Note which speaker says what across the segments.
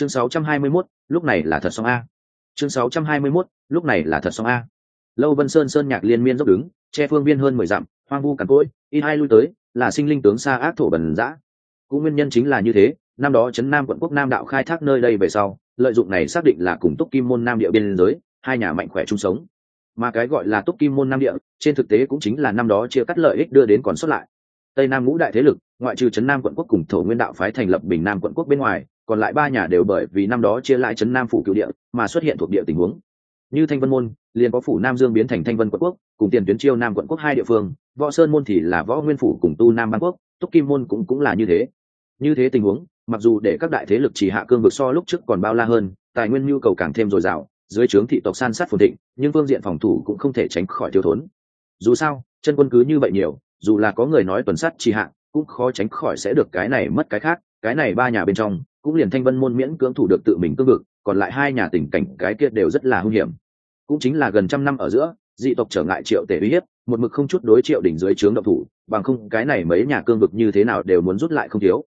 Speaker 1: chương 621, lúc này là thật xong a. Chương 621, lúc này là thật xong a. Lâu vân sơn sơn nhạc liên miên dốc đứng che phương biên hơn mười dặm hoang vu cằn cỗi in hai lui tới là sinh linh tướng xa ác thổ bần dã. Cũng nguyên nhân chính là như thế năm đó trấn nam quận quốc nam đạo khai thác nơi đây về sau lợi dụng này xác định là cùng túc kim môn nam địa biên giới hai nhà mạnh khỏe chung sống. Mà cái gọi là túc kim môn nam địa trên thực tế cũng chính là năm đó chia cắt lợi ích đưa đến còn xuất lại. Tây nam ngũ đại thế lực ngoại trừ trấn nam quận quốc cùng thổ nguyên đạo phái thành lập bình nam quận quốc bên ngoài còn lại ba nhà đều bởi vì năm đó chia lại trấn nam phủ cựu địa mà xuất hiện thuộc địa tình huống. Như thanh vân môn, liền có phủ nam dương biến thành thanh vân quận quốc, cùng tiền tuyến chiêu nam quận quốc hai địa phương, võ sơn môn thì là võ nguyên phủ cùng tu nam bang quốc, túc kim môn cũng cũng là như thế. Như thế tình huống, mặc dù để các đại thế lực chỉ hạ cương vực so lúc trước còn bao la hơn, tài nguyên nhu cầu càng thêm dồi dào, dưới trướng thị tộc san sát phồn thịnh, nhưng phương diện phòng thủ cũng không thể tránh khỏi thiếu thốn. Dù sao, chân quân cứ như vậy nhiều, dù là có người nói tuần sát chỉ hạ, cũng khó tránh khỏi sẽ được cái này mất cái khác, cái này ba nhà bên trong cũng liền thanh vân môn miễn cưỡng thủ được tự mình cương vực, còn lại hai nhà tình cảnh cái kia đều rất là hung hiểm. Cũng chính là gần trăm năm ở giữa, dị tộc trở ngại triệu tể uy hiếp, một mực không chút đối triệu đỉnh dưới trướng động thủ, bằng không cái này mấy nhà cương vực như thế nào đều muốn rút lại không thiếu.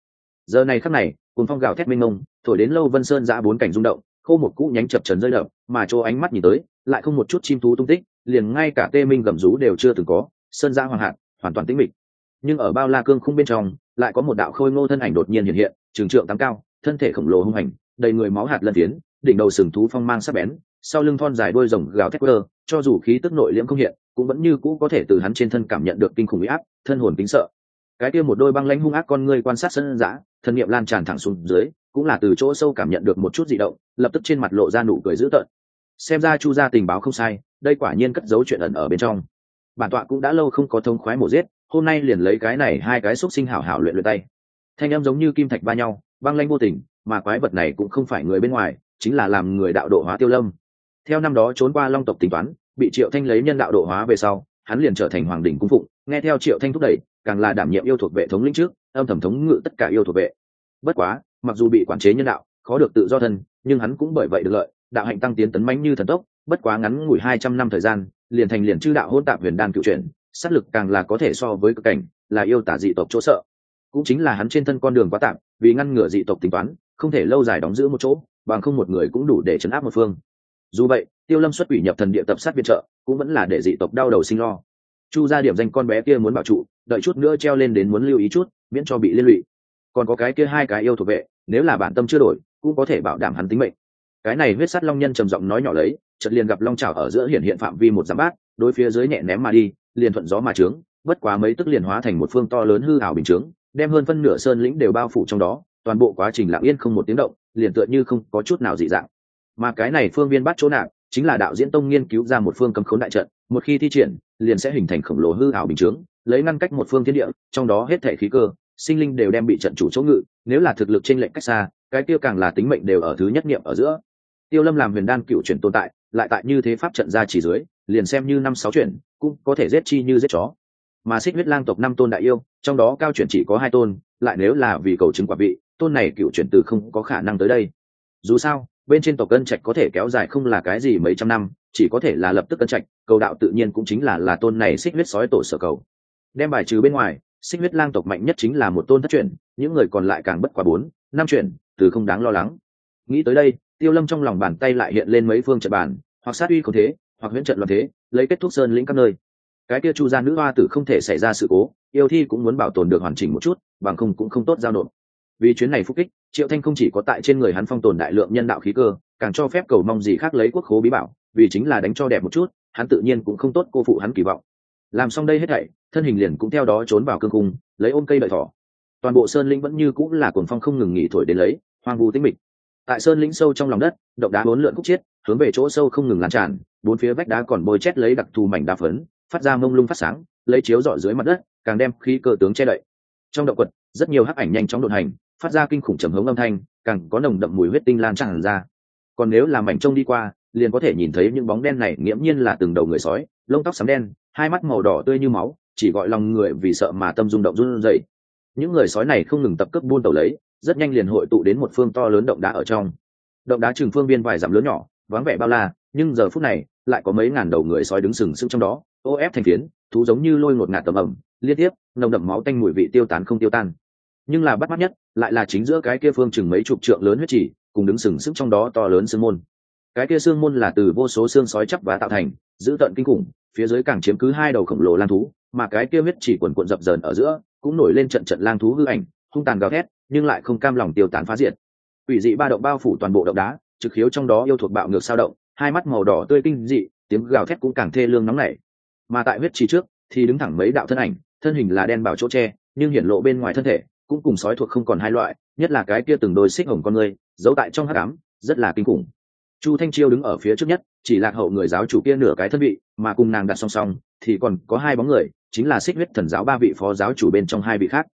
Speaker 1: Giờ này khắc này cùng phong gào thét minh ông thổi đến lâu vân sơn ra bốn cảnh rung động, khô một cũ nhánh chập trần rơi đập, mà chỗ ánh mắt nhìn tới, lại không một chút chim thú tung tích, liền ngay cả tê minh gầm rú đều chưa từng có, sơn ra hoàng hạn hoàn toàn tĩnh mịch. Nhưng ở bao la cương khung bên trong, lại có một đạo khôi ngô thân ảnh đột nhiên hiện hiện, trường trượng tăng cao thân thể khổng lồ hung hành, đầy người máu hạt lân tiến đỉnh đầu sừng thú phong mang sắc bén, sau lưng thon dài đôi rồng gào thét quơ, cho dù khí tức nội liễm không hiện, cũng vẫn như cũ có thể từ hắn trên thân cảm nhận được kinh khủng uy áp, thân hồn kính sợ. Cái kia một đôi băng lãnh hung ác con ngươi quan sát sân dã, thân niệm lan tràn thẳng xuống dưới, cũng là từ chỗ sâu cảm nhận được một chút dị động, lập tức trên mặt lộ ra nụ cười dữ tợn. Xem ra chu gia tình báo không sai, đây quả nhiên cất giấu chuyện ẩn ở bên trong. Bản tọa cũng đã lâu không có thông khoái mổ giết, hôm nay liền lấy cái này hai cái xúc sinh hảo hảo luyện luyện tay. Thanh em giống như kim thạch ba nhau băng lanh vô tình, mà quái vật này cũng không phải người bên ngoài, chính là làm người đạo độ hóa tiêu lâm. Theo năm đó trốn qua long tộc tính toán, bị triệu thanh lấy nhân đạo độ hóa về sau, hắn liền trở thành hoàng đỉnh cung phụng, nghe theo triệu thanh thúc đẩy, càng là đảm nhiệm yêu thuộc vệ thống lĩnh trước, âm thầm thống ngự tất cả yêu thuộc vệ. Bất quá, mặc dù bị quản chế nhân đạo, khó được tự do thân, nhưng hắn cũng bởi vậy được lợi, đạo hạnh tăng tiến tấn mãnh như thần tốc, bất quá ngắn ngủi hai trăm năm thời gian, liền thành liền chư đạo hôn tạp huyền đan cựu chuyển, sát lực càng là có thể so với cực cảnh, là yêu tả dị tộc chỗ sợ cũng chính là hắn trên thân con đường quá tạm, vì ngăn ngừa dị tộc tính toán, không thể lâu dài đóng giữ một chỗ, bằng không một người cũng đủ để chấn áp một phương. Dù vậy, tiêu lâm xuất quỷ nhập thần địa tập sát viện trợ, cũng vẫn là để dị tộc đau đầu sinh lo. Chu ra điểm danh con bé kia muốn bảo trụ, đợi chút nữa treo lên đến muốn lưu ý chút, miễn cho bị liên lụy. Còn có cái kia hai cái yêu thuộc vệ, nếu là bản tâm chưa đổi, cũng có thể bảo đảm hắn tính mệnh. Cái này huyết sắt long nhân trầm giọng nói nhỏ lấy, chợt liền gặp long trào ở giữa hiện hiện phạm vi một giám bát, đối phía dưới nhẹ ném mà đi, liền thuận gió mà trướng, bất quá mấy tức liền hóa thành một phương to lớn hư ảo bình trướng đem hơn phân nửa sơn lĩnh đều bao phủ trong đó, toàn bộ quá trình lặng yên không một tiếng động, liền tựa như không có chút nào dị dạng. Mà cái này phương viên bắt chỗ nạp chính là đạo diễn tông nghiên cứu ra một phương cấm khốn đại trận, một khi thi triển, liền sẽ hình thành khổng lồ hư ảo bình chướng, lấy ngăn cách một phương thiên địa, trong đó hết thể khí cơ, sinh linh đều đem bị trận chủ chỗ ngự, nếu là thực lực trên lệnh cách xa, cái tiêu càng là tính mệnh đều ở thứ nhất niệm ở giữa. Tiêu lâm làm huyền đan cựu chuyển tồn tại, lại tại như thế pháp trận ra chỉ dưới, liền xem như năm sáu chuyển, cũng có thể giết chi như giết chó. Mà xích huyết lang tộc năm tôn đại yêu trong đó cao chuyển chỉ có hai tôn, lại nếu là vì cầu chứng quả vị, tôn này cựu chuyển từ không có khả năng tới đây. Dù sao, bên trên tộc cân trạch có thể kéo dài không là cái gì mấy trăm năm, chỉ có thể là lập tức cân trạch, cầu đạo tự nhiên cũng chính là là tôn này xích huyết sói tổ sở cầu. Đem bài trừ bên ngoài, xích huyết lang tộc mạnh nhất chính là một tôn thất chuyển, những người còn lại càng bất quá bốn, năm chuyển, từ không đáng lo lắng. Nghĩ tới đây, tiêu lâm trong lòng bàn tay lại hiện lên mấy phương trận bàn, hoặc sát uy không thế, hoặc huyễn trận loạn thế, lấy kết thúc sơn lĩnh các nơi cái kia chu gia nữ hoa tử không thể xảy ra sự cố, yêu thi cũng muốn bảo tồn được hoàn chỉnh một chút, bằng không cũng không tốt giao nộp. Vì chuyến này phúc kích, triệu thanh không chỉ có tại trên người hắn phong tồn đại lượng nhân đạo khí cơ, càng cho phép cầu mong gì khác lấy quốc khố bí bảo, vì chính là đánh cho đẹp một chút, hắn tự nhiên cũng không tốt cô phụ hắn kỳ vọng. Làm xong đây hết thảy, thân hình liền cũng theo đó trốn vào cương cung, lấy ôm cây đợi thỏ. Toàn bộ sơn lĩnh vẫn như cũng là cuồng phong không ngừng nghỉ thổi đến lấy, hoang vu tĩnh mịch. Tại sơn lĩnh sâu trong lòng đất, động đá bốn lượn khúc chiết, hướng về chỗ sâu không ngừng lan tràn, bốn phía vách đá còn bôi chét lấy đặc thù mảnh đá phấn phát ra mông lung phát sáng, lấy chiếu dọi dưới mặt đất, càng đem khí cơ tướng che đậy. Trong động quật, rất nhiều hắc ảnh nhanh chóng đột hành, phát ra kinh khủng trầm hống âm thanh, càng có nồng đậm mùi huyết tinh lan tràn ra. Còn nếu làm mảnh trông đi qua, liền có thể nhìn thấy những bóng đen này nghiễm nhiên là từng đầu người sói, lông tóc sắm đen, hai mắt màu đỏ tươi như máu, chỉ gọi lòng người vì sợ mà tâm rung động run rẩy. Những người sói này không ngừng tập cấp buôn tàu lấy, rất nhanh liền hội tụ đến một phương to lớn động đá ở trong. Động đá trường phương biên vài dặm lớn nhỏ, vắng vẻ bao la, nhưng giờ phút này, lại có mấy ngàn đầu người sói đứng sừng sững trong đó ô ép thành phiến, thú giống như lôi ngột ngạt tầm ẩm, liên tiếp, nồng đậm máu tanh mùi vị tiêu tán không tiêu tan. Nhưng là bắt mắt nhất, lại là chính giữa cái kia phương chừng mấy chục trượng lớn huyết chỉ, cùng đứng sừng sững trong đó to lớn xương môn. Cái kia xương môn là từ vô số xương sói chắp và tạo thành, giữ tận kinh khủng, phía dưới càng chiếm cứ hai đầu khổng lồ lang thú, mà cái kia huyết chỉ quần cuộn dập dờn ở giữa, cũng nổi lên trận trận lang thú hư ảnh, hung tàn gào thét, nhưng lại không cam lòng tiêu tán phá diệt. Ủy dị ba động bao phủ toàn bộ động đá, trực khiếu trong đó yêu thuộc bạo ngược sao động, hai mắt màu đỏ tươi kinh dị, tiếng gào thét cũng càng thê lương nóng nảy mà tại huyết trì trước thì đứng thẳng mấy đạo thân ảnh, thân hình là đen bảo chỗ tre nhưng hiển lộ bên ngoài thân thể cũng cùng sói thuộc không còn hai loại, nhất là cái kia từng đôi xích hồng con người, giấu tại trong hắc ám, rất là kinh khủng. Chu thanh chiêu đứng ở phía trước nhất, chỉ lạc hậu người giáo chủ kia nửa cái thân vị, mà cùng nàng đặt song song, thì còn có hai bóng người, chính là xích huyết thần giáo ba vị phó giáo chủ bên trong hai vị khác.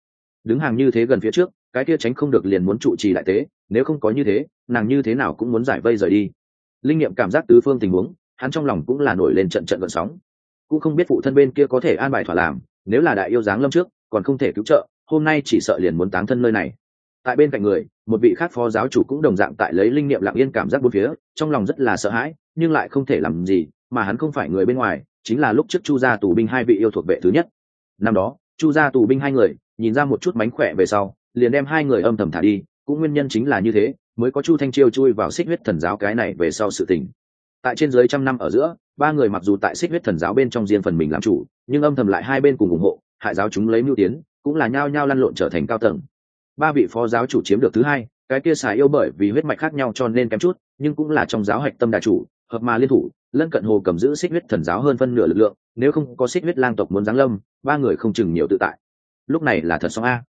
Speaker 1: Đứng hàng như thế gần phía trước, cái kia tránh không được liền muốn trụ trì lại tế nếu không có như thế, nàng như thế nào cũng muốn giải vây rời đi. Linh nghiệm cảm giác tứ phương tình huống, hắn trong lòng cũng là nổi lên trận trận vận sóng cũng không biết phụ thân bên kia có thể an bài thỏa làm, nếu là đại yêu dáng lâm trước, còn không thể cứu trợ, hôm nay chỉ sợ liền muốn táng thân nơi này. Tại bên cạnh người, một vị khác phó giáo chủ cũng đồng dạng tại lấy linh nghiệm lặng yên cảm giác bốn phía, trong lòng rất là sợ hãi, nhưng lại không thể làm gì, mà hắn không phải người bên ngoài, chính là lúc trước chu gia tù binh hai vị yêu thuộc vệ thứ nhất. Năm đó, chu gia tù binh hai người, nhìn ra một chút mánh khỏe về sau, liền đem hai người âm thầm thả đi, cũng nguyên nhân chính là như thế, mới có chu thanh chiêu chui vào xích huyết thần giáo cái này về sau sự tình tại trên dưới trăm năm ở giữa ba người mặc dù tại xích huyết thần giáo bên trong riêng phần mình làm chủ nhưng âm thầm lại hai bên cùng ủng hộ hại giáo chúng lấy mưu tiến cũng là nhao nhao lăn lộn trở thành cao tầng. Ba vị phó giáo chủ chiếm được thứ hai cái kia xài yêu bởi vì huyết mạch khác nhau cho nên kém chút nhưng cũng là trong giáo hạch tâm đại chủ hợp mà liên thủ lân cận hồ cầm giữ xích huyết thần giáo hơn phân nửa lực lượng nếu không có xích huyết lang tộc muốn giáng lâm ba người không chừng nhiều tự tại. Lúc này là thật xong a.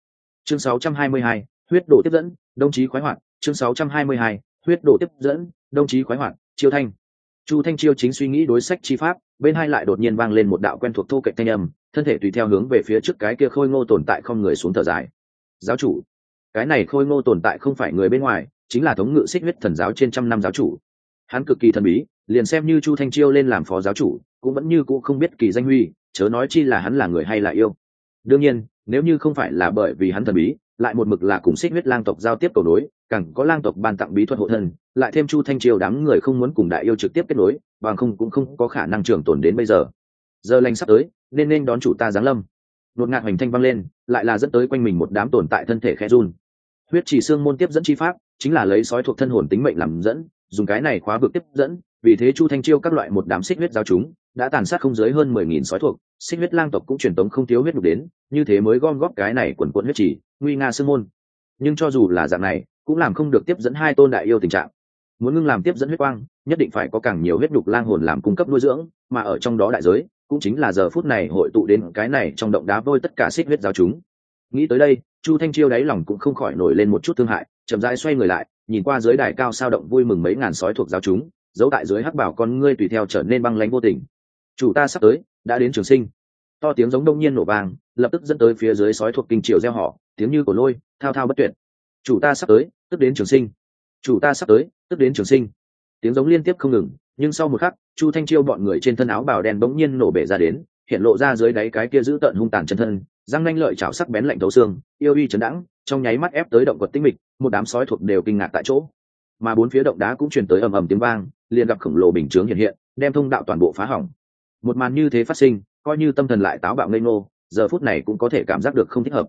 Speaker 1: Chương 622, huyết đổ tiếp dẫn đồng chí khoái hoạt. Chương 622, huyết đổ tiếp dẫn đồng chí khoái hoạt chiêu thanh chu thanh chiêu chính suy nghĩ đối sách chi pháp, bên hai lại đột nhiên vang lên một đạo quen thuộc thô cạnh thanh âm, thân thể tùy theo hướng về phía trước cái kia khôi ngô tồn tại không người xuống thở dài. Giáo chủ, cái này khôi ngô tồn tại không phải người bên ngoài, chính là thống ngự xích huyết thần giáo trên trăm năm giáo chủ. Hắn cực kỳ thần bí, liền xem như chu thanh chiêu lên làm phó giáo chủ, cũng vẫn như cũng không biết kỳ danh huy, chớ nói chi là hắn là người hay là yêu. Đương nhiên, nếu như không phải là bởi vì hắn thần bí, lại một mực là cùng xích huyết lang tộc giao tiếp cầu đối càng có lang tộc ban tặng bí thuật hộ thân, lại thêm chu thanh triều đám người không muốn cùng đại yêu trực tiếp kết nối, bằng không cũng không có khả năng trường tồn đến bây giờ. Giờ lành sắp tới, nên nên đón chủ ta giáng lâm. Nột ngạt hoành thanh vang lên, lại là dẫn tới quanh mình một đám tồn tại thân thể khẽ run. Huyết chỉ xương môn tiếp dẫn chi pháp, chính là lấy sói thuộc thân hồn tính mệnh làm dẫn, dùng cái này khóa vực tiếp dẫn, vì thế chu thanh chiêu các loại một đám xích huyết giao chúng, đã tàn sát không dưới hơn mười nghìn sói thuộc, xích huyết lang tộc cũng truyền tống không thiếu huyết đục đến, như thế mới gom góp cái này quần quận huyết chỉ, nguy nga xương môn. Nhưng cho dù là dạng này cũng làm không được tiếp dẫn hai tôn đại yêu tình trạng. Muốn ngưng làm tiếp dẫn huyết quang, nhất định phải có càng nhiều huyết đục lang hồn làm cung cấp nuôi dưỡng, mà ở trong đó đại giới, cũng chính là giờ phút này hội tụ đến cái này trong động đá vôi tất cả xích huyết giáo chúng. Nghĩ tới đây, chu thanh chiêu đáy lòng cũng không khỏi nổi lên một chút thương hại, chậm rãi xoay người lại, nhìn qua dưới đài cao sao động vui mừng mấy ngàn sói thuộc giáo chúng, giấu tại dưới hắc bảo con ngươi tùy theo trở nên băng lánh vô tình. Chủ ta sắp tới, đã đến trường sinh. To tiếng giống đông nhiên nổ vang, lập tức dẫn tới phía dưới sói thuộc kinh triều gieo họ, tiếng như cổ lôi, thao thao bất tuyệt. Chủ ta sắp tới tức đến trường sinh. Chủ ta sắp tới, tức đến trường sinh. Tiếng giống liên tiếp không ngừng, nhưng sau một khắc, chu thanh chiêu bọn người trên thân áo bào đen bỗng nhiên nổ bể ra đến, hiện lộ ra dưới đáy cái kia giữ tợn hung tàn chân thân, răng nanh lợi chảo sắc bén lạnh thấu xương, yêu uy chấn đãng, trong nháy mắt ép tới động vật tinh mịch, một đám sói thuộc đều kinh ngạc tại chỗ. Mà bốn phía động đá cũng truyền tới ầm ầm tiếng vang, liền gặp khổng lồ bình chướng hiện hiện, đem thông đạo toàn bộ phá hỏng. Một màn như thế phát sinh, coi như tâm thần lại táo bạo ngây ngô, giờ phút này cũng có thể cảm giác được không thích hợp.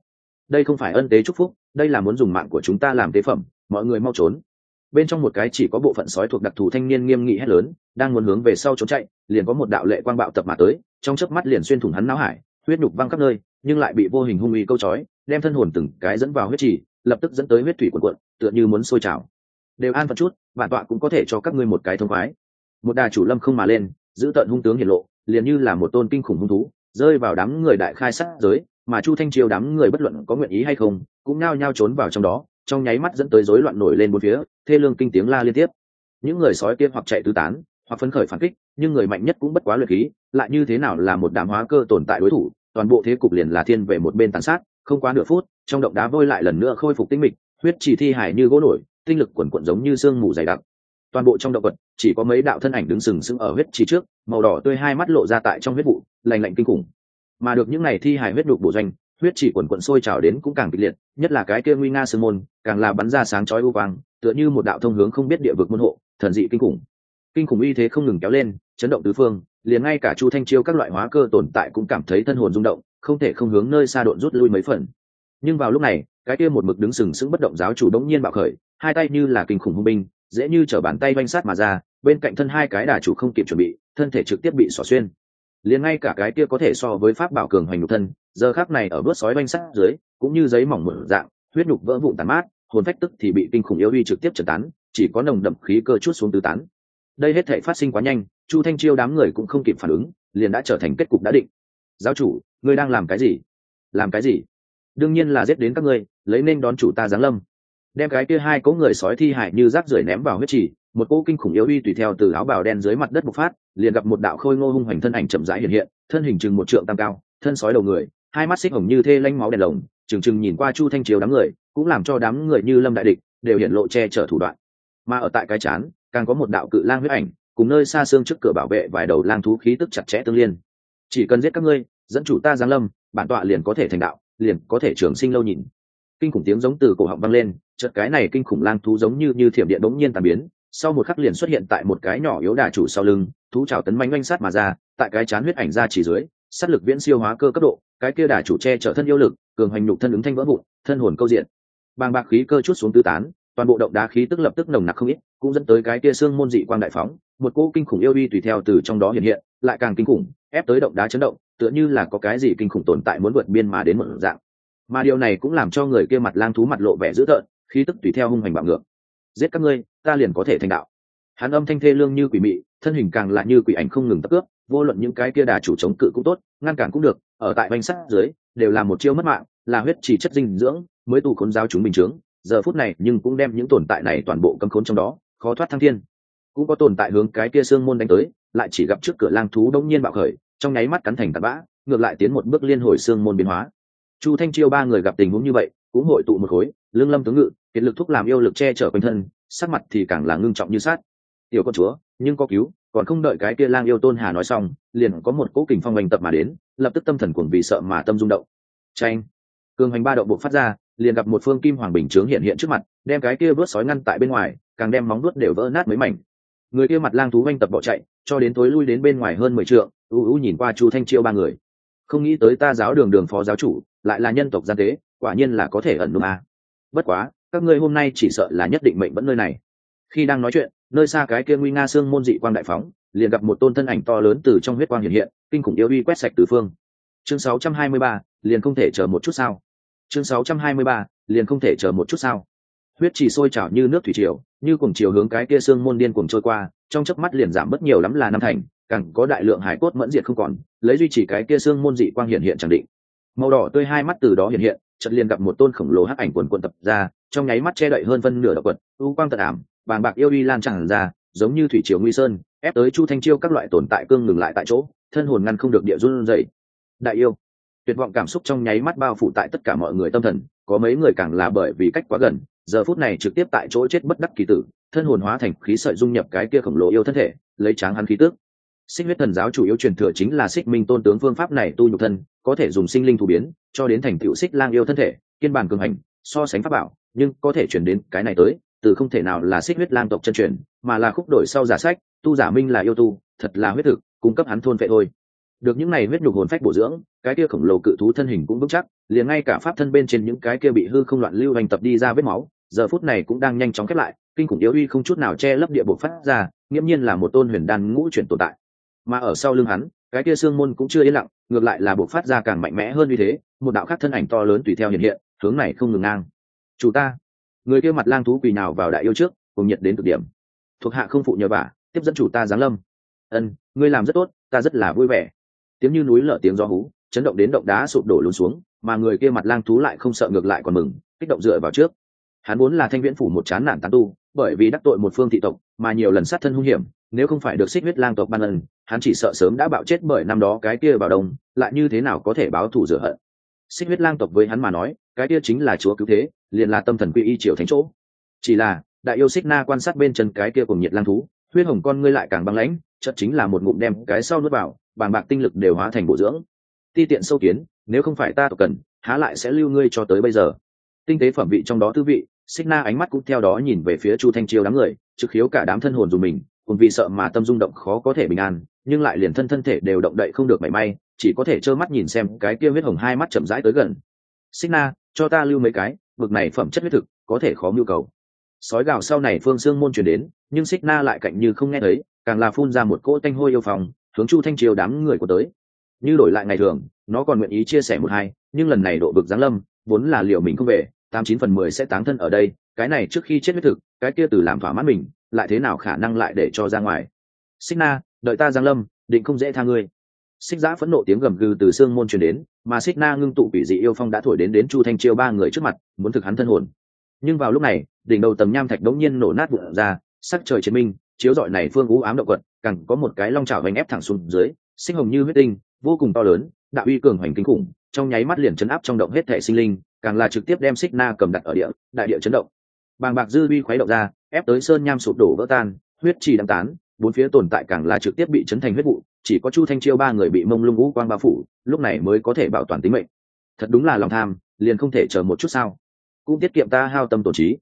Speaker 1: Đây không phải ân tế chúc phúc, đây là muốn dùng mạng của chúng ta làm tế phẩm mọi người mau trốn. Bên trong một cái chỉ có bộ phận sói thuộc đặc thù thanh niên nghiêm nghị hét lớn, đang muốn hướng về sau trốn chạy, liền có một đạo lệ quang bạo tập mà tới, trong chớp mắt liền xuyên thủng hắn não hải, huyết nhục văng khắp nơi, nhưng lại bị vô hình hung uy câu chói, đem thân hồn từng cái dẫn vào huyết trì, lập tức dẫn tới huyết thủy cuộn cuộn, tựa như muốn sôi trào. Đều an phận chút, bản tọa cũng có thể cho các ngươi một cái thông khoái. Một đà chủ lâm không mà lên, giữ tận hung tướng hiển lộ, liền như là một tôn kinh khủng hung thú, rơi vào đám người đại khai sát giới, mà chu thanh triều đám người bất luận có nguyện ý hay không, cũng nao nhao trốn vào trong đó trong nháy mắt dẫn tới rối loạn nổi lên bốn phía, thê lương kinh tiếng la liên tiếp. Những người sói kia hoặc chạy tứ tán, hoặc phấn khởi phản kích, nhưng người mạnh nhất cũng bất quá luyện khí, lại như thế nào là một đám hóa cơ tồn tại đối thủ, toàn bộ thế cục liền là thiên về một bên tàn sát, không quá nửa phút, trong động đá vôi lại lần nữa khôi phục tinh mịch, huyết chỉ thi hải như gỗ nổi, tinh lực quần quận giống như sương mù dày đặc. Toàn bộ trong động vật, chỉ có mấy đạo thân ảnh đứng sừng sững ở huyết chỉ trước, màu đỏ tươi hai mắt lộ ra tại trong huyết vụ lành lạnh kinh khủng. Mà được những này thi hải huyết đục bổ doanh huyết chỉ quần quận sôi trào đến cũng càng kịch liệt, nhất là cái kia nguy nga sương môn, càng là bắn ra sáng chói u quang, tựa như một đạo thông hướng không biết địa vực môn hộ, thần dị kinh khủng. Kinh khủng uy thế không ngừng kéo lên, chấn động tứ phương, liền ngay cả chu thanh chiêu các loại hóa cơ tồn tại cũng cảm thấy thân hồn rung động, không thể không hướng nơi xa độn rút lui mấy phần. Nhưng vào lúc này, cái kia một mực đứng sừng sững bất động giáo chủ đống nhiên bạo khởi, hai tay như là kinh khủng hung binh, dễ như trở bàn tay vanh sát mà ra, bên cạnh thân hai cái đà chủ không kịp chuẩn bị, thân thể trực tiếp bị xỏ xuyên liền ngay cả cái kia có thể so với pháp bảo cường hoành nhục thân, giờ khác này ở bước sói vanh sát dưới, cũng như giấy mỏng mở dạng, huyết nhục vỡ vụn tàn mát, hồn phách tức thì bị kinh khủng yếu uy trực tiếp trần tán, chỉ có nồng đậm khí cơ chút xuống tứ tán. Đây hết thể phát sinh quá nhanh, chu thanh chiêu đám người cũng không kịp phản ứng, liền đã trở thành kết cục đã định. Giáo chủ, ngươi đang làm cái gì? Làm cái gì? Đương nhiên là giết đến các ngươi, lấy nên đón chủ ta giáng lâm. Đem cái kia hai cỗ người sói thi hại như rác rưởi ném vào huyết trì một cỗ kinh khủng yếu uy tùy theo từ áo bào đen dưới mặt đất bộc phát, liền gặp một đạo khôi ngô hung hoành thân ảnh chậm rãi hiện hiện, thân hình chừng một trượng tam cao, thân sói đầu người, hai mắt xích hồng như thê lanh máu đèn lồng, chừng chừng nhìn qua chu thanh chiếu đám người, cũng làm cho đám người như lâm đại địch đều hiện lộ che chở thủ đoạn. Mà ở tại cái chán, càng có một đạo cự lang huyết ảnh, cùng nơi xa xương trước cửa bảo vệ vài đầu lang thú khí tức chặt chẽ tương liên. Chỉ cần giết các ngươi, dẫn chủ ta giáng lâm, bản tọa liền có thể thành đạo, liền có thể trường sinh lâu nhìn. Kinh khủng tiếng giống từ cổ họng vang lên, chợt cái này kinh khủng lang thú giống như như thiểm điện bỗng nhiên tàn biến sau một khắc liền xuất hiện tại một cái nhỏ yếu đà chủ sau lưng, thú trào tấn manh oanh sát mà ra, tại cái chán huyết ảnh ra chỉ dưới, sát lực viễn siêu hóa cơ cấp độ, cái kia đà chủ che chở thân yêu lực, cường hành nhục thân ứng thanh vỡ vụn, thân hồn câu diện. Bàng bạc khí cơ chút xuống tứ tán, toàn bộ động đá khí tức lập tức nồng nặc không ít, cũng dẫn tới cái kia xương môn dị quang đại phóng, một cỗ kinh khủng yêu uy tùy theo từ trong đó hiện hiện, lại càng kinh khủng, ép tới động đá chấn động, tựa như là có cái gì kinh khủng tồn tại muốn vượt biên mà đến một dạng. Mà điều này cũng làm cho người kia mặt lang thú mặt lộ vẻ dữ tợn, khí tức tùy theo hung hành bạo ngược giết các ngươi, ta liền có thể thành đạo. Hắn âm thanh thê lương như quỷ mị, thân hình càng lại như quỷ ảnh không ngừng tập cướp, vô luận những cái kia đà chủ chống cự cũng tốt, ngăn cản cũng được, ở tại banh sát dưới, đều là một chiêu mất mạng, là huyết chỉ chất dinh dưỡng, mới tù khốn giáo chúng bình chướng. Giờ phút này, nhưng cũng đem những tồn tại này toàn bộ cấm khốn trong đó, khó thoát thăng thiên. Cũng có tồn tại hướng cái kia xương môn đánh tới, lại chỉ gặp trước cửa lang thú đông nhiên bạo khởi, trong nháy mắt cắn thành tạt bã, ngược lại tiến một bước liên hồi xương môn biến hóa. Chu thanh chiêu ba người gặp tình huống như vậy, cũng hội tụ một khối lương lâm tướng ngự kiệt lực thúc làm yêu lực che chở quanh thân, sắc mặt thì càng là ngưng trọng như sát tiểu con chúa, nhưng có cứu, còn không đợi cái kia lang yêu tôn hà nói xong, liền có một cỗ kình phong hành tập mà đến, lập tức tâm thần cuồng vì sợ mà tâm rung động. Tranh cường hành ba động buộc phát ra, liền gặp một phương kim hoàng bình chướng hiện hiện trước mặt, đem cái kia vớt sói ngăn tại bên ngoài, càng đem móng đuốt đều vỡ nát mấy mảnh. Người kia mặt lang thú oanh tập bỏ chạy, cho đến tối lui đến bên ngoài hơn mười trượng, u u nhìn qua chu thanh chiêu ba người. Không nghĩ tới ta giáo đường đường phó giáo chủ, lại là nhân tộc gian tế, quả nhiên là có thể ẩn núp à. bất quá các ngươi hôm nay chỉ sợ là nhất định mệnh vẫn nơi này. Khi đang nói chuyện nơi xa cái kia nguy nga xương môn dị quang đại phóng liền gặp một tôn thân ảnh to lớn từ trong huyết quang hiện hiện kinh khủng yêu uy quét sạch từ phương. Chương 623, liền không thể chờ một chút sao? Chương 623, liền không thể chờ một chút sao? Huyết chỉ sôi trào như nước thủy triều như cùng chiều hướng cái kia xương môn điên cuồng trôi qua trong chớp mắt liền giảm bất nhiều lắm là năm thành càng có đại lượng hải cốt mẫn diệt không còn lấy duy trì cái kia xương môn dị quang hiện hiện chẳng định. Màu đỏ tươi hai mắt từ đó hiện hiện chợt liền gặp một tôn khổng lồ hắc ảnh quần quần tập ra, trong nháy mắt che đậy hơn phân nửa đạo quật, u quang tận ảm, bàng bạc yêu uy lan tràn ra, giống như thủy triều nguy sơn, ép tới chu thanh chiêu các loại tồn tại cương ngừng lại tại chỗ, thân hồn ngăn không được địa run dậy đại yêu, tuyệt vọng cảm xúc trong nháy mắt bao phủ tại tất cả mọi người tâm thần, có mấy người càng là bởi vì cách quá gần, giờ phút này trực tiếp tại chỗ chết bất đắc kỳ tử, thân hồn hóa thành khí sợi dung nhập cái kia khổng lồ yêu thân thể, lấy tráng hắn khí tức xích huyết thần giáo chủ yếu truyền thừa chính là xích minh tôn tướng phương pháp này tu nhục thân, có thể dùng sinh linh thủ biến, cho đến thành tựu xích lang yêu thân thể, kiên bản cường hành, so sánh pháp bảo, nhưng có thể chuyển đến cái này tới, từ không thể nào là xích huyết lang tộc chân truyền, mà là khúc đổi sau giả sách, tu giả minh là yêu tu, thật là huyết thực, cung cấp hắn thôn vệ thôi. Được những này huyết nhục hồn phách bổ dưỡng, cái kia khổng lồ cự thú thân hình cũng vững chắc, liền ngay cả pháp thân bên trên những cái kia bị hư không loạn lưu hành tập đi ra vết máu, giờ phút này cũng đang nhanh chóng khép lại, kinh khủng yếu uy không chút nào che lấp địa bộ phát ra, nghiễm nhiên là một tôn huyền đan ngũ chuyển tồn tại mà ở sau lưng hắn, cái kia xương môn cũng chưa yên lặng, ngược lại là buộc phát ra càng mạnh mẽ hơn như thế, một đạo khác thân ảnh to lớn tùy theo hiện hiện, hướng này không ngừng ngang. Chủ ta. Người kia mặt lang thú quỳ nào vào đại yêu trước, cùng nhiệt đến cực điểm. Thuộc hạ không phụ nhờ vả, tiếp dẫn chủ ta giáng lâm. Ân, ngươi làm rất tốt, ta rất là vui vẻ. Tiếng như núi lở tiếng do hú, chấn động đến động đá sụp đổ lún xuống, mà người kia mặt lang thú lại không sợ ngược lại còn mừng, kích động dựa vào trước hắn vốn là thanh viễn phủ một chán nản tán tu, bởi vì đắc tội một phương thị tộc, mà nhiều lần sát thân hung hiểm, nếu không phải được xích huyết lang tộc ban ân, hắn chỉ sợ sớm đã bạo chết bởi năm đó cái kia vào đông, lại như thế nào có thể báo thù rửa hận. Xích huyết lang tộc với hắn mà nói, cái kia chính là chúa cứu thế, liền là tâm thần quy y triều thánh chỗ. Chỉ là, đại yêu xích na quan sát bên chân cái kia cùng nhiệt lang thú, huyết hồng con ngươi lại càng băng lãnh, chợt chính là một ngụm đem cái sau nuốt vào bàn bạc tinh lực đều hóa thành bổ dưỡng. Ti tiện sâu kiến, nếu không phải ta tộc cần, há lại sẽ lưu ngươi cho tới bây giờ. Tinh tế phẩm vị trong đó tư vị xích na ánh mắt cũng theo đó nhìn về phía chu thanh chiêu đám người, trực khiếu cả đám thân hồn dù mình cùng vì sợ mà tâm rung động khó có thể bình an, nhưng lại liền thân thân thể đều động đậy không được mảy may, chỉ có thể trơ mắt nhìn xem cái kia huyết hồng hai mắt chậm rãi tới gần. Xích na, cho ta lưu mấy cái, bực này phẩm chất huyết thực, có thể khó nhu cầu. Sói gào sau này phương xương môn chuyển đến, nhưng xích na lại cạnh như không nghe thấy, càng là phun ra một cỗ tanh hôi yêu phòng hướng chu thanh triều đám người của tới. Như đổi lại ngày thường, nó còn nguyện ý chia sẻ một hai, nhưng lần này độ bực giáng lâm, vốn là liệu mình không về tám chín phần mười sẽ táng thân ở đây, cái này trước khi chết huyết thực, cái kia từ làm thỏa mãn mình, lại thế nào khả năng lại để cho ra ngoài? Xích na, đợi ta giang lâm, định không dễ tha ngươi. Xích giã phẫn nộ tiếng gầm gừ từ xương môn truyền đến, mà xích na ngưng tụ quỷ dị yêu phong đã thổi đến đến chu thanh chiêu ba người trước mặt, muốn thực hắn thân hồn. Nhưng vào lúc này, đỉnh đầu tầm nham thạch đống nhiên nổ nát vụn ra, sắc trời chiến minh, chiếu dọi này phương ú ám động quật cẳng có một cái long trào vành ép thẳng xuống dưới sinh hồng như huyết tinh, vô cùng to lớn, đạo uy cường hoành kinh khủng, trong nháy mắt liền chấn áp trong động hết thể sinh linh càng là trực tiếp đem xích na cầm đặt ở địa, đại địa chấn động. Bàng bạc dư vi khuấy động ra, ép tới sơn nham sụp đổ vỡ tan, huyết trì đăng tán, bốn phía tồn tại càng là trực tiếp bị chấn thành huyết vụ, chỉ có chu thanh chiêu ba người bị mông lung ngũ quang bao phủ, lúc này mới có thể bảo toàn tính mệnh. Thật đúng là lòng tham, liền không thể chờ một chút sao. Cũng tiết kiệm ta hao tâm tổ trí.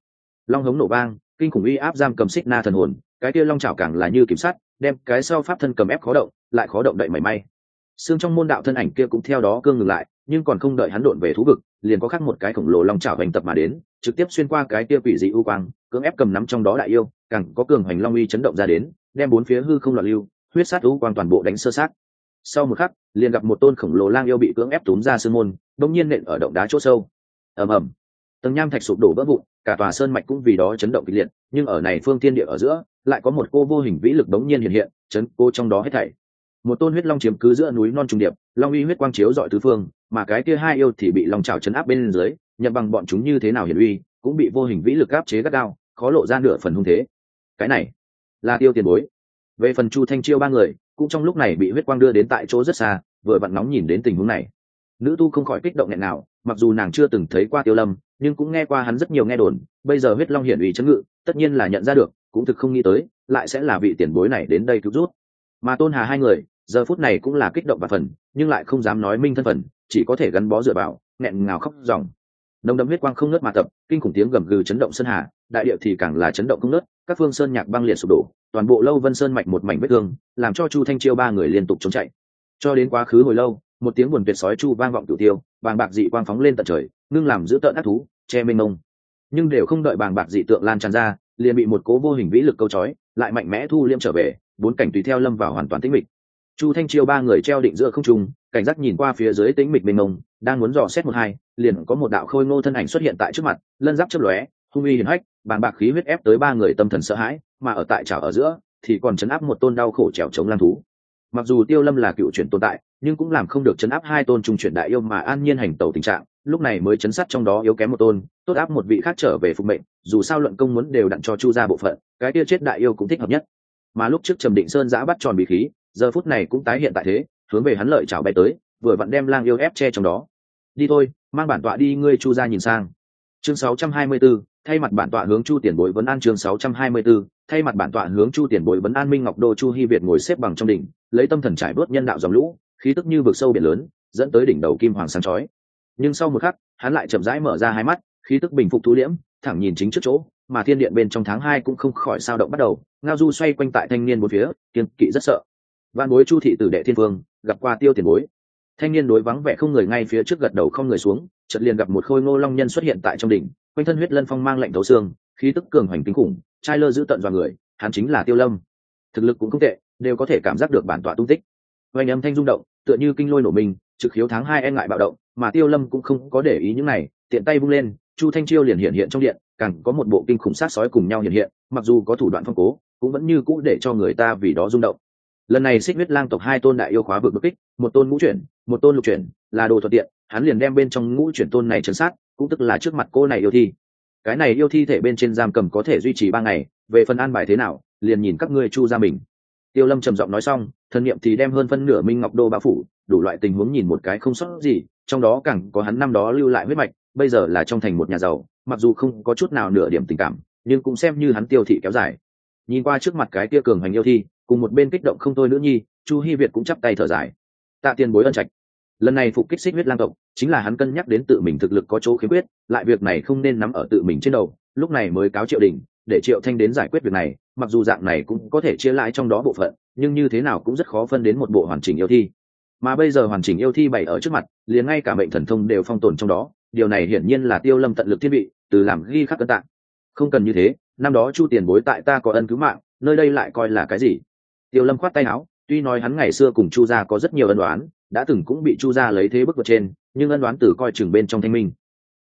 Speaker 1: Long hống nổ vang, kinh khủng uy áp giam cầm xích na thần hồn, cái kia long chảo càng là như kiểm sát đem cái sau pháp thân cầm ép khó động, lại khó động đậy mảy may. Xương trong môn đạo thân ảnh kia cũng theo đó cương ngừng lại nhưng còn không đợi hắn độn về thú vực, liền có khác một cái khổng lồ long chảo hành tập mà đến, trực tiếp xuyên qua cái kia quỷ dị u quang, cưỡng ép cầm nắm trong đó đại yêu, càng có cường hoành long uy chấn động ra đến, đem bốn phía hư không loạn lưu, huyết sát u quang toàn bộ đánh sơ sát. Sau một khắc, liền gặp một tôn khổng lồ lang yêu bị cưỡng ép túm ra sương môn, bỗng nhiên nện ở động đá chỗ sâu. Ầm ầm. Tầng nham thạch sụp đổ vỡ vụn, cả tòa sơn mạch cũng vì đó chấn động kịch liệt, nhưng ở này phương thiên địa ở giữa, lại có một cô vô hình vĩ lực đống nhiên hiện hiện, chấn cô trong đó hết thảy. Một tôn huyết long chiếm cứ giữa núi non trùng điệp long uy huyết quang chiếu dọi tứ phương, mà cái kia hai yêu thì bị long trào chấn áp bên dưới nhận bằng bọn chúng như thế nào hiển uy, cũng bị vô hình vĩ lực áp chế gắt gao, khó lộ ra nửa phần hung thế. Cái này là tiêu tiền bối. Về phần chu thanh chiêu ba người, cũng trong lúc này bị huyết quang đưa đến tại chỗ rất xa, vừa vặn nóng nhìn đến tình huống này. Nữ tu không khỏi kích động nghẹn nào, mặc dù nàng chưa từng thấy qua tiêu lâm, nhưng cũng nghe qua hắn rất nhiều nghe đồn, bây giờ huyết long hiển ủy chấn ngự, tất nhiên là nhận ra được, cũng thực không nghĩ tới, lại sẽ là vị tiền bối này đến đây cứu rút mà tôn hà hai người, giờ phút này cũng là kích động và phần nhưng lại không dám nói minh thân phận, chỉ có thể gắn bó dựa vào nghẹn ngào khóc ròng nồng đậm huyết quang không nớt mà tập kinh khủng tiếng gầm gừ chấn động sơn hà đại địa thì càng là chấn động không nớt các phương sơn nhạc băng liệt sụp đổ toàn bộ lâu vân sơn mạch một mảnh vết thương làm cho chu thanh chiêu ba người liên tục chống chạy. Cho đến quá khứ hồi lâu một tiếng buồn tuyệt sói chu vang vọng cửu tiêu bàng bạc dị quang phóng lên tận trời ngưng làm giữ tợn ác thú che mênh mông. Nhưng đều không đợi bàng bạc dị tượng lan tràn ra liền bị một cố vô hình vĩ lực câu chói lại mạnh mẽ thu liêm trở về bốn cảnh tùy theo lâm vào hoàn toàn tĩnh mịch chu thanh chiêu ba người treo định giữa không trung, cảnh giác nhìn qua phía dưới tĩnh mịch mênh mông, đang muốn dò xét một hai, liền có một đạo khôi ngô thân ảnh xuất hiện tại trước mặt, lân giáp chấp lóe, hung uy hiển hách bàn bạc khí huyết ép tới ba người tâm thần sợ hãi, mà ở tại trào ở giữa, thì còn chấn áp một tôn đau khổ trèo chống lang thú. Mặc dù tiêu lâm là cựu chuyển tồn tại, nhưng cũng làm không được chấn áp hai tôn trung chuyển đại yêu mà an nhiên hành tẩu tình trạng, lúc này mới chấn sát trong đó yếu kém một tôn, tốt áp một vị khác trở về phục mệnh, dù sao luận công muốn đều đặn cho chu ra bộ phận, cái kia chết đại yêu cũng thích hợp nhất. Mà lúc trước trầm định sơn giã bắt tròn bị khí giờ phút này cũng tái hiện tại thế hướng về hắn lợi chảo bay tới vừa vặn đem lang yêu ép che trong đó. Đi thôi mang bản tọa đi ngươi chu ra nhìn sang. Chương 624, thay mặt bản tọa hướng chu tiền bối vấn an chương 624, thay mặt bản tọa hướng chu tiền bối vấn an minh ngọc đô chu hy việt ngồi xếp bằng trong đỉnh lấy tâm thần trải bớt nhân đạo dòng lũ khí tức như vực sâu biển lớn dẫn tới đỉnh đầu kim hoàng sáng chói. Nhưng sau một khắc hắn lại chậm rãi mở ra hai mắt khí tức bình phục thú liễm thẳng nhìn chính trước chỗ mà thiên điện bên trong tháng hai cũng không khỏi sao động bắt đầu ngao du xoay quanh tại thanh niên một phía kiên kỵ rất sợ văn bối chu thị tử đệ thiên vương, gặp qua tiêu tiền bối. Thanh niên đối vắng vẻ không người ngay phía trước gật đầu không người xuống, chợt liền gặp một khôi ngô long nhân xuất hiện tại trong đỉnh, quanh thân huyết lân phong mang lạnh thấu xương, khí tức cường hoành kinh khủng, trai lơ giữ tận dọa người, hắn chính là tiêu lâm. Thực lực cũng không tệ, đều có thể cảm giác được bản tọa tung tích. Oanh âm thanh rung động, tựa như kinh lôi nổ mình, trực khiếu tháng hai e ngại bạo động, mà tiêu lâm cũng không có để ý những này, tiện tay vung lên, chu thanh chiêu liền hiện hiện trong điện, càng có một bộ kinh khủng sát sói cùng nhau hiện hiện, mặc dù có thủ đoạn phong cố, cũng vẫn như cũ để cho người ta vì đó rung động lần này xích huyết lang tộc hai tôn đại yêu khóa vực bực kích, một tôn ngũ chuyển, một tôn lục chuyển, là đồ thuận tiện, hắn liền đem bên trong ngũ chuyển tôn này chấn sát, cũng tức là trước mặt cô này yêu thi. Cái này yêu thi thể bên trên giam cầm có thể duy trì ba ngày, về phần an bài thế nào, liền nhìn các ngươi chu ra mình. Tiêu lâm trầm giọng nói xong, thân niệm thì đem hơn phân nửa minh ngọc đô bão phủ, đủ loại tình huống nhìn một cái không sót gì, trong đó càng có hắn năm đó lưu lại huyết mạch, bây giờ là trong thành một nhà giàu, mặc dù không có chút nào nửa điểm tình cảm, nhưng cũng xem như hắn tiêu thị kéo dài. Nhìn qua trước mặt cái tia cường hành yêu thi cùng một bên kích động không thôi nữ nhi, chu hi việt cũng chắp tay thở dài. Tạ tiền bối ân trạch. Lần này phục kích xích huyết lang tộc, chính là hắn cân nhắc đến tự mình thực lực có chỗ khiếm khuyết, lại việc này không nên nắm ở tự mình trên đầu, lúc này mới cáo triệu đình, để triệu thanh đến giải quyết việc này, mặc dù dạng này cũng có thể chia lại trong đó bộ phận, nhưng như thế nào cũng rất khó phân đến một bộ hoàn chỉnh yêu thi. Mà bây giờ hoàn chỉnh yêu thi bày ở trước mặt, liền ngay cả mệnh thần thông đều phong tồn trong đó, điều này hiển nhiên là tiêu lâm tận lực thiên vị, từ làm ghi khắc cân tạng. Không cần như thế, năm đó chu tiền bối tại ta có ân cứu mạng, nơi đây lại coi là cái gì? Tiêu lâm khoát tay áo, tuy nói hắn ngày xưa cùng chu gia có rất nhiều ân đoán đã từng cũng bị chu gia lấy thế bức vượt trên, nhưng ân đoán từ coi chừng bên trong thanh minh.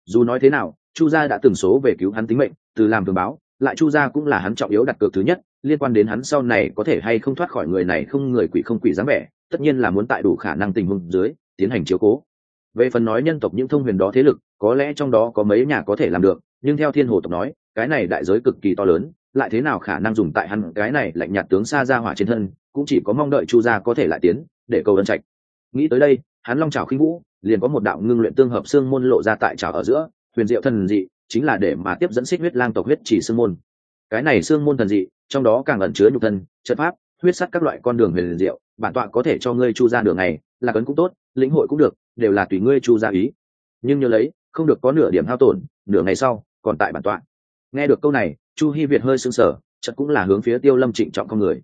Speaker 1: Dù nói thế nào, chu gia đã từng số về cứu hắn tính mệnh, từ làm tường báo, lại chu gia cũng là hắn trọng yếu đặt cược thứ nhất, liên quan đến hắn sau này có thể hay không thoát khỏi người này không người quỷ không quỷ dáng vẻ, tất nhiên là muốn tại đủ khả năng tình huống dưới, tiến hành chiếu cố. Về phần nói nhân tộc những thông huyền đó thế lực, có lẽ trong đó có mấy nhà có thể làm được, nhưng theo thiên hồ tộc nói, cái này đại giới cực kỳ to lớn lại thế nào khả năng dùng tại hắn cái này lạnh nhạt tướng xa ra hỏa trên thân, cũng chỉ có mong đợi chu gia có thể lại tiến để cầu ân trạch. Nghĩ tới đây, hắn long trào khinh vũ, liền có một đạo ngưng luyện tương hợp xương môn lộ ra tại trào ở giữa, huyền diệu thần dị, chính là để mà tiếp dẫn xích huyết lang tộc huyết chỉ xương môn. Cái này xương môn thần dị, trong đó càng ẩn chứa nhục thân, trận pháp, huyết sắt các loại con đường huyền diệu, bản tọa có thể cho ngươi chu ra đường này là cấn cũng tốt, lĩnh hội cũng được, đều là tùy ngươi chu ra ý. Nhưng nhớ lấy, không được có nửa điểm hao tổn, nửa ngày sau, còn tại bản tọa. Nghe được câu này chu Hi việt hơi sững sờ chật cũng là hướng phía tiêu lâm trịnh trọng con người.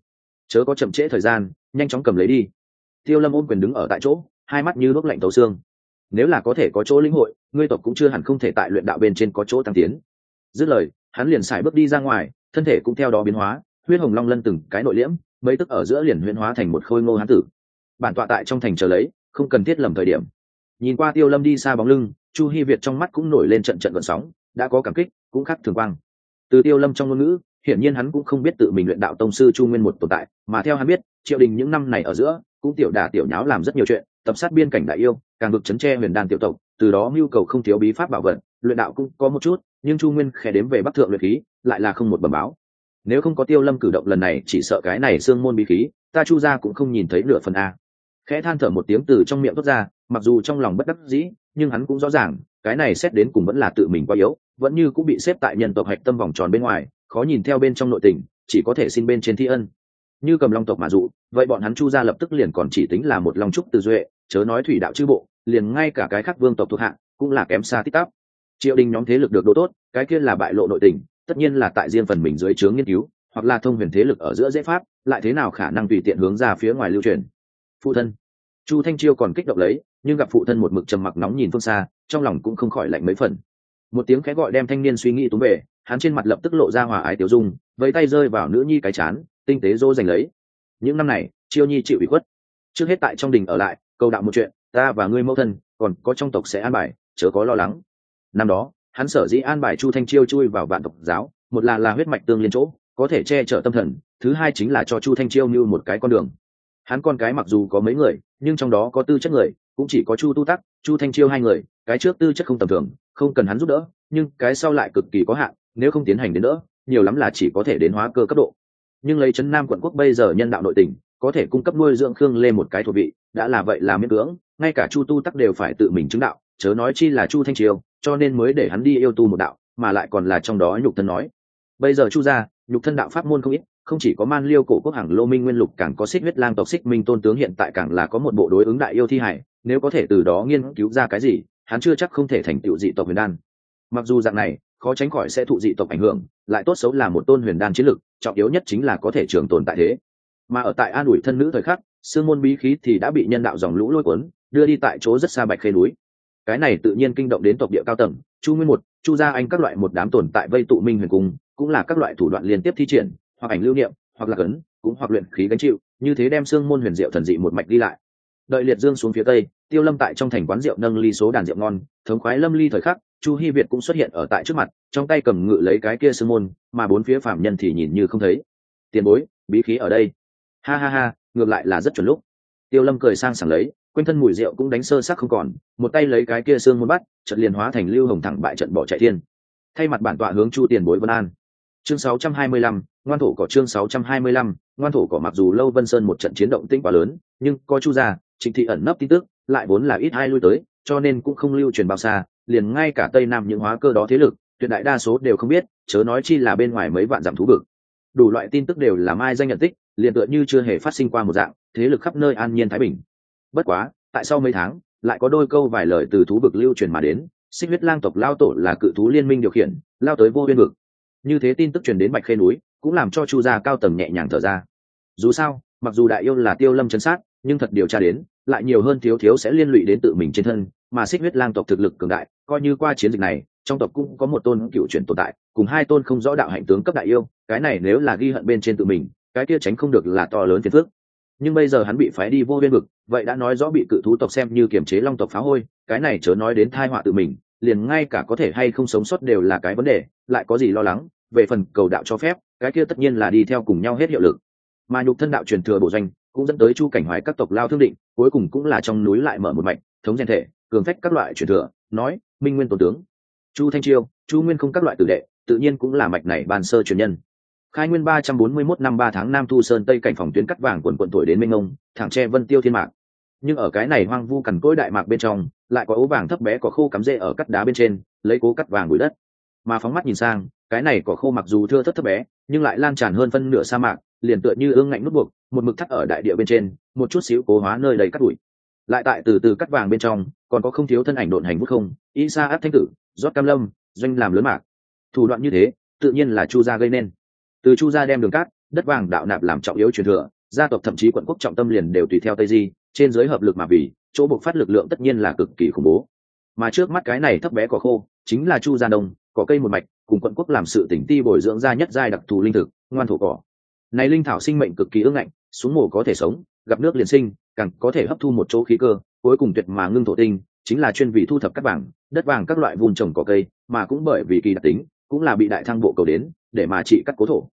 Speaker 1: Chớ có chậm trễ thời gian, nhanh chóng cầm lấy đi. Tiêu lâm ôm quyền đứng ở tại chỗ, hai mắt như nước lạnh tấu xương. Nếu là có thể có chỗ lĩnh hội, ngươi tộc cũng chưa hẳn không thể tại luyện đạo bên trên có chỗ tăng tiến. Dứt lời, hắn liền xài bước đi ra ngoài, thân thể cũng theo đó biến hóa, huyết hồng long lân từng cái nội liễm, mấy tức ở giữa liền huyễn hóa thành một khôi ngô hán tử. Bản tọa tại trong thành chờ lấy, không cần thiết lầm thời điểm. Nhìn qua tiêu lâm đi xa bóng lưng, chu hy việt trong mắt cũng nổi lên trận trận vận sóng, đã có cảm kích, cũng khắc thường quang từ tiêu lâm trong ngôn ngữ, hiển nhiên hắn cũng không biết tự mình luyện đạo tông sư chu nguyên một tồn tại, mà theo hắn biết, triệu đình những năm này ở giữa, cũng tiểu đà tiểu nháo làm rất nhiều chuyện, tập sát biên cảnh đại yêu, càng vực chấn tre huyền đan tiểu tộc, từ đó mưu cầu không thiếu bí pháp bảo vật, luyện đạo cũng có một chút, nhưng chu nguyên khẽ đếm về bắc thượng luyện khí, lại là không một bẩm báo. Nếu không có tiêu lâm cử động lần này, chỉ sợ cái này xương môn bí khí, ta chu ra cũng không nhìn thấy nửa phần a. Khẽ than thở một tiếng từ trong miệng tốt ra, mặc dù trong lòng bất đắc dĩ, nhưng hắn cũng rõ ràng, cái này xét đến cùng vẫn là tự mình quá yếu vẫn như cũng bị xếp tại nhân tộc hạch tâm vòng tròn bên ngoài, khó nhìn theo bên trong nội tình, chỉ có thể xin bên trên thi ân. Như cầm long tộc mà dụ, vậy bọn hắn chu ra lập tức liền còn chỉ tính là một long trúc từ duệ, chớ nói thủy đạo chư bộ, liền ngay cả cái khác vương tộc thuộc hạng cũng là kém xa tích tắp triệu đình nhóm thế lực được đỗ tốt, cái kia là bại lộ nội tình, tất nhiên là tại riêng phần mình dưới trướng nghiên cứu, hoặc là thông huyền thế lực ở giữa dễ pháp, lại thế nào khả năng tùy tiện hướng ra phía ngoài lưu truyền. Phụ thân. Chu thanh chiêu còn kích động lấy, nhưng gặp phụ thân một mực trầm mặc nóng nhìn phương xa, trong lòng cũng không khỏi lạnh mấy phần một tiếng khẽ gọi đem thanh niên suy nghĩ túm về, hắn trên mặt lập tức lộ ra hòa ái tiểu dung với tay rơi vào nữ nhi cái chán, tinh tế dô giành lấy. Những năm này, chiêu nhi chịu ủy khuất. Trước hết tại trong đình ở lại, cầu đạo một chuyện, ta và ngươi mẫu thân, còn có trong tộc sẽ an bài, chớ có lo lắng. Năm đó, hắn sở dĩ an bài chu thanh chiêu chui vào vạn tộc giáo, một là là huyết mạch tương liên chỗ, có thể che chở tâm thần, thứ hai chính là cho chu thanh chiêu như một cái con đường. Hắn con cái mặc dù có mấy người, nhưng trong đó có tư chất người, cũng chỉ có chu tu tắc, chu thanh chiêu hai người cái trước tư chất không tầm thường không cần hắn giúp đỡ nhưng cái sau lại cực kỳ có hạn nếu không tiến hành đến nữa, nhiều lắm là chỉ có thể đến hóa cơ cấp độ. Nhưng lấy trấn nam quận quốc bây giờ nhân đạo nội tình có thể cung cấp nuôi dưỡng khương lê một cái thuộc vị đã là vậy là miễn cưỡng ngay cả chu tu tắc đều phải tự mình chứng đạo chớ nói chi là chu thanh triều cho nên mới để hắn đi yêu tu một đạo mà lại còn là trong đó nhục thân nói. Bây giờ chu gia nhục thân đạo pháp môn không ít không chỉ có man liêu cổ quốc hàng lô minh nguyên lục càng có xích huyết lang tộc xích minh tôn tướng hiện tại càng là có một bộ đối ứng đại yêu thi hải nếu có thể từ đó nghiên cứu ra cái gì hắn chưa chắc không thể thành tựu dị tộc huyền đan. Mặc dù dạng này, khó tránh khỏi sẽ thụ dị tộc ảnh hưởng, lại tốt xấu là một tôn huyền đan chiến lực, trọng yếu nhất chính là có thể trường tồn tại thế. Mà ở tại an ủi thân nữ thời khắc, sương môn bí khí thì đã bị nhân đạo dòng lũ lôi cuốn, đưa đi tại chỗ rất xa bạch khê núi. Cái này tự nhiên kinh động đến tộc địa cao tầng, chu nguyên một, chu gia anh các loại một đám tồn tại vây tụ minh huyền cung cũng là các loại thủ đoạn liên tiếp thi triển, hoặc ảnh lưu niệm, hoặc là cấn cũng hoặc luyện khí gánh chịu, như thế đem xương môn huyền diệu thần dị một mạch đi lại. Đợi liệt dương xuống phía tây tiêu lâm tại trong thành quán rượu nâng ly số đàn rượu ngon thống khoái lâm ly thời khắc chu hy việt cũng xuất hiện ở tại trước mặt trong tay cầm ngự lấy cái kia sư môn mà bốn phía phạm nhân thì nhìn như không thấy. Tiền bối bí khí ở đây. Ha ha ha ngược lại là rất chuẩn lúc. Tiêu lâm cười sang sảng lấy quanh thân mùi rượu cũng đánh sơ sắc không còn một tay lấy cái kia xương môn bắt trận liền hóa thành lưu hồng thẳng bại trận bỏ chạy thiên. Thay mặt bản tọa hướng chu tiền bối vân an. Chương 625, ngoan thủ cỏ chương 625, ngoan thủ cỏ mặc dù lâu vân sơn một trận chiến động tinh quá lớn nhưng có chu gia trịnh thị ẩn nấp tin tức lại vốn là ít ai lui tới, cho nên cũng không lưu truyền bao xa, liền ngay cả tây nam những hóa cơ đó thế lực, tuyệt đại đa số đều không biết, chớ nói chi là bên ngoài mấy vạn dặm thú vực. Đủ loại tin tức đều là mai danh nhận tích, liền tựa như chưa hề phát sinh qua một dạng, thế lực khắp nơi an nhiên thái bình. Bất quá, tại sau mấy tháng, lại có đôi câu vài lời từ thú vực lưu truyền mà đến, xích huyết lang tộc lao tổ là cự thú liên minh điều khiển, lao tới vô biên vực. Như thế tin tức truyền đến bạch khê núi, cũng làm cho chu gia cao tầng nhẹ nhàng thở ra. Dù sao, mặc dù đại yêu là tiêu lâm chấn sát nhưng thật điều tra đến, lại nhiều hơn thiếu thiếu sẽ liên lụy đến tự mình trên thân, mà xích huyết lang tộc thực lực cường đại, coi như qua chiến dịch này, trong tộc cũng có một tôn cựu truyền tồn tại, cùng hai tôn không rõ đạo hạnh tướng cấp đại yêu, cái này nếu là ghi hận bên trên tự mình, cái kia tránh không được là to lớn phiền phước nhưng bây giờ hắn bị phái đi vô biên vực, vậy đã nói rõ bị cự thú tộc xem như kiềm chế long tộc phá hôi, cái này chớ nói đến thai họa tự mình, liền ngay cả có thể hay không sống sót đều là cái vấn đề, lại có gì lo lắng, về phần cầu đạo cho phép, cái kia tất nhiên là đi theo cùng nhau hết hiệu lực. Mà nhục thân đạo truyền thừa bộ doanh cũng dẫn tới chu cảnh hoài các tộc lao thương định, cuối cùng cũng là trong núi lại mở một mạch, thống gen thể, cường phách các loại truyền thừa, nói, minh nguyên tổ tướng, chu thanh chiêu, chu nguyên không các loại tử đệ, tự nhiên cũng là mạch này bàn sơ truyền nhân. Khai nguyên ba trăm bốn mươi 341 năm ba tháng nam thu sơn tây cảnh phòng tuyến cắt vàng quần quận tuổi đến minh ông, thẳng tre vân tiêu thiên mạc. Nhưng ở cái này hoang vu cằn cỗi đại mạc bên trong, lại có ố vàng thấp bé có khô cắm rễ ở cắt đá bên trên, lấy cố cắt vàng bụi đất. Mà phóng mắt nhìn sang, cái này cỏ khô mặc dù thưa thất thấp bé, nhưng lại lan tràn hơn phân nửa sa mạc liền tựa như ương ngạnh nút buộc, một mực thắt ở đại địa bên trên, một chút xíu cố hóa nơi đầy cắt đùi lại tại từ từ cắt vàng bên trong, còn có không thiếu thân ảnh độn hành vút không y sa áp thanh tử, rót cam lâm, doanh làm lớn mạc. Thủ đoạn như thế, tự nhiên là chu gia gây nên. Từ chu gia đem đường cát, đất vàng đạo nạp làm trọng yếu truyền thừa, gia tộc thậm chí quận quốc trọng tâm liền đều tùy theo tây di, trên giới hợp lực mà vì, chỗ buộc phát lực lượng tất nhiên là cực kỳ khủng bố. Mà trước mắt cái này thấp bé cỏ khô, chính là chu gia đông cỏ cây một mạch, cùng quận quốc làm sự tỉnh ti bồi dưỡng ra nhất giai đặc thù linh thực, ngoan thổ cỏ này linh thảo sinh mệnh cực kỳ ương ngạnh xuống mồ có thể sống gặp nước liền sinh càng có thể hấp thu một chỗ khí cơ cuối cùng tuyệt mà ngưng thổ tinh chính là chuyên vị thu thập các bảng, đất vàng các loại vùng trồng cỏ cây mà cũng bởi vì kỳ đặc tính cũng là bị đại thăng bộ cầu đến để mà trị cắt cố thổ.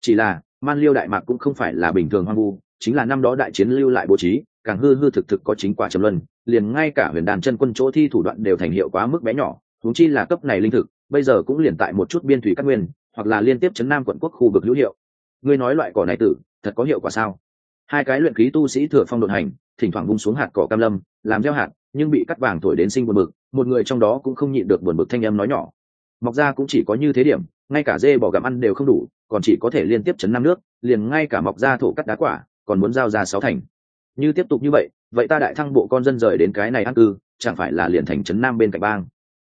Speaker 1: Chỉ là man liêu đại mạc cũng không phải là bình thường hoang vu chính là năm đó đại chiến lưu lại bố trí càng hư hư thực thực có chính quả trầm luân liền ngay cả huyền đàn chân quân chỗ thi thủ đoạn đều thành hiệu quá mức bé nhỏ huống chi là cấp này linh thực bây giờ cũng liền tại một chút biên thủy các nguyên hoặc là liên tiếp chấn nam quận quốc khu vực hữu hiệu ngươi nói loại cỏ này tử, thật có hiệu quả sao? Hai cái luyện khí tu sĩ thừa phong đột hành, thỉnh thoảng bung xuống hạt cỏ cam lâm, làm gieo hạt, nhưng bị cắt vàng thổi đến sinh buồn bực, một người trong đó cũng không nhịn được buồn bực thanh âm nói nhỏ. Mọc ra cũng chỉ có như thế điểm, ngay cả dê bỏ gặm ăn đều không đủ, còn chỉ có thể liên tiếp chấn năm nước, liền ngay cả mọc ra thổ cắt đá quả, còn muốn giao ra sáu thành. Như tiếp tục như vậy vậy ta đại thăng bộ con dân rời đến cái này ăn cư, chẳng phải là liền thành trấn nam bên cạnh bang?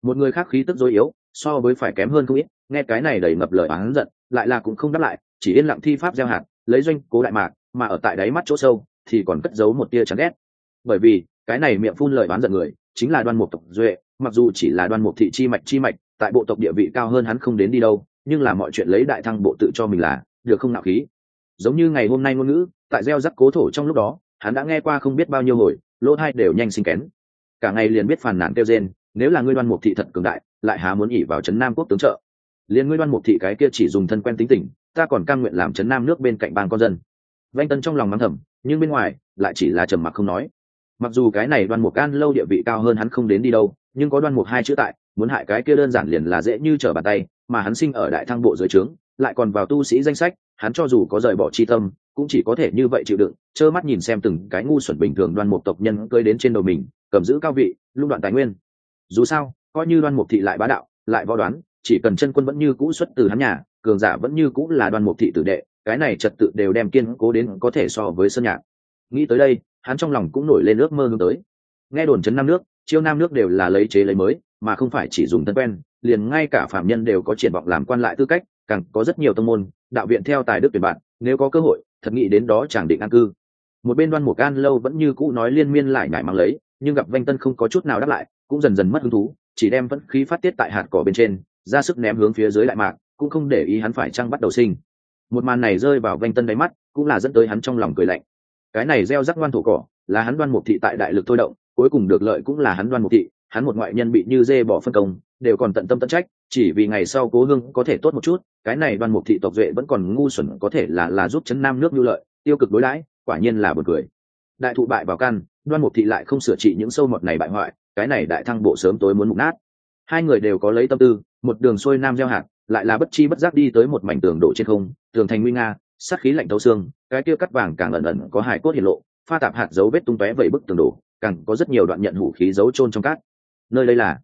Speaker 1: Một người khác khí tức dối yếu, so với phải kém hơn không ít, nghe cái này đầy ngập lời oán giận, lại là cũng không đáp lại chỉ yên lặng thi pháp gieo hạt, lấy doanh cố đại mạc, mà ở tại đáy mắt chỗ sâu thì còn cất giấu một tia chán ghét. Bởi vì, cái này miệng phun lời bán giận người, chính là đoan mục tộc duệ, mặc dù chỉ là đoan mục thị chi mạch chi mạch, tại bộ tộc địa vị cao hơn hắn không đến đi đâu, nhưng là mọi chuyện lấy đại thăng bộ tự cho mình là, được không nạo khí. Giống như ngày hôm nay ngôn ngữ, tại gieo rắc cố thổ trong lúc đó, hắn đã nghe qua không biết bao nhiêu hồi, lỗ hai đều nhanh sinh kén. Cả ngày liền biết phàn nàn kêu rên, nếu là ngươi đoan mục thị thật cường đại, lại há muốn ỉ vào trấn nam quốc tướng trợ. Liền ngươi đoan mục thị cái kia chỉ dùng thân quen tính tình ta còn cam nguyện làm chấn nam nước bên cạnh bang con dân. Vanh tân trong lòng mắng thầm, nhưng bên ngoài, lại chỉ là trầm mặc không nói. Mặc dù cái này đoan mục an lâu địa vị cao hơn hắn không đến đi đâu, nhưng có đoan mục hai chữ tại, muốn hại cái kia đơn giản liền là dễ như trở bàn tay, mà hắn sinh ở đại thăng bộ dưới trướng, lại còn vào tu sĩ danh sách, hắn cho dù có rời bỏ chi tâm, cũng chỉ có thể như vậy chịu đựng, trơ mắt nhìn xem từng cái ngu xuẩn bình thường đoan mục tộc nhân cơi đến trên đầu mình, cầm giữ cao vị lung đoạn tài nguyên. Dù sao, coi như đoan mục thị lại bá đạo, lại võ đoán, chỉ cần chân quân vẫn như cũ xuất từ hắn nhà cường giả vẫn như cũ là đoan mục thị tử đệ, cái này trật tự đều đem kiên cố đến có thể so với sơn nhạc. Nghĩ tới đây, hắn trong lòng cũng nổi lên ước mơ hướng tới. Nghe đồn chấn nam nước, chiêu nam nước đều là lấy chế lấy mới, mà không phải chỉ dùng thân quen, liền ngay cả phạm nhân đều có triển vọng làm quan lại tư cách, càng có rất nhiều tông môn, đạo viện theo tài đức tuyển bạn, nếu có cơ hội, thật nghĩ đến đó chẳng định an cư. Một bên đoan mục an lâu vẫn như cũ nói liên miên lại ngại mang lấy, nhưng gặp vanh tân không có chút nào đáp lại, cũng dần dần mất hứng thú, chỉ đem vẫn khí phát tiết tại hạt cỏ bên trên, ra sức ném hướng phía dưới lại mạc cũng không để ý hắn phải chăng bắt đầu sinh. Một màn này rơi vào vanh tân đáy mắt, cũng là dẫn tới hắn trong lòng cười lạnh. Cái này gieo rắc ngoan thổ cỏ, là hắn đoan mục thị tại đại lực thôi động, cuối cùng được lợi cũng là hắn đoan mục thị, hắn một ngoại nhân bị như dê bỏ phân công, đều còn tận tâm tận trách, chỉ vì ngày sau cố hương có thể tốt một chút, cái này đoan mục thị tộc duệ vẫn còn ngu xuẩn có thể là là giúp chấn nam nước nhu lợi, tiêu cực đối đãi, quả nhiên là buồn cười. Đại thụ bại vào căn, đoan mục thị lại không sửa trị những sâu mọt này bại hoại, cái này đại thăng bộ sớm tối muốn mục nát. Hai người đều có lấy tâm tư, một đường xuôi nam gieo hạt lại là bất chi bất giác đi tới một mảnh tường đổ trên không, tường thành nguy nga, sát khí lạnh thấu xương, cái kia cắt vàng càng ẩn ẩn có hài cốt hiện lộ, pha tạp hạt dấu vết tung tóe vẩy bức tường đổ, càng có rất nhiều đoạn nhận hủ khí giấu trôn trong cát. Nơi đây là,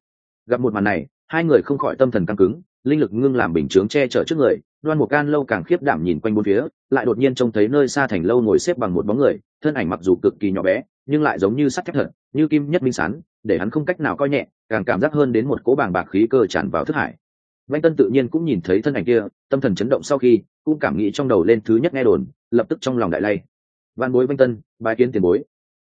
Speaker 1: gặp một màn này, hai người không khỏi tâm thần căng cứng, linh lực ngưng làm bình chướng che chở trước người, đoan một can lâu càng khiếp đảm nhìn quanh bốn phía, lại đột nhiên trông thấy nơi xa thành lâu ngồi xếp bằng một bóng người, thân ảnh mặc dù cực kỳ nhỏ bé, nhưng lại giống như sắt thép thật, như kim nhất minh sán, để hắn không cách nào coi nhẹ, càng cảm giác hơn đến một cỗ bàng bạc khí cơ tràn vào thức hải vanh tân tự nhiên cũng nhìn thấy thân ảnh kia tâm thần chấn động sau khi cũng cảm nghĩ trong đầu lên thứ nhất nghe đồn lập tức trong lòng đại lay. Văn bối vanh tân bài kiến tiền bối.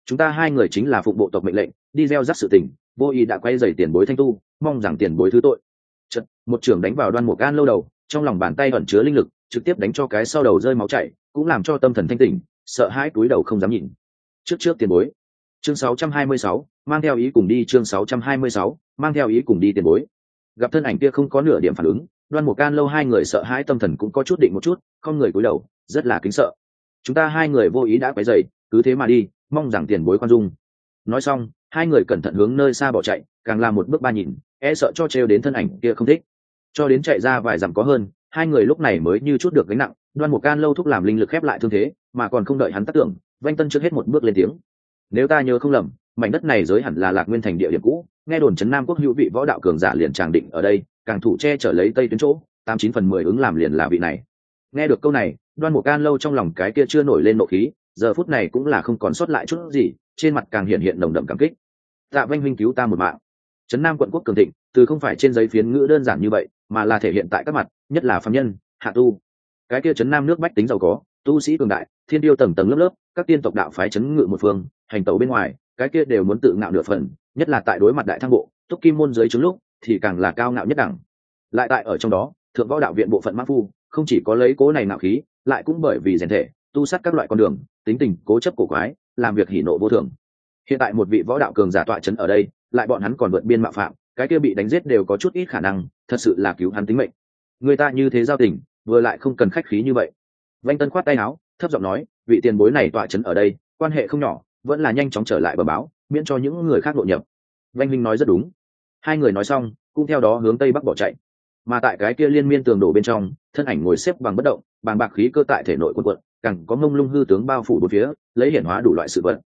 Speaker 1: Chúng ta hai người chính là phụng bộ tộc mệnh lệnh đi gieo rắc sự tình vô ý đã quay dày tiền bối thanh tu mong rằng tiền bối thứ tội. Chật, một trưởng đánh vào đoan mục gan lâu đầu trong lòng bàn tay ẩn chứa linh lực trực tiếp đánh cho cái sau đầu rơi máu chảy cũng làm cho tâm thần thanh tỉnh sợ hãi túi đầu không dám nhìn. Trước trước tiền bối. Chương 626, mang theo ý cùng đi chương 626, mang theo ý cùng đi tiền bối gặp thân ảnh kia không có nửa điểm phản ứng, đoan một can lâu hai người sợ hãi tâm thần cũng có chút định một chút, không người cúi đầu, rất là kính sợ. Chúng ta hai người vô ý đã quấy dày cứ thế mà đi, mong rằng tiền bối khoan dung. Nói xong, hai người cẩn thận hướng nơi xa bỏ chạy, càng làm một bước ba nhìn e sợ cho trêu đến thân ảnh kia không thích. Cho đến chạy ra vài dặm có hơn, hai người lúc này mới như chút được gánh nặng, đoan một can lâu thúc làm linh lực khép lại thương thế, mà còn không đợi hắn tác tưởng vanh tân trước hết một bước lên tiếng. Nếu ta nhớ không lầm, mảnh đất này giới hẳn là lạc nguyên thành địa điểm cũ nghe đồn trấn nam quốc hữu vị võ đạo cường giả liền tràng định ở đây, càng thủ che trở lấy tây tuyến chỗ, tám chín phần mười ứng làm liền là vị này. Nghe được câu này, đoan mục can lâu trong lòng cái kia chưa nổi lên nộ khí, giờ phút này cũng là không còn sót lại chút gì, trên mặt càng hiện hiện nồng đậm cảm kích. Tạ vanh huynh cứu ta một mạng. Trấn nam quận quốc cường thịnh, từ không phải trên giấy phiến ngữ đơn giản như vậy, mà là thể hiện tại các mặt, nhất là phạm nhân, hạ tu. Cái kia trấn nam nước bách tính giàu có, tu sĩ cường đại, thiên tiêu tầng tầng lớp lớp, các tiên tộc đạo phái chấn ngự một phương, hành tẩu bên ngoài, cái kia đều muốn tự ngạo nửa phần nhất là tại đối mặt đại thăng bộ, túc kim môn dưới trướng lúc, thì càng là cao ngạo nhất đẳng. Lại tại ở trong đó, thượng võ đạo viện bộ phận mã phu, không chỉ có lấy cố này nạo khí, lại cũng bởi vì rèn thể, tu sát các loại con đường, tính tình, cố chấp cổ quái, làm việc hỉ nộ vô thường. Hiện tại một vị võ đạo cường giả tọa chấn ở đây, lại bọn hắn còn vượt biên mạo phạm, cái kia bị đánh giết đều có chút ít khả năng, thật sự là cứu hắn tính mệnh. Người ta như thế giao tình, vừa lại không cần khách khí như vậy. Vanh tân khoát tay áo, thấp giọng nói, vị tiền bối này tọa chấn ở đây, quan hệ không nhỏ, vẫn là nhanh chóng trở lại bờ báo miễn cho những người khác nội nhập. Vanh minh nói rất đúng. Hai người nói xong, cũng theo đó hướng tây bắc bỏ chạy. Mà tại cái kia liên miên tường đổ bên trong, thân ảnh ngồi xếp bằng bất động bằng bạc khí cơ tại thể nội quân quận càng có mông lung hư tướng bao phủ bốn phía, lấy hiển hóa đủ loại sự vật.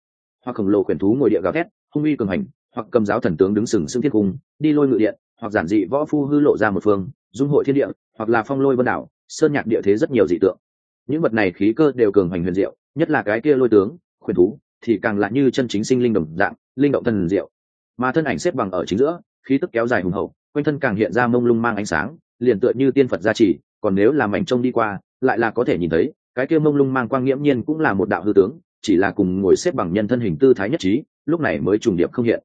Speaker 1: Hoặc khổng lồ quyển thú ngồi địa gào thét, hung uy cường hành, hoặc cầm giáo thần tướng đứng sừng sững thiết cung, đi lôi ngự điện, hoặc giản dị võ phu hư lộ ra một phương, dung hội thiên địa, hoặc là phong lôi vân đảo, sơn nhạc địa thế rất nhiều dị tượng. Những vật này khí cơ đều cường hành huyền diệu, nhất là cái kia lôi tướng, khuyển thú thì càng lạ như chân chính sinh linh đồng dạng, linh động thần diệu. Mà thân ảnh xếp bằng ở chính giữa, khí tức kéo dài hùng hậu, quanh thân càng hiện ra mông lung mang ánh sáng, liền tựa như tiên phật gia trì, còn nếu làm mảnh trông đi qua, lại là có thể nhìn thấy, cái kia mông lung mang quang nghiễm nhiên cũng là một đạo hư tướng, chỉ là cùng ngồi xếp bằng nhân thân hình tư thái nhất trí, lúc này mới trùng điệp không hiện.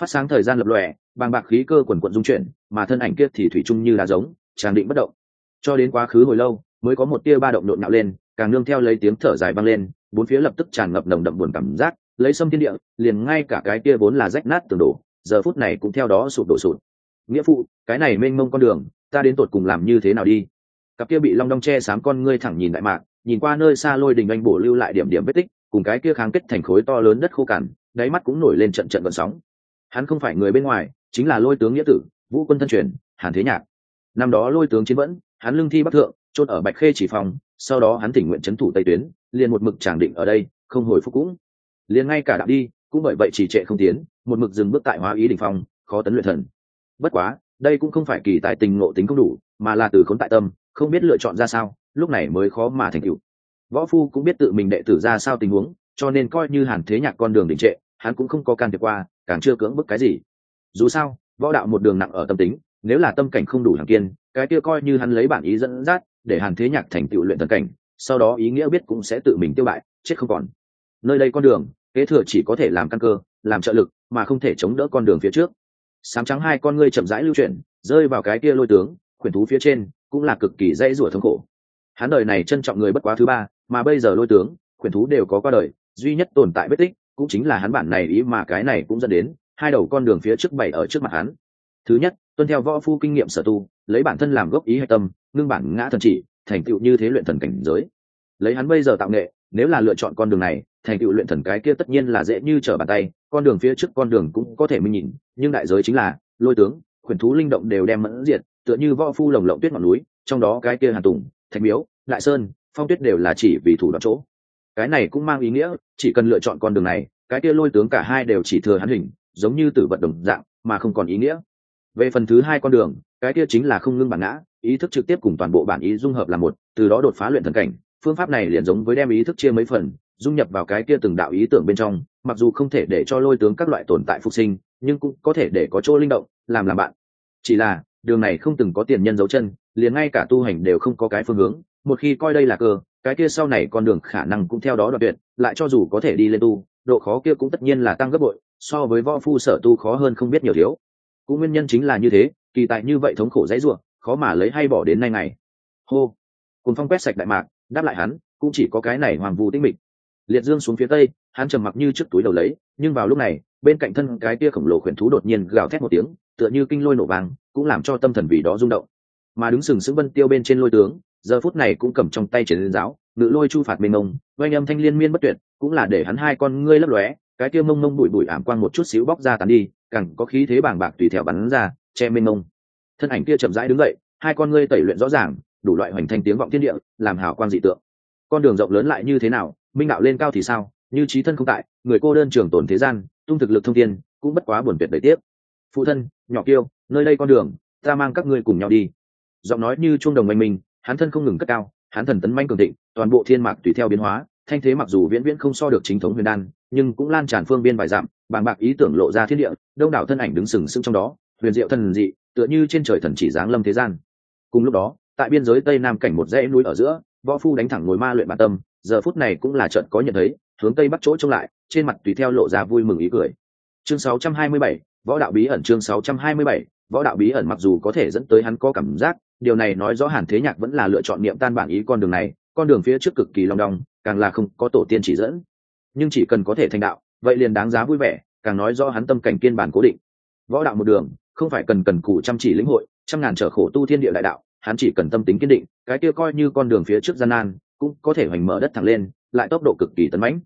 Speaker 1: Phát sáng thời gian lập lòe, bàng bạc khí cơ quần quận dung chuyển, mà thân ảnh kia thì thủy chung như đá giống, tràn định bất động. Cho đến quá khứ hồi lâu, mới có một tia ba động nộn nạo lên, càng nương theo lấy tiếng thở dài vang lên bốn phía lập tức tràn ngập nồng đậm buồn cảm giác, lấy xâm thiên địa, liền ngay cả cái kia vốn là rách nát tường đổ, giờ phút này cũng theo đó sụp đổ sụt. Nghĩa phụ, cái này mênh mông con đường, ta đến tột cùng làm như thế nào đi? Cặp kia bị long đong che sám con ngươi thẳng nhìn đại mạc nhìn qua nơi xa lôi đình anh bổ lưu lại điểm điểm vết tích, cùng cái kia kháng kết thành khối to lớn đất khô cằn, đáy mắt cũng nổi lên trận trận vận sóng. Hắn không phải người bên ngoài, chính là lôi tướng nghĩa tử, vũ quân thân truyền, hàn thế nhạc. Năm đó lôi tướng chiến vẫn, hắn lưng thi bắc thượng, chôn ở bạch khê chỉ phòng, sau đó hắn tỉnh nguyện trấn thủ tây tuyến liền một mực tràng định ở đây, không hồi phục cũng. Liền ngay cả đạo đi, cũng bởi vậy chỉ trệ không tiến, một mực dừng bước tại hóa ý đỉnh phong, khó tấn luyện thần. Bất quá, đây cũng không phải kỳ tài tình ngộ tính không đủ, mà là từ khốn tại tâm, không biết lựa chọn ra sao, lúc này mới khó mà thành tựu. Võ phu cũng biết tự mình đệ tử ra sao tình huống, cho nên coi như hàn thế nhạc con đường đình trệ, hắn cũng không có can thiệp qua, càng chưa cưỡng bức cái gì. Dù sao, võ đạo một đường nặng ở tâm tính, nếu là tâm cảnh không đủ hàng kiên, cái kia coi như hắn lấy bản ý dẫn dắt, để hàn thế nhạc thành tựu luyện thần cảnh sau đó ý nghĩa biết cũng sẽ tự mình tiêu bại, chết không còn. Nơi đây con đường, kế thừa chỉ có thể làm căn cơ, làm trợ lực, mà không thể chống đỡ con đường phía trước. Sám trắng hai con ngươi chậm rãi lưu chuyển, rơi vào cái kia lôi tướng, khuyển thú phía trên, cũng là cực kỳ dãy rủa thống khổ. Hắn đời này trân trọng người bất quá thứ ba, mà bây giờ lôi tướng, khuyển thú đều có qua đời, duy nhất tồn tại vết tích, cũng chính là hắn bản này ý mà cái này cũng dẫn đến, hai đầu con đường phía trước bảy ở trước mặt hắn. Thứ nhất, tuân theo võ phu kinh nghiệm sở tu, lấy bản thân làm gốc ý hạch tâm, ngưng bản ngã thần chỉ thành tựu như thế luyện thần cảnh giới. Lấy hắn bây giờ tạo nghệ, nếu là lựa chọn con đường này, thành tựu luyện thần cái kia tất nhiên là dễ như trở bàn tay, con đường phía trước con đường cũng có thể minh nhìn, nhưng đại giới chính là, lôi tướng khuyển thú linh động đều đem mẫn diệt, tựa như võ phu lồng lộng tuyết ngọn núi, trong đó cái kia hàn tùng, thạch miếu lại sơn, phong tuyết đều là chỉ vì thủ đoạn chỗ. Cái này cũng mang ý nghĩa, chỉ cần lựa chọn con đường này, cái kia lôi tướng cả hai đều chỉ thừa hắn hình, giống như tử vận đồng dạng, mà không còn ý nghĩa. Về phần thứ hai con đường cái kia chính là không ngưng bản ngã, ý thức trực tiếp cùng toàn bộ bản ý dung hợp là một, từ đó đột phá luyện thần cảnh. Phương pháp này liền giống với đem ý thức chia mấy phần, dung nhập vào cái kia từng đạo ý tưởng bên trong, mặc dù không thể để cho lôi tướng các loại tồn tại phục sinh, nhưng cũng có thể để có chỗ linh động, làm làm bạn. Chỉ là, đường này không từng có tiền nhân dấu chân, liền ngay cả tu hành đều không có cái phương hướng. Một khi coi đây là cơ, cái kia sau này con đường khả năng cũng theo đó đoạn tuyệt, lại cho dù có thể đi lên tu, độ khó kia cũng tất nhiên là tăng gấp bội, so với võ phu sở tu khó hơn không biết nhiều thiếu. Cũng nguyên nhân chính là như thế kỳ tại như vậy thống khổ dãy ruộng khó mà lấy hay bỏ đến nay ngày. Hô. Cùng phong quét sạch đại mạc, đáp lại hắn, cũng chỉ có cái này hoàng vu tĩnh mịch. Liệt dương xuống phía tây, hắn trầm mặc như trước túi đầu lấy, nhưng vào lúc này, bên cạnh thân cái tia khổng lồ khuyển thú đột nhiên gào thét một tiếng, tựa như kinh lôi nổ vàng, cũng làm cho tâm thần vì đó rung động. Mà đứng sừng sững vân tiêu bên trên lôi tướng, giờ phút này cũng cầm trong tay triển giáo, ngự lôi chu phạt mênh mông oanh âm thanh liên miên bất tuyệt, cũng là để hắn hai con ngươi lấp lóe, cái kia mông mông bụi bụi ảm quang một chút xíu bóc ra tàn đi, càng có khí thế bàng bạc tùy theo bắn ra che mênh mông. Thân ảnh kia chậm rãi đứng dậy, hai con ngươi tẩy luyện rõ ràng, đủ loại hoành thanh tiếng vọng thiên địa, làm hào quang dị tượng. Con đường rộng lớn lại như thế nào minh đạo lên cao thì sao, như trí thân không tại, người cô đơn trường tồn thế gian, tung thực lực thông thiên, cũng bất quá buồn tuyệt đời tiếp phụ thân, nhỏ kiêu, nơi đây con đường, ta mang các ngươi cùng nhau đi. Giọng nói như chuông đồng oanh minh, hắn thân không ngừng cất cao, hắn thần tấn manh cường thịnh, toàn bộ thiên mạc tùy theo biến hóa, thanh thế mặc dù viễn viễn không so được chính thống huyền đan, nhưng cũng lan tràn phương biên vài dặm, bàng bạc ý tưởng lộ ra thiên địa, đông đảo thân ảnh đứng sừng sững trong đó huyền diệu thần dị tựa như trên trời thần chỉ giáng lâm thế gian. Cùng lúc đó tại biên giới tây nam cảnh một dãy núi ở giữa võ phu đánh thẳng ngồi ma luyện bản tâm giờ phút này cũng là trận có nhận thấy hướng tây bắc chỗ trông lại trên mặt tùy theo lộ ra vui mừng ý cười. Chương 627, võ đạo bí ẩn chương 627, võ đạo bí ẩn mặc dù có thể dẫn tới hắn có cảm giác điều này nói rõ hàn thế nhạc vẫn là lựa chọn niệm tan bản ý con đường này con đường phía trước cực kỳ long đong càng là không có tổ tiên chỉ dẫn. Nhưng chỉ cần có thể thành đạo vậy liền đáng giá vui vẻ càng nói rõ hắn tâm cảnh kiên bản cố định. Võ đạo một đường không phải cần cần cù chăm chỉ lĩnh hội, trăm ngàn trở khổ tu thiên địa đại đạo, hắn chỉ cần tâm tính kiên định, cái kia coi như con đường phía trước gian nan, cũng có thể hoành mở đất thẳng lên, lại tốc độ cực kỳ tấn mãnh.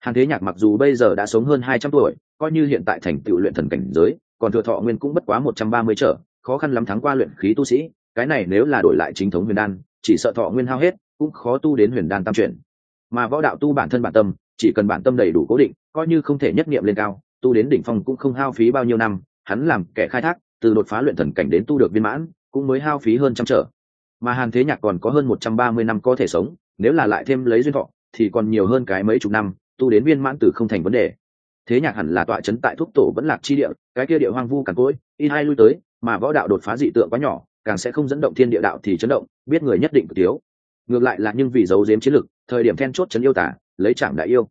Speaker 1: Hàn thế nhạc mặc dù bây giờ đã sống hơn hai trăm tuổi, coi như hiện tại thành tựu luyện thần cảnh giới, còn thừa thọ nguyên cũng bất quá một trăm ba mươi trở, khó khăn lắm thắng qua luyện khí tu sĩ, cái này nếu là đổi lại chính thống huyền đan, chỉ sợ thọ nguyên hao hết, cũng khó tu đến huyền đan tam chuyển. Mà võ đạo tu bản thân bản tâm, chỉ cần bản tâm đầy đủ cố định, coi như không thể nhất nghiệm lên cao, tu đến đỉnh phong cũng không hao phí bao nhiêu năm hắn làm kẻ khai thác, từ đột phá luyện thần cảnh đến tu được viên mãn, cũng mới hao phí hơn trăm trở. Mà hàn thế nhạc còn có hơn một trăm ba mươi năm có thể sống, nếu là lại thêm lấy duyên thọ, thì còn nhiều hơn cái mấy chục năm, tu đến viên mãn từ không thành vấn đề. Thế nhạc hẳn là tọa chấn tại thúc tổ vẫn lạc chi địa, cái kia địa hoang vu càng cỗi in hai lui tới, mà võ đạo đột phá dị tượng quá nhỏ, càng sẽ không dẫn động thiên địa đạo thì chấn động, biết người nhất định cực thiếu ngược lại là nhưng vì giấu giếm chiến lực, thời điểm then chốt chấn yêu tả, lấy chạm đại yêu.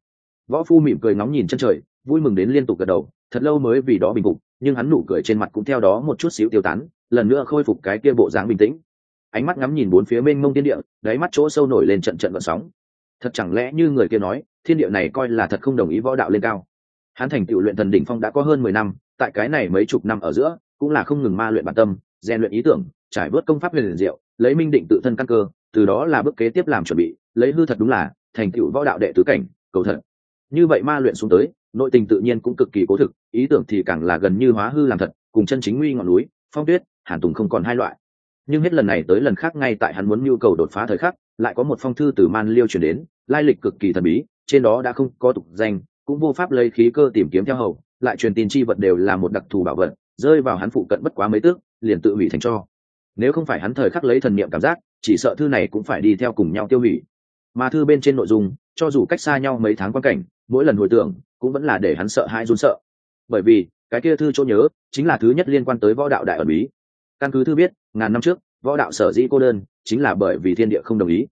Speaker 1: Võ phu mỉm cười ngóng nhìn chân trời, vui mừng đến liên tục gật đầu thật lâu mới vì đó bình phục, nhưng hắn nụ cười trên mặt cũng theo đó một chút xíu tiêu tán, lần nữa khôi phục cái kia bộ dáng bình tĩnh. Ánh mắt ngắm nhìn bốn phía mênh mông thiên địa, đáy mắt chỗ sâu nổi lên trận trận vận sóng. Thật chẳng lẽ như người kia nói, thiên địa này coi là thật không đồng ý võ đạo lên cao? Hắn thành tựu luyện thần đỉnh phong đã có hơn mười năm, tại cái này mấy chục năm ở giữa, cũng là không ngừng ma luyện bản tâm, rèn luyện ý tưởng, trải bớt công pháp huyền diệu, lấy minh định tự thân căn cơ, từ đó là bước kế tiếp làm chuẩn bị, lấy hư thật đúng là, thành tựu võ đạo đệ tứ cảnh, cầu thật. Như vậy ma luyện xuống tới nội tình tự nhiên cũng cực kỳ cố thực, ý tưởng thì càng là gần như hóa hư làm thật, cùng chân chính nguy ngọn núi, phong tuyết, hàn tùng không còn hai loại. Nhưng hết lần này tới lần khác ngay tại hắn muốn nhu cầu đột phá thời khắc, lại có một phong thư từ man liêu chuyển đến, lai lịch cực kỳ thần bí, trên đó đã không có tục danh, cũng vô pháp lấy khí cơ tìm kiếm theo hầu, lại truyền tin chi vật đều là một đặc thù bảo vật, rơi vào hắn phụ cận bất quá mấy tước, liền tự hủy thành cho. Nếu không phải hắn thời khắc lấy thần niệm cảm giác, chỉ sợ thư này cũng phải đi theo cùng nhau tiêu hủy. Mà thư bên trên nội dung, cho dù cách xa nhau mấy tháng quan cảnh, mỗi lần hồi tưởng cũng vẫn là để hắn sợ hãi run sợ. Bởi vì, cái kia thư chỗ nhớ, chính là thứ nhất liên quan tới võ đạo đại ẩn bí. Căn cứ thư biết ngàn năm trước, võ đạo sở dĩ cô đơn, chính là bởi vì thiên địa không đồng ý.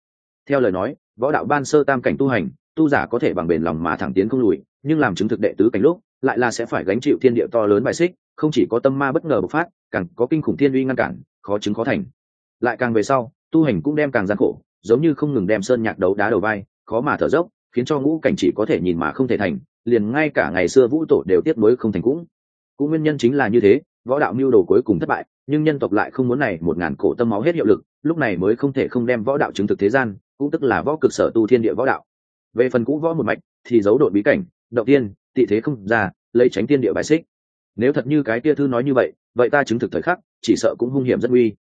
Speaker 1: Theo lời nói, võ đạo ban sơ tam cảnh tu hành, tu giả có thể bằng bền lòng mà thẳng tiến không lùi, nhưng làm chứng thực đệ tứ cảnh lúc, lại là sẽ phải gánh chịu thiên địa to lớn bài xích, không chỉ có tâm ma bất ngờ bộc phát, càng có kinh khủng thiên uy ngăn cản, khó chứng khó thành. Lại càng về sau, tu hành cũng đem càng gian khổ, giống như không ngừng đem sơn nhạc đấu đá đầu vai, khó mà thở dốc, khiến cho ngũ cảnh chỉ có thể nhìn mà không thể thành liền ngay cả ngày xưa vũ tổ đều tiếp nối không thành cũng. Cũng nguyên nhân chính là như thế, võ đạo mưu đồ cuối cùng thất bại, nhưng nhân tộc lại không muốn này một ngàn cổ tâm máu hết hiệu lực, lúc này mới không thể không đem võ đạo chứng thực thế gian, cũng tức là võ cực sở tu thiên địa võ đạo. Về phần cũ võ một mạch, thì giấu đội bí cảnh, động tiên, tị thế không ra, lấy tránh tiên địa bài xích. Nếu thật như cái tia thư nói như vậy vậy ta chứng thực thời khắc, chỉ sợ cũng hung hiểm rất nguy.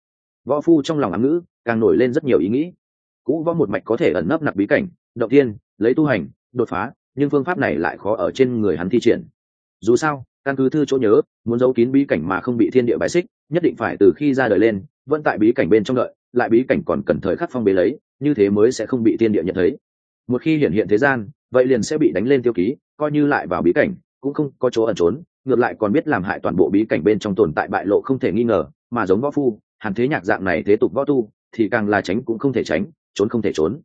Speaker 1: Võ phu trong lòng ám ngữ, càng nổi lên rất nhiều ý nghĩ. Cũ võ một mạch có thể ẩn nấp nặc bí cảnh, động tiên, lấy tu hành, đột phá nhưng phương pháp này lại khó ở trên người hắn thi triển. Dù sao, căn cứ thư chỗ nhớ, muốn giấu kín bí cảnh mà không bị thiên địa bài xích, nhất định phải từ khi ra đời lên, vẫn tại bí cảnh bên trong đợi, lại bí cảnh còn cần thời khắc phong bế lấy, như thế mới sẽ không bị thiên địa nhận thấy. Một khi hiện hiện thế gian, vậy liền sẽ bị đánh lên tiêu ký, coi như lại vào bí cảnh, cũng không có chỗ ẩn trốn, ngược lại còn biết làm hại toàn bộ bí cảnh bên trong tồn tại bại lộ không thể nghi ngờ, mà giống võ phu hàn thế nhạc dạng này thế tục võ tu, thì càng là tránh cũng không thể tránh, trốn không thể trốn.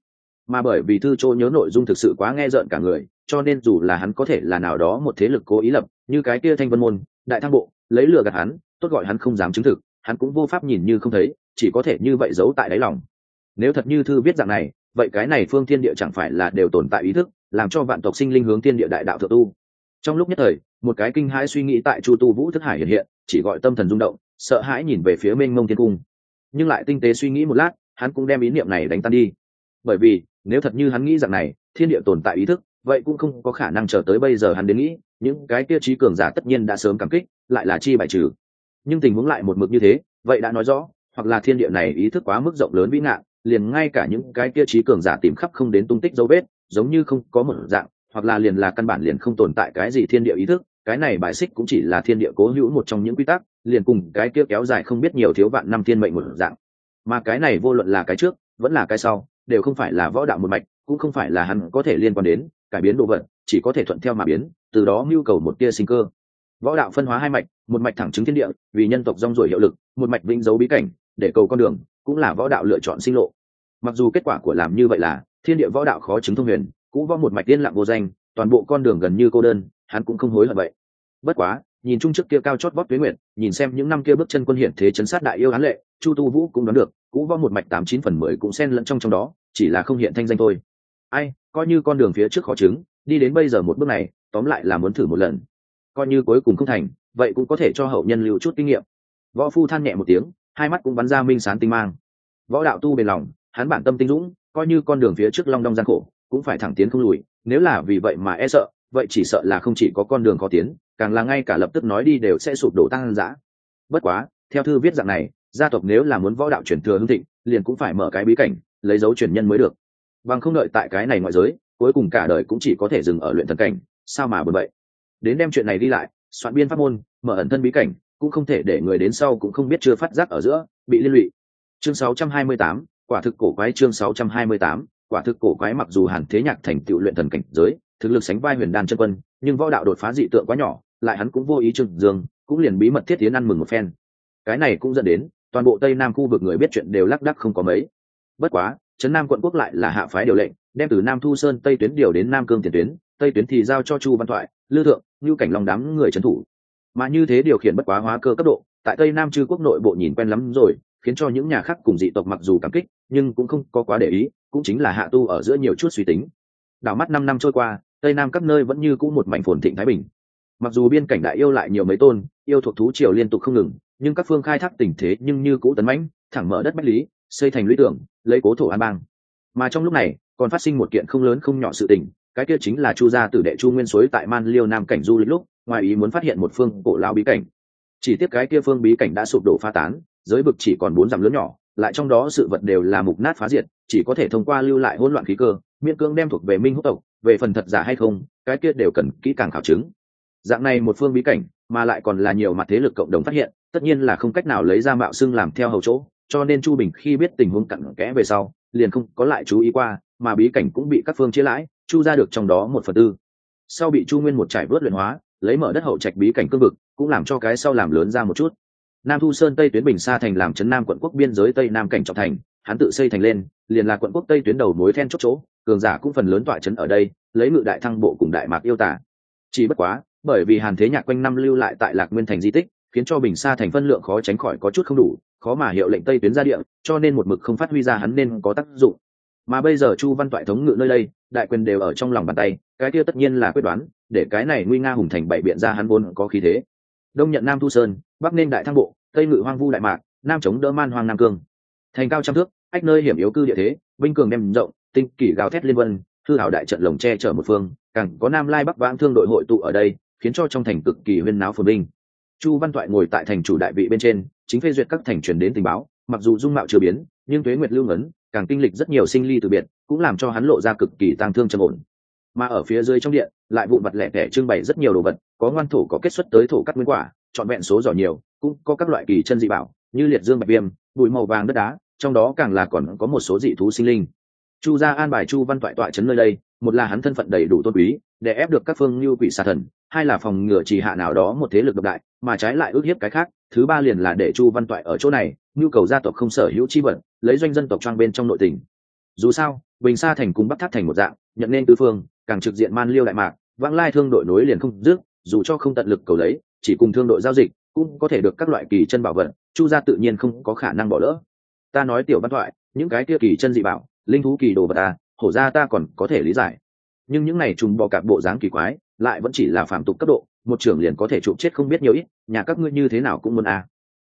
Speaker 1: Mà bởi vì thư chỗ nhớ nội dung thực sự quá nghe rợn cả người cho nên dù là hắn có thể là nào đó một thế lực cố ý lập, như cái kia thanh vân môn, đại thang bộ, lấy lừa gạt hắn, tốt gọi hắn không dám chứng thực, hắn cũng vô pháp nhìn như không thấy, chỉ có thể như vậy giấu tại đáy lòng. Nếu thật như thư viết dạng này, vậy cái này phương thiên địa chẳng phải là đều tồn tại ý thức, làm cho vạn tộc sinh linh hướng thiên địa đại đạo thượng tu. Trong lúc nhất thời, một cái kinh hãi suy nghĩ tại chu tu vũ thức hải hiện hiện, chỉ gọi tâm thần rung động, sợ hãi nhìn về phía mênh mông thiên cung. Nhưng lại tinh tế suy nghĩ một lát, hắn cũng đem ý niệm này đánh tan đi. Bởi vì, nếu thật như hắn nghĩ rằng này, thiên địa tồn tại ý thức vậy cũng không có khả năng chờ tới bây giờ hắn đến nghĩ, những cái kia trí cường giả tất nhiên đã sớm cảm kích, lại là chi bài trừ. Nhưng tình huống lại một mực như thế, vậy đã nói rõ, hoặc là thiên địa này ý thức quá mức rộng lớn vĩ ngạn, liền ngay cả những cái kia trí cường giả tìm khắp không đến tung tích dấu vết, giống như không có một dạng, hoặc là liền là căn bản liền không tồn tại cái gì thiên địa ý thức, cái này bài xích cũng chỉ là thiên địa cố hữu một trong những quy tắc, liền cùng cái kia kéo dài không biết nhiều thiếu vạn năm thiên mệnh một dạng. Mà cái này vô luận là cái trước, vẫn là cái sau, đều không phải là võ đạo một mạch, cũng không phải là hắn có thể liên quan đến cải biến đồ vật, chỉ có thể thuận theo mà biến, từ đó mưu cầu một tia sinh cơ. Võ đạo phân hóa hai mạch, một mạch thẳng chứng thiên địa, vì nhân tộc rong ruổi hiệu lực, một mạch vĩnh dấu bí cảnh, để cầu con đường, cũng là võ đạo lựa chọn sinh lộ. Mặc dù kết quả của làm như vậy là, thiên địa võ đạo khó chứng thông huyền cũng võ một mạch tiên lặng vô danh, toàn bộ con đường gần như cô đơn, hắn cũng không hối hận vậy. Bất quá, nhìn chung trước kia cao chót vót tuyến nguyện nhìn xem những năm kia bước chân quân hiển thế chấn sát đại yêu hán lệ, chu tu vũ cũng đoán được, cũ võ một mạch tám chín phần mười cũng xen lẫn trong trong đó, chỉ là không hiện thanh danh thôi. Ai coi như con đường phía trước khó chứng, đi đến bây giờ một bước này, tóm lại là muốn thử một lần. Coi như cuối cùng không thành, vậy cũng có thể cho hậu nhân lưu chút kinh nghiệm. Võ phu than nhẹ một tiếng, hai mắt cũng bắn ra minh sán tinh mang. Võ đạo tu bền lòng, hắn bản tâm tinh dũng, coi như con đường phía trước long đong gian khổ, cũng phải thẳng tiến không lùi, nếu là vì vậy mà e sợ, vậy chỉ sợ là không chỉ có con đường khó tiến, càng là ngay cả lập tức nói đi đều sẽ sụp đổ tăng dã. Bất quá, theo thư viết dạng này, gia tộc nếu là muốn võ đạo truyền thừa hưng thịnh, liền cũng phải mở cái bí cảnh, lấy dấu truyền nhân mới được bằng không đợi tại cái này ngoại giới cuối cùng cả đời cũng chỉ có thể dừng ở luyện thần cảnh sao mà bởi vậy? Đến đem chuyện này đi lại soạn biên pháp môn mở ẩn thân bí cảnh cũng không thể để người đến sau cũng không biết chưa phát giác ở giữa bị liên lụy. Chương 628, quả thực cổ quái chương 628, quả thực cổ quái mặc dù hàn thế nhạc thành tựu luyện thần cảnh giới thực lực sánh vai huyền đan chân quân nhưng võ đạo đột phá dị tượng quá nhỏ lại hắn cũng vô ý trừng dương cũng liền bí mật thiết tiến ăn mừng một phen. Cái này cũng dẫn đến toàn bộ tây nam khu vực người biết chuyện đều lắc đắc không có mấy. Bất quá trấn nam quận quốc lại là hạ phái điều lệnh, đem từ nam thu sơn tây tuyến điều đến nam cương tiền tuyến, tây tuyến thì giao cho chu văn thoại, lư thượng như cảnh lòng đám người trấn thủ. Mà như thế điều khiển bất quá hóa cơ cấp độ, tại tây nam chư quốc nội bộ nhìn quen lắm rồi, khiến cho những nhà khác cùng dị tộc mặc dù cảm kích, nhưng cũng không có quá để ý, cũng chính là hạ tu ở giữa nhiều chút suy tính. Đảo mắt năm năm trôi qua, tây nam các nơi vẫn như cũ một mảnh phồn thịnh thái bình. Mặc dù biên cảnh đại yêu lại nhiều mấy tôn, yêu thuộc thú triều liên tục không ngừng, nhưng các phương khai thác tình thế nhưng như cũ tấn mãnh, thẳng mở đất bách lý, xây thành lũy tưởng lấy cố thổ an bang. Mà trong lúc này, còn phát sinh một kiện không lớn không nhỏ sự tình, cái kia chính là chu gia tử đệ chu nguyên suối tại man liêu nam cảnh du lịch lúc, ngoài ý muốn phát hiện một phương cổ lao bí cảnh. Chỉ tiếc cái kia phương bí cảnh đã sụp đổ pha tán, giới vực chỉ còn bốn dặm lớn nhỏ, lại trong đó sự vật đều là mục nát phá diệt, chỉ có thể thông qua lưu lại hỗn loạn khí cơ, miễn cưỡng đem thuộc về minh húc tộc, về phần thật giả hay không, cái kia đều cần kỹ càng khảo chứng. Dạng này một phương bí cảnh, mà lại còn là nhiều mặt thế lực cộng đồng phát hiện, tất nhiên là không cách nào lấy ra mạo xưng làm theo hầu chỗ cho nên chu bình khi biết tình huống cặn kẽ về sau, liền không có lại chú ý qua, mà bí cảnh cũng bị các phương chia lãi, chu ra được trong đó một phần tư. Sau bị chu nguyên một trải vớt luyện hóa, lấy mở đất hậu trạch bí cảnh cương vực, cũng làm cho cái sau làm lớn ra một chút. Nam thu sơn tây tuyến bình sa thành làm trấn nam quận quốc biên giới tây nam cảnh trọng thành, hắn tự xây thành lên, liền là quận quốc tây tuyến đầu mối then chốt chỗ, cường giả cũng phần lớn tọa trấn ở đây, lấy ngự đại thăng bộ cùng đại mạc yêu tả. Chỉ bất quá, bởi vì hàn thế nhạc quanh năm lưu lại tại lạc nguyên thành di tích, khiến cho bình sa thành phân lượng khó tránh khỏi có chút không đủ khó mà hiệu lệnh tây tuyến ra địa, cho nên một mực không phát huy ra hắn nên có tác dụng. Mà bây giờ chu văn toại thống ngự nơi đây, đại quyền đều ở trong lòng bàn tay, cái kia tất nhiên là quyết đoán, để cái này nguy nga hùng thành bảy biện ra hắn vốn có khí thế. Đông nhận nam thu sơn, bắc nên đại thăng bộ, tây ngự hoang vu đại mạc, nam chống đỡ man hoang nam cương. Thành cao trăm thước, ách nơi hiểm yếu cư địa thế, binh cường đem rộng, tinh kỷ gào thét liên vân, hư hảo đại trận lồng che chở một phương, càng có nam lai bắc vãng thương đội hội tụ ở đây, khiến cho trong thành cực kỳ huyên náo phồn binh chu văn toại ngồi tại thành chủ đại vị bên trên, chính phê duyệt các thành truyền đến tình báo, mặc dù dung mạo chưa biến, nhưng tuế nguyệt lưu ngấn, càng kinh lịch rất nhiều sinh ly từ biệt, cũng làm cho hắn lộ ra cực kỳ tang thương trầm ổn. Mà ở phía dưới trong điện, lại vụn vặt lẻ tẻ trưng bày rất nhiều đồ vật, có ngoan thổ có kết xuất tới thổ cắt nguyên quả, trọn vẹn số giỏ nhiều, cũng có các loại kỳ chân dị bảo, như liệt dương bạch viêm, bụi màu vàng đất đá, trong đó càng là còn có một số dị thú sinh linh. Chu gia an bài chu văn toại tọa trấn nơi đây, một là hắn thân phận đầy đủ tôn quý, để ép được các phương như quỷ xà thần hai là phòng ngừa trì hạ nào đó một thế lực độc đại, mà trái lại ước hiếp cái khác, thứ ba liền là để chu văn toại ở chỗ này, nhu cầu gia tộc không sở hữu chi vật, lấy doanh dân tộc trang bên trong nội tình. Dù sao, bình sa thành cùng bắc tháp thành một dạng, nhận nên tư phương, càng trực diện man liêu đại mạc, vãng lai thương đội nối liền không dứt, dù cho không tận lực cầu lấy, chỉ cùng thương đội giao dịch, cũng có thể được các loại kỳ chân bảo vật, chu gia tự nhiên không có khả năng bỏ lỡ. Ta nói tiểu văn thoại những cái kia kỳ chân dị bảo, linh thú kỳ đồ vật ta, hổ ra ta còn có thể lý giải. Nhưng những này trùng bò cạp bộ dáng kỳ quái lại vẫn chỉ là phạm tục cấp độ, một trưởng liền có thể chụp chết không biết nhiều ít, nhà các ngươi như thế nào cũng muốn à.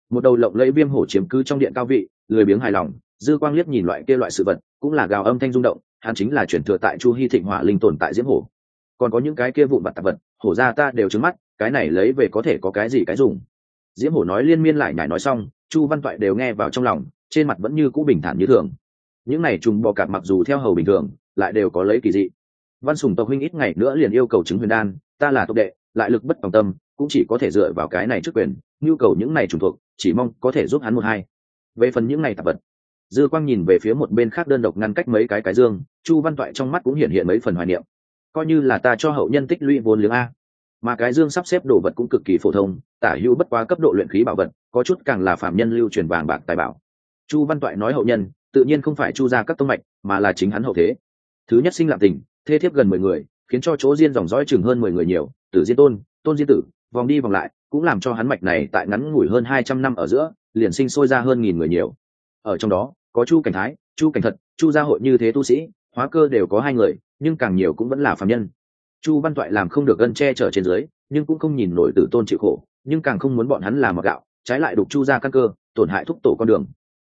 Speaker 1: một đầu lộng lẫy viêm hổ chiếm cứ trong điện cao vị, lười biếng hài lòng, dư quang liếc nhìn loại kia loại sự vật, cũng là gào âm thanh rung động, hắn chính là chuyển thừa tại chu hy thịnh hỏa linh tồn tại diễm hổ. Còn có những cái kia vụn vặt tạp vật, hổ ra ta đều trứng mắt, cái này lấy về có thể có cái gì cái dùng. Diễm hổ nói liên miên lại nhải nói xong, chu văn toại đều nghe vào trong lòng, trên mặt vẫn như cũ bình thản như thường. Những này trùng bò cạp mặc dù theo hầu bình thường, lại đều có lấy kỳ dị văn sùng tộc huynh ít ngày nữa liền yêu cầu chứng huyền đan, ta là tộc đệ, lại lực bất tòng tâm, cũng chỉ có thể dựa vào cái này trước quyền, nhu cầu những này trùng thuộc, chỉ mong có thể giúp hắn một hai. Về phần những này tạp vật, dư quang nhìn về phía một bên khác đơn độc ngăn cách mấy cái cái dương, chu văn toại trong mắt cũng hiện hiện mấy phần hoài niệm. Coi như là ta cho hậu nhân tích lũy vốn liếng a. Mà cái dương sắp xếp đồ vật cũng cực kỳ phổ thông, tả hữu bất quá cấp độ luyện khí bảo vật, có chút càng là phạm nhân lưu truyền vàng bạc tài bảo. Chu văn toại nói hậu nhân, tự nhiên không phải chu ra các tông mạch, mà là chính hắn hậu thế. Thứ nhất sinh lạm tình thê thiếp gần mười người, khiến cho chỗ diên dòng dõi chừng hơn mười người nhiều. Tử diên tôn tôn diên tử, vòng đi vòng lại, cũng làm cho hắn mạch này tại ngắn ngủi hơn hai trăm năm ở giữa, liền sinh sôi ra hơn nghìn người nhiều. Ở trong đó, có chu cảnh thái, chu cảnh thật, chu gia hội như thế tu sĩ, hóa cơ đều có hai người, nhưng càng nhiều cũng vẫn là phạm nhân. Chu văn toại làm không được gân che chở trên dưới, nhưng cũng không nhìn nổi tử tôn chịu khổ, nhưng càng không muốn bọn hắn làm mặc gạo, trái lại đục chu ra căn cơ, tổn hại thúc tổ con đường.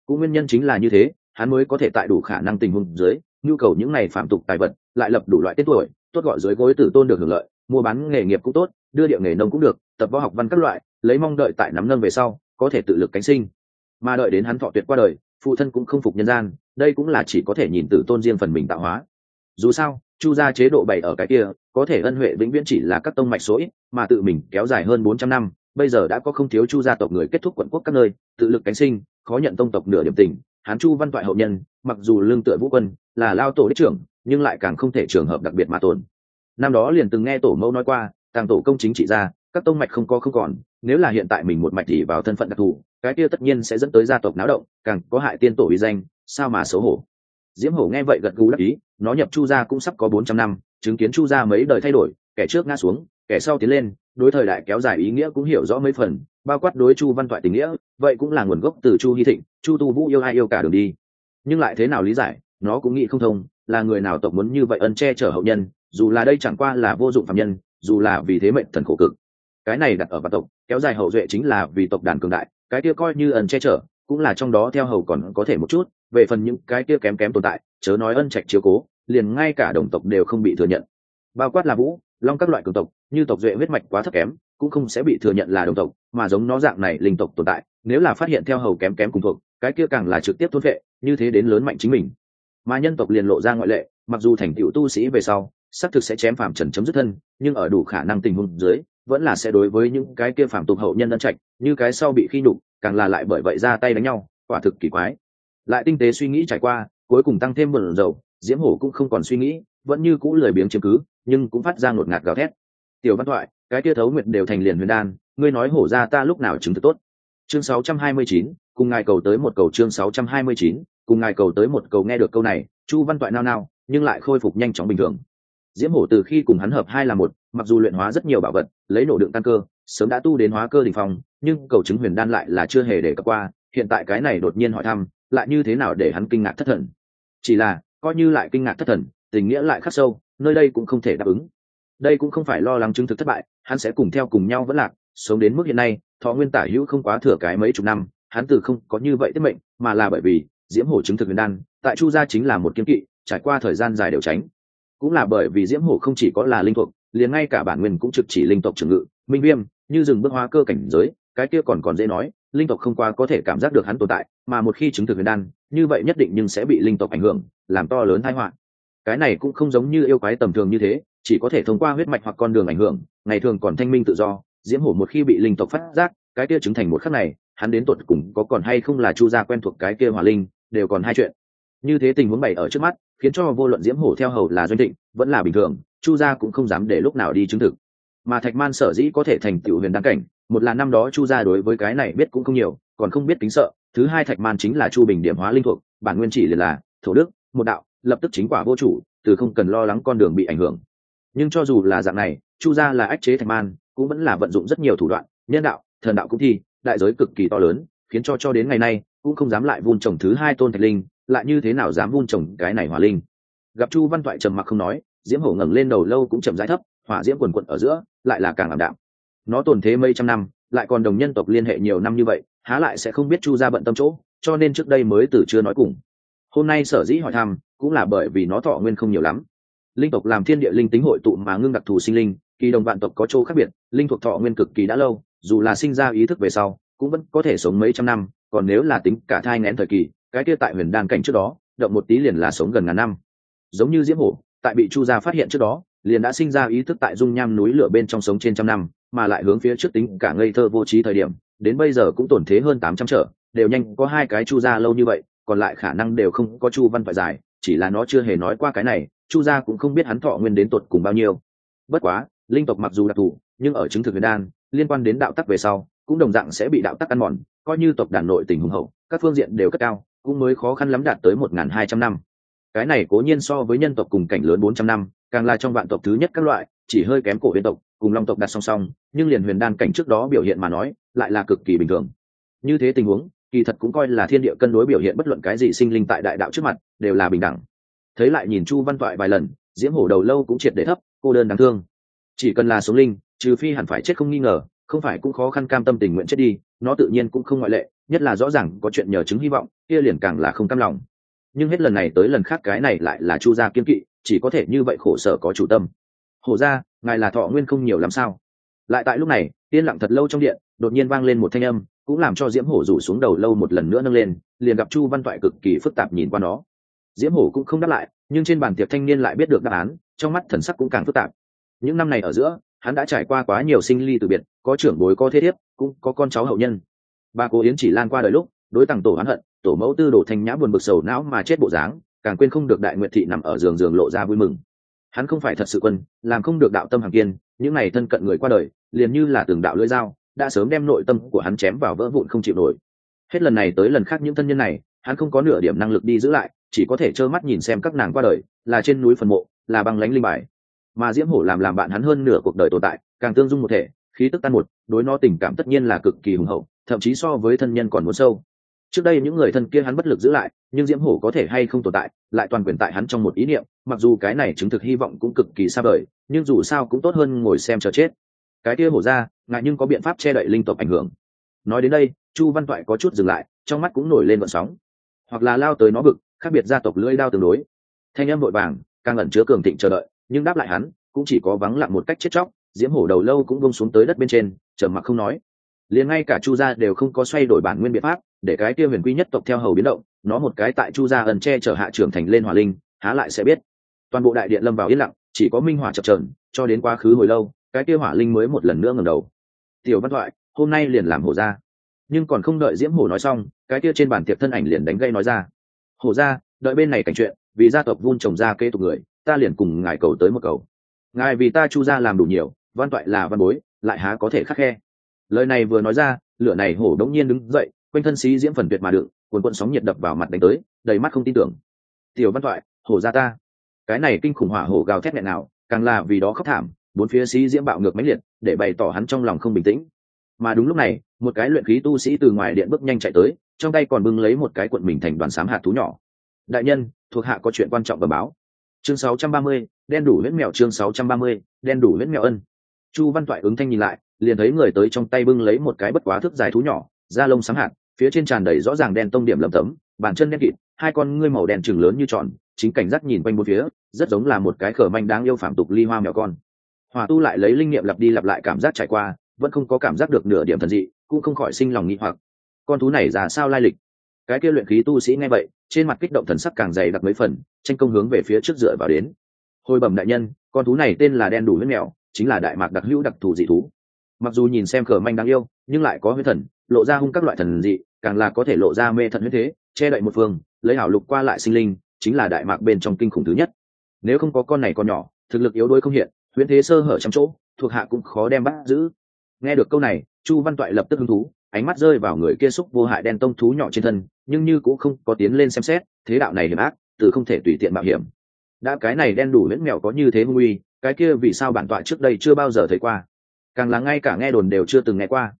Speaker 1: Cũng nguyên nhân chính là như thế, hắn mới có thể tại đủ khả năng tình huống dưới nhu cầu những này phạm tục tài vật, lại lập đủ loại tên tuổi, tốt gọi dưới gối tử tôn được hưởng lợi, mua bán nghề nghiệp cũng tốt, đưa địa nghề nông cũng được, tập võ học văn các loại, lấy mong đợi tại nắm nâng về sau, có thể tự lực cánh sinh. Mà đợi đến hắn thọ tuyệt qua đời, phụ thân cũng không phục nhân gian, đây cũng là chỉ có thể nhìn tử tôn riêng phần mình tạo hóa. Dù sao, chu gia chế độ bày ở cái kia, có thể ân huệ vĩnh viễn chỉ là các tông mạch số ít, mà tự mình kéo dài hơn bốn trăm năm, bây giờ đã có không thiếu chu gia tộc người kết thúc quận quốc các nơi, tự lực cánh sinh, khó nhận tông tộc nửa điểm tình. Hán chu văn toại hậu nhân, mặc dù lương tựa vũ quân là lao tổ đích trưởng, nhưng lại càng không thể trường hợp đặc biệt mà tồn. Năm đó liền từng nghe tổ mẫu nói qua, tàng tổ công chính trị ra, các tông mạch không có không còn, nếu là hiện tại mình một mạch thì vào thân phận đặc thù, cái kia tất nhiên sẽ dẫn tới gia tộc náo động, càng có hại tiên tổ uy danh, sao mà xấu hổ. Diễm hổ nghe vậy gật gù đắc ý, nó nhập chu gia cũng sắp có bốn trăm năm, chứng kiến chu gia mấy đời thay đổi, kẻ trước ngã xuống, kẻ sau tiến lên, đối thời đại kéo dài ý nghĩa cũng hiểu rõ mấy phần, bao quát đối chu văn toại tình nghĩa, vậy cũng là nguồn gốc từ chu hy thịnh, chu tu vũ yêu ai yêu cả đường đi. Nhưng lại thế nào lý giải nó cũng nghĩ không thông, là người nào tộc muốn như vậy ân che chở hậu nhân, dù là đây chẳng qua là vô dụng phạm nhân, dù là vì thế mệnh thần khổ cực. Cái này đặt ở vạn tộc, kéo dài hậu duệ chính là vì tộc đàn cường đại, cái kia coi như ân che chở, cũng là trong đó theo hầu còn có thể một chút, về phần những cái kia kém kém tồn tại, chớ nói ân trạch chiếu cố, liền ngay cả đồng tộc đều không bị thừa nhận. Bao quát là vũ, long các loại cường tộc, như tộc duệ huyết mạch quá thấp kém, cũng không sẽ bị thừa nhận là đồng tộc, mà giống nó dạng này linh tộc tồn tại, nếu là phát hiện theo hầu kém kém cùng thuộc, cái kia càng là trực tiếp thôn vệ, như thế đến lớn mạnh chính mình mà nhân tộc liền lộ ra ngoại lệ mặc dù thành tựu tu sĩ về sau xác thực sẽ chém phạm trần chấm dứt thân nhưng ở đủ khả năng tình huống dưới vẫn là sẽ đối với những cái kia phạm tục hậu nhân ân trạch như cái sau bị khi nhục càng là lại bởi vậy ra tay đánh nhau quả thực kỳ quái. Lại tinh tế suy nghĩ trải qua cuối cùng tăng thêm một dầu diễm hổ cũng không còn suy nghĩ vẫn như cũ lười biếng chiếm cứ nhưng cũng phát ra ngột ngạt gào thét. Tiểu văn thoại cái kia thấu nguyệt đều thành liền huyền đan ngươi nói hổ ra ta lúc nào chứng thực tốt? Chương 629, cùng ngài cầu tới một cầu chương 629, cùng ngài cầu tới một cầu nghe được câu này, chu văn toại nao nao, nhưng lại khôi phục nhanh chóng bình thường. Diễm hổ từ khi cùng hắn hợp hai là một, mặc dù luyện hóa rất nhiều bảo vật, lấy nổ đựng tăng cơ, sớm đã tu đến hóa cơ đỉnh phong, nhưng cầu chứng huyền đan lại là chưa hề để cập qua, hiện tại cái này đột nhiên hỏi thăm, lại như thế nào để hắn kinh ngạc thất thần? Chỉ là, coi như lại kinh ngạc thất thần, tình nghĩa lại khắc sâu, nơi đây cũng không thể đáp ứng. Đây cũng không phải lo lắng chứng thực thất bại, hắn sẽ cùng theo cùng nhau vẫn lạc, sống đến mức hiện nay, thọ nguyên tả hữu không quá thừa cái mấy chục năm, hắn từ không có như vậy tiết mệnh, mà là bởi vì diễm hổ chứng thực huyền đan, tại chu gia chính là một kiếm kỵ, trải qua thời gian dài đều tránh. Cũng là bởi vì diễm hổ không chỉ có là linh thuộc, liền ngay cả bản nguyên cũng trực chỉ linh tộc trường ngự, minh viêm, như dừng bước hóa cơ cảnh giới, cái kia còn còn dễ nói, linh tộc không qua có thể cảm giác được hắn tồn tại, mà một khi chứng thực huyền đan, như vậy nhất định nhưng sẽ bị linh tộc ảnh hưởng, làm to lớn thái họa. Cái này cũng không giống như yêu quái tầm thường như thế, chỉ có thể thông qua huyết mạch hoặc con đường ảnh hưởng, ngày thường còn thanh minh tự do, diễm hổ một khi bị linh tộc phát giác, cái kia chứng thành một khắc này, hắn đến tột cùng có còn hay không là chu gia quen thuộc cái kia hỏa linh đều còn hai chuyện. Như thế tình huống bày ở trước mắt, khiến cho vô luận diễm hổ theo hầu là doanh định vẫn là bình thường, chu gia cũng không dám để lúc nào đi chứng thực. Mà thạch man sở dĩ có thể thành tựu huyền đáng cảnh, một là năm đó chu gia đối với cái này biết cũng không nhiều, còn không biết tính sợ, thứ hai thạch man chính là chu bình điểm hóa linh thuộc, bản nguyên chỉ liền là thổ đức, một đạo, lập tức chính quả vô chủ, từ không cần lo lắng con đường bị ảnh hưởng. Nhưng cho dù là dạng này, chu gia là ách chế thạch man, cũng vẫn là vận dụng rất nhiều thủ đoạn, nhân đạo, thần đạo cũng thi, đại giới cực kỳ to lớn, khiến cho cho đến ngày nay cũng không dám lại vun trồng thứ hai tôn thạch linh, lại như thế nào dám vun trồng cái này hỏa linh? Gặp chu văn toại trầm mặc không nói, diễm hổ ngẩng lên đầu lâu cũng chậm rãi thấp, hỏa diễm quần quận ở giữa, lại là càng ảm đạm. Nó tồn thế mấy trăm năm, lại còn đồng nhân tộc liên hệ nhiều năm như vậy, há lại sẽ không biết chu ra bận tâm chỗ, cho nên trước đây mới từ chưa nói cùng. Hôm nay sở dĩ hỏi thăm, cũng là bởi vì nó thọ nguyên không nhiều lắm. Linh tộc làm thiên địa linh tính hội tụ mà ngưng đặc thù sinh linh, kỳ đồng vạn tộc có chỗ khác biệt, linh thuộc thọ nguyên cực kỳ đã lâu, dù là sinh ra ý thức về sau, cũng vẫn có thể sống mấy trăm năm còn nếu là tính cả thai ngén thời kỳ, cái kia tại huyền đan cảnh trước đó, động một tí liền là sống gần ngàn năm. Giống như diễm hổ, tại bị chu gia phát hiện trước đó, liền đã sinh ra ý thức tại dung nham núi lửa bên trong sống trên trăm năm, mà lại hướng phía trước tính cả ngây thơ vô trí thời điểm, đến bây giờ cũng tổn thế hơn tám trăm trở, đều nhanh có hai cái chu gia lâu như vậy, còn lại khả năng đều không có chu văn phải dài chỉ là nó chưa hề nói qua cái này, chu gia cũng không biết hắn thọ nguyên đến tột cùng bao nhiêu. Bất quá, linh tộc mặc dù đặc thù, nhưng ở chứng thực huyền đan, liên quan đến đạo tắc về sau, cũng đồng dạng sẽ bị đạo tắc ăn mòn coi như tộc đàn nội tình hùng hậu, các phương diện đều cất cao, cũng mới khó khăn lắm đạt tới một ngàn hai trăm năm. Cái này cố nhiên so với nhân tộc cùng cảnh lớn bốn trăm năm, càng là trong vạn tộc thứ nhất các loại, chỉ hơi kém cổ huyền tộc, cùng long tộc đặt song song, nhưng liền huyền đan cảnh trước đó biểu hiện mà nói, lại là cực kỳ bình thường. Như thế tình huống, kỳ thật cũng coi là thiên địa cân đối biểu hiện bất luận cái gì sinh linh tại đại đạo trước mặt, đều là bình đẳng. Thấy lại nhìn chu văn toại vài lần, diễm hổ đầu lâu cũng triệt để thấp, cô đơn đáng thương. Chỉ cần là sống linh, trừ phi hẳn phải chết không nghi ngờ không phải cũng khó khăn cam tâm tình nguyện chết đi, nó tự nhiên cũng không ngoại lệ, nhất là rõ ràng có chuyện nhờ chứng hy vọng, kia liền càng là không cam lòng. Nhưng hết lần này tới lần khác cái này lại là chu gia kiên kỵ, chỉ có thể như vậy khổ sở có chủ tâm. Hổ ra ngài là thọ nguyên không nhiều lắm sao? Lại tại lúc này, yên lặng thật lâu trong điện, đột nhiên vang lên một thanh âm, cũng làm cho diễm hổ rủ xuống đầu lâu một lần nữa nâng lên, liền gặp chu văn toại cực kỳ phức tạp nhìn qua nó. Diễm hổ cũng không đáp lại, nhưng trên bàn tiệc thanh niên lại biết được đáp án, trong mắt thần sắc cũng càng phức tạp. Những năm này ở giữa hắn đã trải qua quá nhiều sinh ly từ biệt, có trưởng bối, có thế thiếp, cũng có con cháu hậu nhân. Bà cố yến chỉ lan qua đời lúc, đối tặng tổ hắn hận, tổ mẫu tư đồ thanh nhã buồn bực sầu não mà chết bộ dáng, càng quên không được đại nguyệt thị nằm ở giường giường lộ ra vui mừng. Hắn không phải thật sự quân, làm không được đạo tâm hàng kiên, những ngày thân cận người qua đời, liền như là từng đạo lưỡi dao, đã sớm đem nội tâm của hắn chém vào vỡ vụn không chịu nổi. Hết lần này tới lần khác những thân nhân này, hắn không có nửa điểm năng lực đi giữ lại, chỉ có thể trơ mắt nhìn xem các nàng qua đời, là trên núi phần mộ, là băng lánh linh bài mà diễm hổ làm làm bạn hắn hơn nửa cuộc đời tồn tại, càng tương dung một thể, khí tức tan một, đối nó tình cảm tất nhiên là cực kỳ hùng hậu, thậm chí so với thân nhân còn muốn sâu. Trước đây những người thân kia hắn bất lực giữ lại, nhưng diễm hổ có thể hay không tồn tại, lại toàn quyền tại hắn trong một ý niệm, mặc dù cái này chứng thực hy vọng cũng cực kỳ xa vời, nhưng dù sao cũng tốt hơn ngồi xem chờ chết. Cái kia hổ ra, ngại nhưng có biện pháp che đậy linh tộc ảnh hưởng. Nói đến đây, chu văn toại có chút dừng lại, trong mắt cũng nổi lên vận sóng. Hoặc là lao tới nó bực khác biệt gia tộc lưỡi đao tương đối. Thanh âm vội vàng, càng ẩn chứa cường thịnh chờ đợi nhưng đáp lại hắn, cũng chỉ có vắng lặng một cách chết chóc, diễm hổ đầu lâu cũng bông xuống tới đất bên trên, trầm mặc không nói. Liền ngay cả chu gia đều không có xoay đổi bản nguyên biện pháp, để cái kia huyền quy nhất tộc theo hầu biến động, nó một cái tại chu gia ẩn che chở hạ trưởng thành lên hỏa linh, há lại sẽ biết. Toàn bộ đại điện lâm vào yên lặng, chỉ có minh hỏa chập trờn cho đến quá khứ hồi lâu, cái kia hỏa linh mới một lần nữa ngẩng đầu. Tiểu văn thoại, hôm nay liền làm hổ ra nhưng còn không đợi diễm hổ nói xong, cái kia trên bản tiệp thân ảnh liền đánh gây nói ra. Hổ ra đợi bên này cảnh chuyện, vì gia tộc vun trồng ra kế tục người ta liền cùng ngài cầu tới một cầu. Ngài vì ta chu ra làm đủ nhiều, văn toại là văn bối, lại há có thể khắc khe. Lời này vừa nói ra, lửa này hổ đống nhiên đứng dậy, quanh thân sĩ diễm phần tuyệt mà đựng, cuồn cuộn sóng nhiệt đập vào mặt đánh tới, đầy mắt không tin tưởng. Tiểu văn toại, hổ ra ta. Cái này kinh khủng hỏa hổ gào thét nghẹn nào, càng là vì đó khóc thảm, bốn phía sĩ diễm bạo ngược mãnh liệt, để bày tỏ hắn trong lòng không bình tĩnh. Mà đúng lúc này, một cái luyện khí tu sĩ từ ngoài điện bước nhanh chạy tới, trong tay còn bưng lấy một cái cuộn mình thành đoàn sám hạt thú nhỏ. Đại nhân, thuộc hạ có chuyện quan trọng bẩm báo chương 630, đen đủ huyết mèo chương 630, đen đủ huyết mèo ân. Chu văn toại ứng thanh nhìn lại liền thấy người tới trong tay bưng lấy một cái bất quá thước dài thú nhỏ da lông sáng hạt phía trên tràn đầy rõ ràng đen tông điểm lầm tấm bàn chân đen kịt hai con ngươi màu đen trừng lớn như tròn chính cảnh giác nhìn quanh một phía rất giống là một cái khở manh đáng yêu phạm tục ly hoa mèo con. Hòa tu lại lấy linh nghiệm lặp đi lặp lại cảm giác trải qua vẫn không có cảm giác được nửa điểm thần dị cũng không khỏi sinh lòng nghi hoặc. Con thú này ra sao lai lịch? Cái kia luyện khí tu sĩ nghe vậy trên mặt kích động thần sắc càng dày đặc mấy phần, tranh công hướng về phía trước dựa vào đến. Hồi bẩm đại nhân, con thú này tên là đen đủ huyết mèo, chính là đại mạc đặc hữu đặc thù dị thú. Mặc dù nhìn xem cờ manh đáng yêu, nhưng lại có huyết thần, lộ ra hung các loại thần dị, càng là có thể lộ ra mê thần huyết thế, che đậy một phương, lấy hảo lục qua lại sinh linh, chính là đại mạc bên trong kinh khủng thứ nhất. Nếu không có con này con nhỏ, thực lực yếu đuối không hiện, huyễn thế sơ hở trong chỗ, thuộc hạ cũng khó đem bắt giữ. Nghe được câu này, chu văn toại lập tức hứng thú ánh mắt rơi vào người kia xúc vô hại đen tông thú nhỏ trên thân, nhưng như cũng không có tiến lên xem xét, thế đạo này hiểm ác, từ không thể tùy tiện mạo hiểm. Đã cái này đen đủ lẫn mèo có như thế hung uy, cái kia vì sao bản tọa trước đây chưa bao giờ thấy qua? Càng là ngay cả nghe đồn đều chưa từng nghe qua.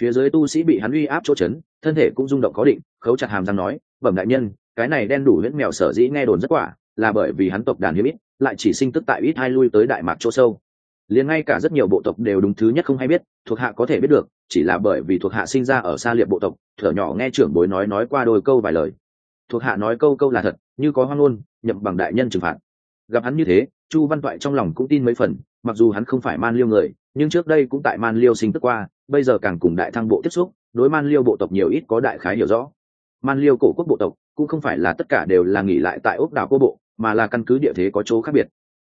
Speaker 1: Phía dưới tu sĩ bị hắn uy áp chỗ chấn, thân thể cũng rung động có định, khấu chặt hàm răng nói, bẩm đại nhân, cái này đen đủ lẫn mèo sở dĩ nghe đồn rất quả, là bởi vì hắn tộc đàn hiếm ít, lại chỉ sinh tức tại ít hai lui tới đại mạc chỗ sâu liền ngay cả rất nhiều bộ tộc đều đúng thứ nhất không hay biết, thuộc hạ có thể biết được, chỉ là bởi vì thuộc hạ sinh ra ở xa liệp bộ tộc, thở nhỏ nghe trưởng bối nói nói qua đôi câu vài lời. Thuộc hạ nói câu câu là thật, như có hoang ngôn, nhậm bằng đại nhân trừng phạt. Gặp hắn như thế, chu văn toại trong lòng cũng tin mấy phần, mặc dù hắn không phải man liêu người, nhưng trước đây cũng tại man liêu sinh tức qua, bây giờ càng cùng đại thăng bộ tiếp xúc, đối man liêu bộ tộc nhiều ít có đại khái hiểu rõ. Man liêu cổ quốc bộ tộc, cũng không phải là tất cả đều là nghỉ lại tại ốc đảo cô bộ, mà là căn cứ địa thế có chỗ khác biệt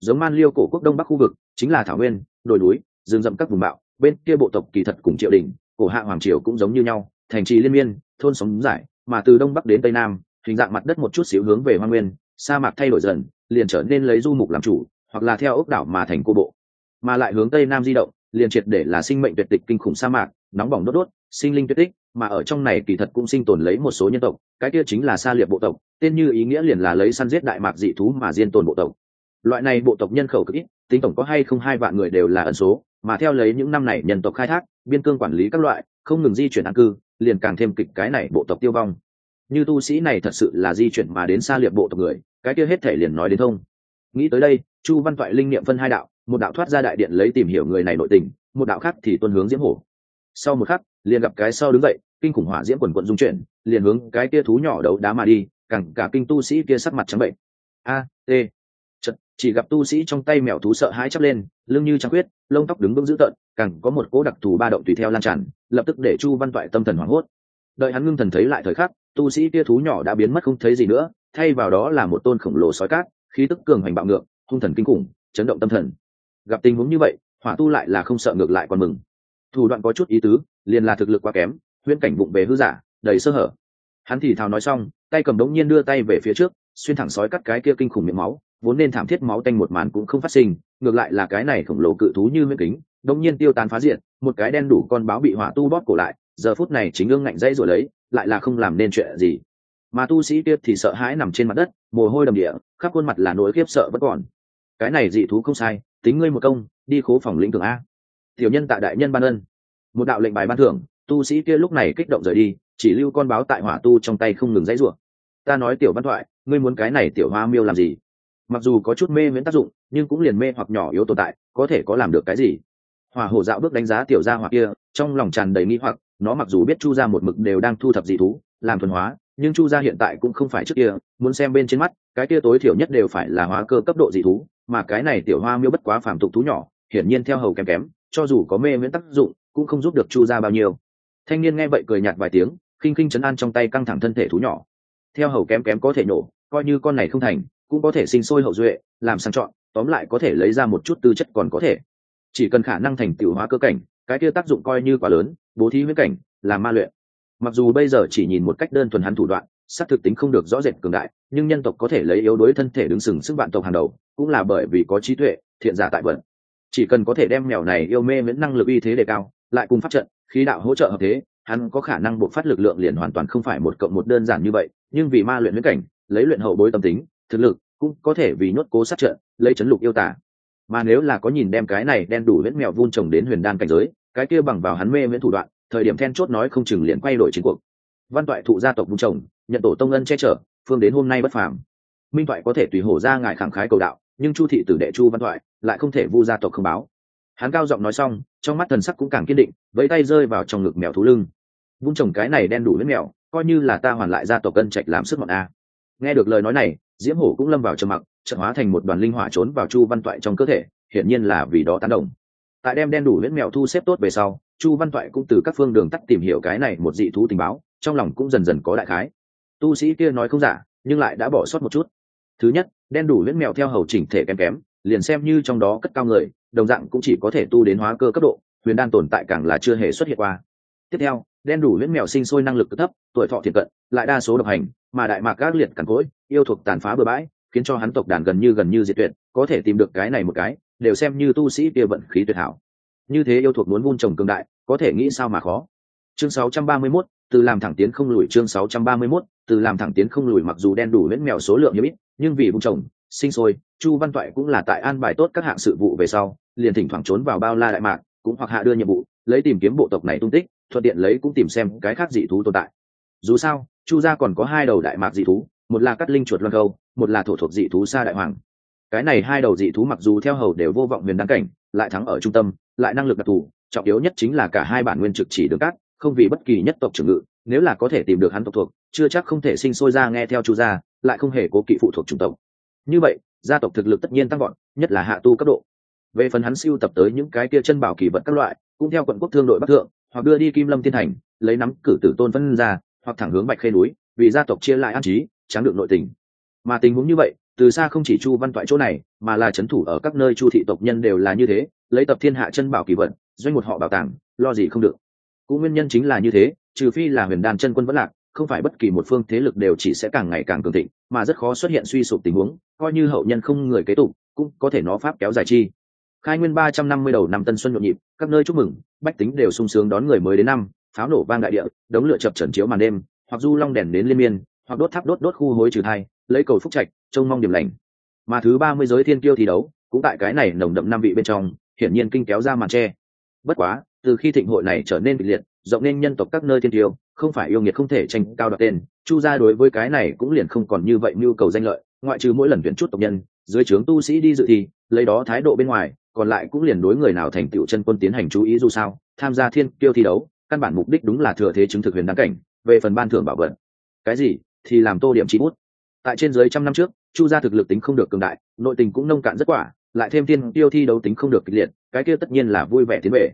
Speaker 1: giống man liêu cổ quốc đông bắc khu vực, chính là thảo nguyên, đồi núi, rừng rậm các vùng bạo. Bên kia bộ tộc kỳ thật cùng triều đình, cổ hạ hoàng triều cũng giống như nhau, thành trì liên miên, thôn sống giải mà từ đông bắc đến tây nam, hình dạng mặt đất một chút xíu hướng về hoa nguyên, sa mạc thay đổi dần, liền trở nên lấy du mục làm chủ, hoặc là theo ốc đảo mà thành cô bộ. Mà lại hướng tây nam di động, liền triệt để là sinh mệnh tuyệt tịch kinh khủng sa mạc, nóng bỏng đốt đốt, sinh linh tuyệt tích, mà ở trong này kỳ thật cũng sinh tồn lấy một số nhân tộc, cái kia chính là sa liệp bộ tộc, tên như ý nghĩa liền là lấy săn giết đại mạc dị thú mà diên tồn bộ tộc loại này bộ tộc nhân khẩu cực ít, tính tổng có hay không hai vạn người đều là ẩn số, mà theo lấy những năm này nhân tộc khai thác, biên cương quản lý các loại, không ngừng di chuyển an cư, liền càng thêm kịch cái này bộ tộc tiêu vong. Như tu sĩ này thật sự là di chuyển mà đến xa liệt bộ tộc người, cái kia hết thể liền nói đến thông. Nghĩ tới đây, chu văn toại linh niệm phân hai đạo, một đạo thoát ra đại điện lấy tìm hiểu người này nội tình, một đạo khác thì tuân hướng diễm hổ. Sau một khắc, liền gặp cái sau đứng dậy, kinh khủng hỏa diễm quần quận dung chuyển, liền hướng cái kia thú nhỏ đấu đá mà đi cẳng cả kinh tu sĩ kia sắc mặt trắng bệnh. A, t chật chỉ gặp tu sĩ trong tay mèo thú sợ hãi chắp lên, lưng như trăng quyết lông tóc đứng vững dữ tợn, càng có một cỗ đặc thù ba động tùy theo lan tràn, lập tức để chu văn toại tâm thần hoảng hốt. Đợi hắn ngưng thần thấy lại thời khắc, tu sĩ kia thú nhỏ đã biến mất không thấy gì nữa, thay vào đó là một tôn khổng lồ sói cát, khí tức cường hành bạo ngược, hung thần kinh khủng, chấn động tâm thần. Gặp tình huống như vậy, hỏa tu lại là không sợ ngược lại còn mừng. Thủ đoạn có chút ý tứ, liền là thực lực quá kém, huyễn cảnh bụng về hư giả, đầy sơ hở. Hắn thì thào nói xong, tay cầm đống nhiên đưa tay về phía trước, xuyên thẳng sói cắt cái kia kinh khủng miệng máu vốn nên thảm thiết máu tanh một màn cũng không phát sinh, ngược lại là cái này khổng lồ cự thú như miệng kính đống nhiên tiêu tan phá diện một cái đen đủ con báo bị hỏa tu bóp cổ lại, giờ phút này chính ương ngạnh dây rồi lấy, lại là không làm nên chuyện gì. Mà tu sĩ kia thì sợ hãi nằm trên mặt đất, mồ hôi đầm địa, khắp khuôn mặt là nỗi khiếp sợ vẫn còn. Cái này dị thú không sai, tính ngươi một công, đi khố phòng lĩnh cường a. Tiểu nhân tại đại nhân ban ân. Một đạo lệnh bài ban thưởng, tu sĩ kia lúc này kích động rời đi, chỉ lưu con báo tại hỏa tu trong tay không ngừng dãy rủa. Ta nói tiểu văn thoại, ngươi muốn cái này tiểu hoa miêu làm gì? Mặc dù có chút mê miễn tác dụng, nhưng cũng liền mê hoặc nhỏ yếu tồn tại, có thể có làm được cái gì? Hỏa hổ dạo bước đánh giá tiểu gia hoặc kia, trong lòng tràn đầy nghi hoặc, nó mặc dù biết chu gia một mực đều đang thu thập dị thú, làm thuần hóa, nhưng chu gia hiện tại cũng không phải trước kia, muốn xem bên trên mắt, cái kia tối thiểu nhất đều phải là hóa cơ cấp độ dị thú, mà cái này tiểu hoa miêu bất quá phàm tục thú nhỏ, hiển nhiên theo hầu kém kém, cho dù có mê miễn tác dụng, cũng không giúp được chu gia bao nhiêu. Thanh niên nghe vậy cười nhạt vài tiếng, khinh khinh chấn an trong tay căng thẳng thân thể thú nhỏ. Theo hầu kém kém có thể nổ coi như con này không thành cũng có thể sinh sôi hậu duệ, làm sang chọn, tóm lại có thể lấy ra một chút tư chất còn có thể. Chỉ cần khả năng thành tiểu hóa cơ cảnh, cái kia tác dụng coi như quá lớn, bố thí huyết cảnh, là ma luyện. Mặc dù bây giờ chỉ nhìn một cách đơn thuần hắn thủ đoạn, xác thực tính không được rõ rệt cường đại, nhưng nhân tộc có thể lấy yếu đối thân thể đứng sừng sức bạn tộc hàng đầu, cũng là bởi vì có trí tuệ, thiện giả tại vận. Chỉ cần có thể đem mèo này yêu mê miễn năng lực y thế đề cao, lại cùng phát trận, khí đạo hỗ trợ hợp thế, hắn có khả năng buộc phát lực lượng liền hoàn toàn không phải một cộng một đơn giản như vậy, nhưng vì ma luyện huyết cảnh, lấy luyện hậu bối tâm tính thực lực cũng có thể vì nhốt cố sát trận, lấy chấn lục yêu tả. Mà nếu là có nhìn đem cái này đen đủ huyễn mèo vun trồng đến huyền đan cảnh giới, cái kia bằng vào hắn mê miễn thủ đoạn, thời điểm then chốt nói không chừng liền quay đổi chiến cuộc. Văn toại thụ gia tộc vun trồng, nhận tổ tông ân che chở, phương đến hôm nay bất phàm. Minh toại có thể tùy hổ ra ngài khẳng khái cầu đạo, nhưng chu thị tử đệ chu văn toại lại không thể vu gia tộc không báo. Hắn cao giọng nói xong, trong mắt thần sắc cũng càng kiên định với tay rơi vào trong ngực mèo thú lưng. Vun trồng cái này đen đủ với mèo, coi như là ta hoàn lại gia tộc ân trạch làm sức mọn a. Nghe được lời nói này diễm hổ cũng lâm vào trầm mặc trận hóa thành một đoàn linh hỏa trốn vào chu văn toại trong cơ thể, hiển nhiên là vì đó tán đồng. Tại đem đen đủ huyết mèo thu xếp tốt về sau, chu văn toại cũng từ các phương đường tắt tìm hiểu cái này một dị thú tình báo, trong lòng cũng dần dần có đại khái. Tu sĩ kia nói không giả, nhưng lại đã bỏ sót một chút. Thứ nhất, đen đủ huyết mèo theo hầu chỉnh thể kém kém, liền xem như trong đó cất cao người, đồng dạng cũng chỉ có thể tu đến hóa cơ cấp độ, huyền đan tồn tại càng là chưa hề xuất hiện qua tiếp theo đen đủ huyễn mèo sinh sôi năng lực cực thấp tuổi thọ thiệt cận lại đa số độc hành mà đại mạc gác liệt cằn cỗi yêu thuộc tàn phá bừa bãi khiến cho hắn tộc đàn gần như gần như diệt tuyệt có thể tìm được cái này một cái đều xem như tu sĩ kia vận khí tuyệt hảo. Như thế yêu thuộc muốn vun trồng cường đại có thể nghĩ sao mà khó. Chương 631, từ làm thẳng tiến không lùi chương 631, từ làm thẳng tiến không lùi mặc dù đen đủ huyễn mèo số lượng nhiều ít nhưng vì vun trồng sinh sôi chu văn toại cũng là tại an bài tốt các hạng sự vụ về sau liền thỉnh thoảng trốn vào bao la đại mạc cũng hoặc hạ đưa nhiệm vụ lấy tìm kiếm bộ tộc này tung tích, thuận tiện lấy cũng tìm xem cái khác dị thú tồn tại. Dù sao, chu gia còn có hai đầu đại mạc dị thú, một là cắt linh chuột loan câu, một là thổ thuộc dị thú sa đại hoàng. Cái này hai đầu dị thú mặc dù theo hầu đều vô vọng huyền đăng cảnh, lại thắng ở trung tâm, lại năng lực đặc thù, trọng yếu nhất chính là cả hai bản nguyên trực chỉ đường cát, không vì bất kỳ nhất tộc trưởng ngự, nếu là có thể tìm được hắn tộc thuộc, chưa chắc không thể sinh sôi ra nghe theo chu gia, lại không hề cố kỵ phụ thuộc trung tộc. Như vậy, gia tộc thực lực tất nhiên tăng gọn nhất là hạ tu cấp độ. Về phần hắn siêu tập tới những cái kia chân bảo kỳ vật các loại cũng theo quận quốc thương đội bắc thượng hoặc đưa đi kim lâm thiên thành lấy nắm cử tử tôn phân ra hoặc thẳng hướng bạch khê núi vì gia tộc chia lại an trí tráng được nội tình. Mà tình huống như vậy từ xa không chỉ chu văn toại chỗ này mà là c h ấ n thủ ở các nơi chu thị tộc nhân đều là như thế lấy tập thiên hạ chân bảo kỳ vận, doanh một họ bảo tàng lo gì không được. Cũng nguyên nhân chính là như thế trừ phi là huyền đan chân quân vẫn lạc không phải bất kỳ một phương thế lực đều chỉ sẽ càng ngày càng cường thịnh mà rất khó xuất hiện suy sụp tình huống coi như hậu nhân không người kế tục cũng có thể nó pháp kéo dài chi khai nguyên ba trăm năm mươi đầu năm tân xuân nhộn nhịp, các nơi chúc mừng, bách tính đều sung sướng đón người mới đến năm, pháo nổ vang đại địa, đống lửa chập trần chiếu màn đêm, hoặc du long đèn đến liên miên, hoặc đốt tháp đốt đốt khu hối trừ thai, lấy cầu phúc trạch, trông mong điểm lành. Mà thứ ba mươi giới thiên kiêu thi đấu, cũng tại cái này nồng đậm năm vị bên trong, hiển nhiên kinh kéo ra màn tre. Bất quá, từ khi thịnh hội này trở nên kịch liệt, rộng nên nhân tộc các nơi thiên tiêu không phải yêu nghiệt không thể tranh cao đoạt tên, chu gia đối với cái này cũng liền không còn như vậy nhu cầu danh lợi, ngoại trừ mỗi lần tuyển chút tộc nhân, dưới trướng tu sĩ đi dự thi, lấy đó thái độ bên ngoài còn lại cũng liền đối người nào thành tựu chân quân tiến hành chú ý dù sao, tham gia thiên tiêu thi đấu, căn bản mục đích đúng là thừa thế chứng thực huyền đáng cảnh, về phần ban thưởng bảo vật. Cái gì? Thì làm tô điểm chi bút. Tại trên dưới trăm năm trước, chu gia thực lực tính không được cường đại, nội tình cũng nông cạn rất quả, lại thêm thiên tiêu thi đấu tính không được kịch liệt, cái kia tất nhiên là vui vẻ tiến về.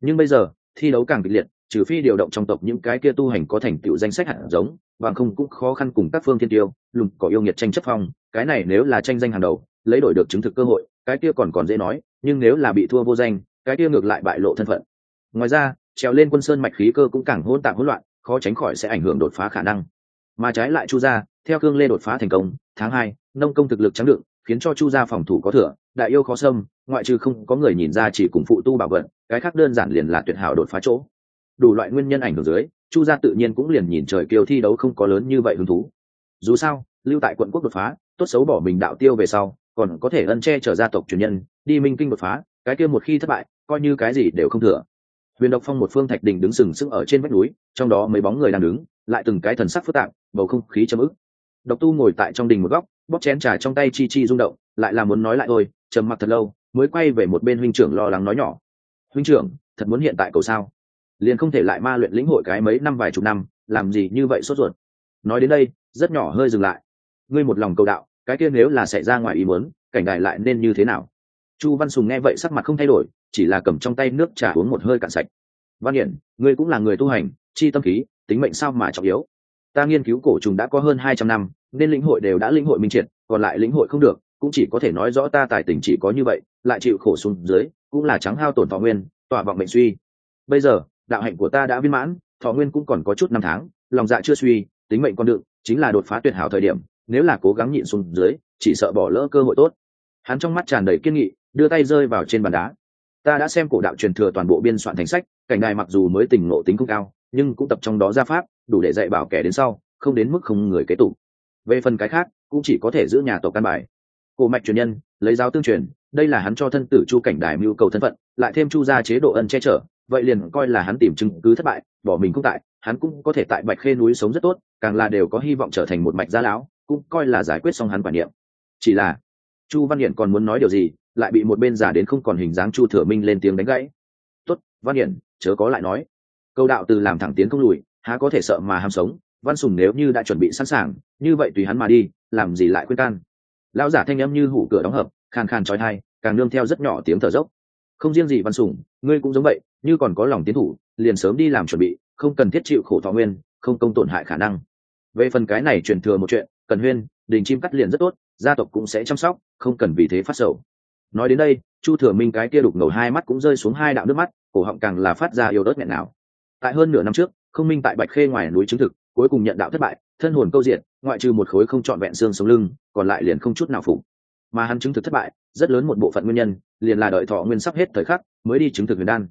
Speaker 1: Nhưng bây giờ, thi đấu càng kịch liệt, trừ phi điều động trong tộc những cái kia tu hành có thành tựu danh sách hạt giống, bằng không cũng khó khăn cùng các phương thiên tiêu, lùng có yêu nghiệt tranh chấp phong, cái này nếu là tranh danh hàng đầu, lấy đổi được chứng thực cơ hội, cái kia còn còn dễ nói nhưng nếu là bị thua vô danh, cái kia ngược lại bại lộ thân phận. Ngoài ra, trèo lên quân sơn mạch khí cơ cũng càng hỗn tạp hỗn loạn, khó tránh khỏi sẽ ảnh hưởng đột phá khả năng. Mà trái lại chu gia, theo cương lê đột phá thành công, tháng hai, nông công thực lực trắng đựng, khiến cho chu gia phòng thủ có thừa, đại yêu khó xâm, ngoại trừ không có người nhìn ra chỉ cùng phụ tu bảo vận cái khác đơn giản liền là tuyệt hảo đột phá chỗ. Đủ loại nguyên nhân ảnh hưởng dưới, chu gia tự nhiên cũng liền nhìn trời kiều thi đấu không có lớn như vậy hứng thú. Dù sao, lưu tại quận quốc đột phá, tốt xấu bỏ mình đạo tiêu về sau còn có thể ân che chở gia tộc truyền nhân, đi minh kinh đột phá, cái kia một khi thất bại, coi như cái gì đều không thừa. Huyền độc phong một phương thạch đình đứng sừng sững ở trên vách núi, trong đó mấy bóng người đang đứng, lại từng cái thần sắc phức tạp, bầu không khí chấm ức. Độc tu ngồi tại trong đình một góc, bóp chén trà trong tay chi chi rung động, lại là muốn nói lại thôi, trầm mặc thật lâu, mới quay về một bên huynh trưởng lo lắng nói nhỏ. Huynh trưởng, thật muốn hiện tại cầu sao? Liền không thể lại ma luyện lĩnh hội cái mấy năm vài chục năm, làm gì như vậy sốt ruột? Nói đến đây, rất nhỏ hơi dừng lại. Ngươi một lòng cầu đạo cái kia nếu là xảy ra ngoài ý muốn, cảnh đại lại nên như thế nào? Chu văn sùng nghe vậy sắc mặt không thay đổi, chỉ là cầm trong tay nước trà uống một hơi cạn sạch. Văn hiển, ngươi cũng là người tu hành, chi tâm khí, tính mệnh sao mà trọng yếu? Ta nghiên cứu cổ trùng đã có hơn hai trăm năm, nên lĩnh hội đều đã lĩnh hội minh triệt, còn lại lĩnh hội không được, cũng chỉ có thể nói rõ ta tài tình chỉ có như vậy, lại chịu khổ xuống dưới, cũng là trắng hao tổn thọ nguyên tỏa vọng mệnh suy. Bây giờ, đạo hạnh của ta đã viên mãn, thọ nguyên cũng còn có chút năm tháng, lòng dạ chưa suy, tính mệnh con đựng chính là đột phá tuyệt hảo thời điểm nếu là cố gắng nhịn xuống dưới, chỉ sợ bỏ lỡ cơ hội tốt. Hắn trong mắt tràn đầy kiên nghị, đưa tay rơi vào trên bàn đá. Ta đã xem cổ đạo truyền thừa toàn bộ biên soạn thành sách, cảnh đài mặc dù mới tình ngộ tính không cao, nhưng cũng tập trong đó ra pháp, đủ để dạy bảo kẻ đến sau, không đến mức không người kế tục. Về phần cái khác, cũng chỉ có thể giữ nhà tộc căn bài. Cổ mạch truyền nhân, lấy giáo tương truyền, đây là hắn cho thân tử chu cảnh đài mưu cầu thân phận, lại thêm chu ra chế độ ân che chở, vậy liền coi là hắn tìm chứng cứ thất bại, bỏ mình cũng tại, hắn cũng có thể tại bạch khê núi sống rất tốt, càng là đều có hy vọng trở thành một mạch gia lão cũng coi là giải quyết xong hắn quản niệm. Chỉ là, chu văn hiển còn muốn nói điều gì, lại bị một bên giả đến không còn hình dáng chu thừa minh lên tiếng đánh gãy. Tốt, văn hiển, chớ có lại nói. Câu đạo từ làm thẳng tiến không lùi, há có thể sợ mà ham sống, văn sùng nếu như đã chuẩn bị sẵn sàng, như vậy tùy hắn mà đi, làm gì lại khuyên can? Lão giả thanh âm như hủ cửa đóng hợp, khàn khàn trói thai càng nương theo rất nhỏ tiếng thở dốc. Không riêng gì văn sùng, ngươi cũng giống vậy, như còn có lòng tiến thủ, liền sớm đi làm chuẩn bị, không cần thiết chịu khổ thọ nguyên, không công tổn hại khả năng. Về phần cái này truyền thừa một chuyện cần huyên, đình chim cắt liền rất tốt, gia tộc cũng sẽ chăm sóc, không cần vì thế phát sầu. Nói đến đây, chu thừa minh cái kia đục ngầu hai mắt cũng rơi xuống hai đạo nước mắt, cổ họng càng là phát ra yêu đớt nghẹn nào. Tại hơn nửa năm trước, không minh tại bạch khê ngoài núi chứng thực, cuối cùng nhận đạo thất bại, thân hồn câu diện ngoại trừ một khối không trọn vẹn xương sống lưng, còn lại liền không chút nào phục mà hắn chứng thực thất bại, rất lớn một bộ phận nguyên nhân, liền là đợi thọ nguyên sắp hết thời khắc, mới đi chứng thực huyền đan.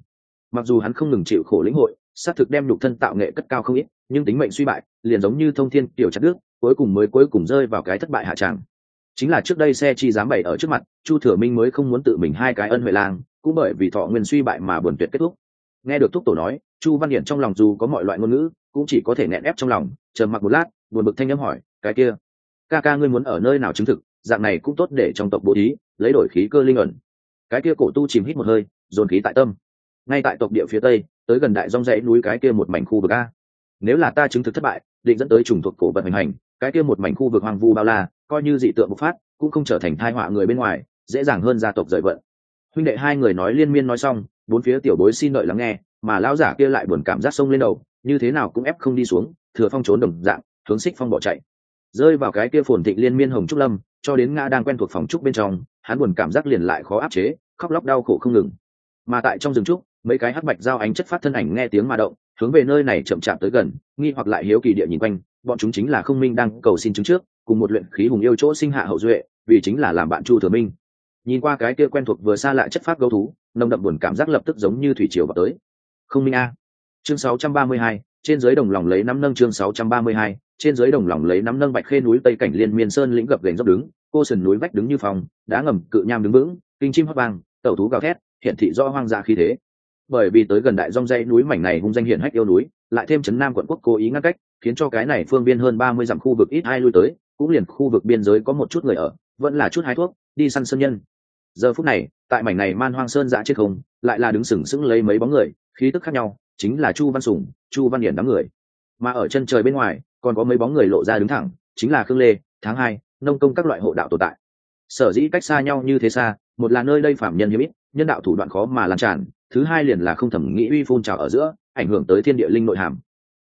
Speaker 1: Mặc dù hắn không ngừng chịu khổ lĩnh hội, xác thực đem nhục thân tạo nghệ cất cao không ít nhưng tính mệnh suy bại, liền giống như thông thiên tiểu chặt đức cuối cùng mới cuối cùng rơi vào cái thất bại hạ tràng. Chính là trước đây xe chi dám bày ở trước mặt, chu thừa minh mới không muốn tự mình hai cái ân huệ lang, cũng bởi vì thọ nguyên suy bại mà buồn tuyệt kết thúc. Nghe được thúc tổ nói, chu văn hiển trong lòng dù có mọi loại ngôn ngữ, cũng chỉ có thể nẹn ép trong lòng chờ mặc một lát, buồn bực thanh â m hỏi, cái kia, ca ca ngươi muốn ở nơi nào chứng thực, dạng này cũng tốt để trong tộc bố thí, lấy đổi khí cơ linh ẩn. Cái kia cổ tu chìm hít một hơi, dồn khí tại tâm. Ngay tại tộc địa phía tây, tới gần đại dòng dãy núi cái kia một mảnh khu vực a nếu là ta chứng thực thất bại, định dẫn tới trùng thuộc cổ vận hành hành, cái kia một mảnh khu vực hoang vu bao la, coi như dị tượng bộc phát, cũng không trở thành thai họa người bên ngoài, dễ dàng hơn gia tộc rời vận. Huynh đệ hai người nói liên miên nói xong, bốn phía tiểu bối xin đợi lắng nghe, mà lão giả kia lại buồn cảm giác sông lên đầu, như thế nào cũng ép không đi xuống, thừa phong trốn đồng dạng, hướng xích phong bỏ chạy. Rơi vào cái kia phồn thịnh liên miên hồng trúc lâm, cho đến ngã đang quen thuộc phòng trúc bên trong, hắn buồn cảm giác liền lại khó áp chế, khóc lóc đau khổ không ngừng. Mà tại trong rừng trúc, mấy cái hắc bạch giao ánh chất phát thân ảnh nghe tiếng mà động hướng về nơi này chậm chạp tới gần nghi hoặc lại hiếu kỳ địa nhìn quanh bọn chúng chính là không minh đang cầu xin chứng trước cùng một luyện khí hùng yêu chỗ sinh hạ hậu duệ vì chính là làm bạn chu thừa minh. Nhìn qua cái kia quen thuộc vừa xa lại chất phát gấu thú nồng đậm buồn cảm giác lập tức giống như thủy triều vào tới. Không minh a. Chương 632, trên dưới đồng lòng lấy năm nâng chương 632, trên dưới đồng lòng lấy năm nâng bạch khê núi tây cảnh liên miên sơn lĩnh gập gành dốc đứng cô sườn núi vách đứng như phòng đá ngầm cự nham đứng vững kinh chim hót vang tẩu thú gào thét hiện thị do hoang dã khí thế bởi vì tới gần đại dòng dãy núi mảnh này hung danh hiển hách yêu núi, lại thêm chấn nam quận quốc cố ý ngăn cách, khiến cho cái này phương biên hơn ba mươi dặm khu vực ít ai lui tới, cũng liền khu vực biên giới có một chút người ở, vẫn là chút hái thuốc, đi săn sơn nhân. Giờ phút này, tại mảnh này man hoang sơn dã trên không, lại là đứng sừng sững lấy mấy bóng người, khí tức khác nhau, chính là chu văn sùng, chu văn hiển đám người. Mà ở chân trời bên ngoài, còn có mấy bóng người lộ ra đứng thẳng, chính là khương lê, tháng hai, nông công các loại hộ đạo tồn tại. Sở dĩ cách xa nhau như thế xa, một là nơi đây phạm nhân hiếm ít, nhân đạo thủ đoạn khó mà lan tràn thứ hai liền là không thẩm nghĩ uy phun trào ở giữa, ảnh hưởng tới thiên địa linh nội hàm.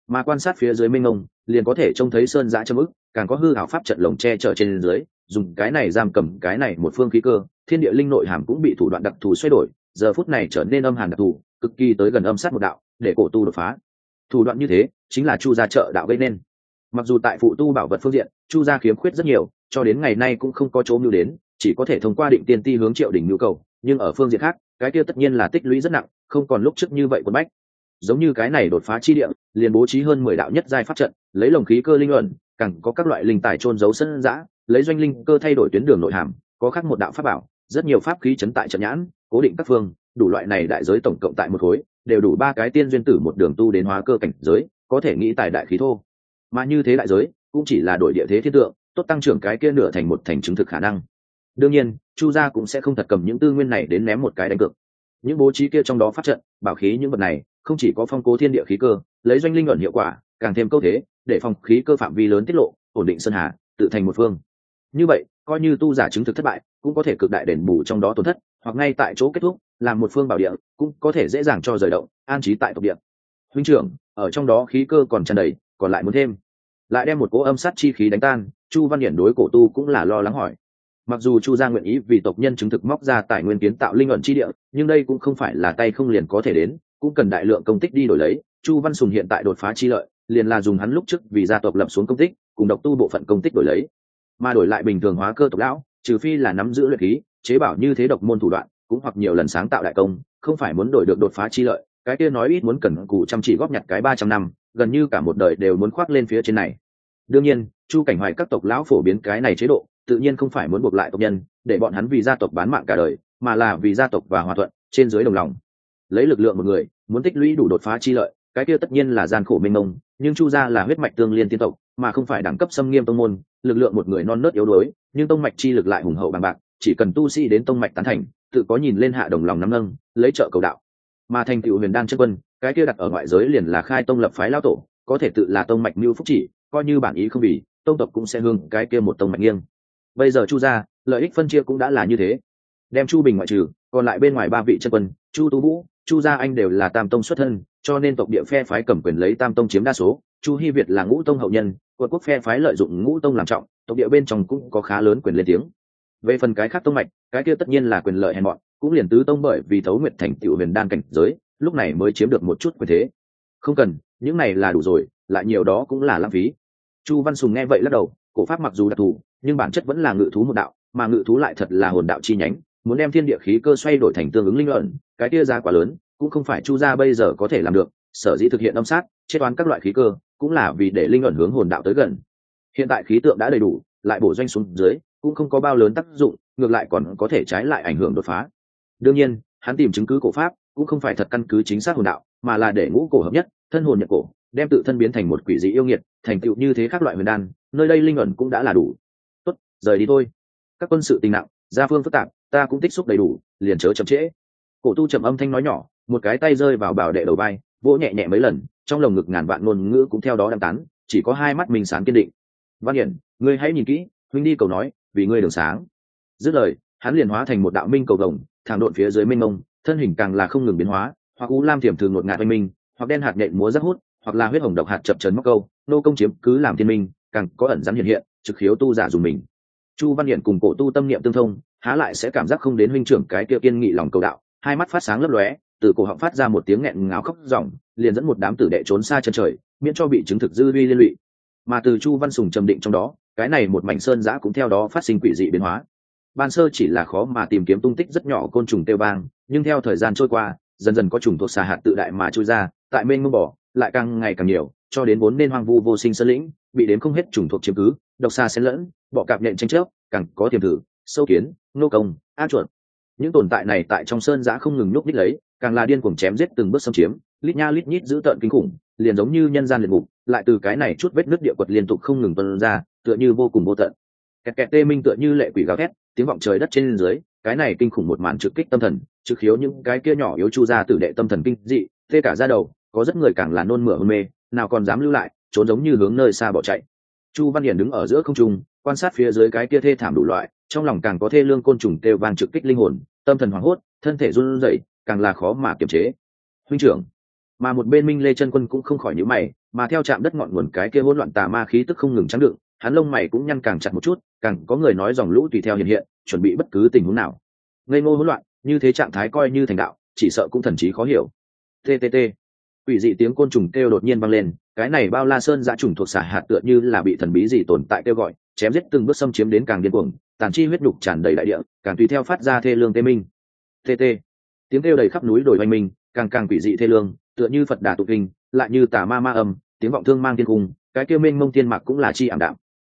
Speaker 1: Mà quan sát phía dưới minh ông liền có thể trông thấy sơn giã châm ức, càng có hư hảo pháp trận lồng che chở trên dưới, dùng cái này giam cầm cái này một phương khí cơ, thiên địa linh nội hàm cũng bị thủ đoạn đặc thù xoay đổi, giờ phút này trở nên âm hàn đặc thù, cực kỳ tới gần âm sát một đạo, để cổ tu đột phá. Thủ đoạn như thế, chính là chu gia trợ đạo gây nên. Mặc dù tại phụ tu bảo vật phương diện, chu gia khiếm khuyết rất nhiều, cho đến ngày nay cũng không có chỗ mưu đến, chỉ có thể thông qua định tiên ti hướng triệu đỉnh nhu cầu, nhưng ở phương diện khác cái kia tất nhiên là tích lũy rất nặng, không còn lúc trước như vậy quân bách. Giống như cái này đột phá chi địa, liền bố trí hơn mười đạo nhất giai pháp trận, lấy lồng khí cơ linh luận càng có các loại linh tài trôn giấu sân giã, lấy doanh linh cơ thay đổi tuyến đường nội hàm, có khác một đạo pháp bảo, rất nhiều pháp khí chấn tại trận nhãn, cố định các phương, đủ loại này đại giới tổng cộng tại một khối, đều đủ ba cái tiên duyên tử một đường tu đến hóa cơ cảnh giới, có thể nghĩ tài đại khí thô. Mà như thế đại giới, cũng chỉ là đổi địa thế thiên tượng, tốt tăng trưởng cái kia nửa thành một thành chứng thực khả năng đương nhiên, chu gia cũng sẽ không thật cầm những tư nguyên này đến ném một cái đánh cược. Những bố trí kia trong đó phát trận, bảo khí những vật này, không chỉ có phong cố thiên địa khí cơ, lấy doanh linh luận hiệu quả, càng thêm câu thế, để phòng khí cơ phạm vi lớn tiết lộ, ổn định sơn hà, tự thành một phương. Như vậy, coi như tu giả chứng thực thất bại, cũng có thể cực đại đền bù trong đó tổn thất, hoặc ngay tại chỗ kết thúc, làm một phương bảo địa, cũng có thể dễ dàng cho rời động, an trí tại tộc địa. Huynh trưởng, ở trong đó khí cơ còn tràn đầy, còn lại muốn thêm. Lại đem một cỗ âm sát chi khí đánh tan, chu văn hiển đối cổ tu cũng là lo lắng hỏi mặc dù chu gia nguyện ý vì tộc nhân chứng thực móc ra tài nguyên kiến tạo linh ẩn chi địa, nhưng đây cũng không phải là tay không liền có thể đến, cũng cần đại lượng công tích đi đổi lấy. Chu văn sùng hiện tại đột phá chi lợi, liền là dùng hắn lúc trước vì gia tộc lập xuống công tích, cùng độc tu bộ phận công tích đổi lấy. Mà đổi lại bình thường hóa cơ tộc lão, trừ phi là nắm giữ luyện khí, chế bảo như thế độc môn thủ đoạn, cũng hoặc nhiều lần sáng tạo đại công, không phải muốn đổi được đột phá chi lợi, cái kia nói ít muốn cần cù chăm chỉ góp nhặt cái ba trăm năm, gần như cả một đời đều muốn khoác lên phía trên này. Đương nhiên, chu cảnh hoài các tộc lão phổ biến cái này chế độ tự nhiên không phải muốn buộc lại tộc nhân, để bọn hắn vì gia tộc bán mạng cả đời, mà là vì gia tộc và hòa thuận, trên dưới đồng lòng. Lấy lực lượng một người, muốn tích lũy đủ đột phá chi lợi, cái kia tất nhiên là gian khổ mênh mông, nhưng chu gia là huyết mạch tương liên tiên tộc, mà không phải đẳng cấp xâm nghiêm tông môn, lực lượng một người non nớt yếu đuối, nhưng tông mạch chi lực lại hùng hậu bằng bạc, chỉ cần tu sĩ đến tông mạch tán thành, tự có nhìn lên hạ đồng lòng nắm nâng, lấy trợ cầu đạo. Mà thành tựu huyền đan chân quân, cái kia đặt ở ngoại giới liền là khai tông lập phái lao tổ, có thể tự là tông mạch mưu phúc chỉ, coi như bản ý không vì, tông tộc cũng sẽ hương cái kia một tông mạch nghiêng bây giờ chu gia, lợi ích phân chia cũng đã là như thế. Đem chu bình ngoại trừ, còn lại bên ngoài ba vị chân quân, chu tú vũ, chu gia anh đều là tam tông xuất thân, cho nên tộc địa phe phái cầm quyền lấy tam tông chiếm đa số. Chu hy việt là ngũ tông hậu nhân, quận quốc phe phái lợi dụng ngũ tông làm trọng, tộc địa bên trong cũng có khá lớn quyền lên tiếng. Về phần cái khác tông mạch, cái kia tất nhiên là quyền lợi hèn mọn, cũng liền tứ tông bởi vì thấu nguyện thành tựu huyền đan cảnh giới, lúc này mới chiếm được một chút quyền thế. Không cần, những này là đủ rồi, lại nhiều đó cũng là lãng phí. Chu văn sùng nghe vậy lắc đầu, cổ pháp mặc dù đặc thù nhưng bản chất vẫn là ngự thú một đạo, mà ngự thú lại thật là hồn đạo chi nhánh, muốn đem thiên địa khí cơ xoay đổi thành tương ứng linh luận, cái kia giá quá lớn, cũng không phải chu gia bây giờ có thể làm được, sở dĩ thực hiện âm sát, chết toán các loại khí cơ, cũng là vì để linh ẩn hướng hồn đạo tới gần. Hiện tại khí tượng đã đầy đủ, lại bổ doanh xuống dưới, cũng không có bao lớn tác dụng, ngược lại còn có thể trái lại ảnh hưởng đột phá. Đương nhiên, hắn tìm chứng cứ cổ pháp, cũng không phải thật căn cứ chính xác hồn đạo, mà là để ngũ cổ hợp nhất, thân hồn nhận cổ, đem tự thân biến thành một quỷ dị yêu nghiệt, thành tựu như thế các loại huyền đan, nơi đây linh ẩn cũng đã là đủ rời đi thôi. Các quân sự tình nặng, gia phương phức tạp, ta cũng tích xúc đầy đủ, liền chớ chậm trễ. Cổ tu trầm âm thanh nói nhỏ, một cái tay rơi vào bảo đệ đầu vai, vỗ nhẹ nhẹ mấy lần, trong lồng ngực ngàn vạn ngôn ngữ cũng theo đó đăng tán, chỉ có hai mắt mình sáng kiên định. Văn hiển, ngươi hãy nhìn kỹ, huynh đi cầu nói, vì ngươi đường sáng. Dứt lời, hắn liền hóa thành một đạo minh cầu đồng thẳng độn phía dưới minh mông, thân hình càng là không ngừng biến hóa, hoặc u lam thiểm thường ngột ngạt oanh minh, hoặc đen hạt nhện múa rất hút, hoặc là huyết hồng độc hạt chập trấn móc câu, nô công chiếm cứ làm thiên minh, càng có ẩn rắn hiện hiện, trực khiếu tu giả dùng mình chu văn hiển cùng cổ tu tâm niệm tương thông, há lại sẽ cảm giác không đến huynh trưởng cái kia kiên nghị lòng cầu đạo. Hai mắt phát sáng lấp lóe, từ cổ họng phát ra một tiếng nghẹn ngào khóc ròng, liền dẫn một đám tử đệ trốn xa chân trời, miễn cho bị chứng thực dư vi liên lụy. Mà từ chu văn sùng trầm định trong đó, cái này một mảnh sơn giã cũng theo đó phát sinh quỷ dị biến hóa. Ban sơ chỉ là khó mà tìm kiếm tung tích rất nhỏ côn trùng tiêu bang nhưng theo thời gian trôi qua, dần dần có trùng thuộc xà hạt tự đại mà trôi ra, tại mênh mông bỏ, lại càng ngày càng nhiều, cho đến vốn nên hoang vu vô sinh sơn lĩnh, bị đến không hết trùng thuộc chiếm cứ, độc xa xen lẫn bọ cạp nhện tranh chấp càng có tiềm thử, sâu kiến, nô công, a chuột. Những tồn tại này tại trong sơn giã không ngừng nhúc ních lấy, càng là điên cuồng chém giết từng bước xâm chiếm, lít nha lít nhít giữ tợn kinh khủng, liền giống như nhân gian liệt ngục, lại từ cái này chút vết nước địa quật liên tục không ngừng tuân ra, tựa như vô cùng vô tận. Kẹt kẹt tê minh tựa như lệ quỷ gào thét, tiếng vọng trời đất trên dưới, cái này kinh khủng một màn trực kích tâm thần, trực khiếu những cái kia nhỏ yếu chu ra tử đệ tâm thần kinh dị, tê cả ra đầu, có rất người càng là nôn mửa hôn mê, nào còn dám lưu lại, trốn giống như hướng nơi xa bỏ chạy. Chu văn hiển đứng ở giữa không trung quan sát phía dưới cái kia thê thảm đủ loại, trong lòng càng có thê lương côn trùng kêu vang trực kích linh hồn, tâm thần hoảng hốt, thân thể run rẩy, càng là khó mà kiềm chế. Huynh trưởng, mà một bên minh lê chân quân cũng không khỏi nhíu mày, mà theo chạm đất ngọn nguồn cái kia hỗn loạn tà ma khí tức không ngừng trắng đựng, hắn lông mày cũng nhăn càng chặt một chút, càng có người nói dòng lũ tùy theo hiện hiện, chuẩn bị bất cứ tình huống nào. Ngây ngô hỗn loạn, như thế trạng thái coi như thành đạo, chỉ sợ cũng thần trí khó hiểu. Ttt ủy dị tiếng côn trùng kêu đột nhiên vang lên, cái này bao la sơn dã trùng thuộc xả hạt tựa như là bị thần bí gì tồn tại kêu gọi chém giết từng bước xâm chiếm đến càng điên cuồng tàn chi huyết nhục tràn đầy đại địa càng tùy theo phát ra thê lương tê minh. Tt tiếng kêu đầy khắp núi đồi oanh minh càng càng quỷ dị thê lương tựa như phật đà tụ kinh lại như tà ma ma âm tiếng vọng thương mang thiên cung cái kêu minh mông tiên mạc cũng là chi ảm đạm.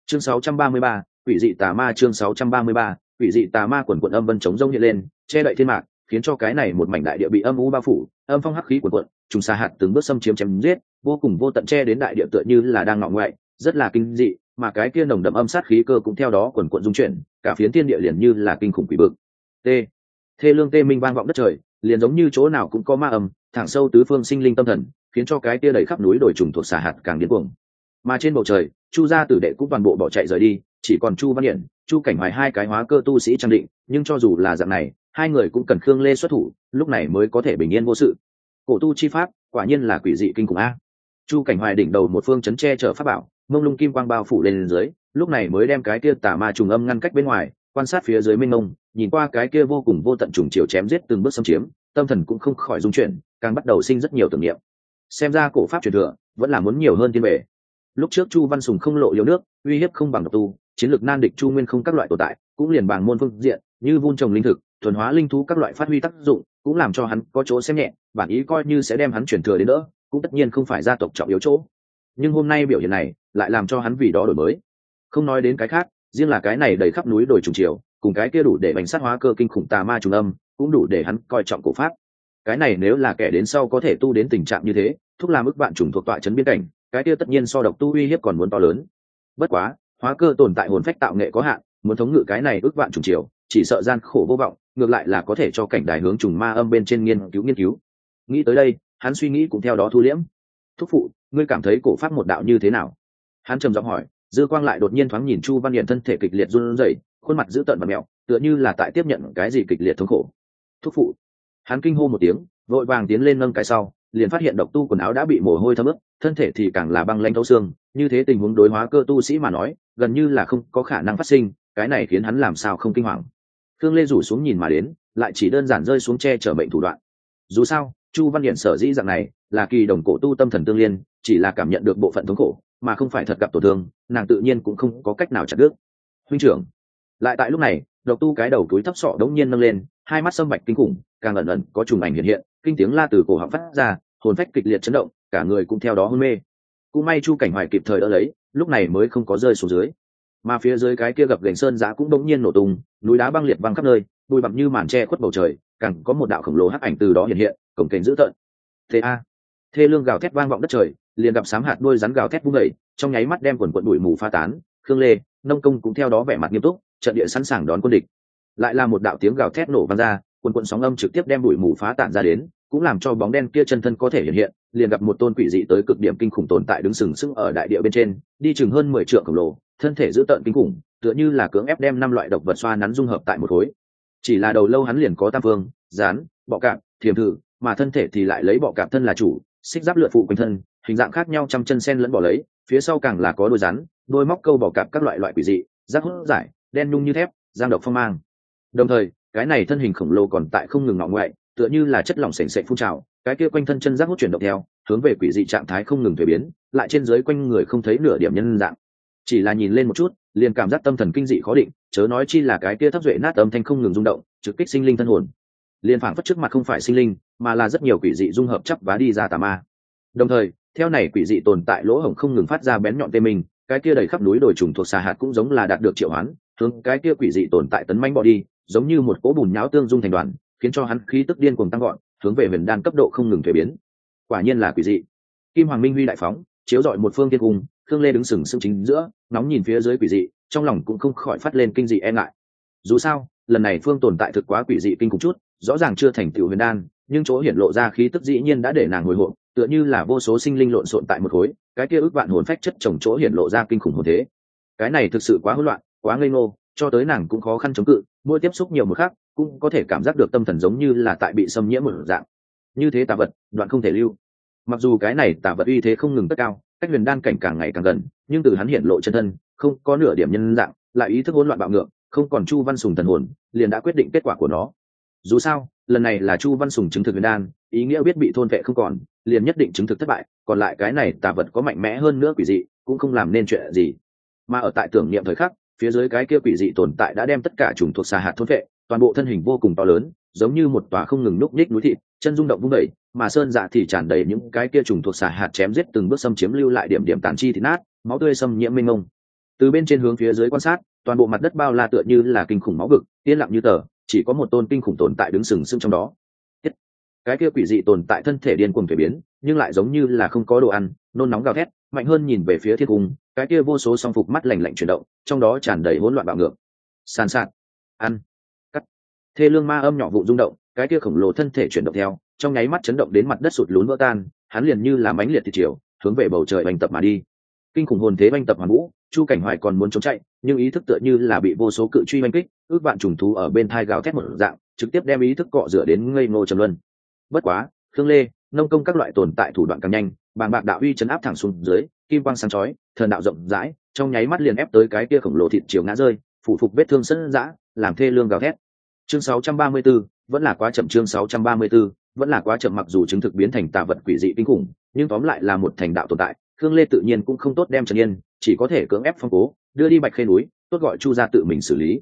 Speaker 1: Chương 633, quỷ dị tà ma chương 633, quỷ dị tà ma quần quận âm vân chống rông hiện lên che đậy thiên mạc khiến cho cái này một mảnh đại địa bị âm u bao phủ âm phong hắc khí quần quận trùng xa hạt từng bước xâm chiếm chém giết vô cùng vô tận che đến đại địa tựa như là đang ngọ ngoại rất là kinh dị mà cái kia nồng đậm âm sát khí cơ cũng theo đó quần quận dung chuyển, cả phiến thiên địa liền như là kinh khủng quỷ bực t. Thê lương tê minh vang vọng đất trời, liền giống như chỗ nào cũng có ma âm, thẳng sâu tứ phương sinh linh tâm thần, khiến cho cái kia đầy khắp núi đồi trùng thuộc xà hạt càng điên cuồng. Mà trên bầu trời, chu gia tử đệ cũng toàn bộ bỏ chạy rời đi, chỉ còn chu văn hiển, chu cảnh hoài hai cái hóa cơ tu sĩ trang định, nhưng cho dù là dạng này, hai người cũng cần khương lê xuất thủ, lúc này mới có thể bình yên vô sự. Cổ tu chi pháp, quả nhiên là quỷ dị kinh khủng a. Chu cảnh hoài đỉnh đầu một phương chấn tre chở pháp bảo mông lung kim quang bao phủ lên dưới, lúc này mới đem cái kia tà ma trùng âm ngăn cách bên ngoài, quan sát phía dưới minh mông, nhìn qua cái kia vô cùng vô tận trùng chiều chém giết từng bước xâm chiếm, tâm thần cũng không khỏi dung chuyển, càng bắt đầu sinh rất nhiều tưởng niệm. Xem ra cổ pháp truyền thừa vẫn là muốn nhiều hơn thiên bể lúc trước chu văn sùng không lộ yếu nước, uy hiếp không bằng độc tu, chiến lược nan địch chu nguyên không các loại tồn tại, cũng liền bằng môn phương diện, như vun trồng linh thực, thuần hóa linh thú các loại phát huy tác dụng, cũng làm cho hắn có chỗ xem nhẹ, bản ý coi như sẽ đem hắn chuyển thừa đến nữa cũng tất nhiên không phải gia tộc trọng yếu chỗ nhưng hôm nay biểu hiện này lại làm cho hắn vì đó đổi mới. Không nói đến cái khác, riêng là cái này đầy khắp núi đồi trùng chiều, cùng cái kia đủ để bánh sát hóa cơ kinh khủng tà ma trùng âm, cũng đủ để hắn coi trọng cổ pháp. Cái này nếu là kẻ đến sau có thể tu đến tình trạng như thế, thúc làm ức bạn trùng thuộc tọa chấn biên cảnh, cái kia tất nhiên so độc tu uy hiếp còn muốn to lớn. Bất quá, hóa cơ tồn tại hồn phách tạo nghệ có hạn, muốn thống ngự cái này ước vạn trùng chiều, chỉ sợ gian khổ vô vọng, ngược lại là có thể cho cảnh đài hướng trùng ma âm bên trên nghiên cứu nghiên cứu. Nghĩ tới đây, hắn suy nghĩ cũng theo đó thu liễm. Thúc phụ ngươi cảm thấy cổ pháp một đạo như thế nào? Hắn trầm giọng hỏi, dư quang lại đột nhiên thoáng nhìn chu văn hiển thân thể kịch liệt run rẩy, khuôn mặt dữ tợn và mẹo, tựa như là tại tiếp nhận cái gì kịch liệt thống khổ. Thúc phụ. Hắn kinh hô một tiếng, vội vàng tiến lên nâng cái sau, liền phát hiện độc tu quần áo đã bị mồ hôi thấm ướt, thân thể thì càng là băng lanh thấu xương, như thế tình huống đối hóa cơ tu sĩ mà nói, gần như là không có khả năng phát sinh, cái này khiến hắn làm sao không kinh hoàng. Thương lê rủ xuống nhìn mà đến, lại chỉ đơn giản rơi xuống che chở mệnh thủ đoạn dù sao, chu văn điện sở dĩ dạng này là kỳ đồng cổ tu tâm thần tương liên, chỉ là cảm nhận được bộ phận thống khổ, mà không phải thật gặp tổn thương, nàng tự nhiên cũng không có cách nào chặt đứt. Huynh trưởng, lại tại lúc này, độc tu cái đầu túi thấp sọ đống nhiên nâng lên, hai mắt sâm bạch kinh khủng, càng ẩn ẩn có trùng ảnh hiện hiện, kinh tiếng la từ cổ họng phát ra, hồn phách kịch liệt chấn động, cả người cũng theo đó hôn mê. Cũng may chu cảnh hoài kịp thời đỡ lấy, lúc này mới không có rơi xuống dưới. Mà phía dưới cái kia gập gành sơn giã cũng đống nhiên nổ tung, núi đá băng liệt văng khắp nơi, bụi bặm như màn tre khuất bầu trời càng có một đạo khổng lồ hắc ảnh từ đó hiện hiện, cổng kềnh dữ tợn. Thế a. Thê lương gào thét vang vọng đất trời, liền gặp sám hạt đôi rắn gào thét vung đầy trong nháy mắt đem quần quận đuổi mù pha tán, khương lê, nông công cũng theo đó vẻ mặt nghiêm túc, trận địa sẵn sàng đón quân địch. Lại là một đạo tiếng gào thét nổ vang ra, quần quận sóng âm trực tiếp đem đuổi mù phá tản ra đến, cũng làm cho bóng đen kia chân thân có thể hiện hiện, liền gặp một tôn quỷ dị tới cực điểm kinh khủng tồn tại đứng sừng sững ở đại địa bên trên, đi chừng hơn mười triệu khổng lồ, thân thể dữ tợn kinh khủng, tựa như là cưỡng ép đem năm loại độc vật xoa nắn dung hợp tại một khối chỉ là đầu lâu hắn liền có tam phương rán bọ cạp, thiềm thử, mà thân thể thì lại lấy bọ cạp thân là chủ, xích giáp lượn phụ quanh thân, hình dạng khác nhau trăm chân sen lẫn bỏ lấy, phía sau càng là có đôi rắn đôi móc câu bọ cạp các loại loại quỷ dị, rác hút giải, đen nhung như thép, giang độc phong mang. Đồng thời, cái này thân hình khổng lồ còn tại không ngừng ngọ ngoại, tựa như là chất lỏng sềnh sệch phun trào, cái kia quanh thân chân rác hút chuyển động theo, hướng về quỷ dị trạng thái không ngừng thuế biến, lại trên dưới quanh người không thấy nửa điểm nhân dạng. Chỉ là nhìn lên một chút, liền cảm giác tâm thần kinh dị khó định chớ nói chi là cái kia thấp duệ nát âm thanh không ngừng rung động, trực kích sinh linh thân hồn. Liền phảng phất trước mặt không phải sinh linh, mà là rất nhiều quỷ dị dung hợp chấp và đi ra tà ma. Đồng thời, theo này quỷ dị tồn tại lỗ hổng không ngừng phát ra bén nhọn tê mình cái kia đầy khắp núi đồi trùng thuộc xà hạt cũng giống là đạt được triệu hoán, hướng cái kia quỷ dị tồn tại tấn manh bỏ đi, giống như một cỗ bùn nháo tương dung thành đoàn, khiến cho hắn khí tức điên cuồng tăng gọn hướng về huyền đan cấp độ không ngừng thuế biến. Quả nhiên là quỷ dị. Kim hoàng minh huy đại phóng, chiếu dọi một phương tiên cung, khương lê đứng sừng sững chính giữa nóng nhìn phía dưới quỷ dị trong lòng cũng không khỏi phát lên kinh dị e ngại. Dù sao, lần này phương tồn tại thực quá quỷ dị kinh khủng chút, rõ ràng chưa thành tựu huyền đan, nhưng chỗ hiển lộ ra khí tức dĩ nhiên đã để nàng hồi hộp, tựa như là vô số sinh linh lộn xộn tại một khối, cái kia ước vạn hồn phách chất trồng chỗ hiển lộ ra kinh khủng hồn thế. Cái này thực sự quá hỗn loạn, quá ngây ngô, cho tới nàng cũng khó khăn chống cự, mỗi tiếp xúc nhiều một khác cũng có thể cảm giác được tâm thần giống như là tại bị xâm nhiễm một dạng. Như thế tà vật, đoạn không thể lưu. Mặc dù cái này tà vật uy thế không ngừng tất cao, cách huyền đan cảnh càng ngày càng gần, nhưng từ hắn hiện lộ chân thân không có nửa điểm nhân dạng, lại ý thức hỗn loạn bạo ngược, không còn chu văn sùng thần hồn, liền đã quyết định kết quả của nó. Dù sao, lần này là chu văn sùng chứng thực huyền đan, ý nghĩa biết bị thôn vệ không còn, liền nhất định chứng thực thất bại, còn lại cái này tà vật có mạnh mẽ hơn nữa quỷ dị, cũng không làm nên chuyện gì. Mà ở tại tưởng niệm thời khắc, phía dưới cái kia quỷ dị tồn tại đã đem tất cả chủng thuộc xà hạt thôn vệ, toàn bộ thân hình vô cùng to lớn, giống như một tòa không ngừng núp nhích núi thịt, chân rung động vung đẩy mà sơn dạ thì tràn đầy những cái kia trùng thuộc xà hạt chém giết từng bước xâm chiếm lưu lại điểm điểm tàn chi thịt nát, máu tươi xâm nhiễm mênh mông từ bên trên hướng phía dưới quan sát, toàn bộ mặt đất bao la tựa như là kinh khủng máu vực, yên lặng như tờ, chỉ có một tôn kinh khủng tồn tại đứng sừng sững trong đó. Cái kia quỷ dị tồn tại thân thể điên cuồng thể biến, nhưng lại giống như là không có đồ ăn, nôn nóng gào thét, mạnh hơn nhìn về phía thiên cung, cái kia vô số song phục mắt lạnh lạnh chuyển động, trong đó tràn đầy hỗn loạn bạo ngược. Sàn sạt. Ăn. Cắt. Thê lương ma âm nhỏ vụ rung động, cái kia khổng lồ thân thể chuyển động theo, trong nháy mắt chấn động đến mặt đất sụt lún vỡ tan, hắn liền như là mánh liệt thị chiều hướng về bầu trời oanh tập mà đi. Kinh khủng hồn thế oanh tập hoàn vũ chu cảnh hoài còn muốn trốn chạy nhưng ý thức tựa như là bị vô số cự truy oanh kích ước vạn trùng thú ở bên thai gào thét một dạng trực tiếp đem ý thức cọ rửa đến ngây ngô trầm luân. Bất quá khương lê nông công các loại tồn tại thủ đoạn càng nhanh bàng bạc đạo uy chấn áp thẳng xuống dưới kim quang sáng chói thần đạo rộng rãi trong nháy mắt liền ép tới cái kia khổng lồ thịt chiều ngã rơi phủ phục vết thương sân dã làm thê lương gào thét. Chương 634, vẫn là quá chậm chương 634, vẫn là quá chậm mặc dù chứng thực biến thành tà vật quỷ dị kinh khủng nhưng tóm lại là một thành đạo tồn tại khương lê tự nhiên cũng không tốt đem trần yên chỉ có thể cưỡng ép phong cố đưa đi bạch khê núi tốt gọi chu ra tự mình xử lý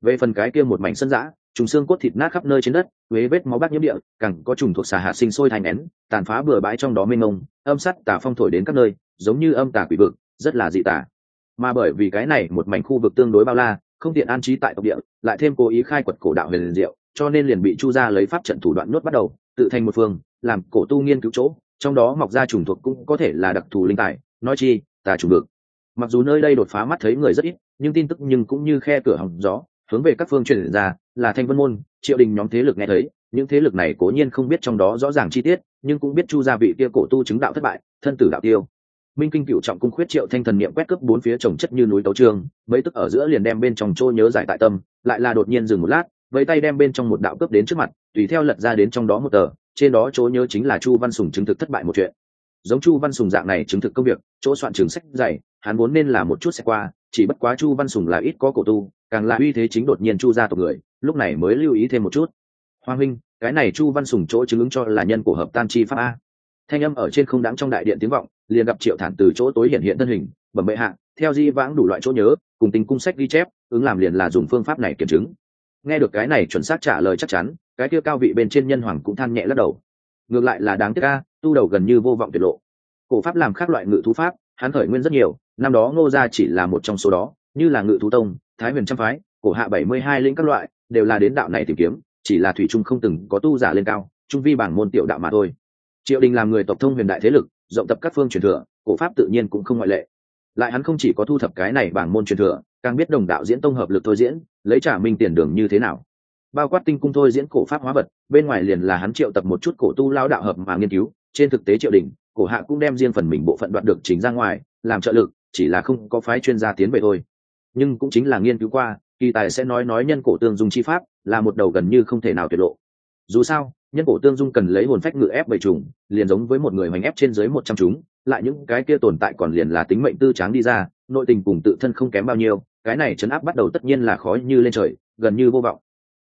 Speaker 1: về phần cái kia một mảnh sân giã, trùng xương cốt thịt nát khắp nơi trên đất huế vết máu bác nhiễm địa càng có trùng thuộc xà hạ sinh sôi thành nén tàn phá bừa bãi trong đó mênh mông âm sắt tà phong thổi đến các nơi giống như âm tà quỷ vực rất là dị tả. mà bởi vì cái này một mảnh khu vực tương đối bao la không tiện an trí tại tộc địa lại thêm cố ý khai quật cổ đạo huyền diệu cho nên liền bị chu ra lấy pháp trận thủ đoạn nuốt bắt đầu tự thành một phương làm cổ tu nghiên cứu chỗ trong đó mọc ra trùng thuộc cũng có thể là đặc thù linh tài nói chi tà trùng vực mặc dù nơi đây đột phá mắt thấy người rất ít, nhưng tin tức nhưng cũng như khe cửa hỏng gió, hướng về các phương truyền ra, là thanh vân môn, triệu đình nhóm thế lực nghe thấy, những thế lực này cố nhiên không biết trong đó rõ ràng chi tiết, nhưng cũng biết chu gia vị kia cổ tu chứng đạo thất bại, thân tử đạo tiêu. Minh kinh cựu trọng cung khuyết triệu thanh thần niệm quét cướp bốn phía trồng chất như núi tấu trương mấy tức ở giữa liền đem bên trong trôi nhớ giải tại tâm, lại là đột nhiên dừng một lát, vẫy tay đem bên trong một đạo cướp đến trước mặt, tùy theo lật ra đến trong đó một tờ, trên đó chỗ nhớ chính là chu văn sùng chứng thực thất bại một chuyện giống chu văn sùng dạng này chứng thực công việc, chỗ soạn trường sách dày, hắn vốn nên là một chút sẽ qua, chỉ bất quá chu văn sùng là ít có cổ tu, càng là uy thế chính đột nhiên chu ra tộc người, lúc này mới lưu ý thêm một chút. Hoa huynh, cái này chu văn sùng chỗ chứng ứng cho là nhân của hợp tan chi pháp a. Thanh âm ở trên không đáng trong đại điện tiếng vọng, liền gặp triệu thản từ chỗ tối hiện hiện thân hình, bẩm bệ hạ, theo di vãng đủ loại chỗ nhớ, cùng tình cung sách ghi chép, ứng làm liền là dùng phương pháp này kiểm chứng. Nghe được cái này chuẩn xác trả lời chắc chắn, cái kia cao vị bên trên nhân hoàng cũng than nhẹ lắc đầu ngược lại là đáng tiếc ca, tu đầu gần như vô vọng tuyệt lộ. Cổ pháp làm khác loại ngự thú pháp, hắn khởi nguyên rất nhiều, năm đó ngô gia chỉ là một trong số đó, như là ngự thú tông, thái huyền trăm phái, cổ hạ bảy mươi hai lĩnh các loại, đều là đến đạo này tìm kiếm, chỉ là thủy trung không từng có tu giả lên cao, trung vi bảng môn tiểu đạo mà thôi. Triệu đình làm người tộc thông huyền đại thế lực, rộng tập các phương truyền thừa, cổ pháp tự nhiên cũng không ngoại lệ. Lại hắn không chỉ có thu thập cái này bảng môn truyền thừa, càng biết đồng đạo diễn tông hợp lực thôi diễn, lấy trả minh tiền đường như thế nào. Bao quát tinh cung thôi diễn cổ pháp hóa vật bên ngoài liền là hắn triệu tập một chút cổ tu lao đạo hợp mà nghiên cứu, trên thực tế triệu đình, cổ hạ cũng đem riêng phần mình bộ phận đoạt được chính ra ngoài, làm trợ lực, chỉ là không có phái chuyên gia tiến về thôi. Nhưng cũng chính là nghiên cứu qua, kỳ tài sẽ nói nói nhân cổ tương dung chi pháp, là một đầu gần như không thể nào tiết lộ. Dù sao, nhân cổ tương dung cần lấy hồn phách ngự ép bảy trùng liền giống với một người hoành ép trên dưới một trăm chúng, lại những cái kia tồn tại còn liền là tính mệnh tư tráng đi ra, nội tình cùng tự thân không kém bao nhiêu, cái này chấn áp bắt đầu tất nhiên là khó như lên trời, gần như vô vọng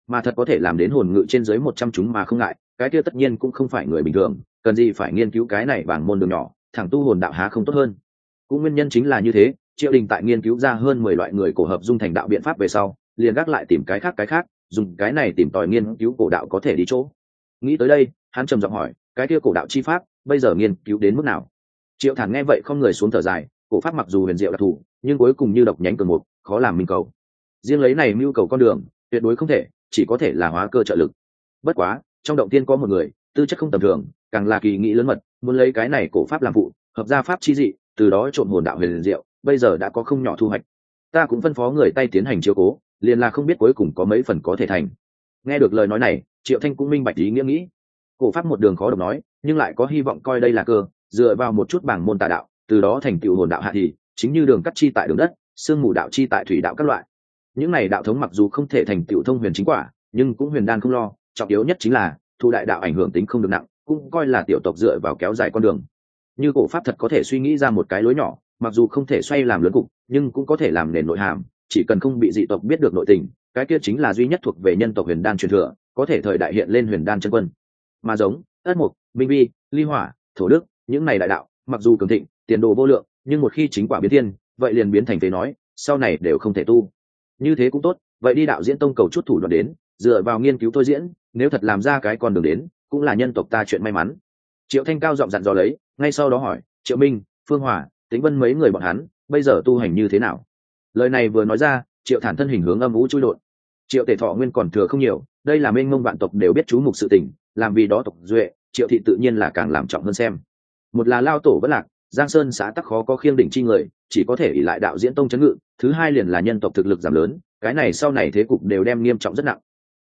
Speaker 1: mà thật có thể làm đến hồn ngự trên dưới một trăm chúng mà không ngại, cái kia tất nhiên cũng không phải người bình thường, cần gì phải nghiên cứu cái này bằng môn đường nhỏ, thẳng tu hồn đạo há không tốt hơn. Cũng nguyên nhân chính là như thế, triệu đình tại nghiên cứu ra hơn mười loại người cổ hợp dung thành đạo biện pháp về sau, liền gác lại tìm cái khác cái khác, dùng cái này tìm tòi nghiên cứu cổ đạo có thể đi chỗ. Nghĩ tới đây, hắn trầm giọng hỏi, cái kia cổ đạo chi pháp, bây giờ nghiên cứu đến mức nào? Triệu thản nghe vậy không người xuống thở dài, cổ pháp mặc dù huyền diệu đặc thù, nhưng cuối cùng như độc nhánh cường mục, khó làm minh cầu. Riêng lấy này mưu cầu con đường, tuyệt đối không thể chỉ có thể là hóa cơ trợ lực. Bất quá, trong động tiên có một người, tư chất không tầm thường, càng là kỳ nghĩ lớn mật, muốn lấy cái này cổ pháp làm phụ, hợp gia pháp chi dị, từ đó trộn hồn đạo huyền diệu, bây giờ đã có không nhỏ thu hoạch. Ta cũng phân phó người tay tiến hành chiếu cố, liền là không biết cuối cùng có mấy phần có thể thành. Nghe được lời nói này, triệu thanh cũng minh bạch ý nghĩa nghĩ. Cổ pháp một đường khó độc nói, nhưng lại có hy vọng coi đây là cơ, dựa vào một chút bảng môn tà đạo, từ đó thành tựu hồn đạo hạ thì, chính như đường cắt chi tại đường đất, sương mù đạo chi tại thủy đạo các loại những này đạo thống mặc dù không thể thành tựu thông huyền chính quả, nhưng cũng huyền đan không lo, trọng yếu nhất chính là, thu đại đạo ảnh hưởng tính không được nặng, cũng coi là tiểu tộc dựa vào kéo dài con đường. Như cổ pháp thật có thể suy nghĩ ra một cái lối nhỏ, mặc dù không thể xoay làm lớn cục, nhưng cũng có thể làm nền nội hàm, chỉ cần không bị dị tộc biết được nội tình, cái kia chính là duy nhất thuộc về nhân tộc huyền đan truyền thừa, có thể thời đại hiện lên huyền đan chân quân. Mà giống, ất mục, minh vi, ly hỏa, thổ đức, những này đại đạo, mặc dù cường thịnh, tiền đồ vô lượng, nhưng một khi chính quả biến thiên, vậy liền biến thành thế nói, sau này đều không thể tu như thế cũng tốt, vậy đi đạo diễn tông cầu chút thủ đoạn đến, dựa vào nghiên cứu tôi diễn, nếu thật làm ra cái con đường đến, cũng là nhân tộc ta chuyện may mắn. Triệu thanh cao giọng dặn dò lấy, ngay sau đó hỏi, triệu minh, phương hòa, tĩnh vân mấy người bọn hắn, bây giờ tu hành như thế nào? Lời này vừa nói ra, triệu thản thân hình hướng âm vũ chui lộn. Triệu tể thọ nguyên còn thừa không nhiều, đây là mênh mông vạn tộc đều biết chú mục sự tình, làm vì đó tộc duệ, triệu thị tự nhiên là càng làm trọng hơn xem. Một là lao tổ vẫn lạc giang sơn xã tắc khó có khiêng đỉnh chi người, chỉ có thể ỉ lại đạo diễn tông chấn ngự, thứ hai liền là nhân tộc thực lực giảm lớn, cái này sau này thế cục đều đem nghiêm trọng rất nặng.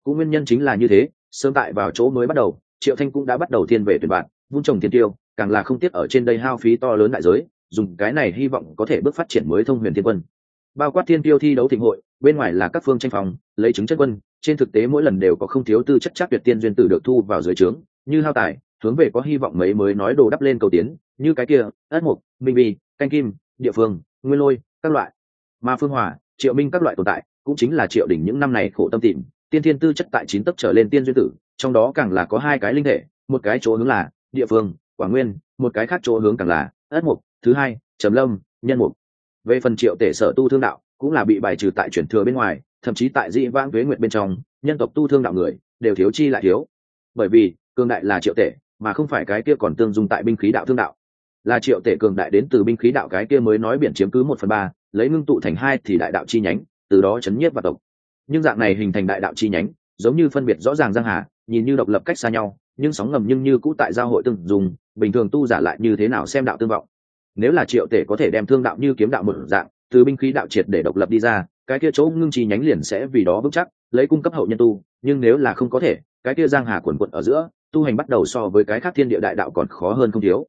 Speaker 1: Cũng nguyên nhân chính là như thế, sớm tại vào chỗ mới bắt đầu, triệu thanh cũng đã bắt đầu thiên về tuyển bạn, vun trồng thiên tiêu, càng là không tiếc ở trên đây hao phí to lớn đại giới, dùng cái này hy vọng có thể bước phát triển mới thông huyền thiên quân. Bao quát thiên tiêu thi đấu thịnh hội, bên ngoài là các phương tranh phòng, lấy chứng chất quân, trên thực tế mỗi lần đều có không thiếu tư chất chắc tuyệt tiên duyên tử được thu vào dưới trướng, như hao tài hướng về có hy vọng mấy mới nói đồ đắp lên cầu tiến, như cái kia, ất mục, minh vi, canh kim, địa phương, nguyên lôi, các loại. Mà phương hòa, triệu minh các loại tồn tại, cũng chính là triệu đỉnh những năm này khổ tâm tìm. Tiên thiên tư chất tại chín tấc trở lên tiên duyên tử, trong đó càng là có hai cái linh thể, một cái chỗ hướng là địa phương, quả nguyên, một cái khác chỗ hướng càng là ất mục, thứ hai, trầm lâm, nhân mục. Về phần triệu tể sở tu thương đạo, cũng là bị bài trừ tại chuyển thừa bên ngoài, thậm chí tại dị vãng tuế nguyệt bên trong, nhân tộc tu thương đạo người, đều thiếu chi lại thiếu. Bởi vì, cường đại là triệu tể mà không phải cái kia còn tương dung tại binh khí đạo thương đạo. Là triệu tể cường đại đến từ binh khí đạo cái kia mới nói biển chiếm cứ một phần ba, lấy ngưng tụ thành hai thì đại đạo chi nhánh, từ đó chấn nhiếp và tộc. Nhưng dạng này hình thành đại đạo chi nhánh, giống như phân biệt rõ ràng giang hà, nhìn như độc lập cách xa nhau, nhưng sóng ngầm nhưng như cũ tại giao hội từng dùng, bình thường tu giả lại như thế nào xem đạo tương vọng. Nếu là triệu tể có thể đem thương đạo như kiếm đạo một dạng, từ binh khí đạo triệt để độc lập đi ra, cái kia chỗ ngưng chi nhánh liền sẽ vì đó vững chắc, lấy cung cấp hậu nhân tu, nhưng nếu là không có thể, cái kia giang hà quần quận ở giữa tu hành bắt đầu so với cái khác thiên địa đại đạo còn khó hơn không thiếu.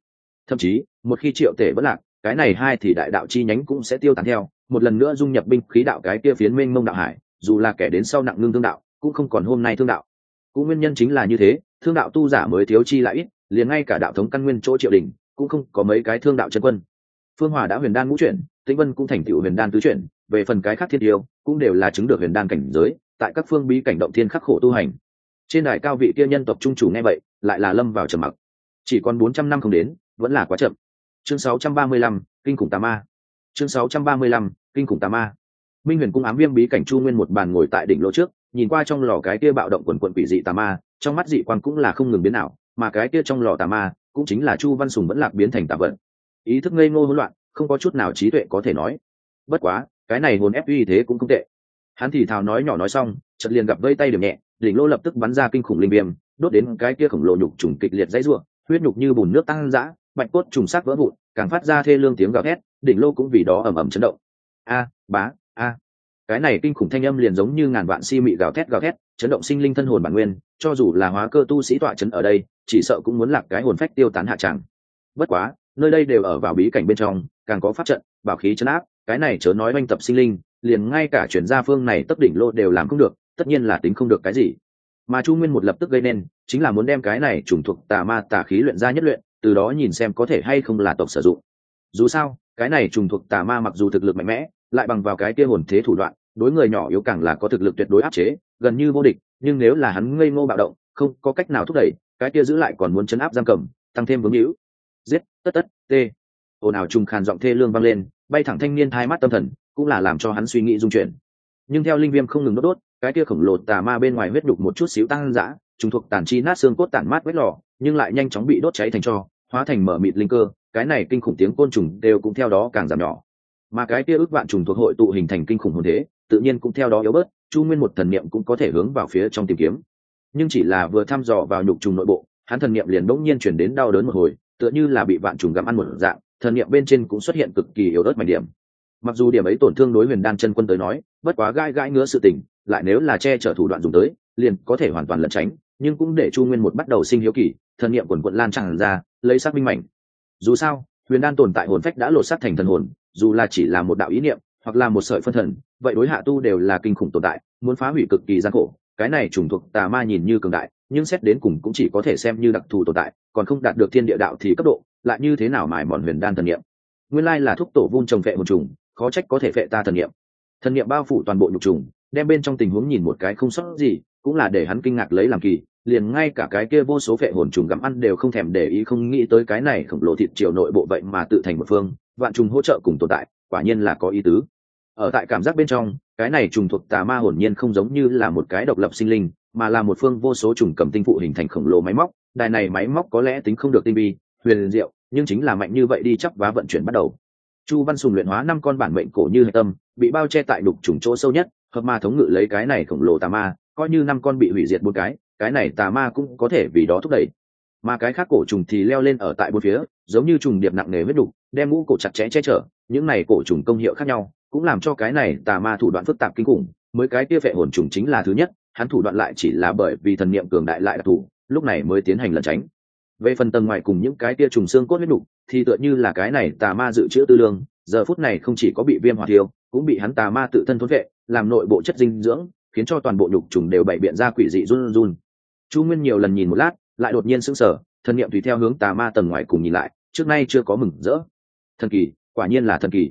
Speaker 1: Thậm chí, một khi triệu tể vẫn lạc, cái này hai thì đại đạo chi nhánh cũng sẽ tiêu tán theo, một lần nữa dung nhập binh khí đạo cái kia phiến mênh mông đạo hải, dù là kẻ đến sau nặng ngưng thương đạo, cũng không còn hôm nay thương đạo. Cũng nguyên nhân chính là như thế, thương đạo tu giả mới thiếu chi lại ít, liền ngay cả đạo thống căn nguyên chỗ triệu đình cũng không có mấy cái thương đạo chân quân. Phương hòa đã huyền đan ngũ chuyển, tĩnh vân cũng thành tựu huyền đan tứ chuyển, về phần cái khác thiên yêu cũng đều là chứng được huyền đan cảnh giới, tại các phương bí cảnh động thiên khắc khổ tu hành trên đài cao vị kia nhân tộc trung chủ nghe vậy, lại là lâm vào trầm mặc. Chỉ còn bốn trăm năm không đến, vẫn là quá chậm. Chương sáu trăm ba mươi lăm, kinh khủng tà ma. Chương sáu trăm ba mươi lăm, kinh khủng tà ma. Minh huyền cung ám viêm bí cảnh chu nguyên một bàn ngồi tại đỉnh lỗ trước, nhìn qua trong lò cái kia bạo động quần quần quỷ dị tà ma, trong mắt dị quan cũng là không ngừng biến nào mà cái kia trong lò tà ma cũng chính là chu văn sùng vẫn lạc biến thành tà vận ý thức ngây ngô hỗn loạn, không có chút nào trí tuệ có thể nói. Bất quá, cái này hồn ép uy thế cũng không tệ. Hắn thì thào nói nhỏ nói xong trận liền gặp vây tay điểm nhẹ đỉnh lô lập tức bắn ra kinh khủng linh viêm, đốt đến cái kia khổng lồ nhục trùng kịch liệt dãy ruộng huyết nhục như bùn nước tăng dã, bạch cốt trùng sắc vỡ vụn, càng phát ra thê lương tiếng gào thét, đỉnh lô cũng vì đó ầm ầm chấn động. A, bá, a. Cái này kinh khủng thanh âm liền giống như ngàn vạn si mị gào thét gào thét, chấn động sinh linh thân hồn bản nguyên, cho dù là hóa cơ tu sĩ tọa chấn ở đây, chỉ sợ cũng muốn lạc cái hồn phách tiêu tán hạ tràng bất quá, nơi đây đều ở vào bí cảnh bên trong, càng có pháp trận, bảo khí chấn áp, cái này chớ nói oanh tập sinh linh, liền ngay cả chuyển gia phương này tấp đỉnh lô đều làm không được tất nhiên là tính không được cái gì. Mà chu nguyên một lập tức gây nên chính là muốn đem cái này trùng thuộc tà ma tà khí luyện ra nhất luyện từ đó nhìn xem có thể hay không là tộc sử dụng. Dù sao cái này trùng thuộc tà ma mặc dù thực lực mạnh mẽ lại bằng vào cái kia hồn thế thủ đoạn đối người nhỏ yếu càng là có thực lực tuyệt đối áp chế gần như vô địch nhưng nếu là hắn ngây ngô bạo động không có cách nào thúc đẩy cái kia giữ lại còn muốn chấn áp giam cầm tăng thêm vướng hữu. Giết tất tất tê, ồn ào trùng khàn giọng thê lương vang lên bay thẳng thanh niên hai mắt tâm thần cũng là làm cho hắn suy nghĩ dung chuyển. Nhưng theo linh viêm không ngừng đốt đốt cái kia khổng lồ tà ma bên ngoài huyết đục một chút xíu tăng dã trùng thuộc tàn chi nát xương cốt tản mát vết lò, nhưng lại nhanh chóng bị đốt cháy thành cho, hóa thành mở mịt linh cơ, cái này kinh khủng tiếng côn trùng đều cũng theo đó càng giảm nhỏ. Mà cái kia ước vạn trùng thuộc hội tụ hình thành kinh khủng hồn thế, tự nhiên cũng theo đó yếu bớt, chu nguyên một thần niệm cũng có thể hướng vào phía trong tìm kiếm. Nhưng chỉ là vừa thăm dò vào nhục trùng nội bộ, hắn thần niệm liền bỗng nhiên chuyển đến đau đớn một hồi, tựa như là bị vạn trùng gặm ăn một dạng, thần niệm bên trên cũng xuất hiện cực kỳ yếu ớt mạnh điểm. Mặc dù điểm ấy tổn thương đối huyền đan chân quân tới nói bất quá gai gai ngứa sự tình, lại nếu là che chở thủ đoạn dùng tới, liền có thể hoàn toàn lẩn tránh, nhưng cũng để chu nguyên một bắt đầu sinh hiếu kỳ, thần niệm quần quận lan tràn ra, lấy sát minh mảnh. Dù sao, huyền đan tồn tại hồn phách đã lột sát thành thần hồn, dù là chỉ là một đạo ý niệm, hoặc là một sợi phân thần, vậy đối hạ tu đều là kinh khủng tồn tại, muốn phá hủy cực kỳ gian khổ, cái này trùng thuộc tà ma nhìn như cường đại, nhưng xét đến cùng cũng chỉ có thể xem như đặc thù tồn tại, còn không đạt được thiên địa đạo thì cấp độ, lại như thế nào mài mòn huyền đan thần niệm? Nguyên lai là thúc tổ vun trồng vệ một trùng, khó trách có thể vệ ta thần niệm thần niệm bao phủ toàn bộ nhục trùng, đem bên trong tình huống nhìn một cái không sót gì, cũng là để hắn kinh ngạc lấy làm kỳ, liền ngay cả cái kia vô số vệ hồn trùng gặm ăn đều không thèm để ý, không nghĩ tới cái này khổng lồ thịt triều nội bộ vậy mà tự thành một phương, vạn trùng hỗ trợ cùng tồn tại, quả nhiên là có ý tứ. Ở tại cảm giác bên trong, cái này trùng thuộc tà ma hồn nhiên không giống như là một cái độc lập sinh linh, mà là một phương vô số trùng cầm tinh phụ hình thành khổng lồ máy móc, đài này máy móc có lẽ tính không được tinh vi, huyền diệu, nhưng chính là mạnh như vậy đi chắp vá vận chuyển bắt đầu chu văn sùng luyện hóa năm con bản mệnh cổ như hệ tâm, bị bao che tại đục trùng chỗ sâu nhất, hợp ma thống ngự lấy cái này khổng lồ tà ma, coi như năm con bị hủy diệt một cái cái này tà ma cũng có thể vì đó thúc đẩy. Mà cái khác cổ trùng thì leo lên ở tại bốn phía, giống như trùng điệp nặng nề huyết đục, đem mũ cổ chặt chẽ che chở, những này cổ trùng công hiệu khác nhau, cũng làm cho cái này tà ma thủ đoạn phức tạp kinh khủng, mới cái kia vệ hồn trùng chính là thứ nhất, hắn thủ đoạn lại chỉ là bởi vì thần niệm cường đại lại đặc thủ lúc này mới tiến hành lẩn tránh về phần tầng ngoài cùng những cái tia trùng xương cốt huyết đục thì tựa như là cái này tà ma dự trữ tư lương, giờ phút này không chỉ có bị viêm hỏa thiêu, cũng bị hắn tà ma tự thân thốn vệ, làm nội bộ chất dinh dưỡng, khiến cho toàn bộ nhục trùng đều bày biện ra quỷ dị run run. Chu nguyên nhiều lần nhìn một lát, lại đột nhiên sững sờ thần niệm tùy theo hướng tà ma tầng ngoài cùng nhìn lại, trước nay chưa có mừng rỡ. Thần kỳ, quả nhiên là thần kỳ.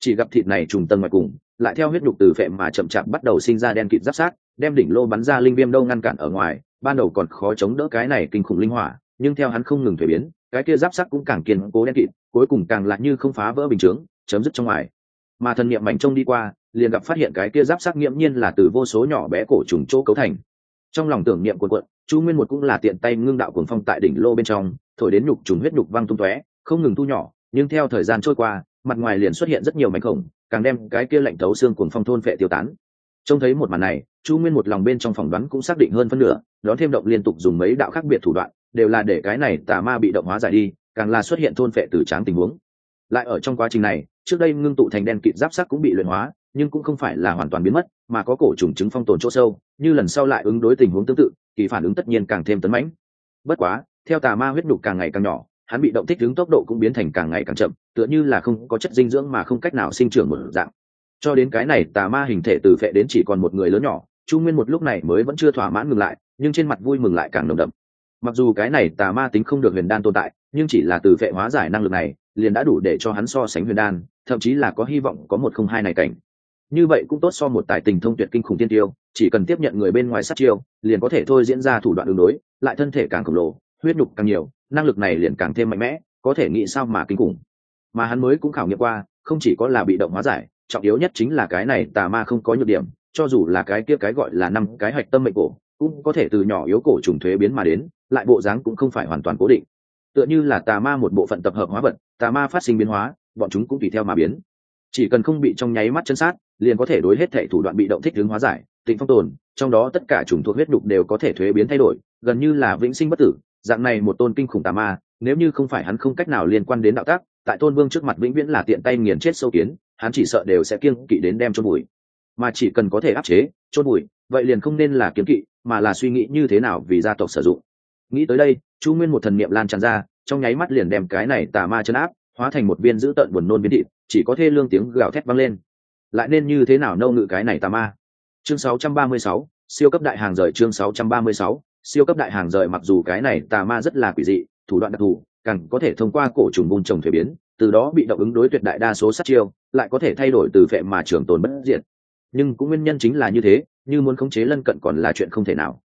Speaker 1: Chỉ gặp thịt này trùng tầng ngoài cùng, lại theo huyết đục từ phệ mà chậm chạp bắt đầu sinh ra đen kịt giáp sát, đem đỉnh lô bắn ra linh viêm đâu ngăn cản ở ngoài, ban đầu còn khó chống đỡ cái này kinh khủng linh hỏa nhưng theo hắn không ngừng thuế biến cái kia giáp sắc cũng càng kiên cố đen kịt cuối cùng càng lại như không phá vỡ bình chướng chấm dứt trong ngoài. Mà thần niệm mạnh trông đi qua liền gặp phát hiện cái kia giáp sắc nghiễm nhiên là từ vô số nhỏ bé cổ trùng chỗ cấu thành. Trong lòng tưởng niệm cuộn cuộn, chu nguyên một cũng là tiện tay ngưng đạo cuồng phong tại đỉnh lô bên trong thổi đến nhục trùng huyết nhục văng tung tóe không ngừng thu nhỏ nhưng theo thời gian trôi qua mặt ngoài liền xuất hiện rất nhiều mảnh khổng càng đem cái kia lạnh thấu xương cuồng phong thôn phệ tiêu tán. Trông thấy một màn này chu nguyên một lòng bên trong phỏng đoán cũng xác định hơn phân nửa đón thêm động liên tục dùng mấy đạo khác biệt thủ đoạn đều là để cái này tà ma bị động hóa giải đi, càng là xuất hiện thôn phệ từ tráng tình huống. Lại ở trong quá trình này, trước đây ngưng tụ thành đen kịt giáp sắc cũng bị luyện hóa, nhưng cũng không phải là hoàn toàn biến mất, mà có cổ trùng chứng phong tồn chỗ sâu, như lần sau lại ứng đối tình huống tương tự, kỳ phản ứng tất nhiên càng thêm tấn mãnh. Bất quá, theo tà ma huyết nhục càng ngày càng nhỏ, hắn bị động thích đứng tốc độ cũng biến thành càng ngày càng chậm, tựa như là không có chất dinh dưỡng mà không cách nào sinh trưởng một dạng. Cho đến cái này, tà ma hình thể từ phệ đến chỉ còn một người lớn nhỏ, chu nguyên một lúc này mới vẫn chưa thỏa mãn ngừng lại, nhưng trên mặt vui mừng lại càng nồng đậm mặc dù cái này tà ma tính không được huyền đan tồn tại, nhưng chỉ là từ vệ hóa giải năng lực này, liền đã đủ để cho hắn so sánh huyền đan, thậm chí là có hy vọng có một không hai này cảnh. Như vậy cũng tốt so một tài tình thông tuyệt kinh khủng tiên tiêu, chỉ cần tiếp nhận người bên ngoài sát chiêu, liền có thể thôi diễn ra thủ đoạn đường đối, lại thân thể càng khổng lồ, huyết nhục càng nhiều, năng lực này liền càng thêm mạnh mẽ, có thể nghĩ sao mà kinh khủng. Mà hắn mới cũng khảo nghiệm qua, không chỉ có là bị động hóa giải, trọng yếu nhất chính là cái này tà ma không có nhược điểm, cho dù là cái kia cái gọi là năm cái hạch tâm mệnh cổ, cũng có thể từ nhỏ yếu cổ trùng thuế biến mà đến lại bộ dáng cũng không phải hoàn toàn cố định. Tựa như là tà ma một bộ phận tập hợp hóa vật, tà ma phát sinh biến hóa, bọn chúng cũng tùy theo mà biến. Chỉ cần không bị trong nháy mắt chân sát, liền có thể đối hết thể thủ đoạn bị động thích ứng hóa giải, tịnh phong tồn, trong đó tất cả chủng thuộc huyết đục đều có thể thuế biến thay đổi, gần như là vĩnh sinh bất tử, dạng này một tôn kinh khủng tà ma, nếu như không phải hắn không cách nào liên quan đến đạo tác, tại tôn vương trước mặt vĩnh viễn là tiện tay nghiền chết sâu kiến, hắn chỉ sợ đều sẽ kiêng kỵ đến đem chôn bụi mà chỉ cần có thể áp chế, chôn bụi vậy liền không nên là kiếm kỵ, mà là suy nghĩ như thế nào vì gia tộc sử dụng nghĩ tới đây chu nguyên một thần niệm lan tràn ra trong nháy mắt liền đem cái này tà ma chấn áp hóa thành một viên dữ tợn buồn nôn biến thị chỉ có thê lương tiếng gào thét vang lên. Lại nên như thế nào nâu ngự cái này tà ma? Chương 636, siêu cấp đại hàng rời chương 636, siêu cấp đại hàng rời mặc dù cái này tà ma rất là quỷ dị thủ đoạn đặc thù càng có thể thông qua cổ trùng bung trồng thuế biến từ đó bị động ứng đối tuyệt đại đa số sát chiêu lại có thể thay đổi từ vệ mà trường tồn bất diệt. Nhưng cũng nguyên nhân chính là như thế như muốn khống chế lân cận còn là chuyện không thể nào.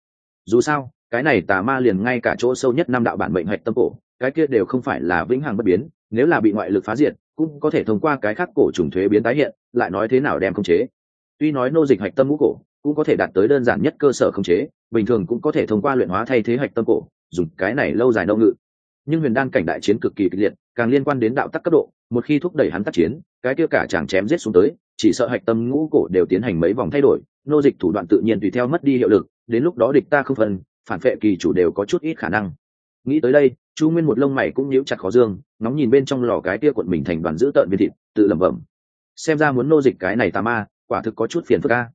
Speaker 1: Dù sao cái này tà ma liền ngay cả chỗ sâu nhất năm đạo bản mệnh hạch tâm cổ, cái kia đều không phải là vĩnh hằng bất biến, nếu là bị ngoại lực phá diệt, cũng có thể thông qua cái khác cổ trùng thuế biến tái hiện, lại nói thế nào đem khống chế. Tuy nói nô dịch hạch tâm ngũ cổ, cũng có thể đạt tới đơn giản nhất cơ sở khống chế, bình thường cũng có thể thông qua luyện hóa thay thế hạch tâm cổ, dùng cái này lâu dài nâu ngự. Nhưng huyền đan cảnh đại chiến cực kỳ kịch liệt, càng liên quan đến đạo tắc cấp độ, một khi thúc đẩy hắn tác chiến, cái kia cả chàng chém giết xuống tới, chỉ sợ hạch tâm ngũ cổ đều tiến hành mấy vòng thay đổi, nô dịch thủ đoạn tự nhiên tùy theo mất đi hiệu lực, đến lúc đó địch ta không phân phản vệ kỳ chủ đều có chút ít khả năng. Nghĩ tới đây, chu nguyên một lông mày cũng nhíu chặt khó dương nóng nhìn bên trong lò cái kia cuộn mình thành đoàn giữ tợn viên thịt, tự lẩm bẩm. Xem ra muốn nô dịch cái này tà ma, quả thực có chút phiền phức ca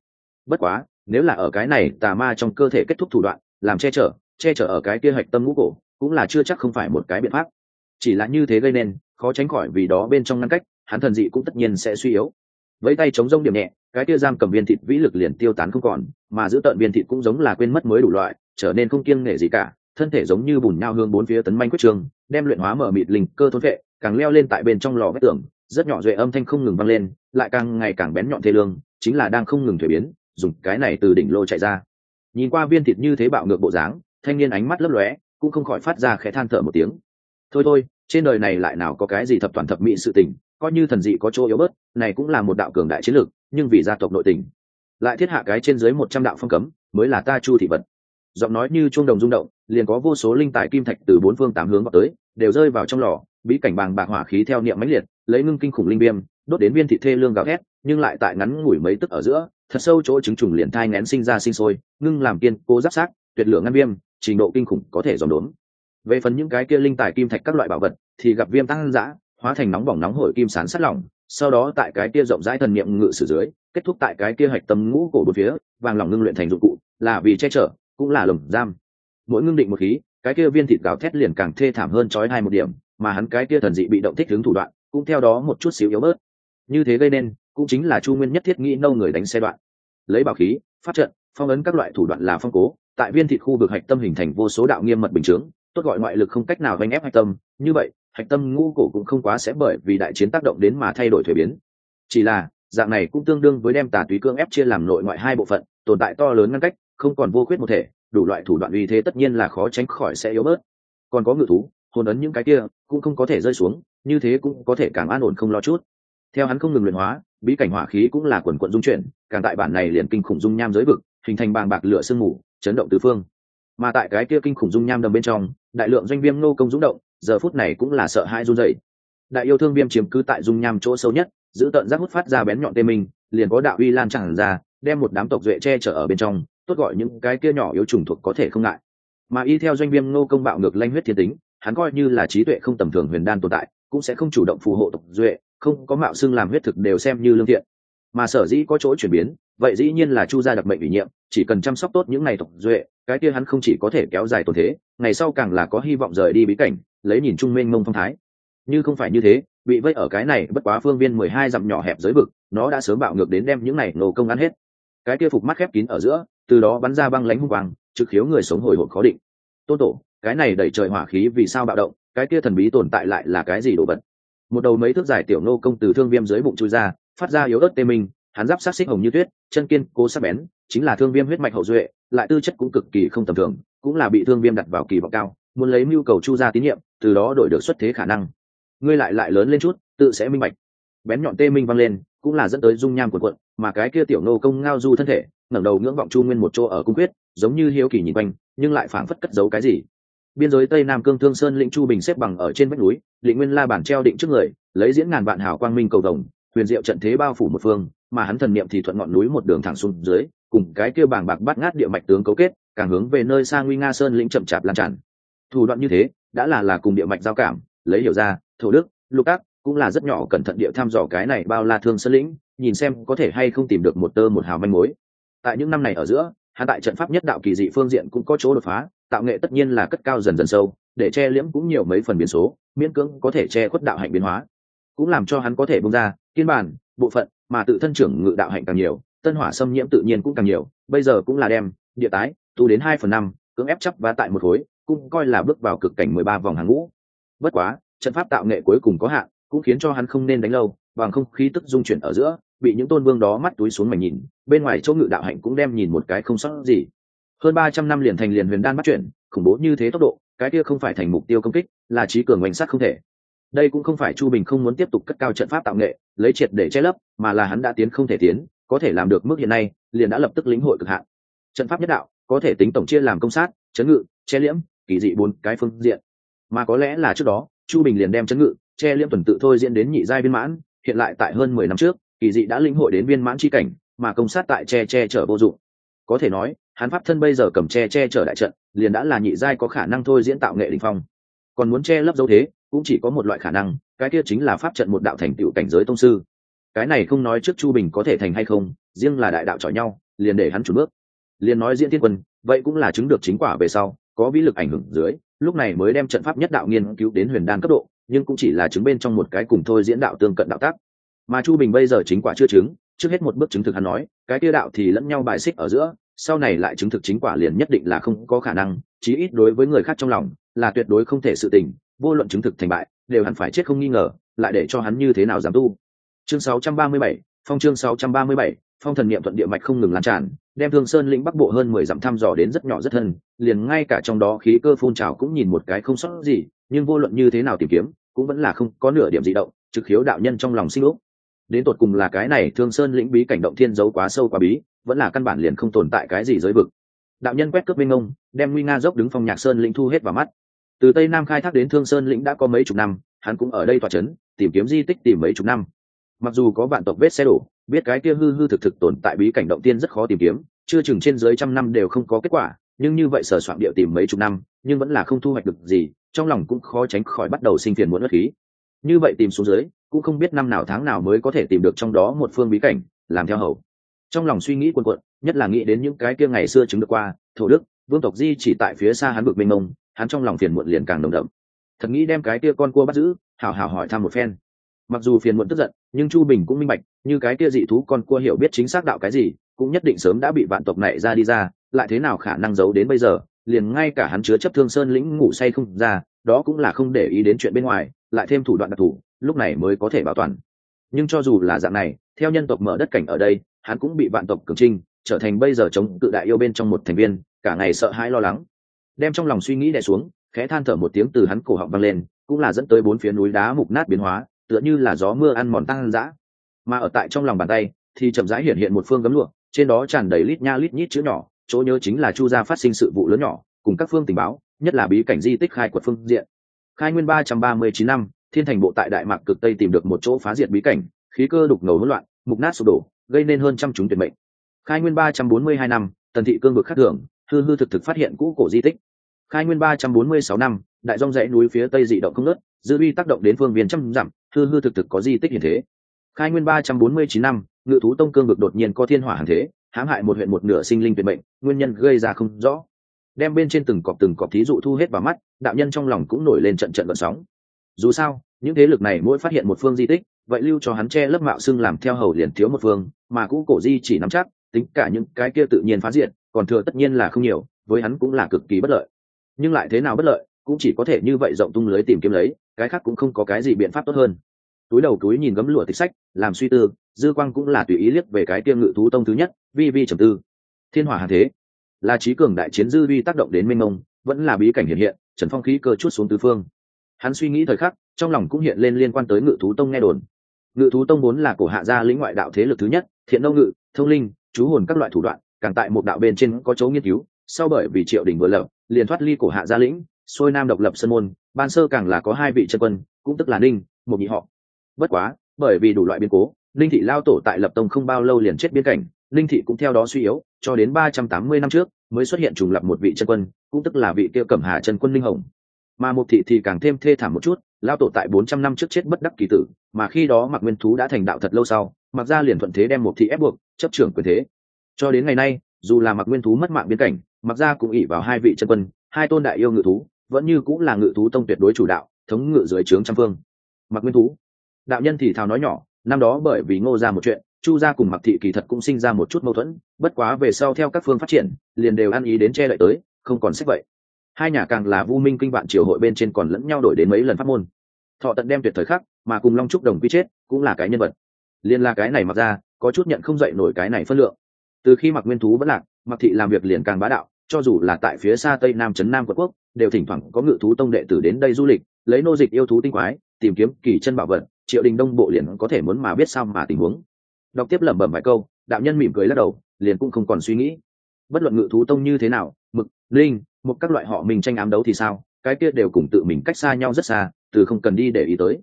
Speaker 1: bất quá, nếu là ở cái này tà ma trong cơ thể kết thúc thủ đoạn, làm che chở che chở ở cái kia hạch tâm ngũ cổ, cũng là chưa chắc không phải một cái biện pháp. Chỉ là như thế gây nên, khó tránh khỏi vì đó bên trong ngăn cách, hắn thần dị cũng tất nhiên sẽ suy yếu với tay chống rông điểm nhẹ, cái kia giam cầm viên thịt vĩ lực liền tiêu tán không còn, mà giữ tợn viên thịt cũng giống là quên mất mới đủ loại, trở nên không kiêng nể gì cả, thân thể giống như bùn nhau hương bốn phía tấn manh quyết trường, đem luyện hóa mở mịt linh cơ thôn vệ, càng leo lên tại bên trong lò vết tường, rất nhỏ duệ âm thanh không ngừng vang lên, lại càng ngày càng bén nhọn thê lương, chính là đang không ngừng thuế biến, dùng cái này từ đỉnh lô chạy ra. Nhìn qua viên thịt như thế bạo ngược bộ dáng, thanh niên ánh mắt lấp lóe, cũng không khỏi phát ra khẽ than thở một tiếng. Thôi thôi, trên đời này lại nào có cái gì thập toàn thập mỹ sự tình coi như thần dị có chỗ yếu bớt, này cũng là một đạo cường đại chiến lược, nhưng vì gia tộc nội tình. Lại thiết hạ cái trên dưới một trăm đạo phong cấm, mới là ta chu thị vật. Giọng nói như chuông đồng rung động, liền có vô số linh tài kim thạch từ bốn phương tám hướng vào tới, đều rơi vào trong lò, bí cảnh bàng bạc hỏa khí theo niệm mãnh liệt, lấy ngưng kinh khủng linh viêm, đốt đến viên thị thê lương gào thét, nhưng lại tại ngắn ngủi mấy tức ở giữa, thật sâu chỗ trứng trùng liền thai ngén sinh ra sinh sôi, ngưng làm kiên cố giáp sát, tuyệt lượng ngăn viêm, trình độ kinh khủng có thể dòm đốn. Về phần những cái kia linh tài kim thạch các loại bảo vật, thì gặp viêm tăng dã hóa thành nóng bỏng nóng hổi kim sán sắt lỏng, sau đó tại cái kia rộng rãi thần niệm ngự sử dưới, kết thúc tại cái kia hạch tâm ngũ cổ bốn phía, vàng lòng ngưng luyện thành dụng cụ, là vì che chở, cũng là lồng giam. Mỗi ngưng định một khí, cái kia viên thịt gào thét liền càng thê thảm hơn trói hai một điểm, mà hắn cái kia thần dị bị động thích hướng thủ đoạn, cũng theo đó một chút xíu yếu bớt. Như thế gây nên, cũng chính là chu nguyên nhất thiết nghĩ nâu người đánh xe đoạn. Lấy bảo khí phát trận, phong ấn các loại thủ đoạn là phong cố, tại viên thịt khu vực hạch tâm hình thành vô số đạo nghiêm mật bình chướng, tốt gọi ngoại lực không cách nào vanh ép hạch tâm, như vậy hạch tâm ngũ cổ cũng không quá sẽ bởi vì đại chiến tác động đến mà thay đổi thuế biến. Chỉ là, dạng này cũng tương đương với đem tà túy cương ép chia làm nội ngoại hai bộ phận, tồn tại to lớn ngăn cách, không còn vô khuyết một thể, đủ loại thủ đoạn uy thế tất nhiên là khó tránh khỏi sẽ yếu bớt. Còn có ngự thú, hồn ấn những cái kia cũng không có thể rơi xuống, như thế cũng có thể càng an ổn không lo chút. Theo hắn không ngừng luyện hóa, bí cảnh hỏa khí cũng là quần quận dung chuyển, càng tại bản này liền kinh khủng dung nham giới vực, hình thành bàng bạc lửa sương mù, chấn động tứ phương. Mà tại cái kia kinh khủng dung nham đầm bên trong, đại lượng doanh viêm nô công dũng động giờ phút này cũng là sợ hãi run rẩy. Đại yêu thương viêm chiếm cứ tại dung nham chỗ sâu nhất giữ tận giác hút phát ra bén nhọn tê mình, liền có đạo uy lan tràn ra đem một đám tộc duệ che chở ở bên trong tốt gọi những cái kia nhỏ yếu trùng thuộc có thể không ngại. Mà y theo doanh viêm nô công bạo ngược lanh huyết thiên tính hắn coi như là trí tuệ không tầm thường huyền đan tồn tại cũng sẽ không chủ động phù hộ tộc duệ không có mạo xưng làm huyết thực đều xem như lương thiện. Mà sở dĩ có chỗ chuyển biến vậy dĩ nhiên là chu gia đặc mệnh ủy nhiệm, chỉ cần chăm sóc tốt những ngày tộc duệ, cái kia hắn không chỉ có thể kéo dài tồn thế, ngày sau càng là có hy vọng rời đi bí cảnh, lấy nhìn trung mênh mông phong thái. Như không phải như thế, bị vây ở cái này bất quá phương viên mười hai dặm nhỏ hẹp giới vực, nó đã sớm bạo ngược đến đem những này nổ công ăn hết. Cái kia phục mắt khép kín ở giữa, từ đó bắn ra băng lánh hung quang, trực khiếu người sống hồi hộp khó định. Tôn tổ, cái này đẩy trời hỏa khí vì sao bạo động, cái kia thần bí tồn tại lại là cái gì đồ vật? Một đầu mấy thước dài tiểu nô công từ thương viêm dưới bụng chui ra, phát ra yếu ớt tê minh hắn giáp sát xích hồng như tuyết, chân kiên, cố sắc bén, chính là thương viêm huyết mạch hậu duệ, lại tư chất cũng cực kỳ không tầm thường, cũng là bị thương viêm đặt vào kỳ vọng cao, muốn lấy mưu cầu chu ra tín nhiệm, từ đó đổi được xuất thế khả năng. Ngươi lại lại lớn lên chút, tự sẽ minh bạch. Bén nhọn tê minh văng lên, cũng là dẫn tới dung nham quần quận mà cái kia tiểu nô công ngao du thân thể, ngẩng đầu ngưỡng vọng chu nguyên một chỗ ở cung quyết, giống như hiếu kỳ nhìn quanh, nhưng lại phảng phất cất giấu cái gì. Biên giới tây nam cương thương sơn lĩnh chu bình xếp bằng ở trên vách núi định nguyên la bản treo định trước người, lấy diễn ngàn vạn hào quang minh cầu đồng huyền diệu trận thế bao phủ một phương mà hắn thần niệm thì thuận ngọn núi một đường thẳng xuống dưới, cùng cái kia bàng bạc bắt ngát địa mạch tướng cấu kết, càng hướng về nơi xa nguy nga sơn lĩnh chậm chạp lan tràn. Thủ đoạn như thế, đã là là cùng địa mạch giao cảm, lấy hiểu ra, thổ đức, lục ác, cũng là rất nhỏ cẩn thận địa thăm dò cái này bao la thương sơn lĩnh, nhìn xem có thể hay không tìm được một tơ một hào manh mối. Tại những năm này ở giữa, hắn tại trận pháp nhất đạo kỳ dị phương diện cũng có chỗ đột phá, tạo nghệ tất nhiên là cất cao dần dần sâu, để che liễm cũng nhiều mấy phần biến số, miễn cưỡng có thể che khuất đạo hạnh biến hóa. Cũng làm cho hắn có thể bung ra, kiên bản bộ phận mà tự thân trưởng ngự đạo hạnh càng nhiều, tân hỏa xâm nhiễm tự nhiên cũng càng nhiều, bây giờ cũng là đem địa tái, tu đến hai phần năm, cưỡng ép chấp và tại một khối, cũng coi là bước vào cực cảnh mười ba vòng hàng ngũ. Bất quá, trận pháp tạo nghệ cuối cùng có hạn, cũng khiến cho hắn không nên đánh lâu, bằng không khí tức dung chuyển ở giữa, bị những tôn vương đó mắt túi xuống mảnh nhìn, bên ngoài chỗ ngự đạo hạnh cũng đem nhìn một cái không sót gì. Hơn ba trăm năm liền thành liền huyền đan bắt chuyển, khủng bố như thế tốc độ, cái kia không phải thành mục tiêu công kích, là trí cường oanh sát không thể. Đây cũng không phải chu bình không muốn tiếp tục cất cao trận pháp tạo nghệ lấy triệt để che lấp, mà là hắn đã tiến không thể tiến, có thể làm được mức hiện nay, liền đã lập tức lĩnh hội cực hạn. Trận pháp nhất đạo, có thể tính tổng chia làm công sát, chấn ngự, che liễm, kỳ dị bốn cái phương diện. Mà có lẽ là trước đó, chu bình liền đem chấn ngự, che liễm tuần tự thôi diễn đến nhị giai viên mãn, hiện lại tại hơn mười năm trước, kỳ dị đã lĩnh hội đến viên mãn chi cảnh, mà công sát tại che che chở vô dụng. Có thể nói, hắn pháp thân bây giờ cầm che che chở đại trận, liền đã là nhị giai có khả năng thôi diễn tạo nghệ đình phong còn muốn che lấp dấu thế, cũng chỉ có một loại khả năng, cái kia chính là pháp trận một đạo thành tựu cảnh giới tông sư. Cái này không nói trước chu bình có thể thành hay không, riêng là đại đạo chọi nhau, liền để hắn chủ bước. Liền nói diễn tiên quân, vậy cũng là chứng được chính quả về sau, có vĩ lực ảnh hưởng dưới, lúc này mới đem trận pháp nhất đạo nghiên cứu đến huyền đan cấp độ, nhưng cũng chỉ là chứng bên trong một cái cùng thôi diễn đạo tương cận đạo tác. Mà chu bình bây giờ chính quả chưa chứng, trước hết một bước chứng thực hắn nói, cái kia đạo thì lẫn nhau bài xích ở giữa sau này lại chứng thực chính quả liền nhất định là không có khả năng chí ít đối với người khác trong lòng là tuyệt đối không thể sự tình vô luận chứng thực thành bại đều hẳn phải chết không nghi ngờ lại để cho hắn như thế nào dám tu. Chương 637, phong chương 637, phong thần niệm thuận địa mạch không ngừng lan tràn đem thương sơn lĩnh bắc bộ hơn mười dặm thăm dò đến rất nhỏ rất thân liền ngay cả trong đó khí cơ phun trào cũng nhìn một cái không sót gì nhưng vô luận như thế nào tìm kiếm cũng vẫn là không có nửa điểm gì động trực khiếu đạo nhân trong lòng sinh lúc đến tột cùng là cái này thương sơn lĩnh bí cảnh động thiên giấu quá sâu quá bí vẫn là căn bản liền không tồn tại cái gì giới vực. Đạo nhân quét cướp minh ông, đem nguy nga dốc đứng phong nhạc sơn lĩnh thu hết vào mắt. Từ tây nam khai thác đến thương sơn lĩnh đã có mấy chục năm, hắn cũng ở đây tòa c h ấ n tìm kiếm di tích tìm mấy chục năm. Mặc dù có vạn tộc vết xe đổ, biết cái kia hư hư thực thực tồn tại bí cảnh động tiên rất khó tìm kiếm, chưa chừng trên dưới trăm năm đều không có kết quả, nhưng như vậy sở soạn địa tìm mấy chục năm, nhưng vẫn là không thu hoạch được gì, trong lòng cũng khó tránh khỏi bắt đầu sinh phiền muốn bất khí. Như vậy tìm xuống dưới, cũng không biết năm nào tháng nào mới có thể tìm được trong đó một phương bí cảnh, làm theo hầu trong lòng suy nghĩ quần quận nhất là nghĩ đến những cái kia ngày xưa chứng được qua, thổ đức, vương tộc di chỉ tại phía xa hắn bực mênh mông hắn trong lòng phiền muộn liền càng nồng đậm. Thật nghĩ đem cái kia con cua bắt giữ hào hào hỏi thăm một phen. Mặc dù phiền muộn tức giận, nhưng chu bình cũng minh bạch, như cái kia dị thú con cua hiểu biết chính xác đạo cái gì, cũng nhất định sớm đã bị vạn tộc này ra đi ra, lại thế nào khả năng giấu đến bây giờ, liền ngay cả hắn chứa chấp thương sơn lĩnh ngủ say không ra, đó cũng là không để ý đến chuyện bên ngoài, lại thêm thủ đoạn đặc thù, lúc này mới có thể bảo toàn. Nhưng cho dù là dạng này, theo nhân tộc mở đất cảnh ở đây hắn cũng bị vạn tộc cường trinh trở thành bây giờ chống tự đại yêu bên trong một thành viên, cả ngày sợ hãi lo lắng. Đem trong lòng suy nghĩ đè xuống, khẽ than thở một tiếng từ hắn cổ họng vang lên, cũng là dẫn tới bốn phía núi đá mục nát biến hóa, tựa như là gió mưa ăn mòn tăng dã. Mà ở tại trong lòng bàn tay, thì chậm rãi hiện hiện một phương gấm lụa, trên đó tràn đầy lít nha lít nhít chữ nhỏ, chỗ nhớ chính là chu gia phát sinh sự vụ lớn nhỏ, cùng các phương tình báo, nhất là bí cảnh di tích khai quật phương diện. Khai nguyên ba trăm ba mươi chín năm, thiên thành bộ tại đại mạc cực tây tìm được một chỗ phá diệt bí cảnh, khí cơ đục ngầu hỗn loạn, mục nát sụp đổ gây nên hơn trăm chúng tuyệt mệnh. Khai nguyên ba trăm bốn mươi hai năm tần thị cương vực khắc thường hư hư thực thực phát hiện cũ cổ di tích. Khai nguyên ba trăm bốn mươi sáu năm đại dòng dãy núi phía tây dị động không nớt dư uy tác động đến phương viên trăm dặm hư hư thực thực có di tích hiện thế. Khai nguyên ba trăm bốn mươi chín năm ngự thú tông cương vực đột nhiên có thiên hỏa hàng thế hãm hại một huyện một nửa sinh linh tuyệt mệnh, nguyên nhân gây ra không rõ. Đem bên trên từng cọp từng cọp thí dụ thu hết vào mắt đạo nhân trong lòng cũng nổi lên trận trận vận sóng dù sao, những thế lực này mỗi phát hiện một phương di tích, vậy lưu cho hắn che lớp mạo xưng làm theo hầu liền thiếu một phương, mà cũ cổ di chỉ nắm chắc, tính cả những cái kia tự nhiên phá diện còn thừa tất nhiên là không nhiều, với hắn cũng là cực kỳ bất lợi. Nhưng lại thế nào bất lợi, cũng chỉ có thể như vậy rộng tung lưới tìm kiếm lấy, cái khác cũng không có cái gì biện pháp tốt hơn. Túi đầu túi nhìn gấm lụa tịch sách, làm suy tư, dư quang cũng là tùy ý liếc về cái tiêm ngự thú tông thứ nhất, vi vi trầm tư. Thiên hỏa hà thế, là trí cường đại chiến dư vi tác động đến minh mông, vẫn là bí cảnh hiện hiện, trần phong khí cơ chút xuống tứ phương hắn suy nghĩ thời khắc, trong lòng cũng hiện lên liên quan tới ngự thú tông nghe đồn. Ngự thú tông vốn là cổ hạ gia lĩnh ngoại đạo thế lực thứ nhất, thiện nông ngự, thông linh, chú hồn các loại thủ đoạn, càng tại một đạo bên trên có chỗ nghiên cứu, sau bởi vì triệu đình vừa lập, liền thoát ly cổ hạ gia lĩnh, xuôi nam độc lập sân môn, ban sơ càng là có hai vị chân quân, cũng tức là ninh một nhị họ. Bất quá, bởi vì đủ loại biến cố, ninh thị lao tổ tại lập tông không bao lâu liền chết biên cảnh, ninh thị cũng theo đó suy yếu, cho đến ba trăm tám mươi năm trước mới xuất hiện trùng lập một vị chân quân, cũng tức là vị kia cẩm hà chân quân ninh hồng mà một thị thì càng thêm thê thảm một chút lao tổ tại bốn trăm năm trước chết bất đắc kỳ tử, mà khi đó Mạc nguyên thú đã thành đạo thật lâu sau mặc ra liền thuận thế đem một thị ép buộc, chấp trưởng quyền thế. Cho đến ngày nay, dù là Mạc nguyên thú mất mạng biến cảnh mặc ra cũng ỉ vào hai vị chân quân, hai tôn đại yêu ngự thú, vẫn như cũng là ngự thú tông tuyệt đối chủ đạo, thống ngự dưới trướng trăm phương. Mạc nguyên thú, đạo nhân thì thào nói nhỏ, năm đó bởi vì ngô ra một chuyện, chu gia cùng mặc thị kỳ thật cũng sinh ra một chút mâu thuẫn, bất quá về sau theo các phương phát triển, liền đều ăn ý đến che đậy tới, không còn sách vậy hai nhà càng là vu minh kinh vạn triều hội bên trên còn lẫn nhau đổi đến mấy lần phát môn. Thọ tận đem tuyệt thời khắc, mà cùng long trúc đồng quy chết, cũng là cái nhân vật. Liên là cái này mặc ra, có chút nhận không dậy nổi cái này phân lượng. Từ khi mặc nguyên thú vẫn lạc mặc thị làm việc liền càng bá đạo, cho dù là tại phía xa tây nam trấn nam quận quốc, đều thỉnh thoảng có ngự thú tông đệ tử đến đây du lịch, lấy nô dịch yêu thú tinh quái, tìm kiếm kỳ chân bảo vật, triệu đình đông bộ liền có thể muốn mà biết sao mà tình huống. Đọc tiếp lẩm bẩm vài câu, đạo nhân mỉm cười lắc đầu, liền cũng không còn suy nghĩ. Bất luận ngự thú tông như thế nào, mực, linh một các loại họ mình tranh ám đấu thì sao? Cái kia đều cùng tự mình cách xa nhau rất xa, từ không cần đi để ý tới.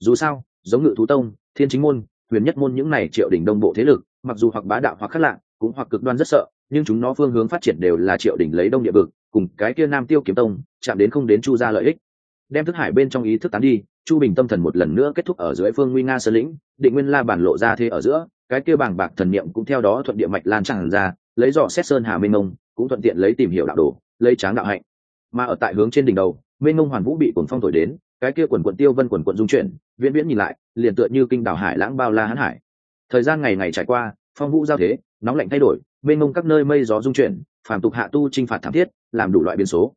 Speaker 1: Dù sao, giống ngự thú tông, thiên chính môn, huyền nhất môn những này triệu đỉnh đông bộ thế lực, mặc dù hoặc bá đạo hoặc khác lạ, cũng hoặc cực đoan rất sợ, nhưng chúng nó phương hướng phát triển đều là triệu đỉnh lấy đông địa vực, cùng cái kia nam tiêu kiếm tông, chạm đến không đến chu ra lợi ích. Đem thức hải bên trong ý thức tán đi, chu bình tâm thần một lần nữa kết thúc ở dưới phương nguy nga sơn lĩnh, định nguyên la bản lộ ra thế ở giữa, cái kia bàng bạc thần niệm cũng theo đó thuận địa mạch lan tràn ra, lấy dò xét sơn hà minh ngông cũng thuận tiện lấy tìm hiểu đạo đồ lấy tráng đạo hạnh. Mà ở tại hướng trên đỉnh đầu minh ngông hoàn vũ bị cuồng phong thổi đến, cái kia quần quận tiêu vân quần quận dung chuyển, viễn viễn nhìn lại, liền tựa như kinh đảo hải lãng bao la hãn hải. Thời gian ngày ngày trải qua, phong vũ giao thế, nóng lạnh thay đổi mênh mông các nơi mây gió dung chuyển phản tục hạ tu chinh phạt thảm thiết, làm đủ loại biến số.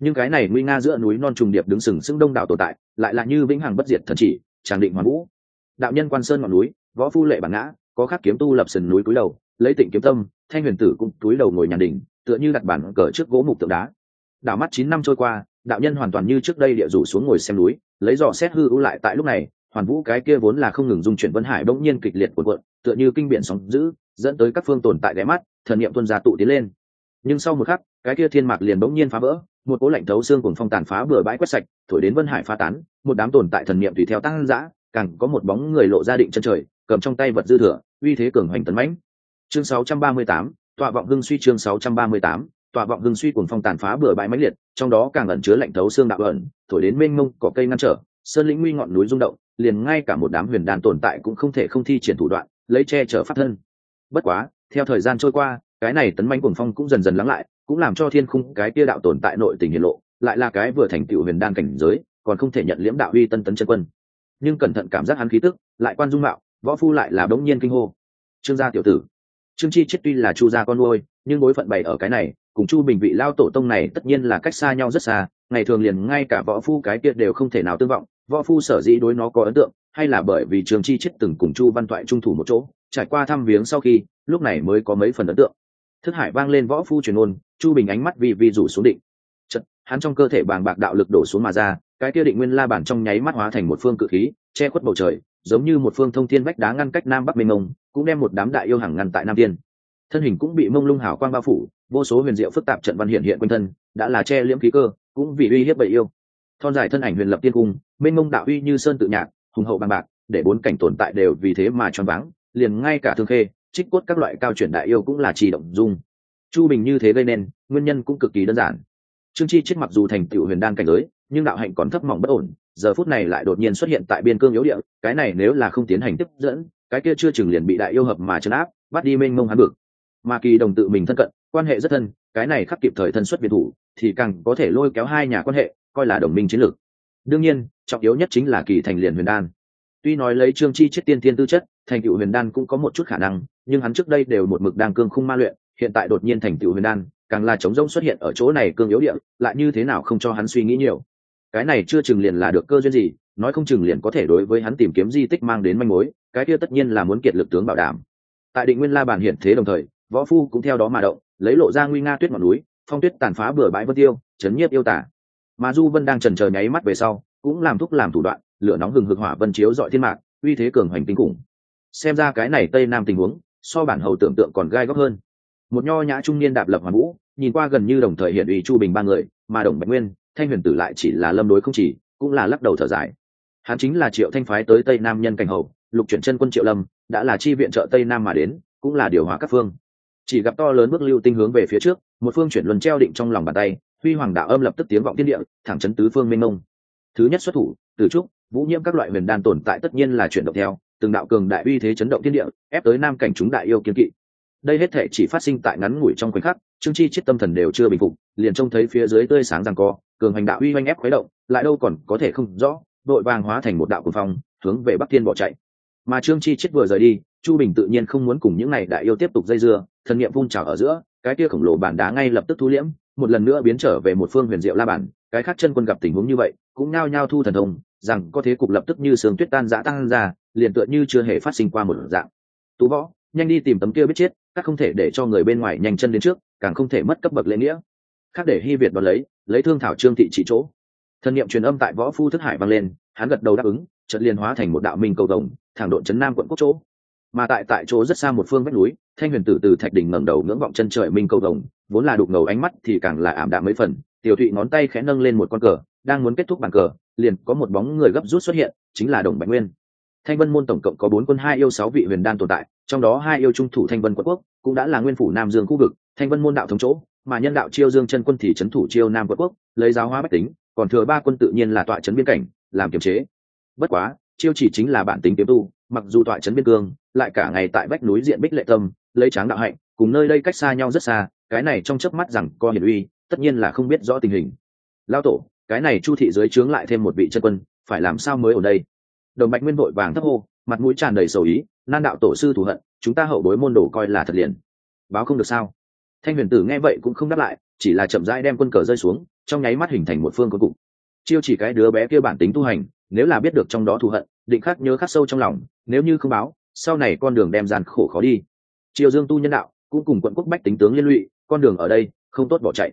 Speaker 1: Nhưng cái này nguy nga giữa núi non trùng điệp đứng sừng sững đông đảo tồn tại, lại là như vĩnh hằng bất diệt thần chỉ, tràng định hoàn vũ. Đạo nhân quan sơn ngọn núi, võ phu lệ bản ngã, có khắc kiếm tu lập sừng núi cúi đầu, lấy tịnh kiếm tâm, thanh huyền tử cũng cúi đầu ngồi nhàn đỉnh tựa như đặt bản cờ trước gỗ mục tượng đá. Đạo mắt chín năm trôi qua đạo nhân hoàn toàn như trước đây địa rủ xuống ngồi xem núi lấy dò xét hư ưu lại tại lúc này hoàn vũ cái kia vốn là không ngừng dung chuyển vân hải bỗng nhiên kịch liệt cuộn cuộn tựa như kinh biển sóng dữ dẫn tới các phương tồn tại ghé mắt thần niệm tuân ra tụ tiến lên. Nhưng sau một khắc cái kia thiên mạc liền bỗng nhiên phá vỡ một cố lạnh thấu xương cùng phong tàn phá bừa bãi quét sạch thổi đến vân hải phá tán một đám tồn tại thần niệm tùy theo tăng dã càng có một bóng người lộ ra định chân trời cầm trong tay vật dư thừa uy thế cường hoành tấn mãnh. Chương 638, tọa vọng hưng suy chương 638, tọa vọng hưng suy cuồng phong tàn phá bừa bãi máy liệt trong đó càng ẩn chứa lạnh thấu xương đạo ẩn thổi đến mênh mông có cây ngăn trở sơn lĩnh nguy ngọn núi rung động liền ngay cả một đám huyền đàn tồn tại cũng không thể không thi triển thủ đoạn lấy che chở pháp thân. Bất quá theo thời gian trôi qua cái này tấn manh cuồng phong cũng dần dần lắng lại cũng làm cho thiên khung cái tia đạo tồn tại nội tình hiện lộ lại là cái vừa thành tựu huyền đan cảnh giới còn không thể nhận liễm đạo uy tân tấn chân quân. Nhưng cẩn thận cảm giác hắn khí tức lại quan dung mạo võ phu lại là đống nhiên kinh hô. Trương gia tiểu tử trương chi chết tuy là chu gia con nuôi nhưng bối phận bày ở cái này cùng chu bình vị lao tổ tông này tất nhiên là cách xa nhau rất xa ngày thường liền ngay cả võ phu cái kia đều không thể nào tương vọng võ phu sở dĩ đối nó có ấn tượng hay là bởi vì trường chi chết từng cùng chu văn thoại trung thủ một chỗ trải qua thăm viếng sau khi lúc này mới có mấy phần ấn tượng. Thức hải vang lên võ phu truyền ôn chu bình ánh mắt vì vì rủ xuống định. Chật, hắn trong cơ thể bàng bạc đạo lực đổ xuống mà ra cái kia định nguyên la bản trong nháy mắt hóa thành một phương cự khí che khuất bầu trời giống như một phương thông thiên vách đá ngăn cách nam bắc mênh mông, cũng đem một đám đại yêu hàng ngăn tại nam tiên. Thân hình cũng bị mông lung hào quang bao phủ, vô số huyền diệu phức tạp trận văn hiện hiện quanh thân, đã là che liễm khí cơ, cũng vì uy hiếp bậy yêu. Thon dài thân ảnh huyền lập tiên cung mênh mông đạo uy như sơn tự nhạc, hùng hậu bằng bạc, để bốn cảnh tồn tại đều vì thế mà choáng váng, liền ngay cả thương khê, trích cốt các loại cao chuyển đại yêu cũng là trì động dung. Chu bình như thế gây nên, nguyên nhân cũng cực kỳ đơn giản. Trương chi chết mặc dù thành tựu huyền đan cảnh giới, nhưng đạo hạnh còn thấp mỏng bất ổn giờ phút này lại đột nhiên xuất hiện tại biên cương yếu địa, cái này nếu là không tiến hành tiếp dẫn, cái kia chưa chừng liền bị đại yêu hợp mà chấn áp, bắt đi mênh mông hắn bực mà kỳ đồng tự mình thân cận, quan hệ rất thân, cái này khắc kịp thời thân xuất biệt thủ, thì càng có thể lôi kéo hai nhà quan hệ, coi là đồng minh chiến lược. Đương nhiên, trọng yếu nhất chính là kỳ thành liền huyền đan. Tuy nói lấy trương chi chết tiên tiên tư chất, thành tựu huyền đan cũng có một chút khả năng, nhưng hắn trước đây đều một mực đang cương khung ma luyện, hiện tại đột nhiên thành tựu huyền đan, càng là chống rông xuất hiện ở chỗ này cương yếu địa, lại như thế nào không cho hắn suy nghĩ nhiều cái này chưa chừng liền là được cơ duyên gì, nói không chừng liền có thể đối với hắn tìm kiếm di tích mang đến manh mối, cái kia tất nhiên là muốn kiệt lực tướng bảo đảm. Tại định nguyên la bàn hiện thế đồng thời, võ phu cũng theo đó mà động, lấy lộ ra nguy nga tuyết ngọn núi, phong tuyết tàn phá bừa bãi vân tiêu, chấn nhiếp yêu tả. Mà du vân đang trần chờ nháy mắt về sau, cũng làm thúc làm thủ đoạn, lửa nóng hừng hực hỏa vân chiếu dọi thiên mạc, uy thế cường hoành kinh khủng. Xem ra cái này tây nam tình huống, so bản hầu tưởng tượng còn gai góc hơn. Một nho nhã trung niên đạp lập hoàn vũ, nhìn qua gần như đồng thời hiện ủy chu bình ba người, mà đồng bạch nguyên thanh huyền tử lại chỉ là lâm đối không chỉ, cũng là lắc đầu thở dài. Hắn chính là triệu thanh phái tới tây nam nhân cảnh hầu lục chuyển chân quân triệu lâm, đã là chi viện trợ tây nam mà đến, cũng là điều hòa các phương. Chỉ gặp to lớn bước lưu tinh hướng về phía trước, một phương chuyển luân treo định trong lòng bàn tay, huy hoàng đạo âm lập tức tiếng vọng thiên địa, thẳng chấn tứ phương minh mông. Thứ nhất xuất thủ từ trúc, vũ nhiễm các loại huyền đan tồn tại tất nhiên là chuyển động theo, từng đạo cường đại uy thế chấn động thiên địa, ép tới nam cảnh chúng đại yêu kiên kỵ. Đây hết thể chỉ phát sinh tại ngắn ngủi trong khoảnh khắc, trương chi chết tâm thần đều chưa bình phục, liền trông thấy phía dưới tươi sáng rằng co cường hành đạo uy oanh ép khuấy động, lại đâu còn có thể không rõ, đội vàng hóa thành một đạo cuồng phong, hướng về bắc thiên bỏ chạy. Mà trương chi chết vừa rời đi, chu bình tự nhiên không muốn cùng những này đại yêu tiếp tục dây dưa, thần nghiệm vung trào ở giữa, cái kia khổng lồ bản đá ngay lập tức thu liễm, một lần nữa biến trở về một phương huyền diệu la bản, cái khác chân quân gặp tình huống như vậy, cũng nao nhao thu thần thông, rằng có thế cục lập tức như sương tuyết tan dã tăng ra, liền tựa như chưa hề phát sinh qua một dạng. Tú võ, nhanh đi tìm tấm kia biết chết, các không thể để cho người bên ngoài nhanh chân đến trước, càng không thể mất cấp bậc lễ nghĩa. Khác để hy việt đón lấy lấy thương thảo trương thị trị chỗ. Thần niệm truyền âm tại võ phu thức hải vang lên, hắn gật đầu đáp ứng trận liên hóa thành một đạo minh cầu đồng thẳng độn chấn nam quận quốc chỗ. Mà tại tại chỗ rất xa một phương vách núi, thanh huyền tử từ thạch đỉnh ngẩng đầu ngưỡng vọng chân trời minh cầu đồng vốn là đục ngầu ánh mắt thì càng là ảm đạm mấy phần, tiểu thụy ngón tay khẽ nâng lên một con cờ, đang muốn kết thúc bàn cờ, liền có một bóng người gấp rút xuất hiện, chính là đồng bạch nguyên. Thanh vân môn tổng cộng có bốn quân hai yêu sáu vị huyền đan tồn tại, trong đó hai yêu trung thủ thanh vân quận quốc, cũng đã là nguyên phủ nam dương khu vực, thanh vân môn đạo thống chỗ mà nhân đạo chiêu dương chân quân thì trấn thủ chiêu nam quận quốc, lấy giáo hóa bách tính, còn thừa ba quân tự nhiên là tọa trấn biên cảnh, làm kiềm chế. Bất quá, chiêu chỉ chính là bản tính kiếm tu, mặc dù tọa trấn biên cương, lại cả ngày tại vách núi diện bích lệ tâm, lấy tráng đạo hạnh, cùng nơi đây cách xa nhau rất xa, cái này trong chớp mắt rằng co hiển uy, tất nhiên là không biết rõ tình hình. Lao tổ, cái này chu thị dưới trướng lại thêm một vị chân quân, phải làm sao mới ở đây? Đồng bạch nguyên vội vàng thấp hô, mặt mũi tràn đầy sầu ý, nan đạo tổ sư thù hận, chúng ta hậu bối môn đồ coi là thật liền. Báo không được sao? Thanh huyền tử nghe vậy cũng không đáp lại, chỉ là chậm rãi đem quân cờ rơi xuống, trong nháy mắt hình thành một phương cuối cùng. Chiêu chỉ cái đứa bé kia bản tính tu hành, nếu là biết được trong đó thù hận, định khắc nhớ khắc sâu trong lòng, nếu như không báo, sau này con đường đem gian khổ khó đi. Triều dương tu nhân đạo, cũng cùng quận quốc bách tính tướng liên lụy, con đường ở đây, không tốt bỏ chạy.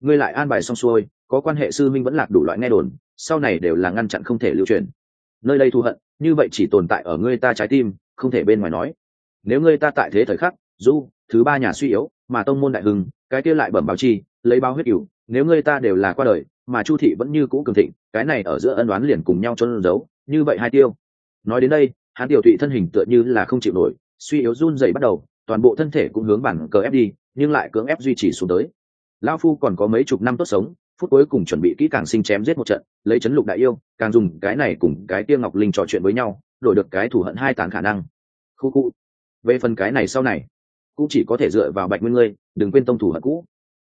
Speaker 1: Ngươi lại an bài xong xuôi, có quan hệ sư minh vẫn lạc đủ loại nghe đồn, sau này đều là ngăn chặn không thể lưu truyền. Nơi đây thù hận, như vậy chỉ tồn tại ở ngươi ta trái tim, không thể bên ngoài nói. Nếu ngươi ta tại thế thời khắc, du, thứ ba nhà suy yếu mà tông môn đại hưng, cái kia lại bẩm báo chi, lấy báo huyết cửu, nếu ngươi ta đều là qua đời, mà chu thị vẫn như cũ cường thịnh, cái này ở giữa ân đoán liền cùng nhau trốn giấu, như vậy hai tiêu. Nói đến đây hắn tiểu thụy thân hình tựa như là không chịu nổi, suy yếu run dậy bắt đầu, toàn bộ thân thể cũng hướng bản cờ ép đi, nhưng lại cưỡng ép duy trì xuống tới. Lao phu còn có mấy chục năm tốt sống, phút cuối cùng chuẩn bị kỹ càng sinh chém giết một trận, lấy chấn lục đại yêu, càng dùng cái này cùng cái tiêu ngọc linh trò chuyện với nhau, đổi được cái thủ hận hai tán khả năng. Khu cụ về phần cái này sau này cũng chỉ có thể dựa vào bạch nguyên ngươi, đừng quên tông thủ hận cũ.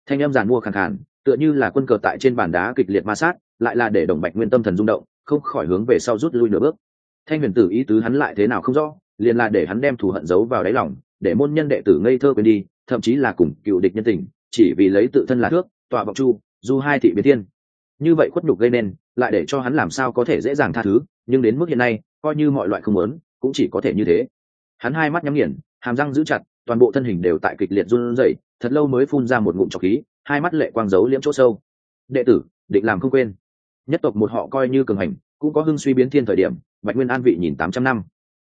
Speaker 1: Thanh em giàn mua khẳng khàn, tựa như là quân cờ tại trên bàn đá kịch liệt ma sát, lại là để đồng bạch nguyên tâm thần rung động, không khỏi hướng về sau rút lui nửa bước. Thanh huyền tử ý tứ hắn lại thế nào không rõ, liền là để hắn đem thù hận giấu vào đáy lòng, để môn nhân đệ tử ngây thơ quên đi, thậm chí là cùng cựu địch nhân tình, chỉ vì lấy tự thân là thước, tọa vọng chu, du hai thị biến thiên. Như vậy khuất nhục gây nên, lại để cho hắn làm sao có thể dễ dàng tha thứ, nhưng đến mức hiện nay, coi như mọi loại không muốn, cũng chỉ có thể như thế. Hắn hai mắt nhắm nghiền, hàm răng giữ chặt toàn bộ thân hình đều tại kịch liệt run rẩy thật lâu mới phun ra một ngụm trọc khí hai mắt lệ quang giấu liễm chỗ sâu. Đệ tử định làm không quên. Nhất tộc một họ coi như cường hành cũng có hưng suy biến thiên thời điểm bạch nguyên an vị nhìn tám trăm năm.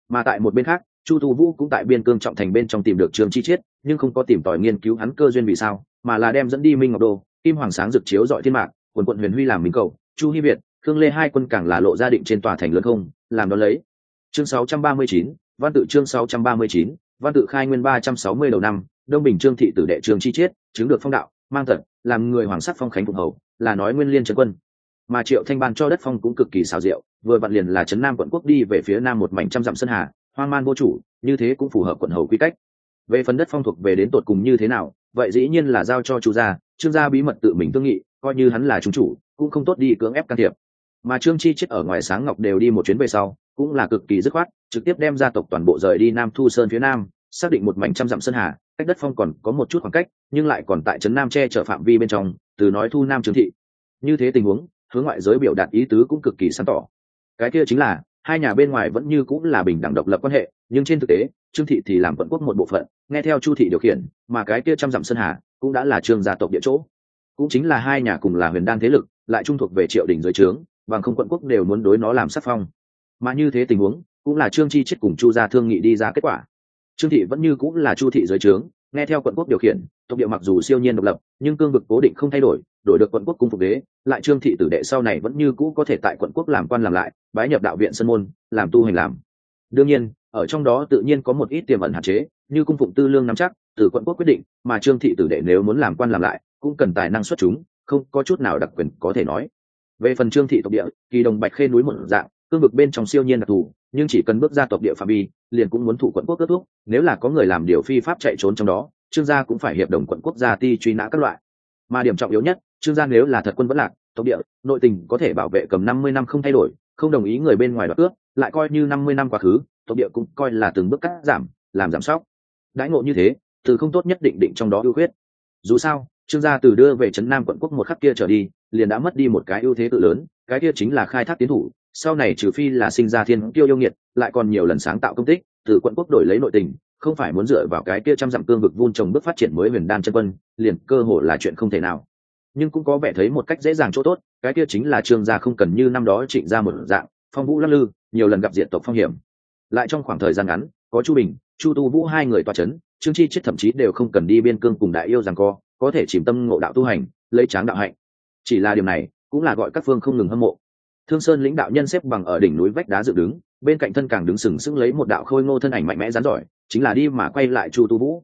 Speaker 1: Mà tại một bên khác chu tu vũ cũng tại biên cương trọng thành bên trong tìm được trường chi chiết nhưng không có tìm tòi nghiên cứu hắn cơ duyên vì sao mà là đem dẫn đi minh ngọc đô kim hoàng sáng rực chiếu dọi thiên mạc quần quận huyền huy làm minh cầu chu hy việt khương lê hai quân càng là lộ gia định trên tòa thành lớn không làm đó lấy. Chương 639, văn tự chương 639, văn tự khai nguyên 360 đầu năm, đông bình trương thị tử đệ trường chi chiết, chứng được phong đạo, mang tật, làm người hoàng sắc phong khánh phục hầu, là nói nguyên liên trấn quân. Mà triệu thanh ban cho đất phong cũng cực kỳ xào rượu vừa vặn liền là trấn nam quận quốc đi về phía nam một mảnh trăm dặm sơn hà, hoang man vô chủ, như thế cũng phù hợp quận hầu quy cách. Về phần đất phong thuộc về đến tột cùng như thế nào, vậy dĩ nhiên là giao cho chu gia, trương gia bí mật tự mình tương nghị, coi như hắn là chúng chủ, cũng không tốt đi cưỡng ép can thiệp. Mà trương chi chết ở ngoài sáng ngọc đều đi một chuyến về sau cũng là cực kỳ dứt khoát, trực tiếp đem gia tộc toàn bộ rời đi nam thu sơn phía nam, xác định một mảnh trăm dặm sơn hà, cách đất phong còn có một chút khoảng cách, nhưng lại còn tại trấn nam che chở phạm vi bên trong, từ nói thu nam trương thị. Như thế tình huống, hướng ngoại giới biểu đạt ý tứ cũng cực kỳ sáng tỏ. Cái kia chính là, hai nhà bên ngoài vẫn như cũng là bình đẳng độc lập quan hệ, nhưng trên thực tế, trương thị thì làm quận quốc một bộ phận, nghe theo chu thị điều khiển, mà cái kia trăm dặm sơn hà cũng đã là trương gia tộc địa chỗ. Cũng chính là hai nhà cùng là huyền đan thế lực, lại trung thuộc về triệu đình dưới trướng, bằng không quận quốc đều muốn đối nó làm sắc phong mà như thế tình huống, cũng là trương chi chết cùng chu gia thương nghị đi ra kết quả. Trương thị vẫn như cũng là chu thị dưới trướng, nghe theo quận quốc điều khiển, tộc địa mặc dù siêu nhiên độc lập, nhưng cương vực cố định không thay đổi đổi được quận quốc cung phục đế lại trương thị tử đệ sau này vẫn như cũ có thể tại quận quốc làm quan làm lại, bái nhập đạo viện sân môn, làm tu hành làm. Đương nhiên, ở trong đó tự nhiên có một ít tiềm ẩn hạn chế, như cung phụng tư lương nắm chắc, từ quận quốc quyết định, mà trương thị tử đệ nếu muốn làm quan làm lại, cũng cần tài năng xuất chúng, không có chút nào đặc quyền có thể nói. Về phần trương thị tộc địa, kỳ đồng bạch khê núi một dạng cương vực bên trong siêu nhiên đặc thù, nhưng chỉ cần bước ra tộc địa phạm vi, liền cũng muốn thủ quận quốc kết thúc nếu là có người làm điều phi pháp chạy trốn trong đó, trương gia cũng phải hiệp đồng quận quốc gia ti truy nã các loại. Mà điểm trọng yếu nhất, trương gia nếu là thật quân vẫn lạc, tộc địa, nội tình có thể bảo vệ cầm năm mươi năm không thay đổi, không đồng ý người bên ngoài đoạt cướp, lại coi như năm mươi năm quá khứ, tộc địa cũng coi là từng bước cắt giảm, làm giảm sóc. Đãi ngộ như thế, từ không tốt nhất định định trong đó ưu khuyết. Dù sao, trương gia từ đưa về trấn nam quận quốc một khắc kia trở đi, liền đã mất đi một cái ưu thế tự lớn, cái kia chính là khai thác tiến thủ sau này trừ phi là sinh ra thiên tiêu yêu nghiệt, lại còn nhiều lần sáng tạo công tích, từ quận quốc đổi lấy nội tình, không phải muốn dựa vào cái kia trăm dặm cương vực vun trồng bước phát triển mới huyền đan chân quân, liền cơ hội là chuyện không thể nào. Nhưng cũng có vẻ thấy một cách dễ dàng chỗ tốt, cái kia chính là trương gia không cần như năm đó trịnh ra một dạng, phong vũ lắc lư, nhiều lần gặp diện tộc phong hiểm. Lại trong khoảng thời gian ngắn, có chu bình, chu tu vũ hai người toa c h ấ n trương chi chết thậm chí đều không cần đi biên cương cùng đại yêu rằng co, có thể chìm tâm ngộ đạo tu hành, lấy tráng đạo hạnh. Chỉ là điều này, cũng là gọi các phương không ngừng hâm mộ thương sơn lĩnh đạo nhân xếp bằng ở đỉnh núi vách đá dựng đứng, bên cạnh thân càng đứng sừng sững lấy một đạo khôi ngô thân ảnh mạnh mẽ rắn giỏi, chính là đi mà quay lại chu tu vũ.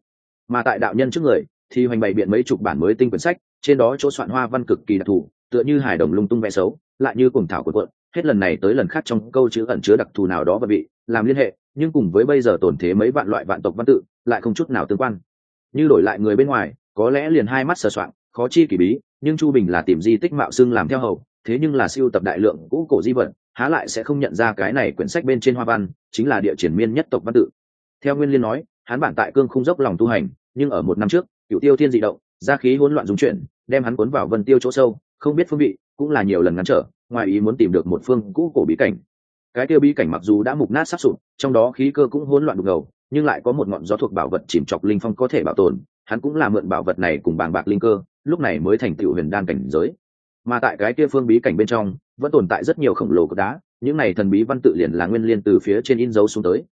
Speaker 1: Mà tại đạo nhân trước người, thì hoành bày biện mấy chục bản mới tinh quyển sách, trên đó chỗ soạn hoa văn cực kỳ đặc thù, tựa như hải đồng lung tung vẽ xấu, lại như cùng thảo của quận hết lần này tới lần khác trong câu chữ ẩn chứa đặc thù nào đó và bị làm liên hệ, nhưng cùng với bây giờ tổn thế mấy vạn loại vạn tộc văn tự, lại không chút nào tương quan. Như đổi lại người bên ngoài, có lẽ liền hai mắt sờ soạn khó chi kỳ bí, nhưng chu bình là tìm di tích mạo xưng làm theo hầu thế nhưng là siêu tập đại lượng cũ cổ di vật, há lại sẽ không nhận ra cái này quyển sách bên trên hoa văn, chính là địa triển miên nhất tộc văn tự. Theo nguyên liên nói, hắn bản tại cương không dốc lòng tu hành, nhưng ở một năm trước cựu tiêu thiên dị động, ra khí hỗn loạn dung chuyển, đem hắn cuốn vào vân tiêu chỗ sâu, không biết phương vị, cũng là nhiều lần ngắn trở, ngoài ý muốn tìm được một phương cũ cổ bí cảnh. Cái tiêu bí cảnh mặc dù đã mục nát sắp sụp, trong đó khí cơ cũng hỗn loạn đục ngầu, nhưng lại có một ngọn gió thuộc bảo vật chìm chọc linh phong có thể bảo tồn, hắn cũng là mượn bảo vật này cùng bàng bạc linh cơ, lúc này mới thành tựu huyền đan cảnh giới mà tại cái kia phương bí cảnh bên trong, vẫn tồn tại rất nhiều khổng lồ cột đá, những này thần bí văn tự liền là nguyên liên từ phía trên in dấu xuống tới.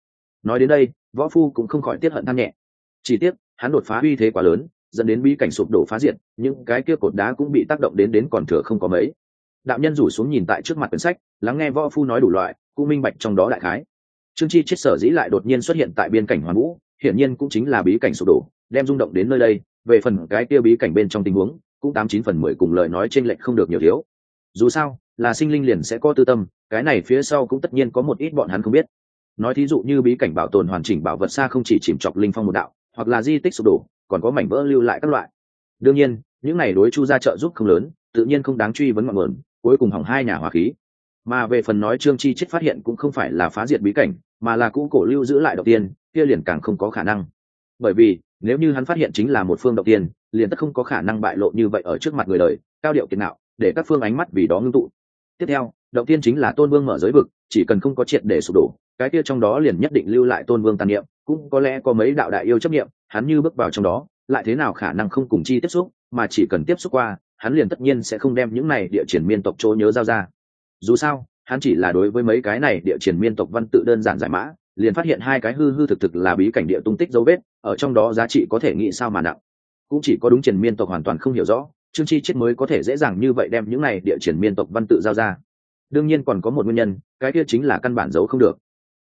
Speaker 1: Nói đến đây, võ phu cũng không khỏi tiết hận than nhẹ. Chỉ tiếc, hắn đột phá uy thế quá lớn, dẫn đến bí cảnh sụp đổ phá diệt, những cái kia cột đá cũng bị tác động đến đến còn thừa không có mấy. Đạo nhân rủ xuống nhìn tại trước mặt quyển sách, lắng nghe võ phu nói đủ loại, cũng minh bạch trong đó đại khái. Trương chi chết sở dĩ lại đột nhiên xuất hiện tại biên cảnh hoàn vũ, hiển nhiên cũng chính là bí cảnh sụp đổ, đem rung động đến nơi đây, về phần cái kia bí cảnh bên trong tình huống cũng tám chín phần mười cùng lời nói trên lệch không được nhiều thiếu. Dù sao, là sinh linh liền sẽ có tư tâm, cái này phía sau cũng tất nhiên có một ít bọn hắn không biết. Nói thí dụ như bí cảnh bảo tồn hoàn chỉnh bảo vật xa không chỉ chìm chọc linh phong một đạo, hoặc là di tích sụp đổ, còn có mảnh vỡ lưu lại các loại. Đương nhiên, những này đối chu ra trợ giúp không lớn, tự nhiên không đáng truy vấn ngọn nguồn, cuối cùng hỏng hai nhà hòa khí. Mà về phần nói trương chi chết phát hiện cũng không phải là phá diệt bí cảnh, mà là cũ cổ lưu giữ lại đầu tiên, kia liền càng không có khả năng bởi vì, nếu như hắn phát hiện chính là một phương động tiên, liền tất không có khả năng bại lộ như vậy ở trước mặt người đời, cao điệu kiệt nạo, để các phương ánh mắt vì đó ngưng tụ. Tiếp theo, động tiên chính là tôn vương mở giới vực, chỉ cần không có triệt để sụp đổ, cái kia trong đó liền nhất định lưu lại tôn vương tàn niệm, cũng có lẽ có mấy đạo đại yêu chấp niệm, hắn như bước vào trong đó, lại thế nào khả năng không cùng chi tiếp xúc, mà chỉ cần tiếp xúc qua, hắn liền tất nhiên sẽ không đem những này địa triển miên tộc chỗ nhớ giao ra. Dù sao, hắn chỉ là đối với mấy cái này địa triển miên tộc văn tự đơn giản giải mã liền phát hiện hai cái hư hư thực thực là bí cảnh địa tung tích dấu vết, ở trong đó giá trị có thể nghĩ sao mà nặng. Cũng chỉ có đúng triền miên tộc hoàn toàn không hiểu rõ, trương chi chết mới có thể dễ dàng như vậy đem những này địa triển miên tộc văn tự giao ra. Đương nhiên còn có một nguyên nhân, cái kia chính là căn bản giấu không được.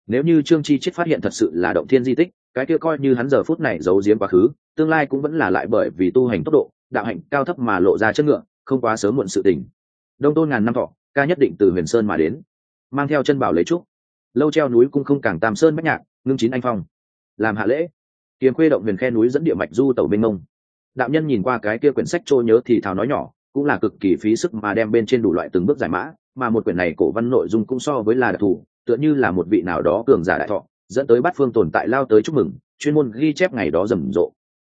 Speaker 1: Nếu như trương chi chết phát hiện thật sự là động thiên di tích, cái kia coi như hắn giờ phút này giấu giếm quá khứ, tương lai cũng vẫn là lại bởi vì tu hành tốc độ, đạo hạnh cao thấp mà lộ ra chất ngựa, không quá sớm muộn sự tình. Đông tôn ngàn năm thọ, ca nhất định từ huyền sơn mà đến. Mang theo chân bảo lấy trúc lâu treo núi cung không càng tam sơn bách nhạc, ngưng chín anh phong. Làm hạ lễ. Kiếm khuê động huyền khe núi dẫn địa mạch du tẩu bên mông. Đạo nhân nhìn qua cái kia quyển sách trôi nhớ thì thào nói nhỏ, cũng là cực kỳ phí sức mà đem bên trên đủ loại từng bước giải mã, mà một quyển này cổ văn nội dung cũng so với là đặc thù, tựa như là một vị nào đó cường giả đại thọ, dẫn tới bát phương tồn tại lao tới chúc mừng, chuyên môn ghi chép ngày đó rầm rộ.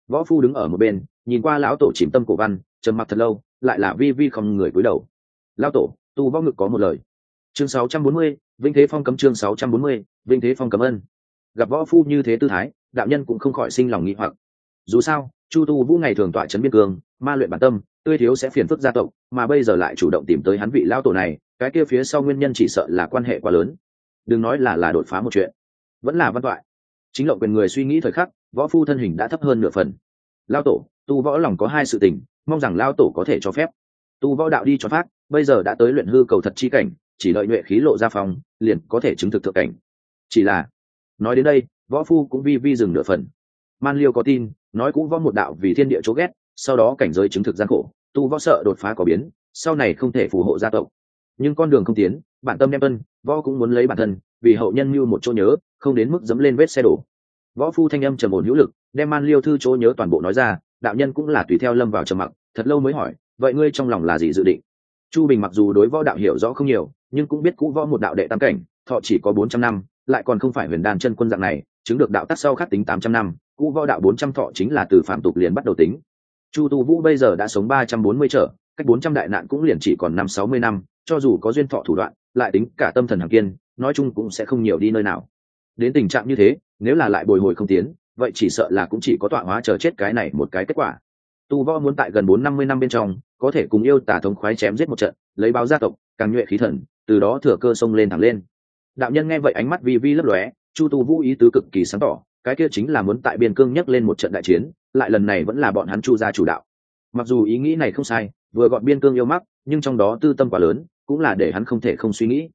Speaker 1: Võ phu đứng ở một bên, nhìn qua lão tổ chìm tâm cổ văn, trầm mặc thật lâu, lại là vi vi không người cúi đầu. Lao tổ, tu võ ngực có một lời chương 640, vinh thế phong cấm chương 640, vinh thế phong cấm ân. Gặp võ phu như thế tư thái đạo nhân cũng không khỏi sinh lòng nghi hoặc. Dù sao chu tu vũ ngày thường tọa trấn biên cương ma luyện bản tâm tươi thiếu sẽ phiền phức gia tộc mà bây giờ lại chủ động tìm tới hắn vị lao tổ này cái kia phía sau nguyên nhân chỉ sợ là quan hệ quá lớn. Đừng nói là là đột phá một chuyện vẫn là văn toại chính lộ quyền người suy nghĩ thời khắc võ phu thân hình đã thấp hơn nửa phần. Lao tổ tu võ lòng có hai sự tình mong rằng lao tổ có thể cho phép. Tu võ đạo đi cho phát bây giờ đã tới luyện hư cầu thật chi cảnh chỉ đợi nhuệ khí lộ ra phòng liền có thể chứng thực thượng cảnh. Chỉ là, nói đến đây, võ phu cũng vi vi dừng nửa phần. Man liêu có tin, nói cũng võ một đạo vì thiên địa chỗ ghét, sau đó cảnh giới chứng thực gian khổ, tu võ sợ đột phá có biến, sau này không thể phù hộ gia tộc. Nhưng con đường không tiến, bản tâm đem tuân, võ cũng muốn lấy bản thân, vì hậu nhân mưu một chỗ nhớ, không đến mức dẫm lên vết xe đổ. Võ phu thanh âm trầm ổn hữu lực, đem man liêu thư chỗ nhớ toàn bộ nói ra, đạo nhân cũng là tùy theo lâm vào trầm mặc, thật lâu mới hỏi, vậy ngươi trong lòng là gì dự định? Chu bình mặc dù đối võ đạo hiểu rõ không nhiều, nhưng cũng biết cũ võ một đạo đệ tam cảnh, thọ chỉ có bốn trăm năm, lại còn không phải huyền đan chân quân dạng này, chứng được đạo tắc sau khắc tính tám trăm năm, cũ võ đạo bốn trăm thọ chính là từ phạm tục liền bắt đầu tính. Chu tu vũ bây giờ đã sống ba trăm bốn mươi trở, cách bốn trăm đại nạn cũng liền chỉ còn năm sáu mươi năm, cho dù có duyên thọ thủ đoạn, lại tính cả tâm thần hàng kiên, nói chung cũng sẽ không nhiều đi nơi nào. Đến tình trạng như thế, nếu là lại bồi hồi không tiến, vậy chỉ sợ là cũng chỉ có tọa hóa chờ chết cái này một cái kết quả. Tu võ muốn tại gần bốn năm mươi năm bên trong có thể cùng yêu tả thống khoái chém giết một trận, lấy báo gia tộc, càng nhuệ khí thần, từ đó thừa cơ sông lên thẳng lên. Đạo nhân nghe vậy ánh mắt vi vi lấp lóe, chu tu vũ ý tứ cực kỳ sáng tỏ, cái kia chính là muốn tại biên cương nhấc lên một trận đại chiến, lại lần này vẫn là bọn hắn chu gia chủ đạo. Mặc dù ý nghĩ này không sai, vừa gọn biên cương yêu mắc, nhưng trong đó tư tâm quá lớn, cũng là để hắn không thể không suy nghĩ.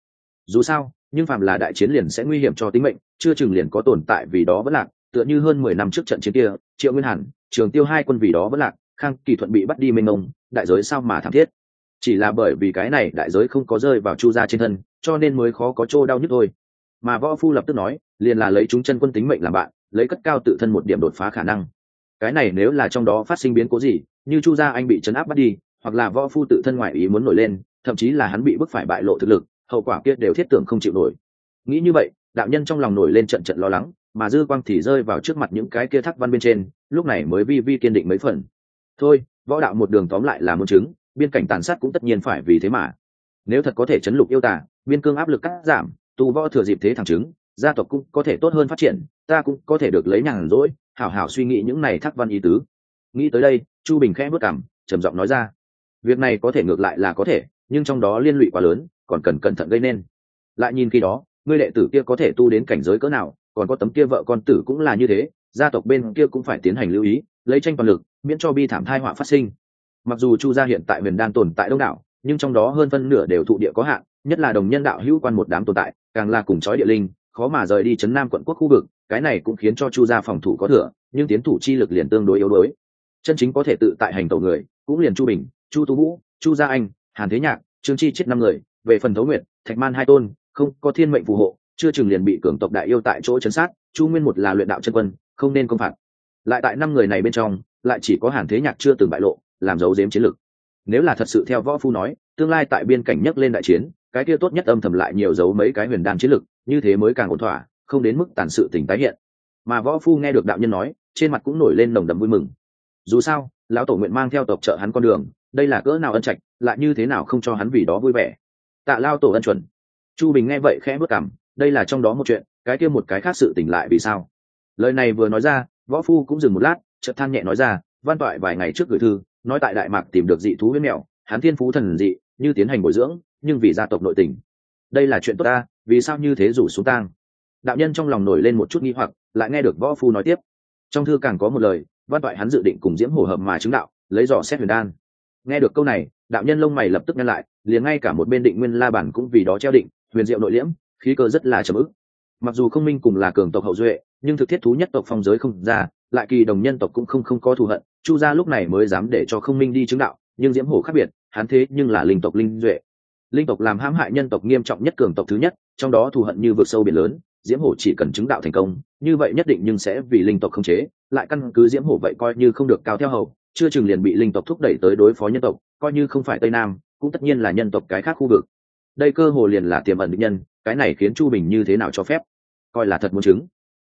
Speaker 1: Dù sao, nhưng phạm là đại chiến liền sẽ nguy hiểm cho tính mệnh, chưa chừng liền có tồn tại vì đó vẫn lạc, tựa như hơn mười năm trước trận chiến kia, triệu nguyên hàn, trường tiêu hai quân vì đó vẫn lạc, khang kỳ thuận bị bắt đi mênh mông đại giới sao mà thảm thiết? Chỉ là bởi vì cái này đại giới không có rơi vào chu gia trên thân, cho nên mới khó có chỗ đau nhất thôi. Mà võ phu lập tức nói, liền là lấy chúng chân quân tính mệnh làm bạn, lấy cất cao tự thân một điểm đột phá khả năng. Cái này nếu là trong đó phát sinh biến cố gì, như chu gia anh bị chấn áp bắt đi, hoặc là võ phu tự thân ngoại ý muốn nổi lên, thậm chí là hắn bị bức phải bại lộ thực lực, hậu quả kia đều thiết tưởng không chịu nổi. Nghĩ như vậy, đạo nhân trong lòng nổi lên trận trận lo lắng, mà dư quang thì rơi vào trước mặt những cái kia thắc văn bên trên, lúc này mới vi vi kiên định mấy phần. Thôi võ đạo một đường tóm lại là muốn chứng, biên cảnh tàn sát cũng tất nhiên phải vì thế mà. Nếu thật có thể chấn lục yêu tả biên cương áp lực cắt giảm, tu võ thừa dịp thế thẳng chứng, gia tộc cũng có thể tốt hơn phát triển, ta cũng có thể được lấy nhàn rỗi, hảo hảo suy nghĩ những này thắc văn ý tứ. Nghĩ tới đây, chu bình khẽ bước cảm trầm giọng nói ra. Việc này có thể ngược lại là có thể, nhưng trong đó liên lụy quá lớn, còn cần cẩn thận gây nên. Lại nhìn khi đó, ngươi đệ tử kia có thể tu đến cảnh giới cỡ nào, còn có tấm kia vợ con tử cũng là như thế, gia tộc bên kia cũng phải tiến hành lưu ý lấy tranh toàn lực, miễn cho bi thảm thai họa phát sinh. Mặc dù chu gia hiện tại huyền đan tồn tại đông đảo, nhưng trong đó hơn phân nửa đều thụ địa có hạn, nhất là đồng nhân đạo hữu quan một đám tồn tại, càng là cùng chói địa linh, khó mà rời đi chấn nam quận quốc khu vực, cái này cũng khiến cho chu gia phòng thủ có thừa, nhưng tiến thủ chi lực liền tương đối yếu đuối. Chân chính có thể tự tại hành tẩu người, cũng liền chu bình, chu tú vũ, chu gia anh, hàn thế nhạc, trương chi chết năm người, về phần thấu nguyện thạch man hai tôn, không, có thiên mệnh phù hộ, chưa chừng liền bị cường tộc đại yêu tại chỗ chấn sát, chu nguyên một là luyện đạo chân quân, không nên công phạt lại tại năm người này bên trong, lại chỉ có hàn thế nhạc chưa từng bại lộ, làm dấu dếm chiến lược nếu là thật sự theo võ phu nói, tương lai tại biên cảnh nhấc lên đại chiến, cái kia tốt nhất âm thầm lại nhiều dấu mấy cái huyền đan chiến lược như thế mới càng ổn thỏa, không đến mức tàn sự tỉnh tái hiện. Mà võ phu nghe được đạo nhân nói, trên mặt cũng nổi lên nồng đầm vui mừng. Dù sao, lão tổ nguyện mang theo tộc trợ hắn con đường, đây là cỡ nào ân trạch, lại như thế nào không cho hắn vì đó vui vẻ. Tạ lao tổ ân chuẩn. Chu bình nghe vậy khẽ bước cảm đây là trong đó một chuyện, cái kia một cái khác sự tỉnh lại vì sao? Lời này vừa nói ra võ phu cũng dừng một lát, chợt than nhẹ nói ra, văn toại vài ngày trước gửi thư, nói tại đại mạc tìm được dị thú huyết mẹo hắn thiên phú thần dị, như tiến hành bồi dưỡng, nhưng vì gia tộc nội tình. Đây là chuyện tốt ta, vì sao như thế rủ xuống tang? Đạo nhân trong lòng nổi lên một chút nghi hoặc, lại nghe được võ phu nói tiếp. Trong thư càng có một lời, văn toại hắn dự định cùng diễm Hổ hợp mà chứng đạo, lấy dò xét huyền đan. Nghe được câu này, đạo nhân lông mày lập tức ngăn lại, liền ngay cả một bên định nguyên la bản cũng vì đó treo định, huyền diệu nội liễm, khí cơ rất là trầm ức mặc dù không minh cùng là cường tộc hậu duệ, nhưng thực thiết thú nhất tộc phong giới không ra, lại kỳ đồng nhân tộc cũng không không có thù hận. Chu gia lúc này mới dám để cho không minh đi chứng đạo, nhưng diễm hổ khác biệt, hắn thế nhưng là linh tộc linh duệ. Linh tộc làm hãm hại nhân tộc nghiêm trọng nhất cường tộc thứ nhất, trong đó thù hận như vượt sâu biển lớn, diễm hổ chỉ cần chứng đạo thành công, như vậy nhất định nhưng sẽ vì linh tộc không chế, lại căn cứ diễm hổ vậy coi như không được cao theo hầu, chưa chừng liền bị linh tộc thúc đẩy tới đối phó nhân tộc, coi như không phải tây nam, cũng tất nhiên là nhân tộc cái khác khu vực. Đây cơ hồ liền là tiềm ẩn định nhân, cái này khiến chu bình như thế nào cho phép? Coi là thật muốn chứng.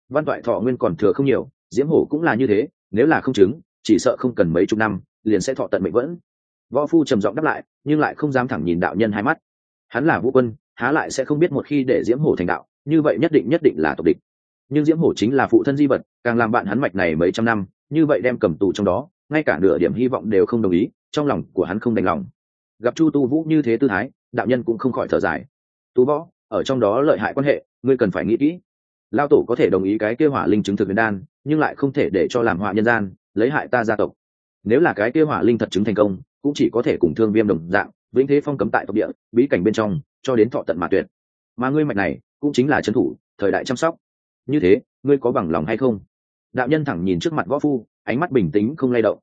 Speaker 1: Văn toại thọ nguyên còn thừa không nhiều, diễm hổ cũng là như thế, nếu là không chứng, chỉ sợ không cần mấy chục năm, liền sẽ thọ tận mệnh vẫn. Võ phu trầm giọng đáp lại, nhưng lại không dám thẳng nhìn đạo nhân hai mắt. Hắn là vũ quân, há lại sẽ không biết một khi để diễm hổ thành đạo, như vậy nhất định nhất định là tộc địch. Nhưng diễm hổ chính là phụ thân di vật, càng làm bạn hắn mạch này mấy trăm năm, như vậy đem cầm tù trong đó, ngay cả nửa điểm hy vọng đều không đồng ý, trong lòng của hắn không đành lòng. Gặp chu tu vũ như thế tư thái, đạo nhân cũng không khỏi thở dài. Tú võ, ở trong đó lợi hại quan hệ, ngươi cần phải nghĩ kỹ lao tổ có thể đồng ý cái kêu hỏa linh chứng thực huyền đan, nhưng lại không thể để cho làm họa nhân gian, lấy hại ta gia tộc. Nếu là cái kêu hỏa linh thật chứng thành công, cũng chỉ có thể cùng thương viêm đồng dạng, vĩnh thế phong cấm tại tộc địa, bí cảnh bên trong, cho đến thọ tận mà tuyệt. Mà ngươi mạch này, cũng chính là trấn thủ, thời đại chăm sóc. Như thế, ngươi có bằng lòng hay không? Đạo nhân thẳng nhìn trước mặt võ phu, ánh mắt bình tĩnh không lay động.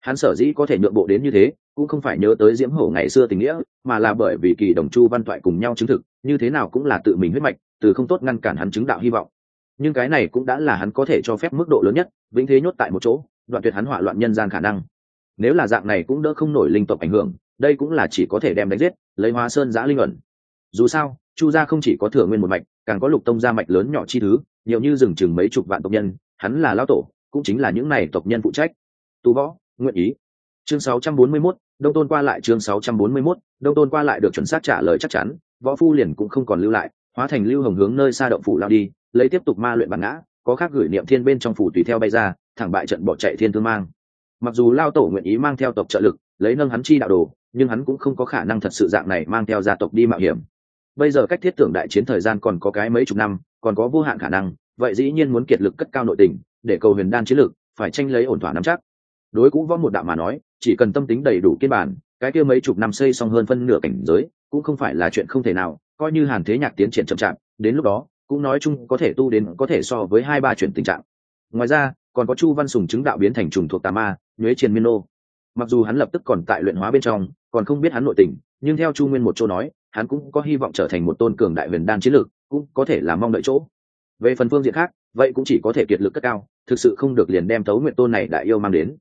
Speaker 1: Hắn sở dĩ có thể nhượng bộ đến như thế, cũng không phải nhớ tới diễm hổ ngày xưa tình nghĩa, mà là bởi vì kỳ đồng chu văn thoại cùng nhau chứng thực, như thế nào cũng là tự mình huyết mạch, từ không tốt ngăn cản hắn chứng đạo hy vọng nhưng cái này cũng đã là hắn có thể cho phép mức độ lớn nhất vĩnh thế nhốt tại một chỗ đoạn tuyệt hắn hỏa loạn nhân gian khả năng. Nếu là dạng này cũng đỡ không nổi linh tộc ảnh hưởng đây cũng là chỉ có thể đem đánh giết lấy hóa sơn giã linh ẩn. Dù sao chu gia không chỉ có thừa nguyên một mạch càng có lục tông gia mạch lớn nhỏ chi thứ nhiều như rừng chừng mấy chục vạn tộc nhân hắn là lão tổ cũng chính là những này tộc nhân phụ trách. Tu võ nguyện ý. Chương 641, đông tôn qua lại chương 641, đông tôn qua lại được chuẩn xác trả lời chắc chắn võ phu liền cũng không còn lưu lại hóa thành lưu hồng hướng nơi xa động phủ lao đi, lấy tiếp tục ma luyện bản ngã, có khác gửi niệm thiên bên trong phủ tùy theo bay ra, thẳng bại trận bỏ chạy thiên thương mang. Mặc dù lao tổ nguyện ý mang theo tộc trợ lực, lấy nâng hắn chi đạo đồ, nhưng hắn cũng không có khả năng thật sự dạng này mang theo gia tộc đi mạo hiểm. Bây giờ cách thiết tưởng đại chiến thời gian còn có cái mấy chục năm, còn có vô hạn khả năng, vậy dĩ nhiên muốn kiệt lực cất cao nội tình, để cầu huyền đan chiến lực, phải tranh lấy ổn thỏa nắm chắc. Đối cũ võ một đạo mà nói, chỉ cần tâm tính đầy đủ kiên bản, cái kia mấy chục năm xây xong hơn phân nửa cảnh giới, cũng không phải là chuyện không thể nào coi như hàn thế nhạc tiến triển chậm chạp, đến lúc đó, cũng nói chung có thể tu đến, có thể so với hai ba chuyển tình trạng. Ngoài ra, còn có chu văn sùng chứng đạo biến thành trùng thuộc tà ma, nhuế triền miên nô. Mặc dù hắn lập tức còn tại luyện hóa bên trong, còn không biết hắn nội tình, nhưng theo chu nguyên một chỗ nói, hắn cũng có hy vọng trở thành một tôn cường đại huyền đan chiến lược, cũng có thể là mong đợi chỗ. Về phần phương diện khác, vậy cũng chỉ có thể kiệt lực cất cao, thực sự không được liền đem thấu nguyện tôn này đại yêu mang đến.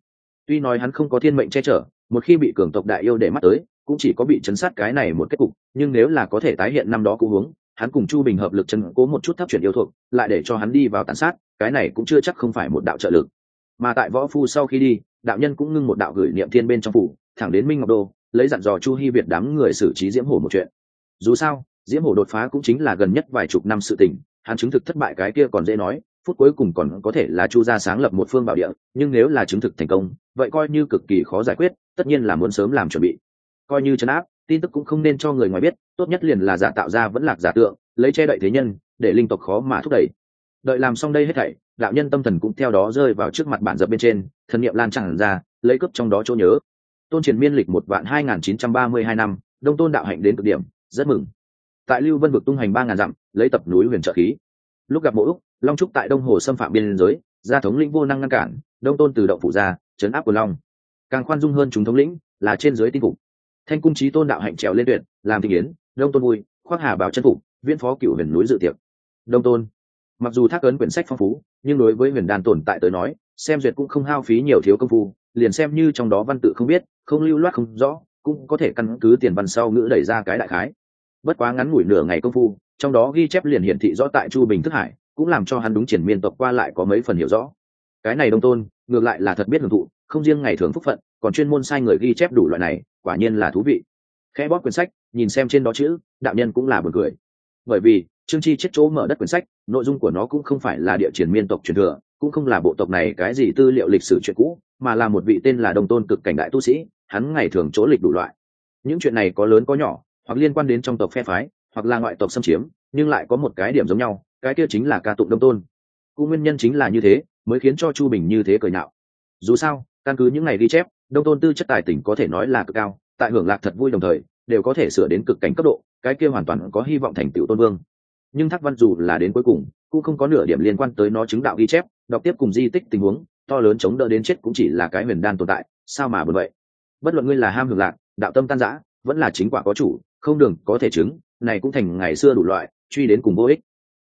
Speaker 1: Tuy nói hắn không có thiên mệnh che chở, một khi bị cường tộc đại yêu để mắt tới cũng chỉ có bị chấn sát cái này một kết cục, nhưng nếu là có thể tái hiện năm đó cũ hướng hắn cùng chu bình hợp lực chân cố một chút thấp chuyển yêu thuộc, lại để cho hắn đi vào tàn sát, cái này cũng chưa chắc không phải một đạo trợ lực. Mà tại võ phu sau khi đi, đạo nhân cũng ngưng một đạo gửi niệm thiên bên trong phủ, thẳng đến minh ngọc đô, lấy dặn dò chu hy việt đám người xử trí diễm hổ một chuyện. Dù sao, diễm hổ đột phá cũng chính là gần nhất vài chục năm sự tình, hắn chứng thực thất bại cái kia còn dễ nói, phút cuối cùng còn có thể là chu gia sáng lập một phương bảo địa, nhưng nếu là chứng thực thành công, vậy coi như cực kỳ khó giải quyết, tất nhiên là muốn sớm làm chuẩn bị coi như chấn áp, tin tức cũng không nên cho người ngoài biết, tốt nhất liền là giả tạo ra vẫn lạc giả tượng, lấy che đậy thế nhân, để linh tộc khó mà thúc đẩy. Đợi làm xong đây hết thảy, đạo nhân tâm thần cũng theo đó rơi vào trước mặt bản dập bên trên, thần niệm lan tràn ra, lấy cướp trong đó chỗ nhớ. Tôn triển miên lịch một vạn hai nghìn chín trăm ba mươi hai năm, đông tôn đạo hạnh đến cực điểm, rất mừng. Tại lưu vân vực tung hành ba ngàn dặm, lấy tập núi huyền trợ khí. Lúc gặp mỗi úc, long trúc tại đông hồ xâm phạm biên giới, gia thống lĩnh vô năng ngăn cản, đông tôn từ động phụ ra, chấn áp của long. Càng khoan dung hơn chúng thống lĩnh, là trên dưới tinh phục thanh cung trí tôn đạo hạnh trèo lên tuyệt, làm thị yến đông tôn vui, khoác hà báo chân phục, viễn phó cựu huyền núi dự tiệc. Đông tôn, mặc dù thác ấn quyển sách phong phú, nhưng đối với huyền đàn tồn tại tới nói, xem duyệt cũng không hao phí nhiều thiếu công phu, liền xem như trong đó văn tự không biết, không lưu loát không rõ, cũng có thể căn cứ tiền văn sau ngữ đẩy ra cái đại khái. Bất quá ngắn ngủi nửa ngày công phu, trong đó ghi chép liền hiển thị rõ tại chu bình thức hải, cũng làm cho hắn đúng triển miên tộc qua lại có mấy phần hiểu rõ. Cái này đông tôn, ngược lại là thật biết hưởng thụ, không riêng ngày thường phúc phận còn chuyên môn sai người ghi chép đủ loại này, quả nhiên là thú vị. Khẽ bóp quyển sách, nhìn xem trên đó chữ, đạo nhân cũng là buồn cười. Bởi vì, trương chi chết chỗ mở đất quyển sách, nội dung của nó cũng không phải là địa triển miên tộc truyền thừa, cũng không là bộ tộc này cái gì tư liệu lịch sử chuyện cũ, mà là một vị tên là đồng tôn cực cảnh đại tu sĩ, hắn ngày thường chỗ lịch đủ loại. Những chuyện này có lớn có nhỏ, hoặc liên quan đến trong tộc phe phái, hoặc là ngoại tộc xâm chiếm, nhưng lại có một cái điểm giống nhau, cái kia chính là ca tụng đông tôn. Cụ nguyên nhân chính là như thế, mới khiến cho chu bình như thế cười nhạo. Dù sao căn cứ những ngày ghi chép, đông tôn tư chất tài tỉnh có thể nói là cực cao, tại hưởng lạc thật vui đồng thời, đều có thể sửa đến cực cảnh cấp độ, cái kia hoàn toàn có hy vọng thành tựu tôn vương. Nhưng thác văn dù là đến cuối cùng, cũng không có nửa điểm liên quan tới nó chứng đạo ghi chép, đọc tiếp cùng di tích tình huống, to lớn chống đỡ đến chết cũng chỉ là cái huyền đan tồn tại, sao mà bởi vậy? Bất luận ngươi là ham hưởng lạc, đạo tâm tan giã vẫn là chính quả có chủ, không đường có thể chứng, này cũng thành ngày xưa đủ loại, truy đến cùng vô ích.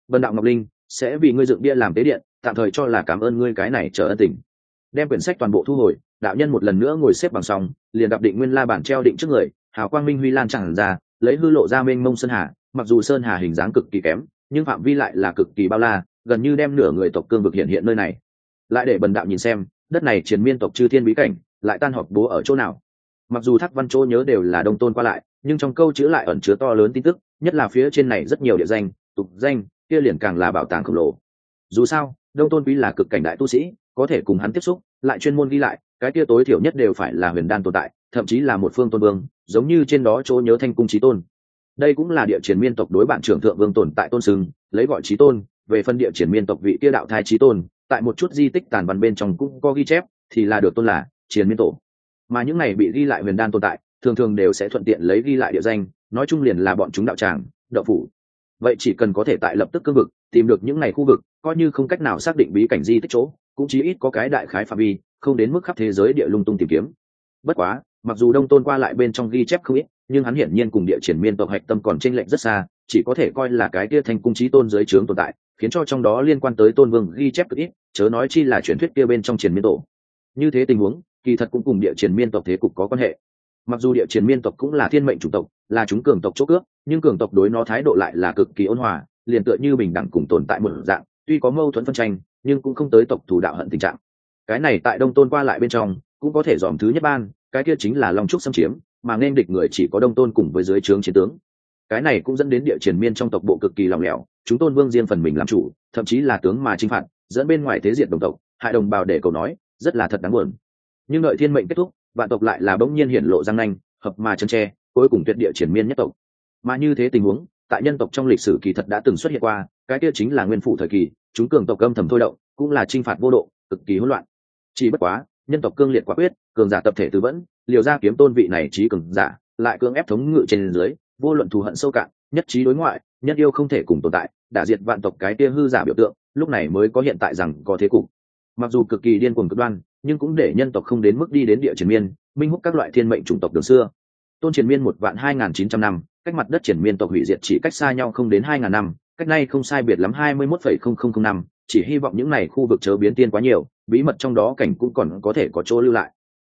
Speaker 1: Vân đạo ngọc linh, sẽ vì ngươi dựng bia làm tế điện, tạm thời cho là cảm ơn ngươi cái này trở ân tình đem quyển sách toàn bộ thu hồi, đạo nhân một lần nữa ngồi xếp bằng song liền gặp định nguyên la bản treo định trước người, hào quang minh huy lan chẳng ra, lấy hư lộ ra mênh mông sơn hà, mặc dù sơn hà hình dáng cực kỳ kém, nhưng phạm vi lại là cực kỳ bao la, gần như đem nửa người tộc cương vực hiện hiện nơi này. Lại để bần đạo nhìn xem, đất này chiến miên tộc chư thiên bí cảnh, lại tan họp bố ở chỗ nào? Mặc dù thác văn chỗ nhớ đều là đông tôn qua lại, nhưng trong câu chữ lại ẩn chứa to lớn tin tức, nhất là phía trên này rất nhiều địa danh, tục danh, kia liền càng là bảo tàng khổng lồ. Dù sao, đông tôn quý là cực cảnh đại tu sĩ có thể cùng hắn tiếp xúc, lại chuyên môn ghi lại, cái kia tối thiểu nhất đều phải là huyền đan tồn tại, thậm chí là một phương tôn vương, giống như trên đó chỗ nhớ thanh cung trí tôn. Đây cũng là địa triển miên tộc đối bản trưởng thượng vương tồn tại tôn sừng lấy gọi trí tôn, về phân địa triển miên tộc vị kia đạo thai trí tôn, tại một chút di tích tàn văn bên trong cũng có ghi chép, thì là được tôn là triển miên tổ. Mà những này bị ghi lại huyền đan tồn tại, thường thường đều sẽ thuận tiện lấy ghi lại địa danh, nói chung liền là bọn chúng đạo tràng đậu phủ. Vậy chỉ cần có thể tại lập tức cương vực, tìm được những ngày khu vực coi như không cách nào xác định bí cảnh di tích chỗ, cũng chí ít có cái đại khái phạm vi, không đến mức khắp thế giới địa lung tung tìm kiếm. Bất quá, mặc dù đông tôn qua lại bên trong ghi chép không ít, nhưng hắn hiển nhiên cùng địa triển miên tộc hạch tâm còn tranh lệch rất xa, chỉ có thể coi là cái kia thành cung trí tôn dưới trướng tồn tại, khiến cho trong đó liên quan tới tôn vương ghi chép cực ít, chớ nói chi là truyền thuyết kia bên trong triển miên tổ. Như thế tình huống, kỳ thật cũng cùng địa triển miên tộc thế cục có quan hệ. Mặc dù địa triển miên tộc cũng là thiên mệnh chủng tộc, là chúng cường tộc chỗ cướp, nhưng cường tộc đối nó thái độ lại là cực kỳ ôn hòa, liền tựa như bình đẳng cùng tồn tại một dạng tuy có mâu thuẫn phân tranh, nhưng cũng không tới tộc thủ đạo hận tình trạng. Cái này tại đông tôn qua lại bên trong, cũng có thể dòm thứ nhất ban, cái kia chính là long trúc xâm chiếm, mà nên địch người chỉ có đông tôn cùng với dưới trướng chiến tướng. Cái này cũng dẫn đến địa triển miên trong tộc bộ cực kỳ lòng lẻo, chúng tôn vương riêng phần mình làm chủ, thậm chí là tướng mà chinh phạt, dẫn bên ngoài thế diện đồng tộc, hại đồng bào để cầu nói, rất là thật đáng buồn. Nhưng đợi thiên mệnh kết thúc, vạn tộc lại là bỗng nhiên hiển lộ răng nanh, hợp mà chân tre cuối cùng tuyệt địa triển miên nhất tộc. Mà như thế tình huống tại nhân tộc trong lịch sử kỳ thật đã từng xuất hiện qua, cái kia chính là nguyên phủ thời kỳ, chúng cường tộc âm thầm thôi động, cũng là chinh phạt vô độ, cực kỳ hỗn loạn. Chỉ bất quá, nhân tộc cương liệt quả quyết, cường giả tập thể tư vẫn, liều ra kiếm tôn vị này trí cường giả, lại cưỡng ép thống ngự trên dưới, vô luận thù hận sâu cạn, nhất trí đối ngoại, nhất yêu không thể cùng tồn tại đả diệt vạn tộc cái kia hư giả biểu tượng, lúc này mới có hiện tại rằng có thế cục. Mặc dù cực kỳ điên cuồng cực đoan, nhưng cũng để nhân tộc không đến mức đi đến địa triển miên, minh húc các loại thiên mệnh chủng tộc đường xưa. Tôn triển miên một vạn hai nghìn chín trăm năm cách mặt đất triển miên tộc hủy diệt chỉ cách xa nhau không đến hai ngàn năm, cách nay không sai biệt lắm hai mươi mốt phẩy không không không năm, chỉ hy vọng những n à y khu vực chớ biến tiên quá nhiều, bí mật trong đó cảnh cũng còn có thể có chỗ lưu lại.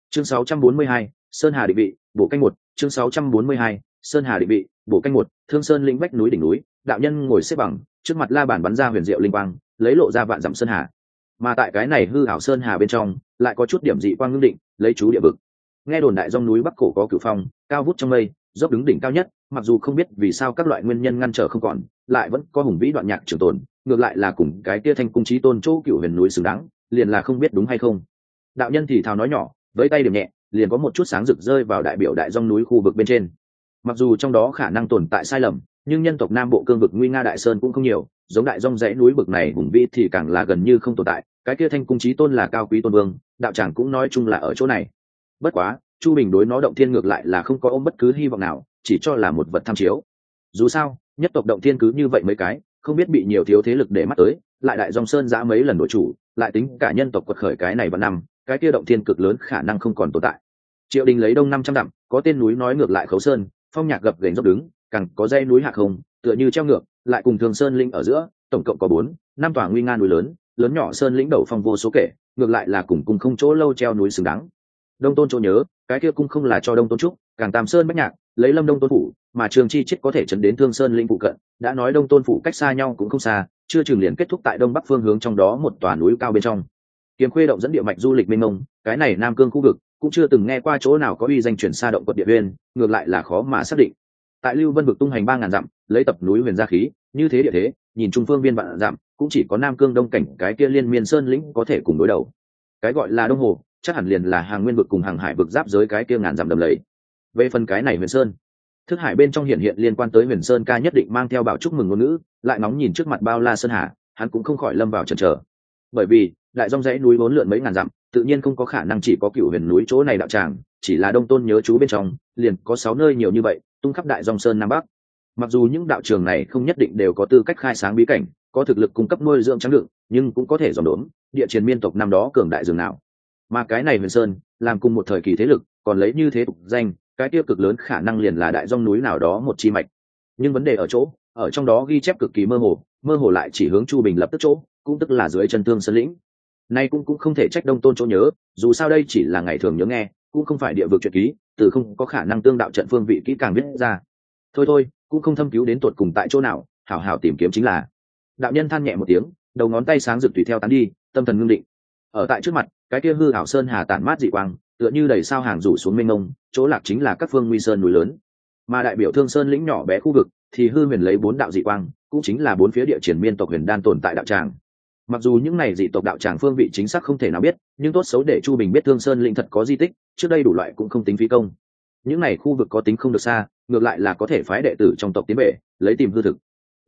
Speaker 1: Chương sáu trăm bốn mươi hai, sơn hà định vị bộ canh một, chương sáu trăm bốn mươi hai, sơn hà định vị bộ canh một, thương sơn linh vách núi đỉnh núi, đạo nhân ngồi xếp bằng, trước mặt la bàn bắn ra huyền diệu linh quang, lấy lộ ra vạn dặm sơn hà. Mà tại cái này hư hảo sơn hà bên trong, lại có chút điểm dị quang ngưng định, lấy chú địa vực. Nghe đồn đại dòng núi bắc cổ có cửu phong, cao vút trong mây dốc đứng đỉnh cao nhất, mặc dù không biết vì sao các loại nguyên nhân ngăn trở không còn, lại vẫn có hùng vĩ đoạn nhạc trường tồn, ngược lại là cùng cái tia thanh cung trí tôn chỗ cựu huyền núi xứng đáng, liền là không biết đúng hay không. Đạo nhân thì thào nói nhỏ, với tay điểm nhẹ, liền có một chút sáng rực rơi vào đại biểu đại dòng núi khu vực bên trên. Mặc dù trong đó khả năng tồn tại sai lầm, nhưng nhân tộc nam bộ cương vực nguy nga đại sơn cũng không nhiều, giống đại dòng dãy núi bực này hùng vĩ thì càng là gần như không tồn tại, cái kia thanh cung trí tôn là cao quý tôn vương, đạo tràng cũng nói chung là ở chỗ này. Bất quá chu bình đối nó động thiên ngược lại là không có ôm bất cứ hy vọng nào, chỉ cho là một vật tham chiếu. Dù sao, nhất tộc động thiên cứ như vậy mấy cái, không biết bị nhiều thiếu thế lực để mắt tới, lại đại dòng sơn giã mấy lần đổi chủ, lại tính cả nhân tộc quật khởi cái này vào năm, cái kia động thiên cực lớn khả năng không còn tồn tại. Triệu đình lấy đông năm trăm dặm, có tên núi nói ngược lại khấu sơn, phong nhạc gập gành dốc đứng, càng có dây núi hạ không, tựa như treo ngược, lại cùng thường sơn linh ở giữa, tổng cộng có bốn, năm tòa nguy nga núi lớn lớn nhỏ sơn lĩnh đầu phong vô số kể, ngược lại là cùng cùng không chỗ lâu treo núi xứng đáng đông tôn chỗ nhớ, cái kia cung không là cho đông tôn trúc, càng tam sơn bách nhạc, lấy lâm đông tôn phủ, mà trường chi chết có thể chấn đến thương sơn linh phụ cận, đã nói đông tôn phủ cách xa nhau cũng không xa, chưa chừng liền kết thúc tại đông bắc phương hướng trong đó một tòa núi cao bên trong. Kiếm khuê động dẫn địa mạch du lịch mênh mông, cái này nam cương khu vực, cũng chưa từng nghe qua chỗ nào có uy danh chuyển xa động quật địa huyên ngược lại là khó mà xác định. Tại lưu vân vực tung hành ba ngàn dặm, lấy tập núi huyền gia khí, như thế địa thế, nhìn trung phương viên vạn dặm, cũng chỉ có nam cương đông cảnh cái kia liên miên sơn lĩnh có thể cùng đối đầu. Cái gọi là đông hồ chắc hẳn liền là hàng nguyên vực cùng hàng hải vực giáp giới cái kia ngàn dặm đầm lầy. Về phần cái này huyền sơn, thức hải bên trong hiện hiện liên quan tới huyền sơn ca nhất định mang theo bảo chúc mừng ngôn ngữ, lại nóng nhìn trước mặt bao la sơn hà, hắn cũng không khỏi lâm vào chần chờ. Bởi vì đại dòng dãy núi vốn lượn mấy ngàn dặm, tự nhiên không có khả năng chỉ có cựu huyền núi chỗ này đạo tràng, chỉ là đông tôn nhớ chú bên trong, liền có sáu nơi nhiều như vậy, tung khắp đại dòng sơn nam bắc. Mặc dù những đạo trường này không nhất định đều có tư cách khai sáng bí cảnh, có thực lực cung cấp nuôi dưỡng trắng đựng, nhưng cũng có thể dòm đốn, địa chiến miên tộc năm đó cường đại dường nào mà cái này huyền sơn, làm cùng một thời kỳ thế lực, còn lấy như thế tục danh, cái tiêu cực lớn khả năng liền là đại dông núi nào đó một chi mạch. Nhưng vấn đề ở chỗ, ở trong đó ghi chép cực kỳ mơ hồ mơ hồ lại chỉ hướng chu bình lập tức chỗ, cũng tức là dưới chân thương sơn lĩnh. Nay cũng cũng không thể trách đông tôn chỗ nhớ, dù sao đây chỉ là ngày thường nhớ nghe, cũng không phải địa vực truyện ký, từ không có khả năng tương đạo trận phương vị kỹ càng viết ra. Thôi thôi, cũng không thâm cứu đến tuột cùng tại chỗ nào, hảo hảo tìm kiếm chính là. Đạo nhân than nhẹ một tiếng, đầu ngón tay sáng rực tùy theo tán đi, tâm thần ngưng định. Ở tại trước mặt cái kia hư hảo sơn hà tản mát dị quang, tựa như đầy sao hàng rủ xuống mênh mông, chỗ lạc chính là các phương nguy sơn núi lớn. Mà đại biểu thương sơn lĩnh nhỏ bé khu vực, thì hư huyền lấy bốn đạo dị quang, cũng chính là bốn phía địa triển miên tộc huyền đan tồn tại đạo tràng. Mặc dù những này dị tộc đạo tràng phương vị chính xác không thể nào biết, nhưng tốt xấu để chu bình biết thương sơn lĩnh thật có di tích, trước đây đủ loại cũng không tính phi công. Những này khu vực có tính không được xa, ngược lại là có thể phái đệ tử trong tộc tiến về, lấy tìm hư thực.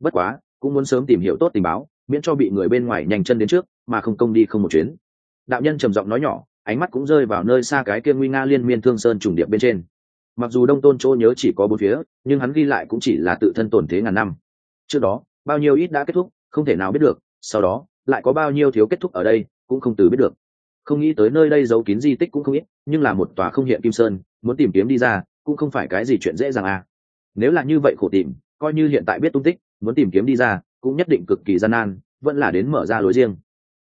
Speaker 1: Bất quá, cũng muốn sớm tìm hiểu tốt tình báo, miễn cho bị người bên ngoài nhanh chân đến trước, mà không công đi không một chuyến đạo nhân trầm giọng nói nhỏ, ánh mắt cũng rơi vào nơi xa cái kia nguy nga liên miên thương sơn trùng điệp bên trên. Mặc dù đông tôn chỗ nhớ chỉ có bốn phía, nhưng hắn ghi lại cũng chỉ là tự thân tổn thế ngàn năm. Trước đó, bao nhiêu ít đã kết thúc, không thể nào biết được, sau đó, lại có bao nhiêu thiếu kết thúc ở đây, cũng không từ biết được. Không nghĩ tới nơi đây giấu kín di tích cũng không ít, nhưng là một tòa không hiện kim sơn, muốn tìm kiếm đi ra, cũng không phải cái gì chuyện dễ dàng à. Nếu là như vậy khổ tìm, coi như hiện tại biết tung tích, muốn tìm kiếm đi ra, cũng nhất định cực kỳ gian nan, vẫn là đến mở ra lối riêng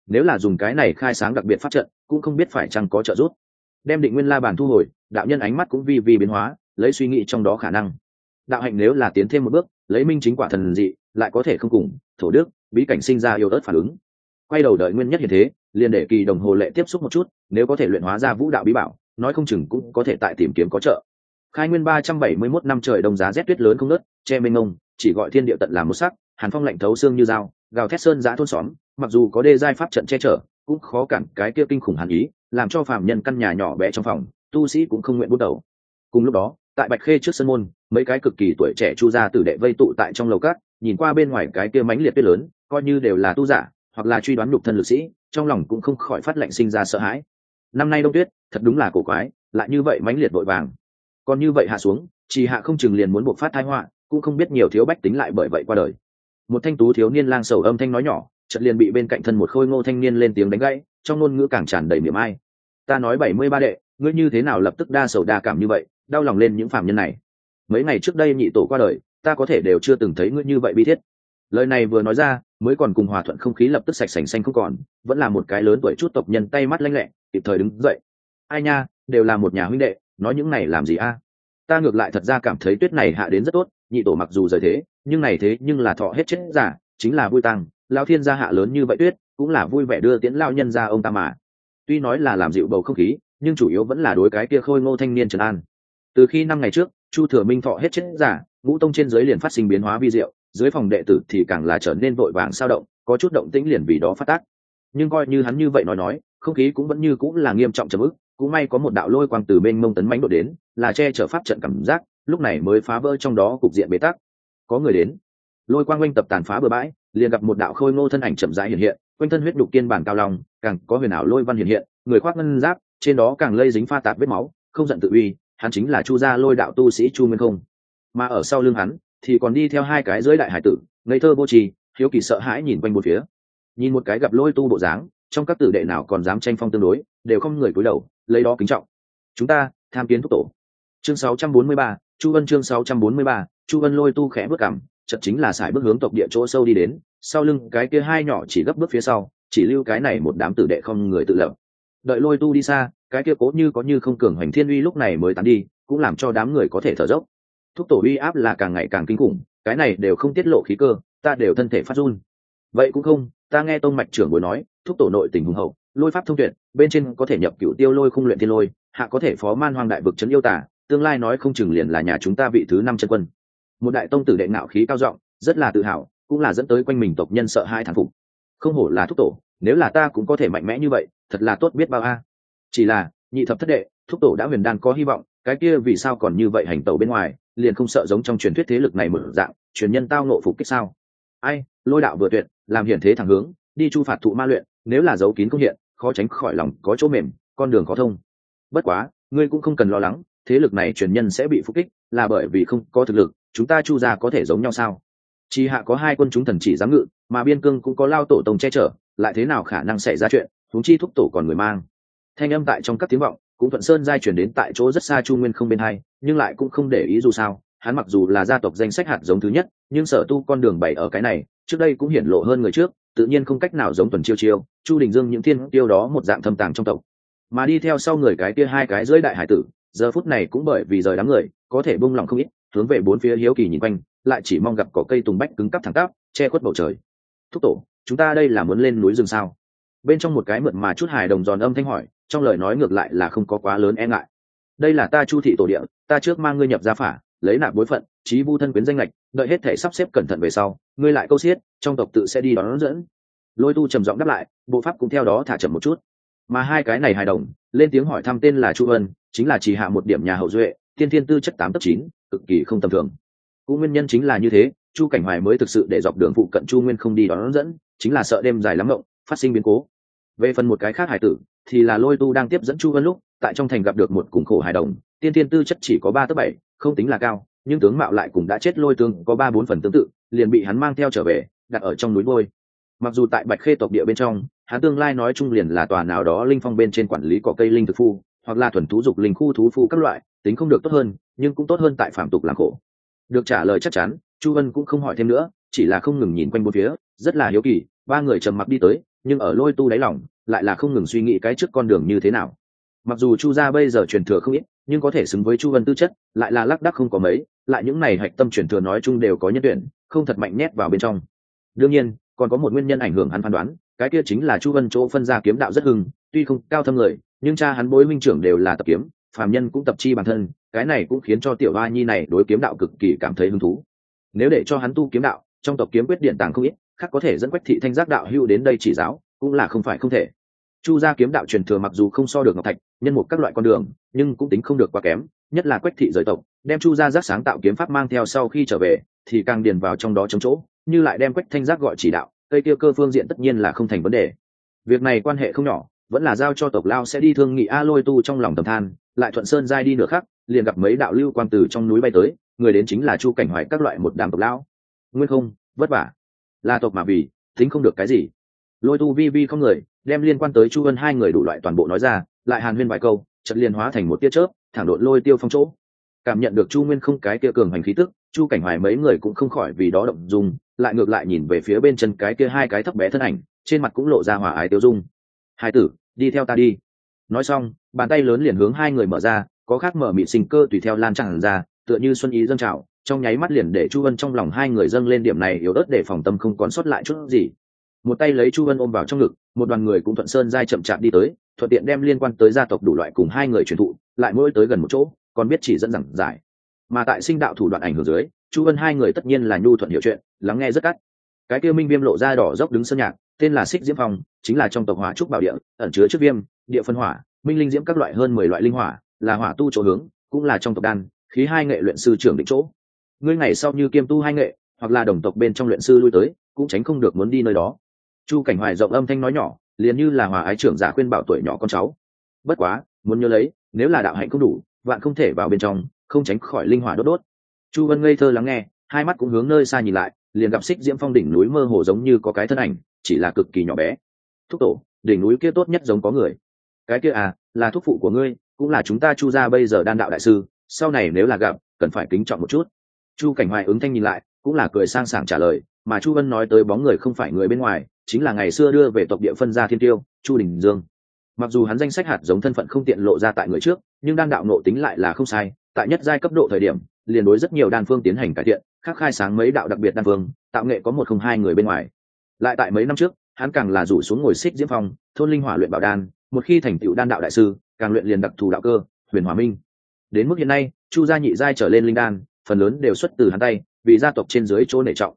Speaker 1: nếu là dùng cái này khai sáng đặc biệt phát trận cũng không biết phải chăng có trợ giúp. Đem định nguyên la bàn thu hồi đạo nhân ánh mắt cũng vi vi biến hóa lấy suy nghĩ trong đó khả năng. Đạo hạnh nếu là tiến thêm một bước lấy minh chính quả thần dị lại có thể không cùng thổ đức bí cảnh sinh ra yêu ớt phản ứng. Quay đầu đợi nguyên nhất hiện thế liền để kỳ đồng hồ lệ tiếp xúc một chút nếu có thể luyện hóa ra vũ đạo bí bảo nói không chừng cũng có thể tại tìm kiếm có trợ. Khai nguyên ba trăm bảy mươi 371 năm trời đông giá rét tuyết lớn không nớt che mênh ngông, chỉ gọi thiên địa tận làm một sắc hàn phong lạnh thấu xương như dao gào thét sơn giã thôn xóm, mặc dù có đê giai pháp trận che chở, cũng khó cản cái kia kinh khủng hàn ý, làm cho phạm nhân căn nhà nhỏ bé trong phòng, tu sĩ cũng không nguyện bút đầu. Cùng lúc đó, tại bạch khê trước sân môn, mấy cái cực kỳ tuổi trẻ chu gia tử đệ vây tụ tại trong lầu cát, nhìn qua bên ngoài cái kia mánh liệt tuyết lớn, coi như đều là tu giả, hoặc là truy đoán nhục thân lực sĩ, trong lòng cũng không khỏi phát lệnh sinh ra sợ hãi. Năm nay đông tuyết, thật đúng là cổ quái, lại như vậy mãnh liệt vội vàng. Còn như vậy hạ xuống, chỉ hạ không chừng liền muốn buộc phát thái họa, cũng không biết nhiều thiếu bách tính lại bởi vậy qua đời một thanh tú thiếu niên lang sầu âm thanh nói nhỏ, chợt liền bị bên cạnh thân một khôi ngô thanh niên lên tiếng đánh gãy, trong ngôn ngữ càng tràn đầy miệng ai. Ta nói bảy mươi ba đệ, ngươi như thế nào lập tức đa sầu đa cảm như vậy, đau lòng lên những phạm nhân này. Mấy ngày trước đây nhị tổ qua đời, ta có thể đều chưa từng thấy ngươi như vậy bi thiết. Lời này vừa nói ra, mới còn cùng hòa thuận không khí lập tức sạch sành xanh không còn, vẫn là một cái lớn tuổi chút tộc nhân tay mắt lanh lẹ, kịp thời đứng dậy. Ai nha, đều là một nhà huynh đệ, nói những này làm gì a? Ta ngược lại thật ra cảm thấy tuyết này hạ đến rất tốt, nhị tổ mặc dù rời thế nhưng này thế nhưng là thọ hết chết giả, chính là vui tăng. Lao thiên gia hạ lớn như vậy tuyết, cũng là vui vẻ đưa tiễn lao nhân ra ông ta mà. Tuy nói là làm dịu bầu không khí, nhưng chủ yếu vẫn là đối cái kia khôi ngô thanh niên trần an. Từ khi năm ngày trước, chu thừa minh thọ hết chết giả, ngũ tông trên dưới liền phát sinh biến hóa vi diệu, dưới phòng đệ tử thì càng là trở nên vội vàng sao động, có chút động tĩnh liền vì đó phát tác. Nhưng coi như hắn như vậy nói nói, không khí cũng vẫn như cũng là nghiêm trọng trầm ức, cũng may có một đạo lôi quang từ bên mông tấn mánh đột đến, là che chở pháp trận cảm giác, lúc này mới phá vỡ trong đó cục diện bế tắc có người đến. Lôi quang oanh tập tàn phá bừa bãi liền gặp một đạo khôi ngô thân ảnh chậm rãi hiện hiện quanh thân huyết đục kiên bản cao lòng càng có huyền ảo lôi văn hiện hiện người khoác ngân giáp trên đó càng lây dính pha tạp vết máu không giận tự uy hắn chính là chu gia lôi đạo tu sĩ chu nguyên không. Mà ở sau lưng hắn thì còn đi theo hai cái dưới đại hải tử ngây thơ vô trì hiếu kỳ sợ hãi nhìn quanh một phía. Nhìn một cái gặp lôi tu bộ dáng trong các tử đệ nào còn dám tranh phong tương đối đều không người cúi đầu lấy đó kính trọng. Chúng ta tham kiến thúc tổ. Chương 643, chu vân chương 643, chu vân lôi tu khẽ bước cảm chật chính là sải bước hướng tộc địa chỗ sâu đi đến, sau lưng cái kia hai nhỏ chỉ gấp bước phía sau, chỉ lưu cái này một đám tử đệ không người tự lập. Đợi lôi tu đi xa, cái kia cố như có như không cường hoành thiên uy lúc này mới tán đi, cũng làm cho đám người có thể thở dốc. Thúc tổ uy áp là càng ngày càng kinh khủng, cái này đều không tiết lộ khí cơ, ta đều thân thể phát run. Vậy cũng không, ta nghe tông mạch trưởng bối nói, thúc tổ nội tình hùng hậu, lôi pháp thông tuyệt, bên trên có thể nhập cựu tiêu lôi khung luyện thiên lôi, hạ có thể phó man hoang đại vực trấn yêu tả tương lai nói không chừng liền là nhà chúng ta vị thứ năm chân quân một đại tông tử đệ ngạo khí cao giọng, rất là tự hào, cũng là dẫn tới quanh mình tộc nhân sợ hai thằng phục. Không hổ là thúc tổ, nếu là ta cũng có thể mạnh mẽ như vậy, thật là tốt biết bao a. Chỉ là, nhị thập thất đệ, thúc tổ đã huyền đan có hy vọng, cái kia vì sao còn như vậy hành tẩu bên ngoài, liền không sợ giống trong truyền thuyết thế lực này mở dạng, truyền nhân tao nộ phục kích sao? Ai, lôi đạo vừa tuyệt, làm hiển thế thẳng hướng, đi chu phạt thụ ma luyện, nếu là dấu kín công hiện, khó tránh khỏi lòng có chỗ mềm, con đường khó thông. Bất quá, ngươi cũng không cần lo lắng, thế lực này truyền nhân sẽ bị phục kích, là bởi vì không có thực lực chúng ta chu ra có thể giống nhau sao? Chi hạ có hai quân chúng thần chỉ giám ngự, mà biên cương cũng có lao tổ tông che chở, lại thế nào khả năng xảy ra chuyện thúng chi thúc tổ còn người mang. Thanh âm tại trong các tiếng vọng, cũng thuận sơn giai chuyển đến tại chỗ rất xa chu nguyên không bên hai, nhưng lại cũng không để ý dù sao, hắn mặc dù là gia tộc danh sách hạt giống thứ nhất, nhưng sở tu con đường bảy ở cái này, trước đây cũng hiển lộ hơn người trước, tự nhiên không cách nào giống tuần chiêu chiêu, chu đình dương những thiên tiêu đó một dạng thâm tàng trong tộc. Mà đi theo sau người cái kia hai cái dưới đại hải tử, giờ phút này cũng bởi vì rời đám người, có thể bung lòng không ít hướng về bốn phía hiếu kỳ nhìn quanh, lại chỉ mong gặp có cây tùng bách cứng cắp thẳng tắp, che khuất bầu trời. Thúc tổ, chúng ta đây là muốn lên núi rừng sao? Bên trong một cái mượn mà chút hài đồng giòn âm thanh hỏi, trong lời nói ngược lại là không có quá lớn e ngại. Đây là ta chu thị tổ địa, ta trước mang ngươi nhập gia phả, lấy nạp bối phận trí vu thân quyến danh lệch, đợi hết thể sắp xếp cẩn thận về sau, ngươi lại câu xiết, trong tộc tự sẽ đi đón dẫn. Lôi tu trầm giọng đáp lại, bộ pháp cũng theo đó thả chậm một chút. Mà hai cái này hài đồng, lên tiếng hỏi thăm tên là chu vân, chính là chỉ hạ một điểm nhà hậu duệ Tiên thiên tư chất tám tấp chín, cực kỳ không tầm thường. Cũng nguyên nhân chính là như thế, chu cảnh hoài mới thực sự để dọc đường phụ cận chu nguyên không đi đón dẫn, chính là sợ đêm dài lắm ngộng phát sinh biến cố. Về phần một cái khác hải tử, thì là lôi tu đang tiếp dẫn chu vân lúc, tại trong thành gặp được một cùng khổ hài đồng, tiên Thiên tư chất chỉ có ba tấc bảy, không tính là cao, nhưng tướng mạo lại cũng đã chết lôi tương, có ba bốn phần tương tự, liền bị hắn mang theo trở về, đặt ở trong núi vôi mặc dù tại bạch khê tộc địa bên trong, hắn tương lai nói chung liền là tòa nào đó linh phong bên trên quản lý cỏ cây linh thực phu, hoặc là thuần thú dục linh khu thú phu các loại tính không được tốt hơn, nhưng cũng tốt hơn tại phạm tục làm khổ. Được trả lời chắc chắn, chu vân cũng không hỏi thêm nữa, chỉ là không ngừng nhìn quanh bốn phía, rất là hiếu kỳ, ba người trầm mặc đi tới, nhưng ở lôi tu đáy lỏng lại là không ngừng suy nghĩ cái trước con đường như thế nào. Mặc dù chu gia bây giờ truyền thừa không ít, nhưng có thể xứng với chu vân tư chất, lại là lác đắc không có mấy, lại những này hạch tâm truyền thừa nói chung đều có nhân tuyển, không thật mạnh nhét vào bên trong. Đương nhiên, còn có một nguyên nhân ảnh hưởng hắn phán đoán, cái kia chính là chu vân chỗ phân ra kiếm đạo rất hưng, tuy không cao thâm người, nhưng cha hắn bối minh trưởng đều là tập kiếm phàm nhân cũng tập chi bản thân, cái này cũng khiến cho tiểu ba nhi này đối kiếm đạo cực kỳ cảm thấy hứng thú. Nếu để cho hắn tu kiếm đạo, trong tộc kiếm quyết điện tàng không ít, khác có thể dẫn quách thị thanh giác đạo hưu đến đây chỉ giáo, cũng là không phải không thể. Chu gia kiếm đạo truyền thừa mặc dù không so được ngọc thạch, nhân một các loại con đường, nhưng cũng tính không được quá kém, nhất là quách thị rời tộc, đem chu gia giác sáng tạo kiếm pháp mang theo sau khi trở về, thì càng điền vào trong đó chống chỗ, như lại đem quách thanh giác gọi chỉ đạo, cây tiêu cơ phương diện tất nhiên là không thành vấn đề. Việc này quan hệ không nhỏ vẫn là giao cho tộc lao sẽ đi thương nghị a lôi tu trong lòng tầm than, lại thuận sơn giai đi nửa khắc, liền gặp mấy đạo lưu quang từ trong núi bay tới, người đến chính là chu cảnh hoài các loại một đám tộc lão nguyên không, vất vả. Là tộc mà vì, tính không được cái gì. Lôi tu vi vi không người, đem liên quan tới chu vân hai người đủ loại toàn bộ nói ra, lại hàn huyên vài câu trận liên hóa thành một tia chớp, thẳng đột lôi tiêu phong chỗ. Cảm nhận được chu nguyên không cái kia cường hành khí tức, chu cảnh hoài mấy người cũng không khỏi vì đó động dung, lại ngược lại nhìn về phía bên chân cái kia hai cái thấp bé thân ảnh, trên mặt cũng lộ ra hòa ái tiêu dung. Hai tử đi theo ta đi. Nói xong, bàn tay lớn liền hướng hai người mở ra, có khác mở mị sinh cơ tùy theo lan tràn ra, tựa như xuân ý dâng trào, trong nháy mắt liền để chu vân trong lòng hai người dâng lên điểm này yếu ớt để phòng tâm không còn sót lại chút gì. Một tay lấy chu vân ôm vào trong ngực, một đoàn người cũng thuận sơn dai chậm chạp đi tới, thuận tiện đem liên quan tới gia tộc đủ loại cùng hai người truyền thụ, lại mỗi tới gần một chỗ, còn biết chỉ dẫn rằng giải. Mà tại sinh đạo thủ đoạn ảnh hưởng dưới, chu vân hai người tất nhiên là nhu thuận hiểu chuyện, lắng nghe rất cắt. Cái kia minh viêm lộ ra đỏ dốc đứng sơn nhạc tên là xích diễm phong, chính là trong tộc hỏa trúc bảo địa, ẩn chứa trước viêm, địa phân hỏa, minh linh diễm các loại hơn mười loại linh hỏa, là hỏa tu chỗ hướng, cũng là trong tộc đan, khí hai nghệ luyện sư trưởng định chỗ. Ngươi ngày sau như kiêm tu hai nghệ, hoặc là đồng tộc bên trong luyện sư lui tới, cũng tránh không được muốn đi nơi đó. Chu cảnh hoài rộng âm thanh nói nhỏ, liền như là hòa ái trưởng giả khuyên bảo tuổi nhỏ con cháu. Bất quá, muốn nhớ lấy, nếu là đạo hạnh không đủ, vạn không thể vào bên trong, không tránh khỏi linh hỏa đốt đốt. Chu vân ngây thơ lắng nghe, hai mắt cũng hướng nơi xa nhìn lại, liền gặp xích diễm phong đỉnh núi mơ hồ giống như có cái thân ảnh chỉ là cực kỳ nhỏ bé. Thúc tổ, đỉnh núi kia tốt nhất giống có người. Cái kia à là thúc phụ của ngươi, cũng là chúng ta chu ra bây giờ đan đạo đại sư, sau này nếu là gặp, cần phải kính trọng một chút. Chu cảnh hoài ứng thanh nhìn lại, cũng là cười sang sảng trả lời, mà chu vân nói tới bóng người không phải người bên ngoài, chính là ngày xưa đưa về tộc địa phân gia thiên tiêu, chu đình dương. Mặc dù hắn danh sách hạt giống thân phận không tiện lộ ra tại người trước, nhưng đan đạo nộ tính lại là không sai, tại nhất giai cấp độ thời điểm, liền đối rất nhiều đan phương tiến hành cải thiện khắc khai sáng mấy đạo đặc biệt đan phương, tạo nghệ có một không hai người bên ngoài lại tại mấy năm trước, hắn càng là rủ xuống ngồi xích diễm phong, thôn linh hỏa luyện bảo đan, một khi thành tựu đan đạo đại sư, càng luyện liền đặc thù đạo cơ, huyền hòa minh. Đến mức hiện nay, chu gia nhị giai trở lên linh đan, phần lớn đều xuất từ hắn tay, vì gia tộc trên dưới chỗ nể trọng.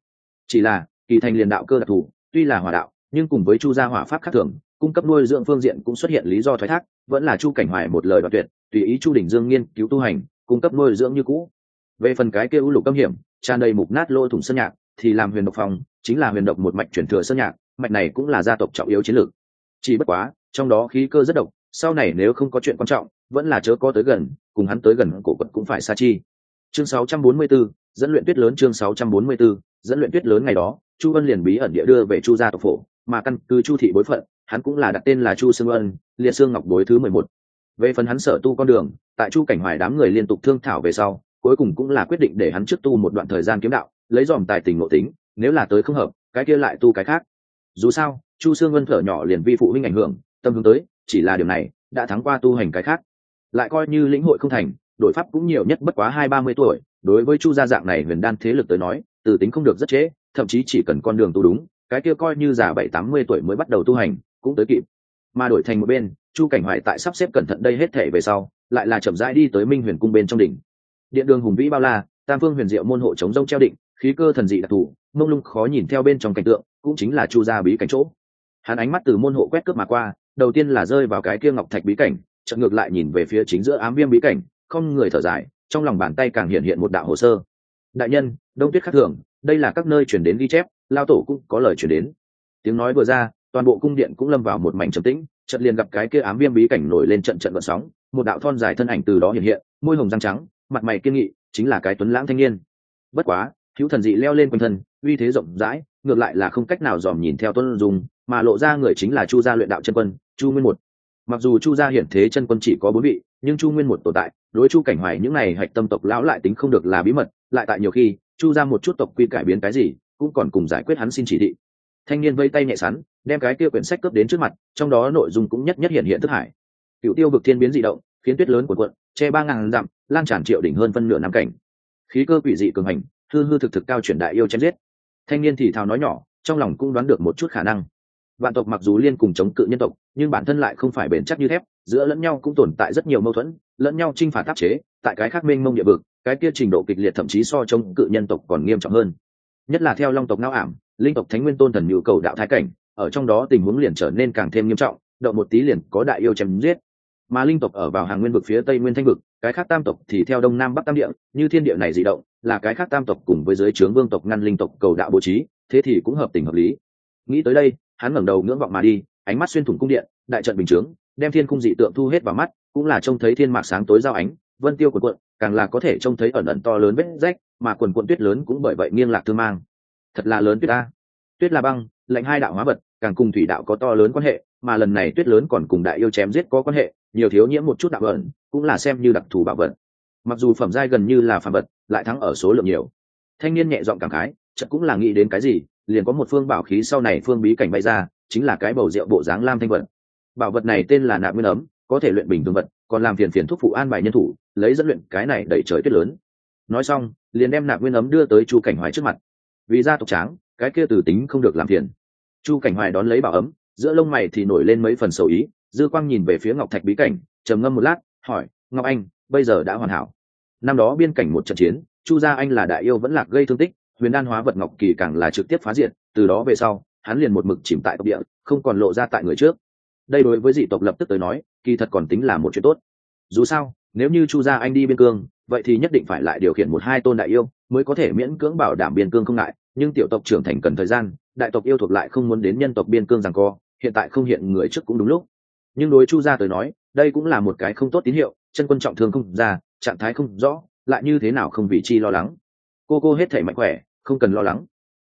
Speaker 1: Chỉ là, kỳ thành liền đạo cơ đặc thù, tuy là hỏa đạo, nhưng cùng với chu gia hỏa pháp khác thường, cung cấp nuôi dưỡng phương diện cũng xuất hiện lý do thoái thác, vẫn là chu cảnh hoài một lời đoạt tuyệt, tùy ý chu đình dương nghiên cứu tu hành, cung cấp nuôi dưỡng như cũ. Về phần cái kia u lục âm hiểm, tràn đầy mục nát lỗ thủng sơn nhạc thì làm huyền độc phòng chính là huyền độc một mạch chuyển thừa sơn nhạc mạch này cũng là gia tộc trọng yếu chiến lược. Chỉ bất quá trong đó khí cơ rất độc sau này nếu không có chuyện quan trọng vẫn là chớ có tới gần cùng hắn tới gần cổ quật cũng phải xa chi. Chương 644, dẫn luyện tuyết lớn chương 644, dẫn luyện tuyết lớn ngày đó chu vân liền bí ẩn địa đưa về chu gia tộc phổ mà căn cứ chu thị bối phận hắn cũng là đặt tên là chu sương ân liệt xương ngọc bối thứ mười một. Về phần hắn sở tu con đường tại chu cảnh hoài đám người liên tục thương thảo về sau cuối cùng cũng là quyết định để hắn trước tu một đoạn thời gian kiếm đạo lấy dòm tài tình ngộ tính, nếu là tới không hợp, cái kia lại tu cái khác. Dù sao, chu sương vân thở nhỏ liền vi phụ huynh ảnh hưởng, tâm hướng tới, chỉ là điều này, đã thắng qua tu hành cái khác. Lại coi như lĩnh hội không thành, đội pháp cũng nhiều nhất bất quá hai ba mươi tuổi, đối với chu gia dạng này huyền đan thế lực tới nói, từ tính không được rất trễ, thậm chí chỉ cần con đường tu đúng, cái kia coi như già bảy tám mươi tuổi mới bắt đầu tu hành, cũng tới kịp. Mà đổi thành một bên, chu cảnh hoài tại sắp xếp cẩn thận đây hết thể về sau, lại là chậm rãi đi tới minh huyền cung bên trong đỉnh. Điện đường hùng vĩ bao la, tam phương huyền diệu môn hộ chống rông treo định khí cơ thần dị đặc thù, mông lung khó nhìn theo bên trong cảnh tượng, cũng chính là chu gia bí cảnh chỗ. Hắn ánh mắt từ môn hộ quét cướp mà qua, đầu tiên là rơi vào cái kia ngọc thạch bí cảnh, chợt ngược lại nhìn về phía chính giữa ám viêm bí cảnh, không người thở dài, trong lòng bàn tay càng hiện hiện một đạo hồ sơ. Đại nhân, đông tuyết khắc thường, đây là các nơi chuyển đến ghi chép, lao tổ cũng có lời chuyển đến. Tiếng nói vừa ra, toàn bộ cung điện cũng lâm vào một mảnh trầm tĩnh, chợt liền gặp cái kia ám viêm bí cảnh nổi lên trận trận vận sóng, một đạo thon dài thân ảnh từ đó hiện hiện, môi hồng răng trắng, mặt mày kiên nghị, chính là cái tuấn lãng thanh niên. Bất quá hữu thần dị leo lên quanh thân, uy thế rộng rãi, ngược lại là không cách nào dòm nhìn theo tuân dùng mà lộ ra người chính là chu gia luyện đạo chân quân, chu nguyên một. Mặc dù chu gia hiển thế chân quân chỉ có bốn vị, nhưng chu nguyên một tồn tại, đối chu cảnh hoài những này hạch tâm tộc lão lại tính không được là bí mật, lại tại nhiều khi, chu ra một chút tộc quy cải biến cái gì, cũng còn cùng giải quyết hắn xin chỉ thị. Thanh niên vây tay nhẹ sắn, đem cái kia quyển sách cướp đến trước mặt, trong đó nội dung cũng nhất nhất hiện hiện thức hải. Cựu tiêu vực thiên biến dị động, khiến tuyết lớn của quận che ba ngàn dặm, lan tràn triệu đỉnh hơn phân nửa năm cảnh. Khí cơ quỷ dị cường hành hư hư thực thực cao chuyển đại yêu chém giết. Thanh niên thì thào nói nhỏ, trong lòng cũng đoán được một chút khả năng. Vạn tộc mặc dù liên cùng chống cự nhân tộc, nhưng bản thân lại không phải bền chắc như thép, giữa lẫn nhau cũng tồn tại rất nhiều mâu thuẫn, lẫn nhau chinh phạt tác chế, tại cái khác mênh mông địa vực, cái kia trình độ kịch liệt thậm chí so chống cự nhân tộc còn nghiêm trọng hơn. Nhất là theo long tộc ngao ảm, linh tộc thánh nguyên tôn thần nhu cầu đạo thái cảnh, ở trong đó tình huống liền trở nên càng thêm nghiêm trọng, động một tí liền có đại yêu chém giết. Mà linh tộc ở vào hàng nguyên vực phía tây nguyên thanh vực cái khác tam tộc thì theo đông nam bắc tam địa, như thiên địa này dị động, là cái khác tam tộc cùng với giới trướng vương tộc ngăn linh tộc cầu đạo bố trí, thế thì cũng hợp tình hợp lý. Nghĩ tới đây, hắn ngẩng đầu ngưỡng vọng mà đi, ánh mắt xuyên thủng cung điện, đại trận bình chướng, đem thiên cung dị tượng thu hết vào mắt, cũng là trông thấy thiên mạc sáng tối giao ánh, vân tiêu của quận càng là có thể trông thấy ẩn ẩn to lớn vết rách, mà quần quận tuyết lớn cũng bởi vậy nghiêng lạc thương mang. Thật là lớn tuyết ta. Tuyết là băng lệnh hai đạo hóa vật, càng cùng thủy đạo có to lớn quan hệ, mà lần này tuyết lớn còn cùng đại yêu chém giết có quan hệ nhiều thiếu nhiễm một chút đạo ẩn cũng là xem như đặc thù bảo vật. Mặc dù phẩm giai gần như là phản vật, lại thắng ở số lượng nhiều. Thanh niên nhẹ giọng cảm khái, chợt cũng là nghĩ đến cái gì, liền có một phương bảo khí sau này phương bí cảnh bay ra, chính là cái bầu rượu bộ dáng lam thanh vật bảo vật này tên là nạp nguyên ấm, có thể luyện bình thường vật, còn làm phiền phiền thuốc phụ an bài nhân thủ, lấy dẫn luyện cái này đẩy trời tuyết lớn. Nói xong, liền đem nạp nguyên ấm đưa tới chu cảnh hoài trước mặt. Vì gia tộc tráng, cái kia từ tính không được làm phiền. Chu cảnh hoài đón lấy bảo ấm, giữa lông mày thì nổi lên mấy phần sầu ý dư quang nhìn về phía ngọc thạch bí cảnh, trầm ngâm một lát, hỏi, ngọc anh, bây giờ đã hoàn hảo? Năm đó biên cảnh một trận chiến, chu gia anh là đại yêu vẫn lạc gây thương tích, huyền đan hóa vật ngọc kỳ càng là trực tiếp phá diện. từ đó về sau, hắn liền một mực chìm tại tộc địa, không còn lộ ra tại người trước. Đây đối với dị tộc lập tức tới nói, kỳ thật còn tính là một chuyện tốt. Dù sao, nếu như chu gia anh đi biên cương, vậy thì nhất định phải lại điều khiển một hai tôn đại yêu mới có thể miễn cưỡng bảo đảm biên cương không ngại, nhưng tiểu tộc trưởng thành cần thời gian, đại tộc yêu thuộc lại không muốn đến nhân tộc biên cương rằng co, hiện tại không hiện người trước cũng đúng lúc nhưng đối chu gia tới nói, đây cũng là một cái không tốt tín hiệu, chân quân trọng thương không ra, trạng thái không rõ, lại như thế nào không vị chi lo lắng. Cô cô hết thể mạnh khỏe, không cần lo lắng.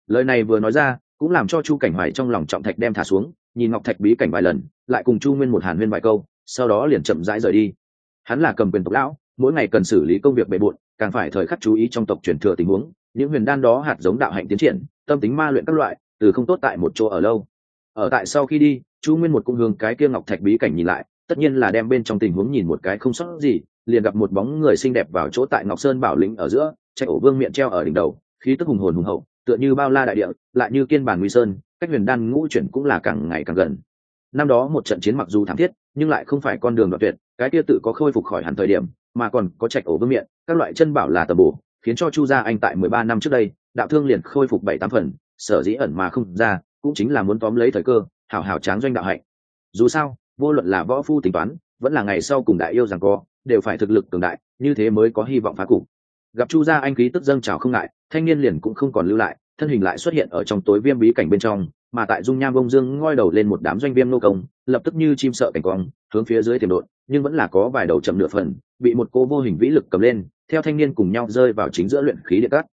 Speaker 1: Lời này vừa nói ra, cũng làm cho chu cảnh hoài trong lòng trọng thạch đem thả xuống, nhìn ngọc thạch bí cảnh vài lần, lại cùng chu nguyên một hàn huyên vài câu, sau đó liền chậm rãi rời đi. Hắn là cầm quyền tộc lão, mỗi ngày cần xử lý công việc bề bộn, càng phải thời khắc chú ý trong tộc truyền thừa tình huống, những huyền đan đó hạt giống đạo hạnh tiến triển, tâm tính ma luyện các loại, từ không tốt tại một chỗ ở lâu. Ở tại sau khi đi chu nguyên một cung hướng cái kia ngọc thạch bí cảnh nhìn lại, tất nhiên là đem bên trong tình huống nhìn một cái không sót gì, liền gặp một bóng người xinh đẹp vào chỗ tại ngọc sơn bảo lĩnh ở giữa, chạy ổ vương miệng treo ở đỉnh đầu, khí tức hùng hồn hùng hậu, tựa như bao la đại địa, lại như kiên bản nguy sơn, cách huyền đan ngũ chuyển cũng là càng ngày càng gần. Năm đó một trận chiến mặc dù thảm thiết, nhưng lại không phải con đường đoạn tuyệt, cái kia tự có khôi phục khỏi hẳn thời điểm, mà còn có trạch ổ vương miệng, các loại chân bảo là tầm bổ, khiến cho chu gia anh tại mười ba năm trước đây, đạo thương liền khôi phục bảy tám phần, sở dĩ ẩn mà không ra, cũng chính là muốn tóm lấy thời cơ hảo hảo tráng doanh đạo hạnh. Dù sao, vô luận là võ phu tính toán, vẫn là ngày sau cùng đại yêu rằng co, đều phải thực lực cường đại, như thế mới có hy vọng phá cục. Gặp chu gia anh khí tức dâng trào không ngại, thanh niên liền cũng không còn lưu lại, thân hình lại xuất hiện ở trong tối viêm bí cảnh bên trong, mà tại dung nham bông dương ngoi đầu lên một đám doanh viêm nô công, lập tức như chim sợ cảnh quang, hướng phía dưới tiềm đột nhưng vẫn là có vài đầu chậm nửa phần, bị một cô vô hình vĩ lực cầm lên, theo thanh niên cùng nhau rơi vào chính giữa luyện khí điện cát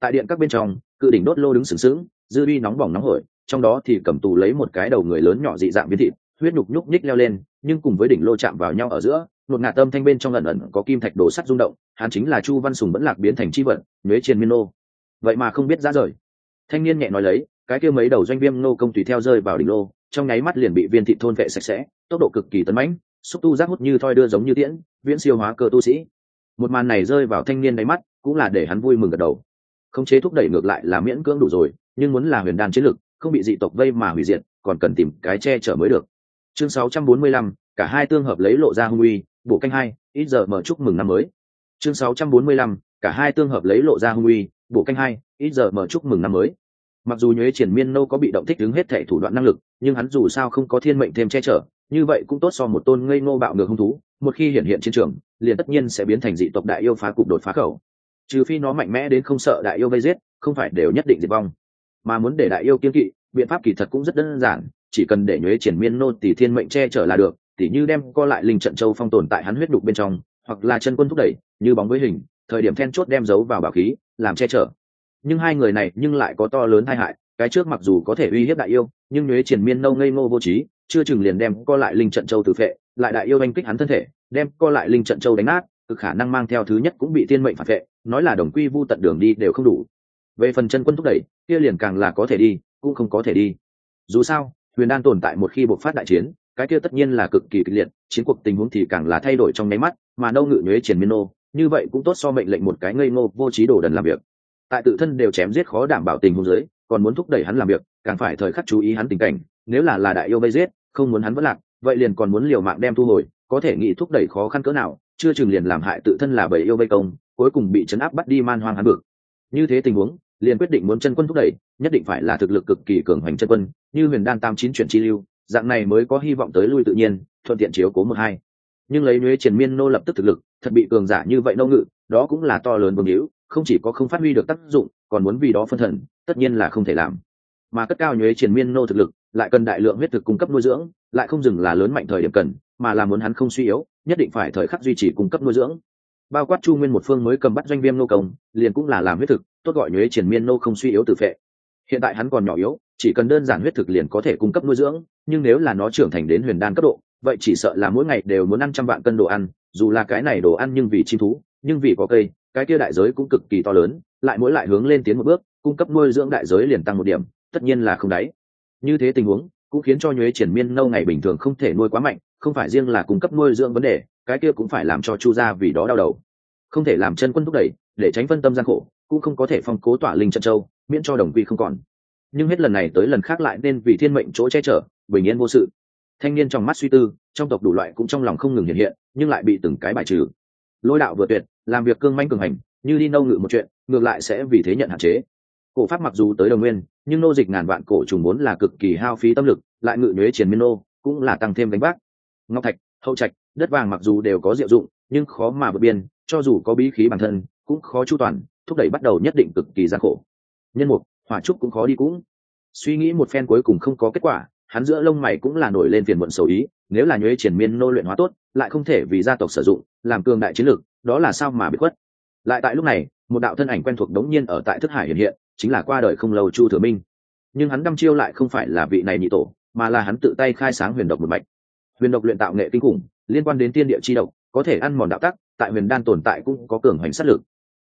Speaker 1: tại điện các bên trong, cự đỉnh đốt lô đứng sừng sững, dư vi nóng bỏng nóng hổi trong đó thì cầm tù lấy một cái đầu người lớn nhỏ dị dạng biến thịt, huyết nhục nhúc nhích leo lên, nhưng cùng với đỉnh lô chạm vào nhau ở giữa một ngạt tâm thanh bên trong ẩn ẩn có kim thạch đổ sắt rung động, hắn chính là chu văn sùng vẫn lạc biến thành chi vật, nhuế triền miên nô. Vậy mà không biết ra rời. Thanh niên nhẹ nói lấy, cái kia mấy đầu doanh viêm nô công tùy theo rơi vào đỉnh lô, trong nháy mắt liền bị viên thị thôn vệ sạch sẽ, tốc độ cực kỳ tấn mãnh, xúc tu giác hút như thoi đưa giống như tiễn, viễn siêu hóa cơ tu sĩ. Một màn này rơi vào thanh niên đáy mắt, cũng là để hắn vui mừng gật đầu. Khống chế thúc đẩy ngược lại là miễn cưỡng đủ rồi, nhưng muốn là huyền đan chiến lực không bị dị tộc vây mà hủy diệt còn cần tìm cái che chở mới được. Chương 645, cả hai tương hợp lấy lộ ra hung uy bộ canh hai ít giờ mở chúc mừng năm mới. Chương 645, cả hai tương hợp lấy lộ ra hung uy bộ canh hai ít giờ mở chúc mừng năm mới. Mặc dù nhuế triển miên nâu có bị động thích đứng hết thể thủ đoạn năng lực nhưng hắn dù sao không có thiên mệnh thêm che chở như vậy cũng tốt so một tôn ngây ngô bạo ngược hung thú một khi hiện hiện chiến trường liền tất nhiên sẽ biến thành dị tộc đại yêu phá cục đột phá khẩu. Trừ phi nó mạnh mẽ đến không sợ đại yêu vây giết không phải đều nhất định diệt vong mà muốn để đại yêu kiên kỵ, biện pháp kỳ thật cũng rất đơn giản, chỉ cần để nhuế triển miên nô tỷ thiên mệnh che chở là được, tỉ như đem co lại linh trận châu phong tồn tại hắn huyết đục bên trong, hoặc là chân quân thúc đẩy, như bóng với hình, thời điểm then chốt đem giấu vào bảo khí, làm che chở. Nhưng hai người này nhưng lại có to lớn tai hại, cái trước mặc dù có thể uy hiếp đại yêu, nhưng nhuế triển miên nâu ngây ngô vô trí, chưa chừng liền đem co lại linh trận châu tử phệ, lại đại yêu anh kích hắn thân thể, đem co lại linh trận châu đánh nát, cực khả năng mang theo thứ nhất cũng bị thiên mệnh phản vệ, nói là đồng quy vu tận đường đi đều không đủ. Về phần chân quân thúc đẩy kia liền càng là có thể đi, cũng không có thể đi dù sao, huyền đan tồn tại một khi bộc phát đại chiến, cái kia tất nhiên là cực kỳ kịch liệt, chiến cuộc tình huống thì càng là thay đổi trong nháy mắt, mà nâu ngự nhuế triển miên nô, như vậy cũng tốt so mệnh lệnh một cái ngây ngô vô trí đồ đần làm việc tại tự thân đều chém giết khó đảm bảo tình huống dưới, còn muốn thúc đẩy hắn làm việc, càng phải thời khắc chú ý hắn tình cảnh, nếu là là đại yêu bây giết, không muốn hắn vẫn lạc, vậy liền còn muốn liều mạng đem thu hồi, có thể nghĩ thúc đẩy khó khăn cỡ nào, chưa chừng liền làm hại tự thân là bầy yêu bây công, cuối cùng bị chấn áp bắt đi man hoang hắn bực. như thế tình huống liền quyết định muốn chân quân thúc đẩy, nhất định phải là thực lực cực kỳ cường hoành chân quân, như huyền đan tam chín chuyển chi lưu, dạng này mới có hy vọng tới lui tự nhiên, thuận tiện chiếu cố một hai. Nhưng lấy nhuế triển miên nô lập tức thực lực, thật bị cường giả như vậy nô ngự, đó cũng là to lớn vương hữu, không chỉ có không phát huy được tác dụng, còn muốn vì đó phân thần, tất nhiên là không thể làm. Mà cất cao nhuế triển miên nô thực lực, lại cần đại lượng huyết thực cung cấp nuôi dưỡng, lại không dừng là lớn mạnh thời điểm cần, mà là muốn hắn không suy yếu, nhất định phải thời khắc duy trì cung cấp nuôi dưỡng bao quát chu nguyên một phương mới cầm bắt doanh viêm nô công, liền cũng là làm huyết thực, tốt gọi nhuế triển miên nô không suy yếu tự phệ. Hiện tại hắn còn nhỏ yếu, chỉ cần đơn giản huyết thực liền có thể cung cấp nuôi dưỡng, nhưng nếu là nó trưởng thành đến huyền đan cấp độ, vậy chỉ sợ là mỗi ngày đều muốn ăn trăm vạn cân đồ ăn, dù là cái này đồ ăn nhưng vì chim thú, nhưng vì có cây, cái kia đại giới cũng cực kỳ to lớn, lại mỗi lại hướng lên tiến một bước, cung cấp nuôi dưỡng đại giới liền tăng một điểm, tất nhiên là không đáy. Như thế tình huống, cũng khiến cho nhuế triển miên nâu ngày bình thường không thể nuôi quá mạnh, không phải riêng là cung cấp nuôi dưỡng vấn đề cái kia cũng phải làm cho chu gia vì đó đau đầu. Không thể làm chân quân thúc đẩy, để tránh phân tâm gian khổ, cũng không có thể phong cố tỏa linh trận châu, miễn cho đồng quy không còn. Nhưng hết lần này tới lần khác lại nên vì thiên mệnh chỗ che chở, bình yên vô sự. Thanh niên trong mắt suy tư, trong tộc đủ loại cũng trong lòng không ngừng hiện hiện, nhưng lại bị từng cái bài trừ. Lôi đạo vừa tuyệt, làm việc cương manh cường hành, như đi nâu ngự một chuyện, ngược lại sẽ vì thế nhận hạn chế. Cổ pháp mặc dù tới đồng nguyên, nhưng nô dịch ngàn vạn cổ trùng vốn là cực kỳ hao phí tâm lực, lại ngự nhuế triển miên nô, cũng là tăng thêm đánh bác ngọc thạch, hậu trạch đất vàng mặc dù đều có diệu dụng, nhưng khó mà vượt biên, cho dù có bí khí bản thân, cũng khó chu toàn, thúc đẩy bắt đầu nhất định cực kỳ gian khổ. Nhân mục, hỏa trúc cũng khó đi cũng. Suy nghĩ một phen cuối cùng không có kết quả, hắn giữa lông mày cũng là nổi lên phiền muộn sầu ý, nếu là nhuế triển miên nô luyện hóa tốt, lại không thể vì gia tộc sử dụng, làm cường đại chiến lược, đó là sao mà bị khuất. Lại tại lúc này, một đạo thân ảnh quen thuộc đống nhiên ở tại thức hải hiện hiện, chính là qua đời không lâu chu thừa minh. Nhưng hắn đăm chiêu lại không phải là vị này nhị tổ, mà là hắn tự tay khai sáng huyền độc một mạch. Huyền độc luyện tạo nghệ kinh khủng liên quan đến tiên địa chi độc, có thể ăn mòn đạo tắc, tại huyền đan tồn tại cũng có cường hoành sát lực.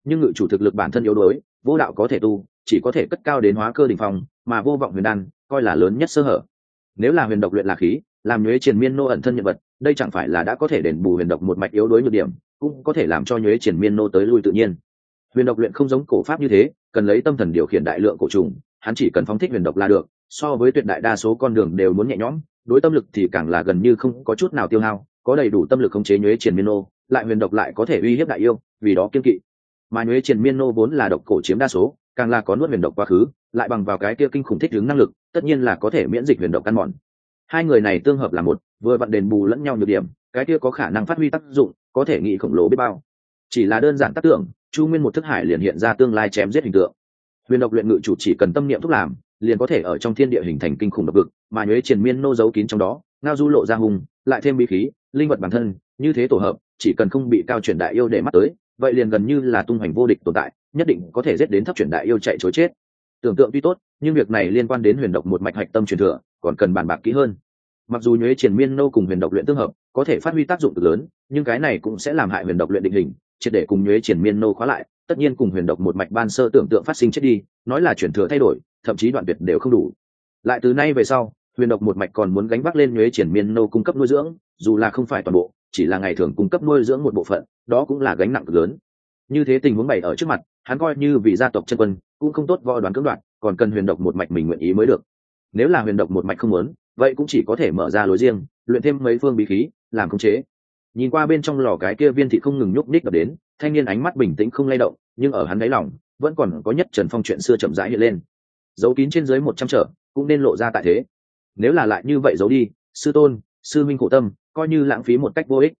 Speaker 1: Nhưng ngự chủ thực lực bản thân yếu đuối, vô đạo có thể tu, chỉ có thể cất cao đến hóa cơ đỉnh phong phòng mà vô vọng huyền đan, coi là lớn nhất sơ hở. Nếu là huyền độc luyện là khí, làm nhuế triển miên nô ẩn thân nhân vật, đây chẳng phải là đã có thể đền bù huyền độc một mạch yếu đuối nhược điểm, cũng có thể làm cho nhuế triển miên nô tới lui tự nhiên. Huyền độc luyện không giống cổ pháp như thế, cần lấy tâm thần điều khiển đại lượng cổ trùng, hắn chỉ cần phóng thích huyền độc là được, so với tuyệt đại đa số con đường đều muốn nhẹ nhõm, đối tâm lực thì càng là gần như không có chút nào tiêu hao có đầy đủ tâm lực khống chế nhuế triền miên nô, lại huyền độc lại có thể uy hiếp đại yêu, vì đó kiên kỵ. Mà nhuế triền miên nô vốn là độc cổ chiếm đa số, càng là có nuốt huyền độc quá khứ, lại bằng vào cái kia kinh khủng thích ứng năng lực, tất nhiên là có thể miễn dịch huyền độc căn mòn. Hai người này tương hợp là một, vừa vặn đền bù lẫn nhau nhược điểm, cái kia có khả năng phát huy tác dụng, có thể nghĩ khổng lồ biết bao. Chỉ là đơn giản tác tưởng, chu nguyên một thức hải liền hiện ra tương lai chém giết hình tượng. Huyền độc luyện ngự chủ chỉ cần tâm niệm thúc làm, liền có thể ở trong thiên địa hình thành kinh khủng độc vực, mà nhuế triền miên nô giấu kín trong đó, ngao du lộ ra hùng lại thêm bí khí linh vật bản thân, như thế tổ hợp, chỉ cần không bị cao chuyển đại yêu để mắt tới, vậy liền gần như là tung hoành vô địch tồn tại, nhất định có thể giết đến thấp chuyển đại yêu chạy chối chết. Tưởng tượng tuy tốt, nhưng việc này liên quan đến huyền độc một mạch hạch tâm truyền thừa, còn cần bàn bạc kỹ hơn. Mặc dù nhuế triển miên nô cùng huyền độc luyện tương hợp, có thể phát huy tác dụng cực lớn, nhưng cái này cũng sẽ làm hại huyền độc luyện định hình, triệt để cùng nhuế triển miên nô khóa lại, tất nhiên cùng huyền độc một mạch ban sơ tưởng tượng phát sinh chết đi, nói là chuyển thừa thay đổi, thậm chí đoạn tuyệt đều không đủ. Lại từ nay về sau huyền độc một mạch còn muốn gánh vác lên nhuế triển miên nô cung cấp nuôi dưỡng, dù là không phải toàn bộ, chỉ là ngày thường cung cấp nuôi dưỡng một bộ phận, đó cũng là gánh nặng lớn. Như thế tình huống bày ở trước mặt, hắn coi như vì gia tộc chân quân, cũng không tốt võ đoán cưỡng đoạt, còn cần huyền độc một mạch mình nguyện ý mới được. Nếu là huyền độc một mạch không muốn, vậy cũng chỉ có thể mở ra lối riêng, luyện thêm mấy phương bí khí, làm khống chế. Nhìn qua bên trong lò cái kia viên thị không ngừng nhúc ních đập đến, thanh niên ánh mắt bình tĩnh không lay động, nhưng ở hắn đáy lòng, vẫn còn có nhất trần phong chuyện xưa chậm rãi hiện lên. Giấu kín trên dưới một trăm trở, cũng nên lộ ra tại thế nếu là lại như vậy giấu đi, sư tôn, sư minh khổ tâm, coi như lãng phí một cách vô ích.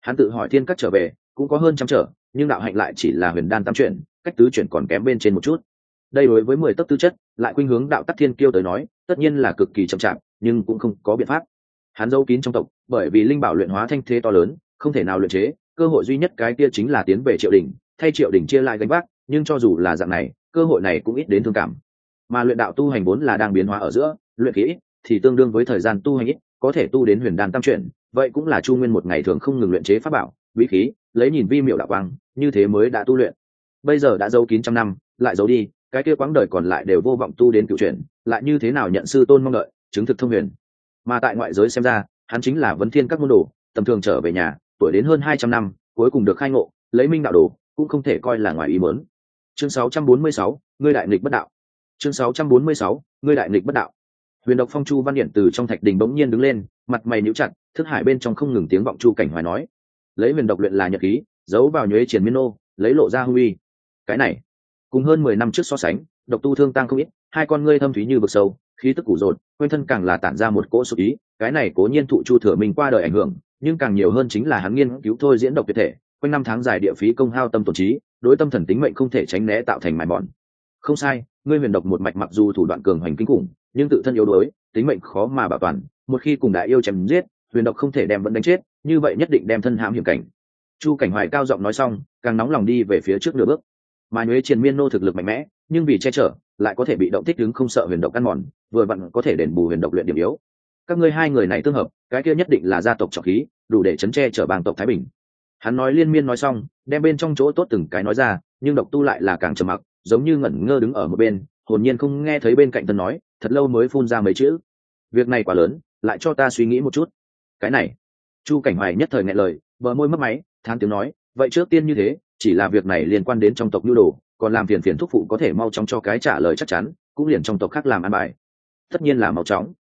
Speaker 1: Hắn tự hỏi thiên cắt trở về, cũng có hơn trăm trở, nhưng đạo hạnh lại chỉ là huyền đan tam chuyển, cách tứ chuyển còn kém bên trên một chút. Đây đối với mười tấc tư chất, lại khuynh hướng đạo tắc thiên kiêu tới nói, tất nhiên là cực kỳ chậm chạp, nhưng cũng không có biện pháp. Hắn giấu kín trong tộc, bởi vì linh bảo luyện hóa thanh thế to lớn, không thể nào luyện chế, cơ hội duy nhất cái kia chính là tiến về triệu đình, thay triệu đình chia lại gánh vác, nhưng cho dù là dạng này, cơ hội này cũng ít đến thương cảm. Mà luyện đạo tu hành vốn là đang biến hóa ở giữa, luyện kỹ thì tương đương với thời gian tu hành ít, có thể tu đến huyền đan tam chuyển, vậy cũng là chu nguyên một ngày thường không ngừng luyện chế pháp bảo vĩ khí, lấy nhìn vi miệu đạo quang, như thế mới đã tu luyện. Bây giờ đã giấu kín trăm năm, lại giấu đi, cái kia quãng đời còn lại đều vô vọng tu đến cựu chuyển, lại như thế nào nhận sư tôn mong đợi, chứng thực thông huyền. Mà tại ngoại giới xem ra, hắn chính là vấn thiên các môn đồ, tầm thường trở về nhà, tuổi đến hơn hai trăm năm, cuối cùng được khai ngộ, lấy minh đạo đồ, cũng không thể coi là ngoài ý muốn. chương sáu trăm bốn mươi sáu, ngươi đại nghịch bất đạo. Chương sáu trăm bốn mươi sáu, ngươi đại nghịch bất đạo huyền độc phong chu văn điện từ trong thạch đình bỗng nhiên đứng lên, mặt mày níu chặt, thức hải bên trong không ngừng tiếng vọng chu cảnh hoài nói. Lấy huyền độc luyện là nhật ký, giấu vào nhuế triển miên ô lấy lộ ra huy cái này, cùng hơn mười năm trước so sánh, độc tu thương tăng không ít, hai con ngươi thâm thúy như vực sâu, khí tức củ rột quên thân càng là tản ra một cỗ sụp ý, cái này cố nhiên thụ chu thừa mình qua đời ảnh hưởng, nhưng càng nhiều hơn chính là hắn nghiên cứu thôi diễn độc tuyệt thể, quanh năm tháng dài địa phí công hao tâm tổn trí, đối tâm thần tính mệnh không thể tránh né tạo thành mài mòn. Không sai ngươi huyền độc một mạch mặc dù thủ đoạn cường hoành kinh khủng, nhưng tự thân yếu đuối, tính mệnh khó mà bảo toàn, một khi cùng đại yêu chém giết, huyền độc không thể đem vẫn đánh chết, như vậy nhất định đem thân hãm hiểm cảnh. Chu cảnh hoài cao giọng nói xong, càng nóng lòng đi về phía trước nửa bước. Mà nhuế triền miên nô thực lực mạnh mẽ, nhưng vì che chở, lại có thể bị động thích đứng không sợ huyền độc ăn mòn, vừa vặn có thể đền bù huyền độc luyện điểm yếu. Các ngươi hai người này tương hợp, cái kia nhất định là gia tộc trọng khí, đủ để chấn che chở bàng tộc thái bình. Hắn nói liên miên nói xong, đem bên trong chỗ tốt từng cái nói ra, nhưng độc tu lại là càng trầm mặc giống như ngẩn ngơ đứng ở một bên, hồn nhiên không nghe thấy bên cạnh tân nói, thật lâu mới phun ra mấy chữ. Việc này quá lớn, lại cho ta suy nghĩ một chút. Cái này, chu cảnh hoài nhất thời nghe lời, bờ môi mất máy, thán tiếng nói, vậy trước tiên như thế, chỉ là việc này liên quan đến trong tộc nhu đồ, còn làm phiền phiền thúc phụ có thể mau chóng cho cái trả lời chắc chắn, cũng liền trong tộc khác làm ăn bài. Tất nhiên là mau chóng.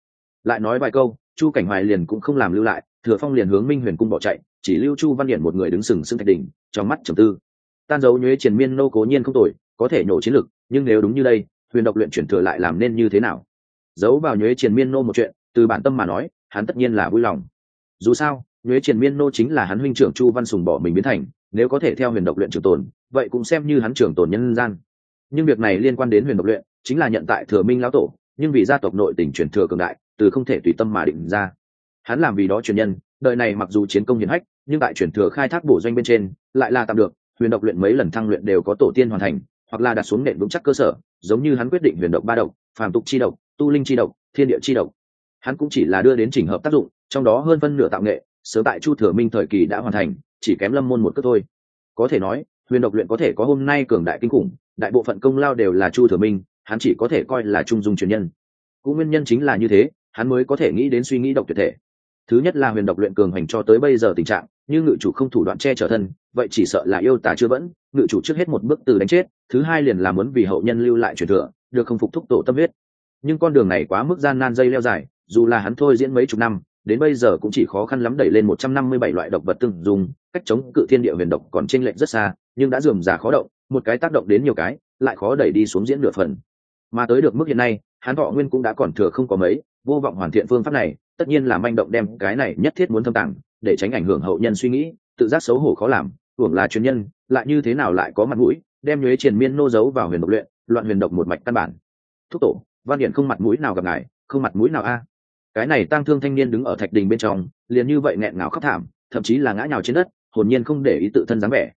Speaker 1: Lại nói vài câu, chu cảnh hoài liền cũng không làm lưu lại, thừa phong liền hướng minh huyền cung bỏ chạy, chỉ lưu chu văn điển một người đứng sừng sững thạch đỉnh, trong mắt trầm tư. Tan dấu nhuế triền miên nô cố nhiên không tội có thể nhổ chiến lực nhưng nếu đúng như đây, huyền độc luyện chuyển thừa lại làm nên như thế nào? Giấu vào nhuế triền miên nô một chuyện, từ bản tâm mà nói, hắn tất nhiên là vui lòng. Dù sao, nhuế triền miên nô chính là hắn huynh trưởng chu văn sùng bỏ mình biến thành, nếu có thể theo huyền độc luyện trường tồn, vậy cũng xem như hắn trường tồn nhân gian. Nhưng việc này liên quan đến huyền độc luyện, chính là nhận tại thừa minh lão tổ, nhưng vì gia tộc nội tình truyền thừa cường đại, từ không thể tùy tâm mà định ra. Hắn làm vì đó truyền nhân, đời này mặc dù chiến công hiển hách, nhưng tại truyền thừa khai thác bổ doanh bên trên, lại là tạm được, huyền độc luyện mấy lần thăng luyện đều có tổ tiên hoàn thành hoặc là đặt xuống nền vững chắc cơ sở, giống như hắn quyết định huyền độc ba độc, phàm tục chi độc, tu linh chi độc, thiên địa chi độc. Hắn cũng chỉ là đưa đến chỉnh hợp tác dụng, trong đó hơn phân nửa tạo nghệ, sớm tại chu thừa minh thời kỳ đã hoàn thành, chỉ kém lâm môn một cước thôi. Có thể nói, huyền độc luyện có thể có hôm nay cường đại kinh khủng, đại bộ phận công lao đều là chu thừa minh, hắn chỉ có thể coi là trung dung truyền nhân. Cũng nguyên nhân chính là như thế, hắn mới có thể nghĩ đến suy nghĩ độc tuyệt thể. Thứ nhất là huyền độc luyện cường hành cho tới bây giờ tình trạng, như ngự chủ không thủ đoạn che chở thân, vậy chỉ sợ là yêu tả chưa vẫn ngự chủ trước hết một bước từ đánh chết, thứ hai liền là muốn vì hậu nhân lưu lại truyền thừa, được không phục thúc tổ tâm huyết. Nhưng con đường này quá mức gian nan dây leo dài, dù là hắn thôi diễn mấy chục năm, đến bây giờ cũng chỉ khó khăn lắm đẩy lên một trăm năm mươi bảy loại độc vật từng dùng, cách chống cự thiên địa huyền độc còn chênh lệch rất xa, nhưng đã dườm già khó động, một cái tác động đến nhiều cái, lại khó đẩy đi xuống diễn nửa phần. Mà tới được mức hiện nay, hắn thọ nguyên cũng đã còn thừa không có mấy, vô vọng hoàn thiện phương pháp này, tất nhiên là manh động đem cái này nhất thiết muốn thâm tàng, để tránh ảnh hưởng hậu nhân suy nghĩ, tự giác xấu hổ khó làm hưởng là chuyên nhân, lại như thế nào lại có mặt mũi, đem nhuế triền miên nô giấu vào huyền độc luyện, loạn huyền độc một mạch căn bản. Thúc tổ, văn điện không mặt mũi nào gặp ngài, không mặt mũi nào a. Cái này tăng thương thanh niên đứng ở thạch đình bên trong, liền như vậy nghẹn ngào khóc thảm, thậm chí là ngã nhào trên đất, hồn nhiên không để ý tự thân dáng vẻ.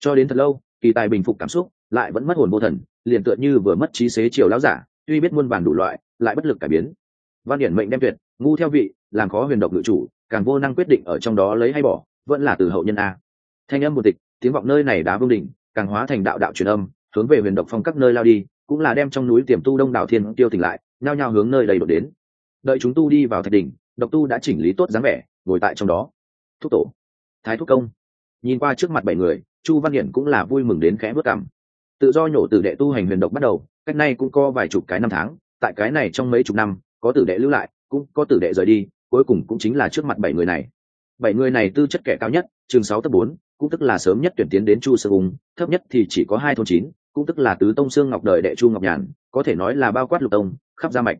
Speaker 1: Cho đến thật lâu, kỳ tài bình phục cảm xúc, lại vẫn mất hồn vô thần, liền tựa như vừa mất trí xế chiều lão giả, tuy biết muôn bản đủ loại, lại bất lực cải biến. Văn điển mệnh đem tuyệt, ngu theo vị, làm khó huyền độc ngự chủ, càng vô năng quyết định ở trong đó lấy hay bỏ, vẫn là từ hậu nhân a thanh âm một tịch, tiếng vọng nơi này đá vương đỉnh, càng hóa thành đạo đạo truyền âm, hướng về huyền độc phong các nơi lao đi, cũng là đem trong núi tiềm tu đông đảo thiên tiêu tỉnh lại, nhao nhao hướng nơi đầy đổ đến. Đợi chúng tu đi vào thạch đỉnh, độc tu đã chỉnh lý tốt dáng vẻ, ngồi tại trong đó. Thúc tổ. Thái thúc công. Nhìn qua trước mặt bảy người, chu văn hiển cũng là vui mừng đến khẽ bước cằm. Tự do nhổ tử đệ tu hành huyền độc bắt đầu, cách nay cũng có vài chục cái năm tháng, tại cái này trong mấy chục năm, có tử đệ lưu lại, cũng có tử đệ rời đi, cuối cùng cũng chính là trước mặt bảy người này. Bảy người này tư chất kẻ cao nhất chừng sáu tấp bốn cũng tức là sớm nhất tuyển tiến đến chu sơ ung, thấp nhất thì chỉ có hai thôn chín, cũng tức là tứ tông xương ngọc đời đệ chu ngọc nhàn, có thể nói là bao quát lục tông, khắp gia mạch.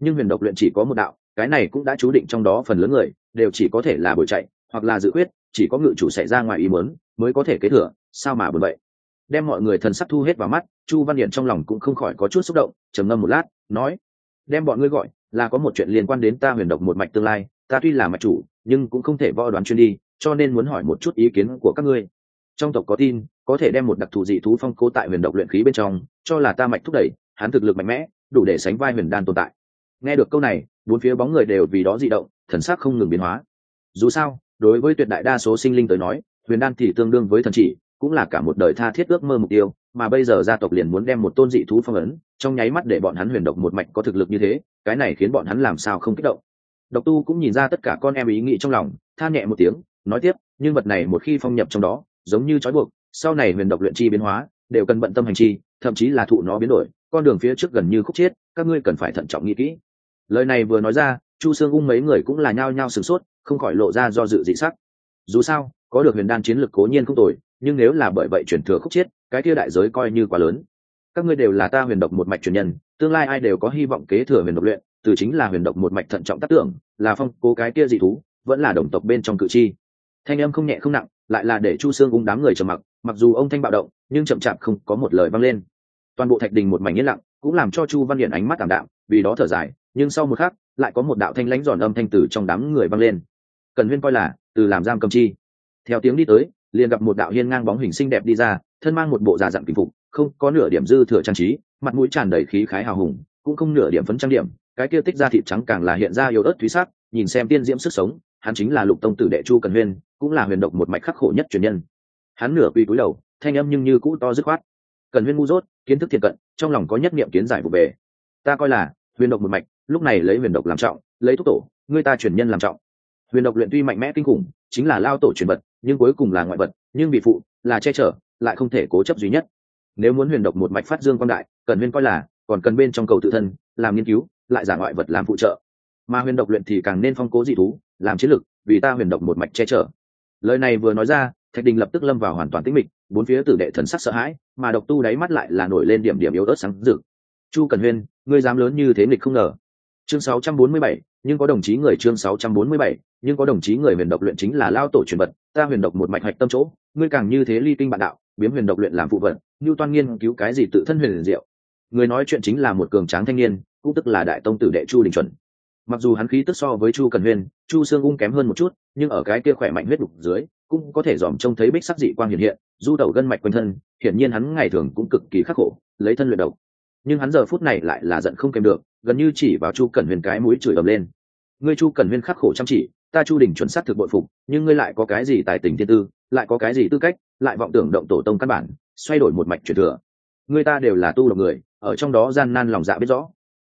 Speaker 1: Nhưng huyền độc luyện chỉ có một đạo, cái này cũng đã chú định trong đó phần lớn người đều chỉ có thể là bồi chạy, hoặc là dự quyết, chỉ có ngự chủ xảy ra ngoài ý muốn mới có thể kế thừa, sao mà buồn vậy? Đem mọi người thần sắc thu hết vào mắt, chu văn điện trong lòng cũng không khỏi có chút xúc động, trầm ngâm một lát, nói, đem bọn ngươi gọi, là có một chuyện liên quan đến ta huyền độc một mạch tương lai, ta tuy là mạch chủ, nhưng cũng không thể võ đoán chuyên đi cho nên muốn hỏi một chút ý kiến của các ngươi. Trong tộc có tin, có thể đem một đặc thù dị thú phong cố tại huyền độc luyện khí bên trong, cho là ta mạch thúc đẩy, hắn thực lực mạnh mẽ, đủ để sánh vai huyền đan tồn tại. Nghe được câu này, bốn phía bóng người đều vì đó dị động, thần sắc không ngừng biến hóa. Dù sao, đối với tuyệt đại đa số sinh linh tới nói, huyền đan thì tương đương với thần chỉ, cũng là cả một đời tha thiết ước mơ mục tiêu, mà bây giờ gia tộc liền muốn đem một tôn dị thú phong ấn, trong nháy mắt để bọn hắn huyền độc một mạch có thực lực như thế, cái này khiến bọn hắn làm sao không kích động. Độc tu cũng nhìn ra tất cả con em ý nghĩ trong lòng, than nhẹ một tiếng nói tiếp nhưng vật này một khi phong nhập trong đó, giống như trói buộc, sau này huyền độc luyện chi biến hóa, đều cần bận tâm hành chi, thậm chí là thụ nó biến đổi, con đường phía trước gần như khúc chết, các ngươi cần phải thận trọng nghĩ kỹ. Lời này vừa nói ra, chu sương ung mấy người cũng là nhao nhao sửng sốt, không khỏi lộ ra do dự dị sắc. Dù sao, có được huyền đan chiến lược cố nhiên không tồi, nhưng nếu là bởi vậy chuyển thừa khúc chết, cái kia đại giới coi như quá lớn. Các ngươi đều là ta huyền độc một mạch truyền nhân, tương lai ai đều có hy vọng kế thừa huyền độc luyện, từ chính là huyền độc một mạch thận trọng tác tưởng, là phong cố cái kia dị thú, vẫn là đồng tộc bên trong cự chi thanh âm không nhẹ không nặng, lại là để chu sương ung đám người trầm mặc mặc dù ông thanh bạo động, nhưng chậm chạp không có một lời vang lên. Toàn bộ thạch đình một mảnh yên lặng, cũng làm cho chu văn điện ánh mắt tảm đạm, vì đó thở dài, nhưng sau một khắc, lại có một đạo thanh lãnh giòn âm thanh tử trong đám người vang lên. Cần huyên coi là, từ làm giam cầm chi. Theo tiếng đi tới, liền gặp một đạo hiên ngang bóng hình xinh đẹp đi ra, thân mang một bộ giả dặn kinh phục, không có nửa điểm dư thừa trang trí, mặt mũi tràn đầy khí khái hào hùng, cũng không nửa điểm phấn trang điểm, cái kia tích ra thịt trắng càng là hiện ra yếu ớt thúy sắc, nhìn xem tiên diễm sức sống, hắn chính là lục tông tử đệ chu cần huyên cũng là huyền độc một mạch khắc khổ nhất truyền nhân. Hắn nửa quy cúi đầu, thanh âm nhưng như cũ to dứt khoát. Cần huyên ngu dốt, kiến thức thiện cận, trong lòng có nhất niệm kiến giải vụ bề ta coi là huyền độc một mạch, lúc này lấy huyền độc làm trọng, lấy thúc tổ, người ta truyền nhân làm trọng. Huyền độc luyện tuy mạnh mẽ kinh khủng, chính là lao tổ truyền vật, nhưng cuối cùng là ngoại vật, nhưng bị phụ, là che chở, lại không thể cố chấp duy nhất. Nếu muốn huyền độc một mạch phát dương quan đại, cần huyên coi là còn cần bên trong cầu tự thân, làm nghiên cứu, lại giả ngoại vật làm phụ trợ. Mà huyền độc luyện thì càng nên phong cố dị thú, làm chiến lực vì ta huyền độc một mạch che chở lời này vừa nói ra thạch đình lập tức lâm vào hoàn toàn tĩnh mịch bốn phía tử đệ thần sắc sợ hãi mà độc tu đáy mắt lại là nổi lên điểm điểm yếu ớt sáng rực. Chu cần huyên ngươi dám lớn như thế nghịch không ngờ. Chương 647, nhưng có đồng chí người chương 647, nhưng có đồng chí người huyền độc luyện chính là lao tổ truyền vật ta huyền độc một mạch hạch tâm chỗ ngươi càng như thế ly kinh bạn đạo biếm huyền độc luyện làm phụ vật như toan nghiên cứu cái gì tự thân huyền diệu. Người nói chuyện chính là một cường tráng thanh niên cũng tức là đại tông tử đệ chu đình chuẩn mặc dù hắn khí tức so với chu cần huyền chu sương ung kém hơn một chút, nhưng ở cái kia khỏe mạnh huyết đục dưới, cũng có thể dòm trông thấy bích sắc dị quang hiện hiện, du tẩu gân mạch quanh thân, hiển nhiên hắn ngày thường cũng cực kỳ khắc khổ, lấy thân luyện độc. Nhưng hắn giờ phút này lại là giận không kèm được, gần như chỉ vào chu cẩn huyền cái mũi chửi ầm lên. Ngươi chu cẩn huyền khắc khổ chăm chỉ, ta chu đình chuẩn xác thực bội phục, nhưng ngươi lại có cái gì tài tình thiên tư, lại có cái gì tư cách, lại vọng tưởng động tổ tông căn bản, xoay đổi một mạch truyền thừa. Người ta đều là tu độc người, ở trong đó gian nan lòng dạ biết rõ.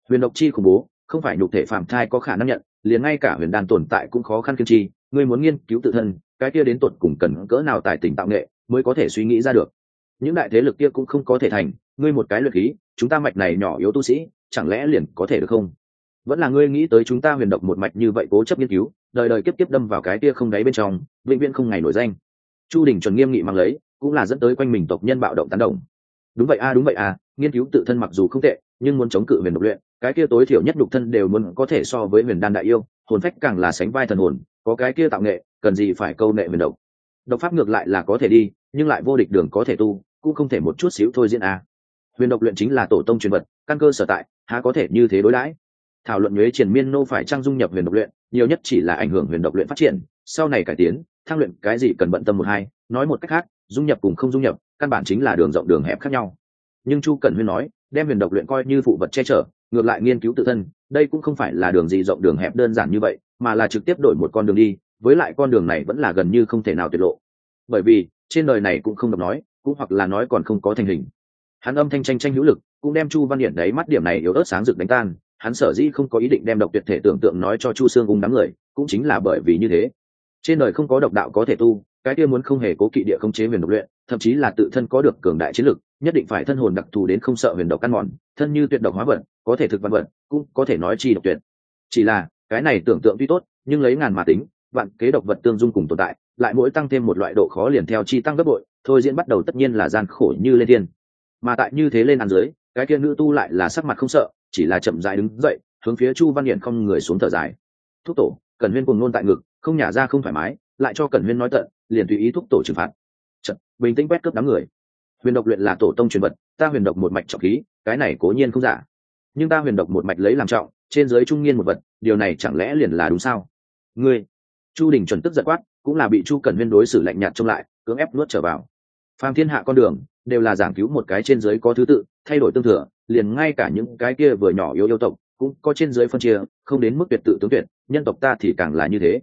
Speaker 1: Huyền độc chi khủng bố không phải nhục thể phạm thai có khả năng nhận, liền ngay cả huyền đan tồn tại cũng khó khăn kiên trì, ngươi muốn nghiên cứu tự thân, cái kia đến tột cùng cần cỡ nào tài tình tạo nghệ mới có thể suy nghĩ ra được. Những đại thế lực kia cũng không có thể thành, ngươi một cái luyện khí, chúng ta mạch này nhỏ yếu tu sĩ, chẳng lẽ liền có thể được không? Vẫn là ngươi nghĩ tới chúng ta huyền độc một mạch như vậy cố chấp nghiên cứu, đời đời kiếp kiếp đâm vào cái kia không đáy bên trong, vĩnh viễn không ngày nổi danh. Chu đình chuẩn nghiêm nghị mang lấy, cũng là dẫn tới quanh mình tộc nhân bạo động tán đồng. Đúng vậy a, đúng vậy a, nghiên cứu tự thân mặc dù không tệ, nhưng muốn chống cự huyền độc luyện cái kia tối thiểu nhất đục thân đều muốn có thể so với huyền đan đại yêu, hồn phách càng là sánh vai thần hồn, có cái kia tạo nghệ, cần gì phải câu nệ huyền độc. Độc pháp ngược lại là có thể đi, nhưng lại vô địch đường có thể tu, cũng không thể một chút xíu thôi diễn a. Huyền độc luyện chính là tổ tông truyền vật, căn cơ sở tại, há có thể như thế đối đãi? Thảo luận nhuế triển miên nô phải trang dung nhập huyền độc luyện, nhiều nhất chỉ là ảnh hưởng huyền độc luyện phát triển, sau này cải tiến, thăng luyện cái gì cần bận tâm một hai, nói một cách khác, dung nhập cùng không dung nhập, căn bản chính là đường rộng đường hẹp khác nhau. Nhưng chu cần huyên nói, đem huyền độc luyện coi như phụ vật che chở ngược lại nghiên cứu tự thân, đây cũng không phải là đường gì rộng đường hẹp đơn giản như vậy, mà là trực tiếp đổi một con đường đi, với lại con đường này vẫn là gần như không thể nào tiết lộ. Bởi vì, trên đời này cũng không đọc nói, cũng hoặc là nói còn không có thành hình. Hắn âm thanh tranh tranh hữu lực, cũng đem chu văn hiển đấy mắt điểm này yếu ớt sáng rực đánh tan, hắn sở dĩ không có ý định đem độc tuyệt thể tưởng tượng nói cho chu sương ung đám người, cũng chính là bởi vì như thế. Trên đời không có độc đạo có thể tu, cái kia muốn không hề cố kỵ địa không chế huyền độc luyện, thậm chí là tự thân có được cường đại chiến lực nhất định phải thân hồn đặc thù đến không sợ huyền độc căn mòn thân như tuyệt độc hóa vật có thể thực văn vật cũng có thể nói chi độc tuyệt. Chỉ là cái này tưởng tượng tuy tốt nhưng lấy ngàn mà tính vạn kế độc vật tương dung cùng tồn tại lại mỗi tăng thêm một loại độ khó liền theo chi tăng gấp bội thôi diễn bắt đầu tất nhiên là gian khổ như lên thiên. Mà tại như thế lên ăn dưới cái kia nữ tu lại là sắc mặt không sợ chỉ là chậm dài đứng dậy hướng phía chu văn hiển không người xuống thở dài. Thúc tổ cần huyên cùng nôn tại ngực không nhả ra không thoải mái lại cho cần huyên nói tận liền tùy ý thúc tổ trừng phạt. Chật, bình tĩnh quét cướp đám người huyền độc luyện là tổ tông truyền vật, ta huyền độc một mạch trọng khí, cái này cố nhiên không giả. Nhưng ta huyền độc một mạch lấy làm trọng, trên giới trung niên một vật, điều này chẳng lẽ liền là đúng sao? Ngươi, chu đình chuẩn tức giật quát, cũng là bị chu cần huyên đối xử lạnh nhạt trông lại, cưỡng ép nuốt trở vào. Phàm thiên hạ con đường, đều là giảng cứu một cái trên giới có thứ tự, thay đổi tương thừa, liền ngay cả những cái kia vừa nhỏ yếu yêu tộc, cũng có trên giới phân chia, không đến mức tuyệt tự tướng tuyệt, nhân tộc ta thì càng là như thế.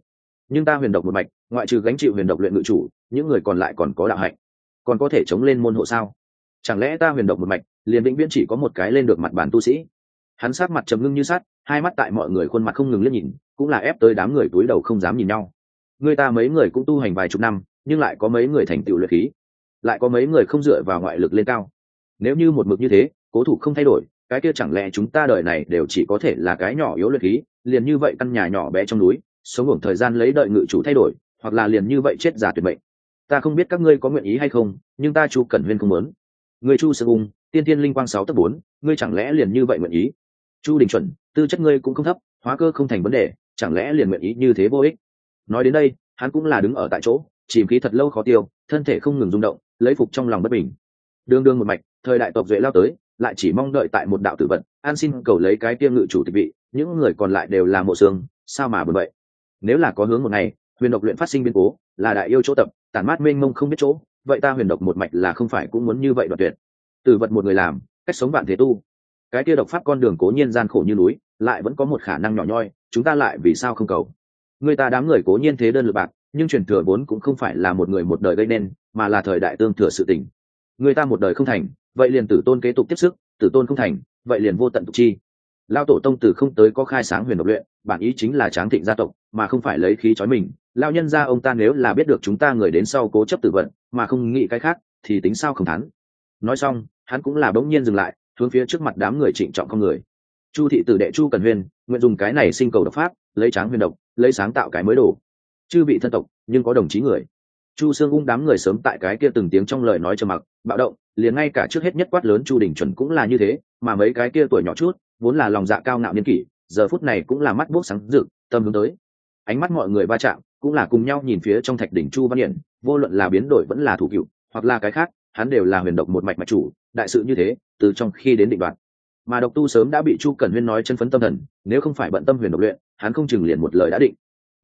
Speaker 1: Nhưng ta huyền độc một mạch, ngoại trừ gánh chịu huyền độc luyện ngự chủ, những người còn lại còn có đạo hạnh còn có thể chống lên môn hộ sao? Chẳng lẽ ta huyền độc một mạch, liền vĩnh viễn chỉ có một cái lên được mặt bản tu sĩ? Hắn sát mặt trầm ngưng như sát hai mắt tại mọi người khuôn mặt không ngừng liếc nhìn, cũng là ép tới đám người túi đầu không dám nhìn nhau. Người ta mấy người cũng tu hành vài chục năm, nhưng lại có mấy người thành tựu luyện khí, lại có mấy người không dựa vào ngoại lực lên cao. Nếu như một mực như thế, cố thủ không thay đổi, cái kia chẳng lẽ chúng ta đời này đều chỉ có thể là cái nhỏ yếu luyện khí, liền như vậy căn nhà nhỏ bé trong núi, sống hưởng thời gian lấy đợi ngự chủ thay đổi, hoặc là liền như vậy chết giả tuyệt mệnh? Ta không biết các ngươi có nguyện ý hay không, nhưng ta chu cần huyên không muốn. Người chu sơ ung tiên tiên linh quang sáu tấp bốn, ngươi chẳng lẽ liền như vậy nguyện ý? Chu đình chuẩn, tư chất ngươi cũng không thấp, hóa cơ không thành vấn đề, chẳng lẽ liền nguyện ý như thế vô ích? Nói đến đây, hắn cũng là đứng ở tại chỗ, chìm khí thật lâu khó tiêu, thân thể không ngừng rung động, lấy phục trong lòng bất bình. Đương đương một mạch, thời đại tộc duệ lao tới, lại chỉ mong đợi tại một đạo tử vận an xin cầu lấy cái tiêm ngự chủ tịch vị, những người còn lại đều là mộ xương, sao mà bởi vậy? Nếu là có hướng một ngày huyền độc luyện phát sinh biến cố, là đại yêu chỗ tập, tản mát mênh mông không biết chỗ, vậy ta huyền độc một mạch là không phải cũng muốn như vậy đoạt tuyệt. Tử vật một người làm, cách sống bạn thế tu. Cái kia độc pháp con đường cố nhiên gian khổ như núi, lại vẫn có một khả năng nhỏ nhoi, chúng ta lại vì sao không cầu? Người ta đám người cố nhiên thế đơn lượt bạc, nhưng truyền thừa vốn cũng không phải là một người một đời gây nên, mà là thời đại tương thừa sự tình. Người ta một đời không thành, vậy liền tử tôn kế tục tiếp sức, tử tôn không thành, vậy liền vô tận tục chi. Lao tổ tông từ không tới có khai sáng huyền độc luyện, bản ý chính là tráng thịnh gia tộc, mà không phải lấy khí chói mình lao nhân ra ông ta nếu là biết được chúng ta người đến sau cố chấp tự vận, mà không nghĩ cái khác, thì tính sao không thắn nói xong, hắn cũng là bỗng nhiên dừng lại, hướng phía trước mặt đám người trịnh trọng con người. Chu thị tử đệ chu cần huyên nguyện dùng cái này sinh cầu độc pháp, lấy tráng huyền độc, lấy sáng tạo cái mới đồ. Chư vị thân tộc, nhưng có đồng chí người. Chu sương ung đám người sớm tại cái kia từng tiếng trong lời nói trầm mặc, bạo động, liền ngay cả trước hết nhất quát lớn chu đình chuẩn cũng là như thế, mà mấy cái kia tuổi nhỏ chút, vốn là lòng dạ cao ngạo niên kỷ, giờ phút này cũng là mắt buốc sáng rực, tâm hướng tới. Ánh mắt mọi người va chạm cũng là cùng nhau nhìn phía trong thạch đỉnh chu văn hiển vô luận là biến đổi vẫn là thủ cựu hoặc là cái khác hắn đều là huyền độc một mạch mạch chủ đại sự như thế từ trong khi đến định đoạn mà độc tu sớm đã bị chu cẩn huyên nói chân phấn tâm thần nếu không phải bận tâm huyền độc luyện hắn không chừng liền một lời đã định.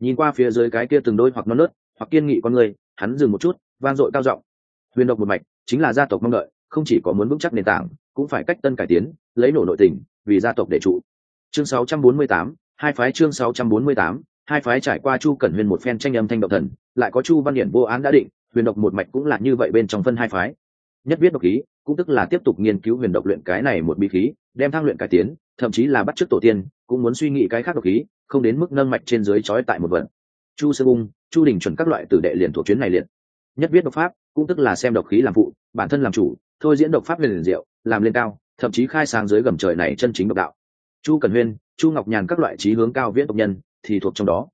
Speaker 1: Nhìn qua phía dưới cái kia từng đôi hoặc non nớt hoặc kiên nghị con người hắn dừng một chút vang dội cao giọng. Huyền độc một mạch chính là gia tộc mong đợi không chỉ có muốn vững chắc nền tảng cũng phải cách tân cải tiến lấy nổ nội tình vì gia tộc để trụ. Chương 648, hai phái chương 648, hai phái trải qua chu cẩn huyền một phen tranh âm thanh độc thần, lại có chu văn điển vô án đã định, huyền độc một mạch cũng là như vậy bên trong phân hai phái. Nhất biết độc khí, cũng tức là tiếp tục nghiên cứu huyền độc luyện cái này một bí khí, đem thăng luyện cải tiến, thậm chí là bắt chước tổ tiên, cũng muốn suy nghĩ cái khác độc khí, không đến mức nâng mạch trên dưới trói tại một vận. Chu sơ bung, chu đình chuẩn các loại tử đệ liền thuộc chuyến này liệt nhất biết độc pháp, cũng tức là xem độc khí làm phụ, bản thân làm chủ, thôi diễn độc pháp liền diệu, làm lên cao, thậm chí khai sáng dưới gầm trời này chân chính độc đạo. Chu cần huyên chu ngọc nhàn các loại trí hướng cao viễn độc nhân thì thuộc trong đó.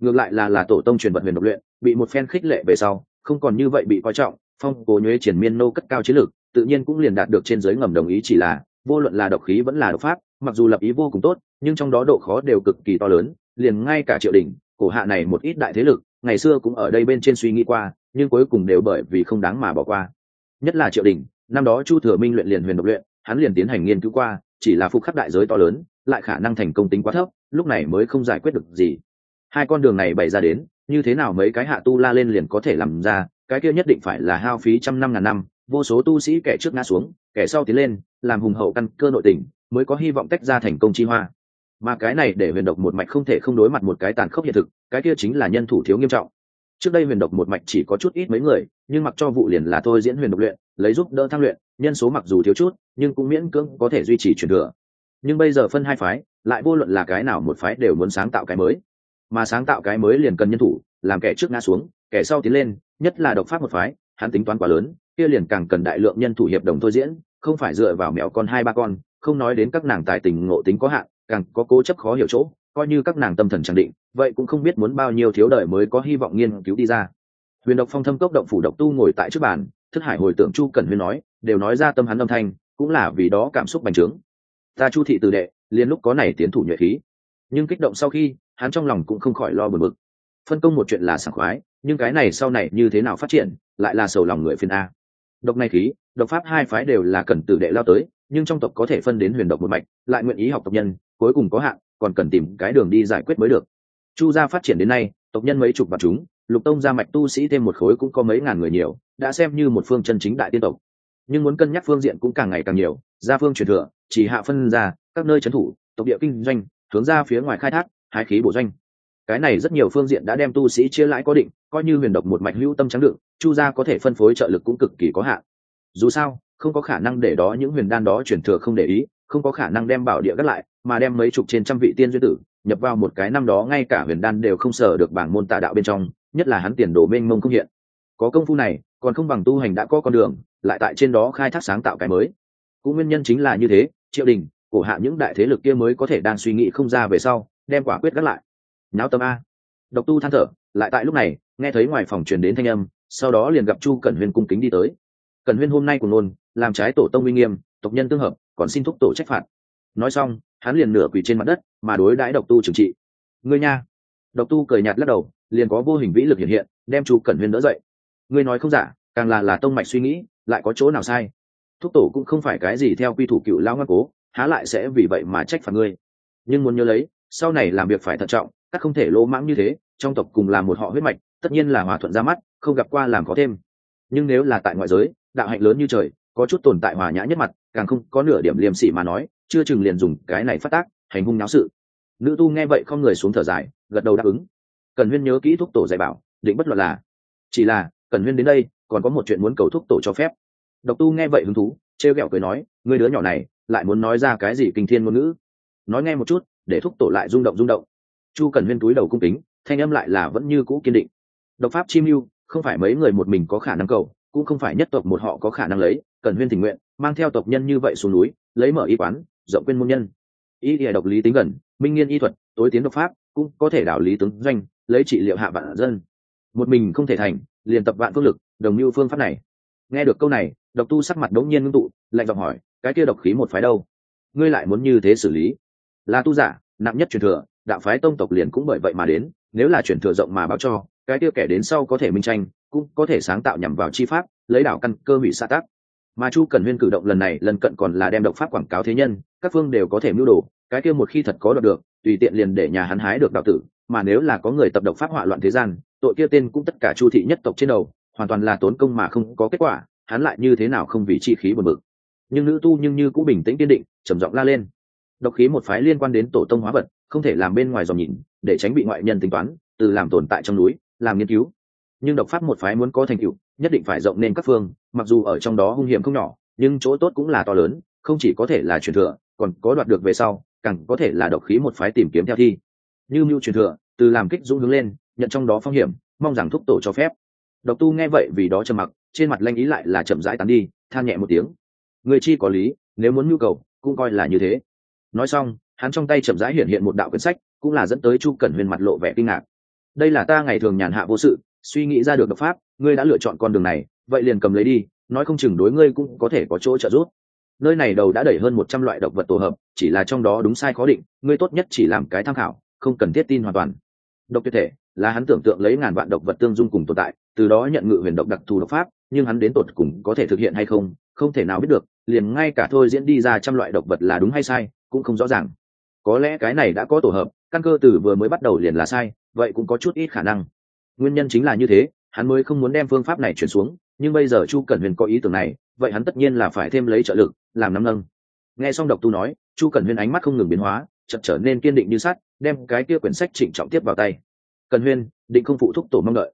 Speaker 1: Ngược lại là là tổ tông truyền vật huyền độc luyện, bị một phen khích lệ về sau, không còn như vậy bị coi trọng, phong cố nhuế triển miên nô cất cao chiến lược, tự nhiên cũng liền đạt được trên giới ngầm đồng ý chỉ là, vô luận là độc khí vẫn là độc pháp, mặc dù lập ý vô cùng tốt, nhưng trong đó độ khó đều cực kỳ to lớn, liền ngay cả triệu đình cổ hạ này một ít đại thế lực, ngày xưa cũng ở đây bên trên suy nghĩ qua, nhưng cuối cùng đều bởi vì không đáng mà bỏ qua. Nhất là triệu đình năm đó chu thừa minh luyện liền huyền độc luyện, hắn liền tiến hành nghiên cứu qua, chỉ là phục khắc đại giới to lớn, lại khả năng thành công tính quá thấp lúc này mới không giải quyết được gì. Hai con đường này bày ra đến, như thế nào mấy cái hạ tu la lên liền có thể làm ra, cái kia nhất định phải là hao phí trăm năm ngàn năm, vô số tu sĩ kẻ trước ngã xuống, kẻ sau tiến lên, làm hùng hậu căn cơ nội tình, mới có hy vọng tách ra thành công chi hoa. Mà cái này để huyền độc một mạch không thể không đối mặt một cái tàn khốc hiện thực, cái kia chính là nhân thủ thiếu nghiêm trọng. Trước đây huyền độc một mạch chỉ có chút ít mấy người, nhưng mặc cho vụ liền là thôi diễn huyền độc luyện, lấy giúp đỡ thăng luyện, nhân số mặc dù thiếu chút, nhưng cũng miễn cưỡng có thể duy trì chuyển thừa. Nhưng bây giờ phân hai phái lại vô luận là cái nào một phái đều muốn sáng tạo cái mới. Mà sáng tạo cái mới liền cần nhân thủ, làm kẻ trước ngã xuống, kẻ sau tiến lên, nhất là độc pháp một phái, hắn tính toán quá lớn, kia liền càng cần đại lượng nhân thủ hiệp đồng thôi diễn, không phải dựa vào mẹo con hai ba con, không nói đến các nàng tài tình ngộ tính có hạn, càng có cố chấp khó hiểu chỗ, coi như các nàng tâm thần chẳng định, vậy cũng không biết muốn bao nhiêu thiếu đời mới có hy vọng nghiên cứu đi ra. Huyền độc phong thâm cốc động phủ độc tu ngồi tại trước bàn, thức hải hồi tưởng chu cần huyên nói, đều nói ra tâm hắn âm thanh, cũng là vì đó cảm xúc bành trướng. Ta chu thị từ đệ liền lúc có này tiến thủ nhuệ khí. Nhưng kích động sau khi, hắn trong lòng cũng không khỏi lo bực bực. Phân công một chuyện là sảng khoái, nhưng cái này sau này như thế nào phát triển, lại là sầu lòng người phiên a. Độc này khí, độc pháp hai phái đều là cần tử đệ lao tới, nhưng trong tộc có thể phân đến huyền độc một mạch, lại nguyện ý học tộc nhân, cuối cùng có hạn, còn cần tìm cái đường đi giải quyết mới được. Chu gia phát triển đến nay, tộc nhân mấy chục vạn chúng, lục tông gia mạch tu sĩ thêm một khối cũng có mấy ngàn người nhiều, đã xem như một phương chân chính đại tiên tộc. Nhưng muốn cân nhắc phương diện cũng càng ngày càng nhiều, gia phương truyền thừa, chỉ hạ phân ra các nơi trấn thủ, tộc địa kinh doanh, hướng ra phía ngoài khai thác, hái khí bổ doanh. Cái này rất nhiều phương diện đã đem tu sĩ chia lãi có định, coi như huyền độc một mạch hữu tâm trắng đựng, chu gia có thể phân phối trợ lực cũng cực kỳ có hạn. Dù sao, không có khả năng để đó những huyền đan đó chuyển thừa không để ý, không có khả năng đem bảo địa gắt lại, mà đem mấy chục trên trăm vị tiên duyên tử, nhập vào một cái năm đó ngay cả huyền đan đều không sở được bảng môn tà đạo bên trong, nhất là hắn tiền đồ mênh mông không hiện. Có công phu này, còn không bằng tu hành đã có con đường, lại tại trên đó khai thác sáng tạo cái mới. Cũng nguyên nhân chính là như thế, triệu đình cổ hạ những đại thế lực kia mới có thể đang suy nghĩ không ra về sau, đem quả quyết gắt lại. Náo tâm a. Độc tu than thở, lại tại lúc này, nghe thấy ngoài phòng truyền đến thanh âm, sau đó liền gặp chu cẩn huyên cung kính đi tới. Cẩn huyên hôm nay của nôn làm trái tổ tông uy nghiêm, tộc nhân tương hợp, còn xin thúc tổ trách phạt. Nói xong, hắn liền nửa quỳ trên mặt đất, mà đối đãi độc tu trừng trị. Ngươi nha. Độc tu cười nhạt lắc đầu, liền có vô hình vĩ lực hiện hiện, đem chu cẩn huyên đỡ dậy. Ngươi nói không giả, càng là là tông mạch suy nghĩ, lại có chỗ nào sai? Thúc tổ cũng không phải cái gì theo quy thủ cựu lao ngoan cố há lại sẽ vì vậy mà trách phạt ngươi. Nhưng muốn nhớ lấy, sau này làm việc phải thận trọng, các không thể lỗ mãng như thế, trong tộc cùng là một họ huyết mạch, tất nhiên là hòa thuận ra mắt, không gặp qua làm có thêm. Nhưng nếu là tại ngoại giới, đạo hạnh lớn như trời, có chút tồn tại hòa nhã nhất mặt, càng không có nửa điểm liềm sỉ mà nói, chưa chừng liền dùng cái này phát tác, hành hung náo sự. Nữ tu nghe vậy không người xuống thở dài, gật đầu đáp ứng. Cần huyên nhớ kỹ thúc tổ dạy bảo, định bất luận là. Chỉ là, cần huyên đến đây, còn có một chuyện muốn cầu thúc tổ cho phép. Độc tu nghe vậy hứng thú, trêu ghẹo cười nói người đứa nhỏ này lại muốn nói ra cái gì kinh thiên ngôn ngữ. Nói nghe một chút, để thúc tổ lại rung động rung động. Chu cần huyên túi đầu cung kính, thanh âm lại là vẫn như cũ kiên định. Độc pháp chim mưu, không phải mấy người một mình có khả năng cầu, cũng không phải nhất tộc một họ có khả năng lấy. Cần huyên tình nguyện, mang theo tộc nhân như vậy xuống núi, lấy mở y quán, rộng quên môn nhân. Y địa độc lý tính gần, minh nghiên y thuật, tối tiến độc pháp, cũng có thể đảo lý tướng doanh, lấy trị liệu hạ vạn dân. Một mình không thể thành, liền tập vạn phương lực, đồng mưu phương pháp này. Nghe được câu này, độc tu sắc mặt đống nhiên ngưng tụ, lạnh giọng hỏi cái kia độc khí một phái đâu? Ngươi lại muốn như thế xử lý? Là tu giả, nặng nhất truyền thừa, đạo phái tông tộc liền cũng bởi vậy mà đến, nếu là truyền thừa rộng mà báo cho, cái kia kẻ đến sau có thể minh tranh, cũng có thể sáng tạo nhằm vào chi pháp, lấy đảo căn cơ hủy xã tác. Mà chu cần huyên cử động lần này, lần cận còn là đem độc pháp quảng cáo thế nhân, các phương đều có thể mưu đồ, cái kia một khi thật có đọc được, tùy tiện liền để nhà hắn hái được đạo tử, mà nếu là có người tập độc pháp hỏa loạn thế gian, tội kia tên cũng tất cả chu thị nhất tộc trên đầu, hoàn toàn là tốn công mà không có kết quả, hắn lại như thế nào không vì chi khí bờ mực nhưng nữ tu nhưng như cũng bình tĩnh kiên định, trầm giọng la lên. Độc khí một phái liên quan đến tổ tông hóa vật, không thể làm bên ngoài dòm nhìn, để tránh bị ngoại nhân tính toán, từ làm tồn tại trong núi, làm nghiên cứu. Nhưng độc pháp một phái muốn có thành tựu, nhất định phải rộng nên các phương, mặc dù ở trong đó hung hiểm không nhỏ, nhưng chỗ tốt cũng là to lớn, không chỉ có thể là truyền thừa, còn có đoạt được về sau, càng có thể là độc khí một phái tìm kiếm theo thi. Như mưu truyền thừa, từ làm kích dũng hướng lên, nhận trong đó phong hiểm, mong rằng thúc tổ cho phép. Độc tu nghe vậy vì đó trầm mặc, trên mặt lanh ý lại là chậm rãi tán đi, than nhẹ một tiếng người chi có lý, nếu muốn nhu cầu, cũng coi là như thế. Nói xong, hắn trong tay chậm rãi hiện hiện một đạo quyển sách, cũng là dẫn tới chu cẩn huyền mặt lộ vẻ kinh ngạc. Đây là ta ngày thường nhàn hạ vô sự, suy nghĩ ra được độc pháp, ngươi đã lựa chọn con đường này, vậy liền cầm lấy đi, nói không chừng đối ngươi cũng có thể có chỗ trợ giúp. Nơi này đầu đã đẩy hơn một trăm loại động vật tổ hợp, chỉ là trong đó đúng sai khó định, ngươi tốt nhất chỉ làm cái tham khảo, không cần thiết tin hoàn toàn. Độc tuyệt thể, là hắn tưởng tượng lấy ngàn vạn độc vật tương dung cùng tồn tại, từ đó nhận ngự huyền độc đặc thù độc pháp, nhưng hắn đến tột cùng có thể thực hiện hay không không thể nào biết được, liền ngay cả thôi diễn đi ra trăm loại độc vật là đúng hay sai, cũng không rõ ràng. Có lẽ cái này đã có tổ hợp, căn cơ từ vừa mới bắt đầu liền là sai, vậy cũng có chút ít khả năng. Nguyên nhân chính là như thế, hắn mới không muốn đem phương pháp này chuyển xuống, nhưng bây giờ chu cẩn huyền có ý tưởng này, vậy hắn tất nhiên là phải thêm lấy trợ lực, làm nắm nâng. Nghe xong độc tu nói, chu cẩn huyền ánh mắt không ngừng biến hóa chật trở nên kiên định như sắt, đem cái kia quyển sách trịnh trọng tiếp vào tay. Cần huyên định không phụ thúc tổ mong đợi.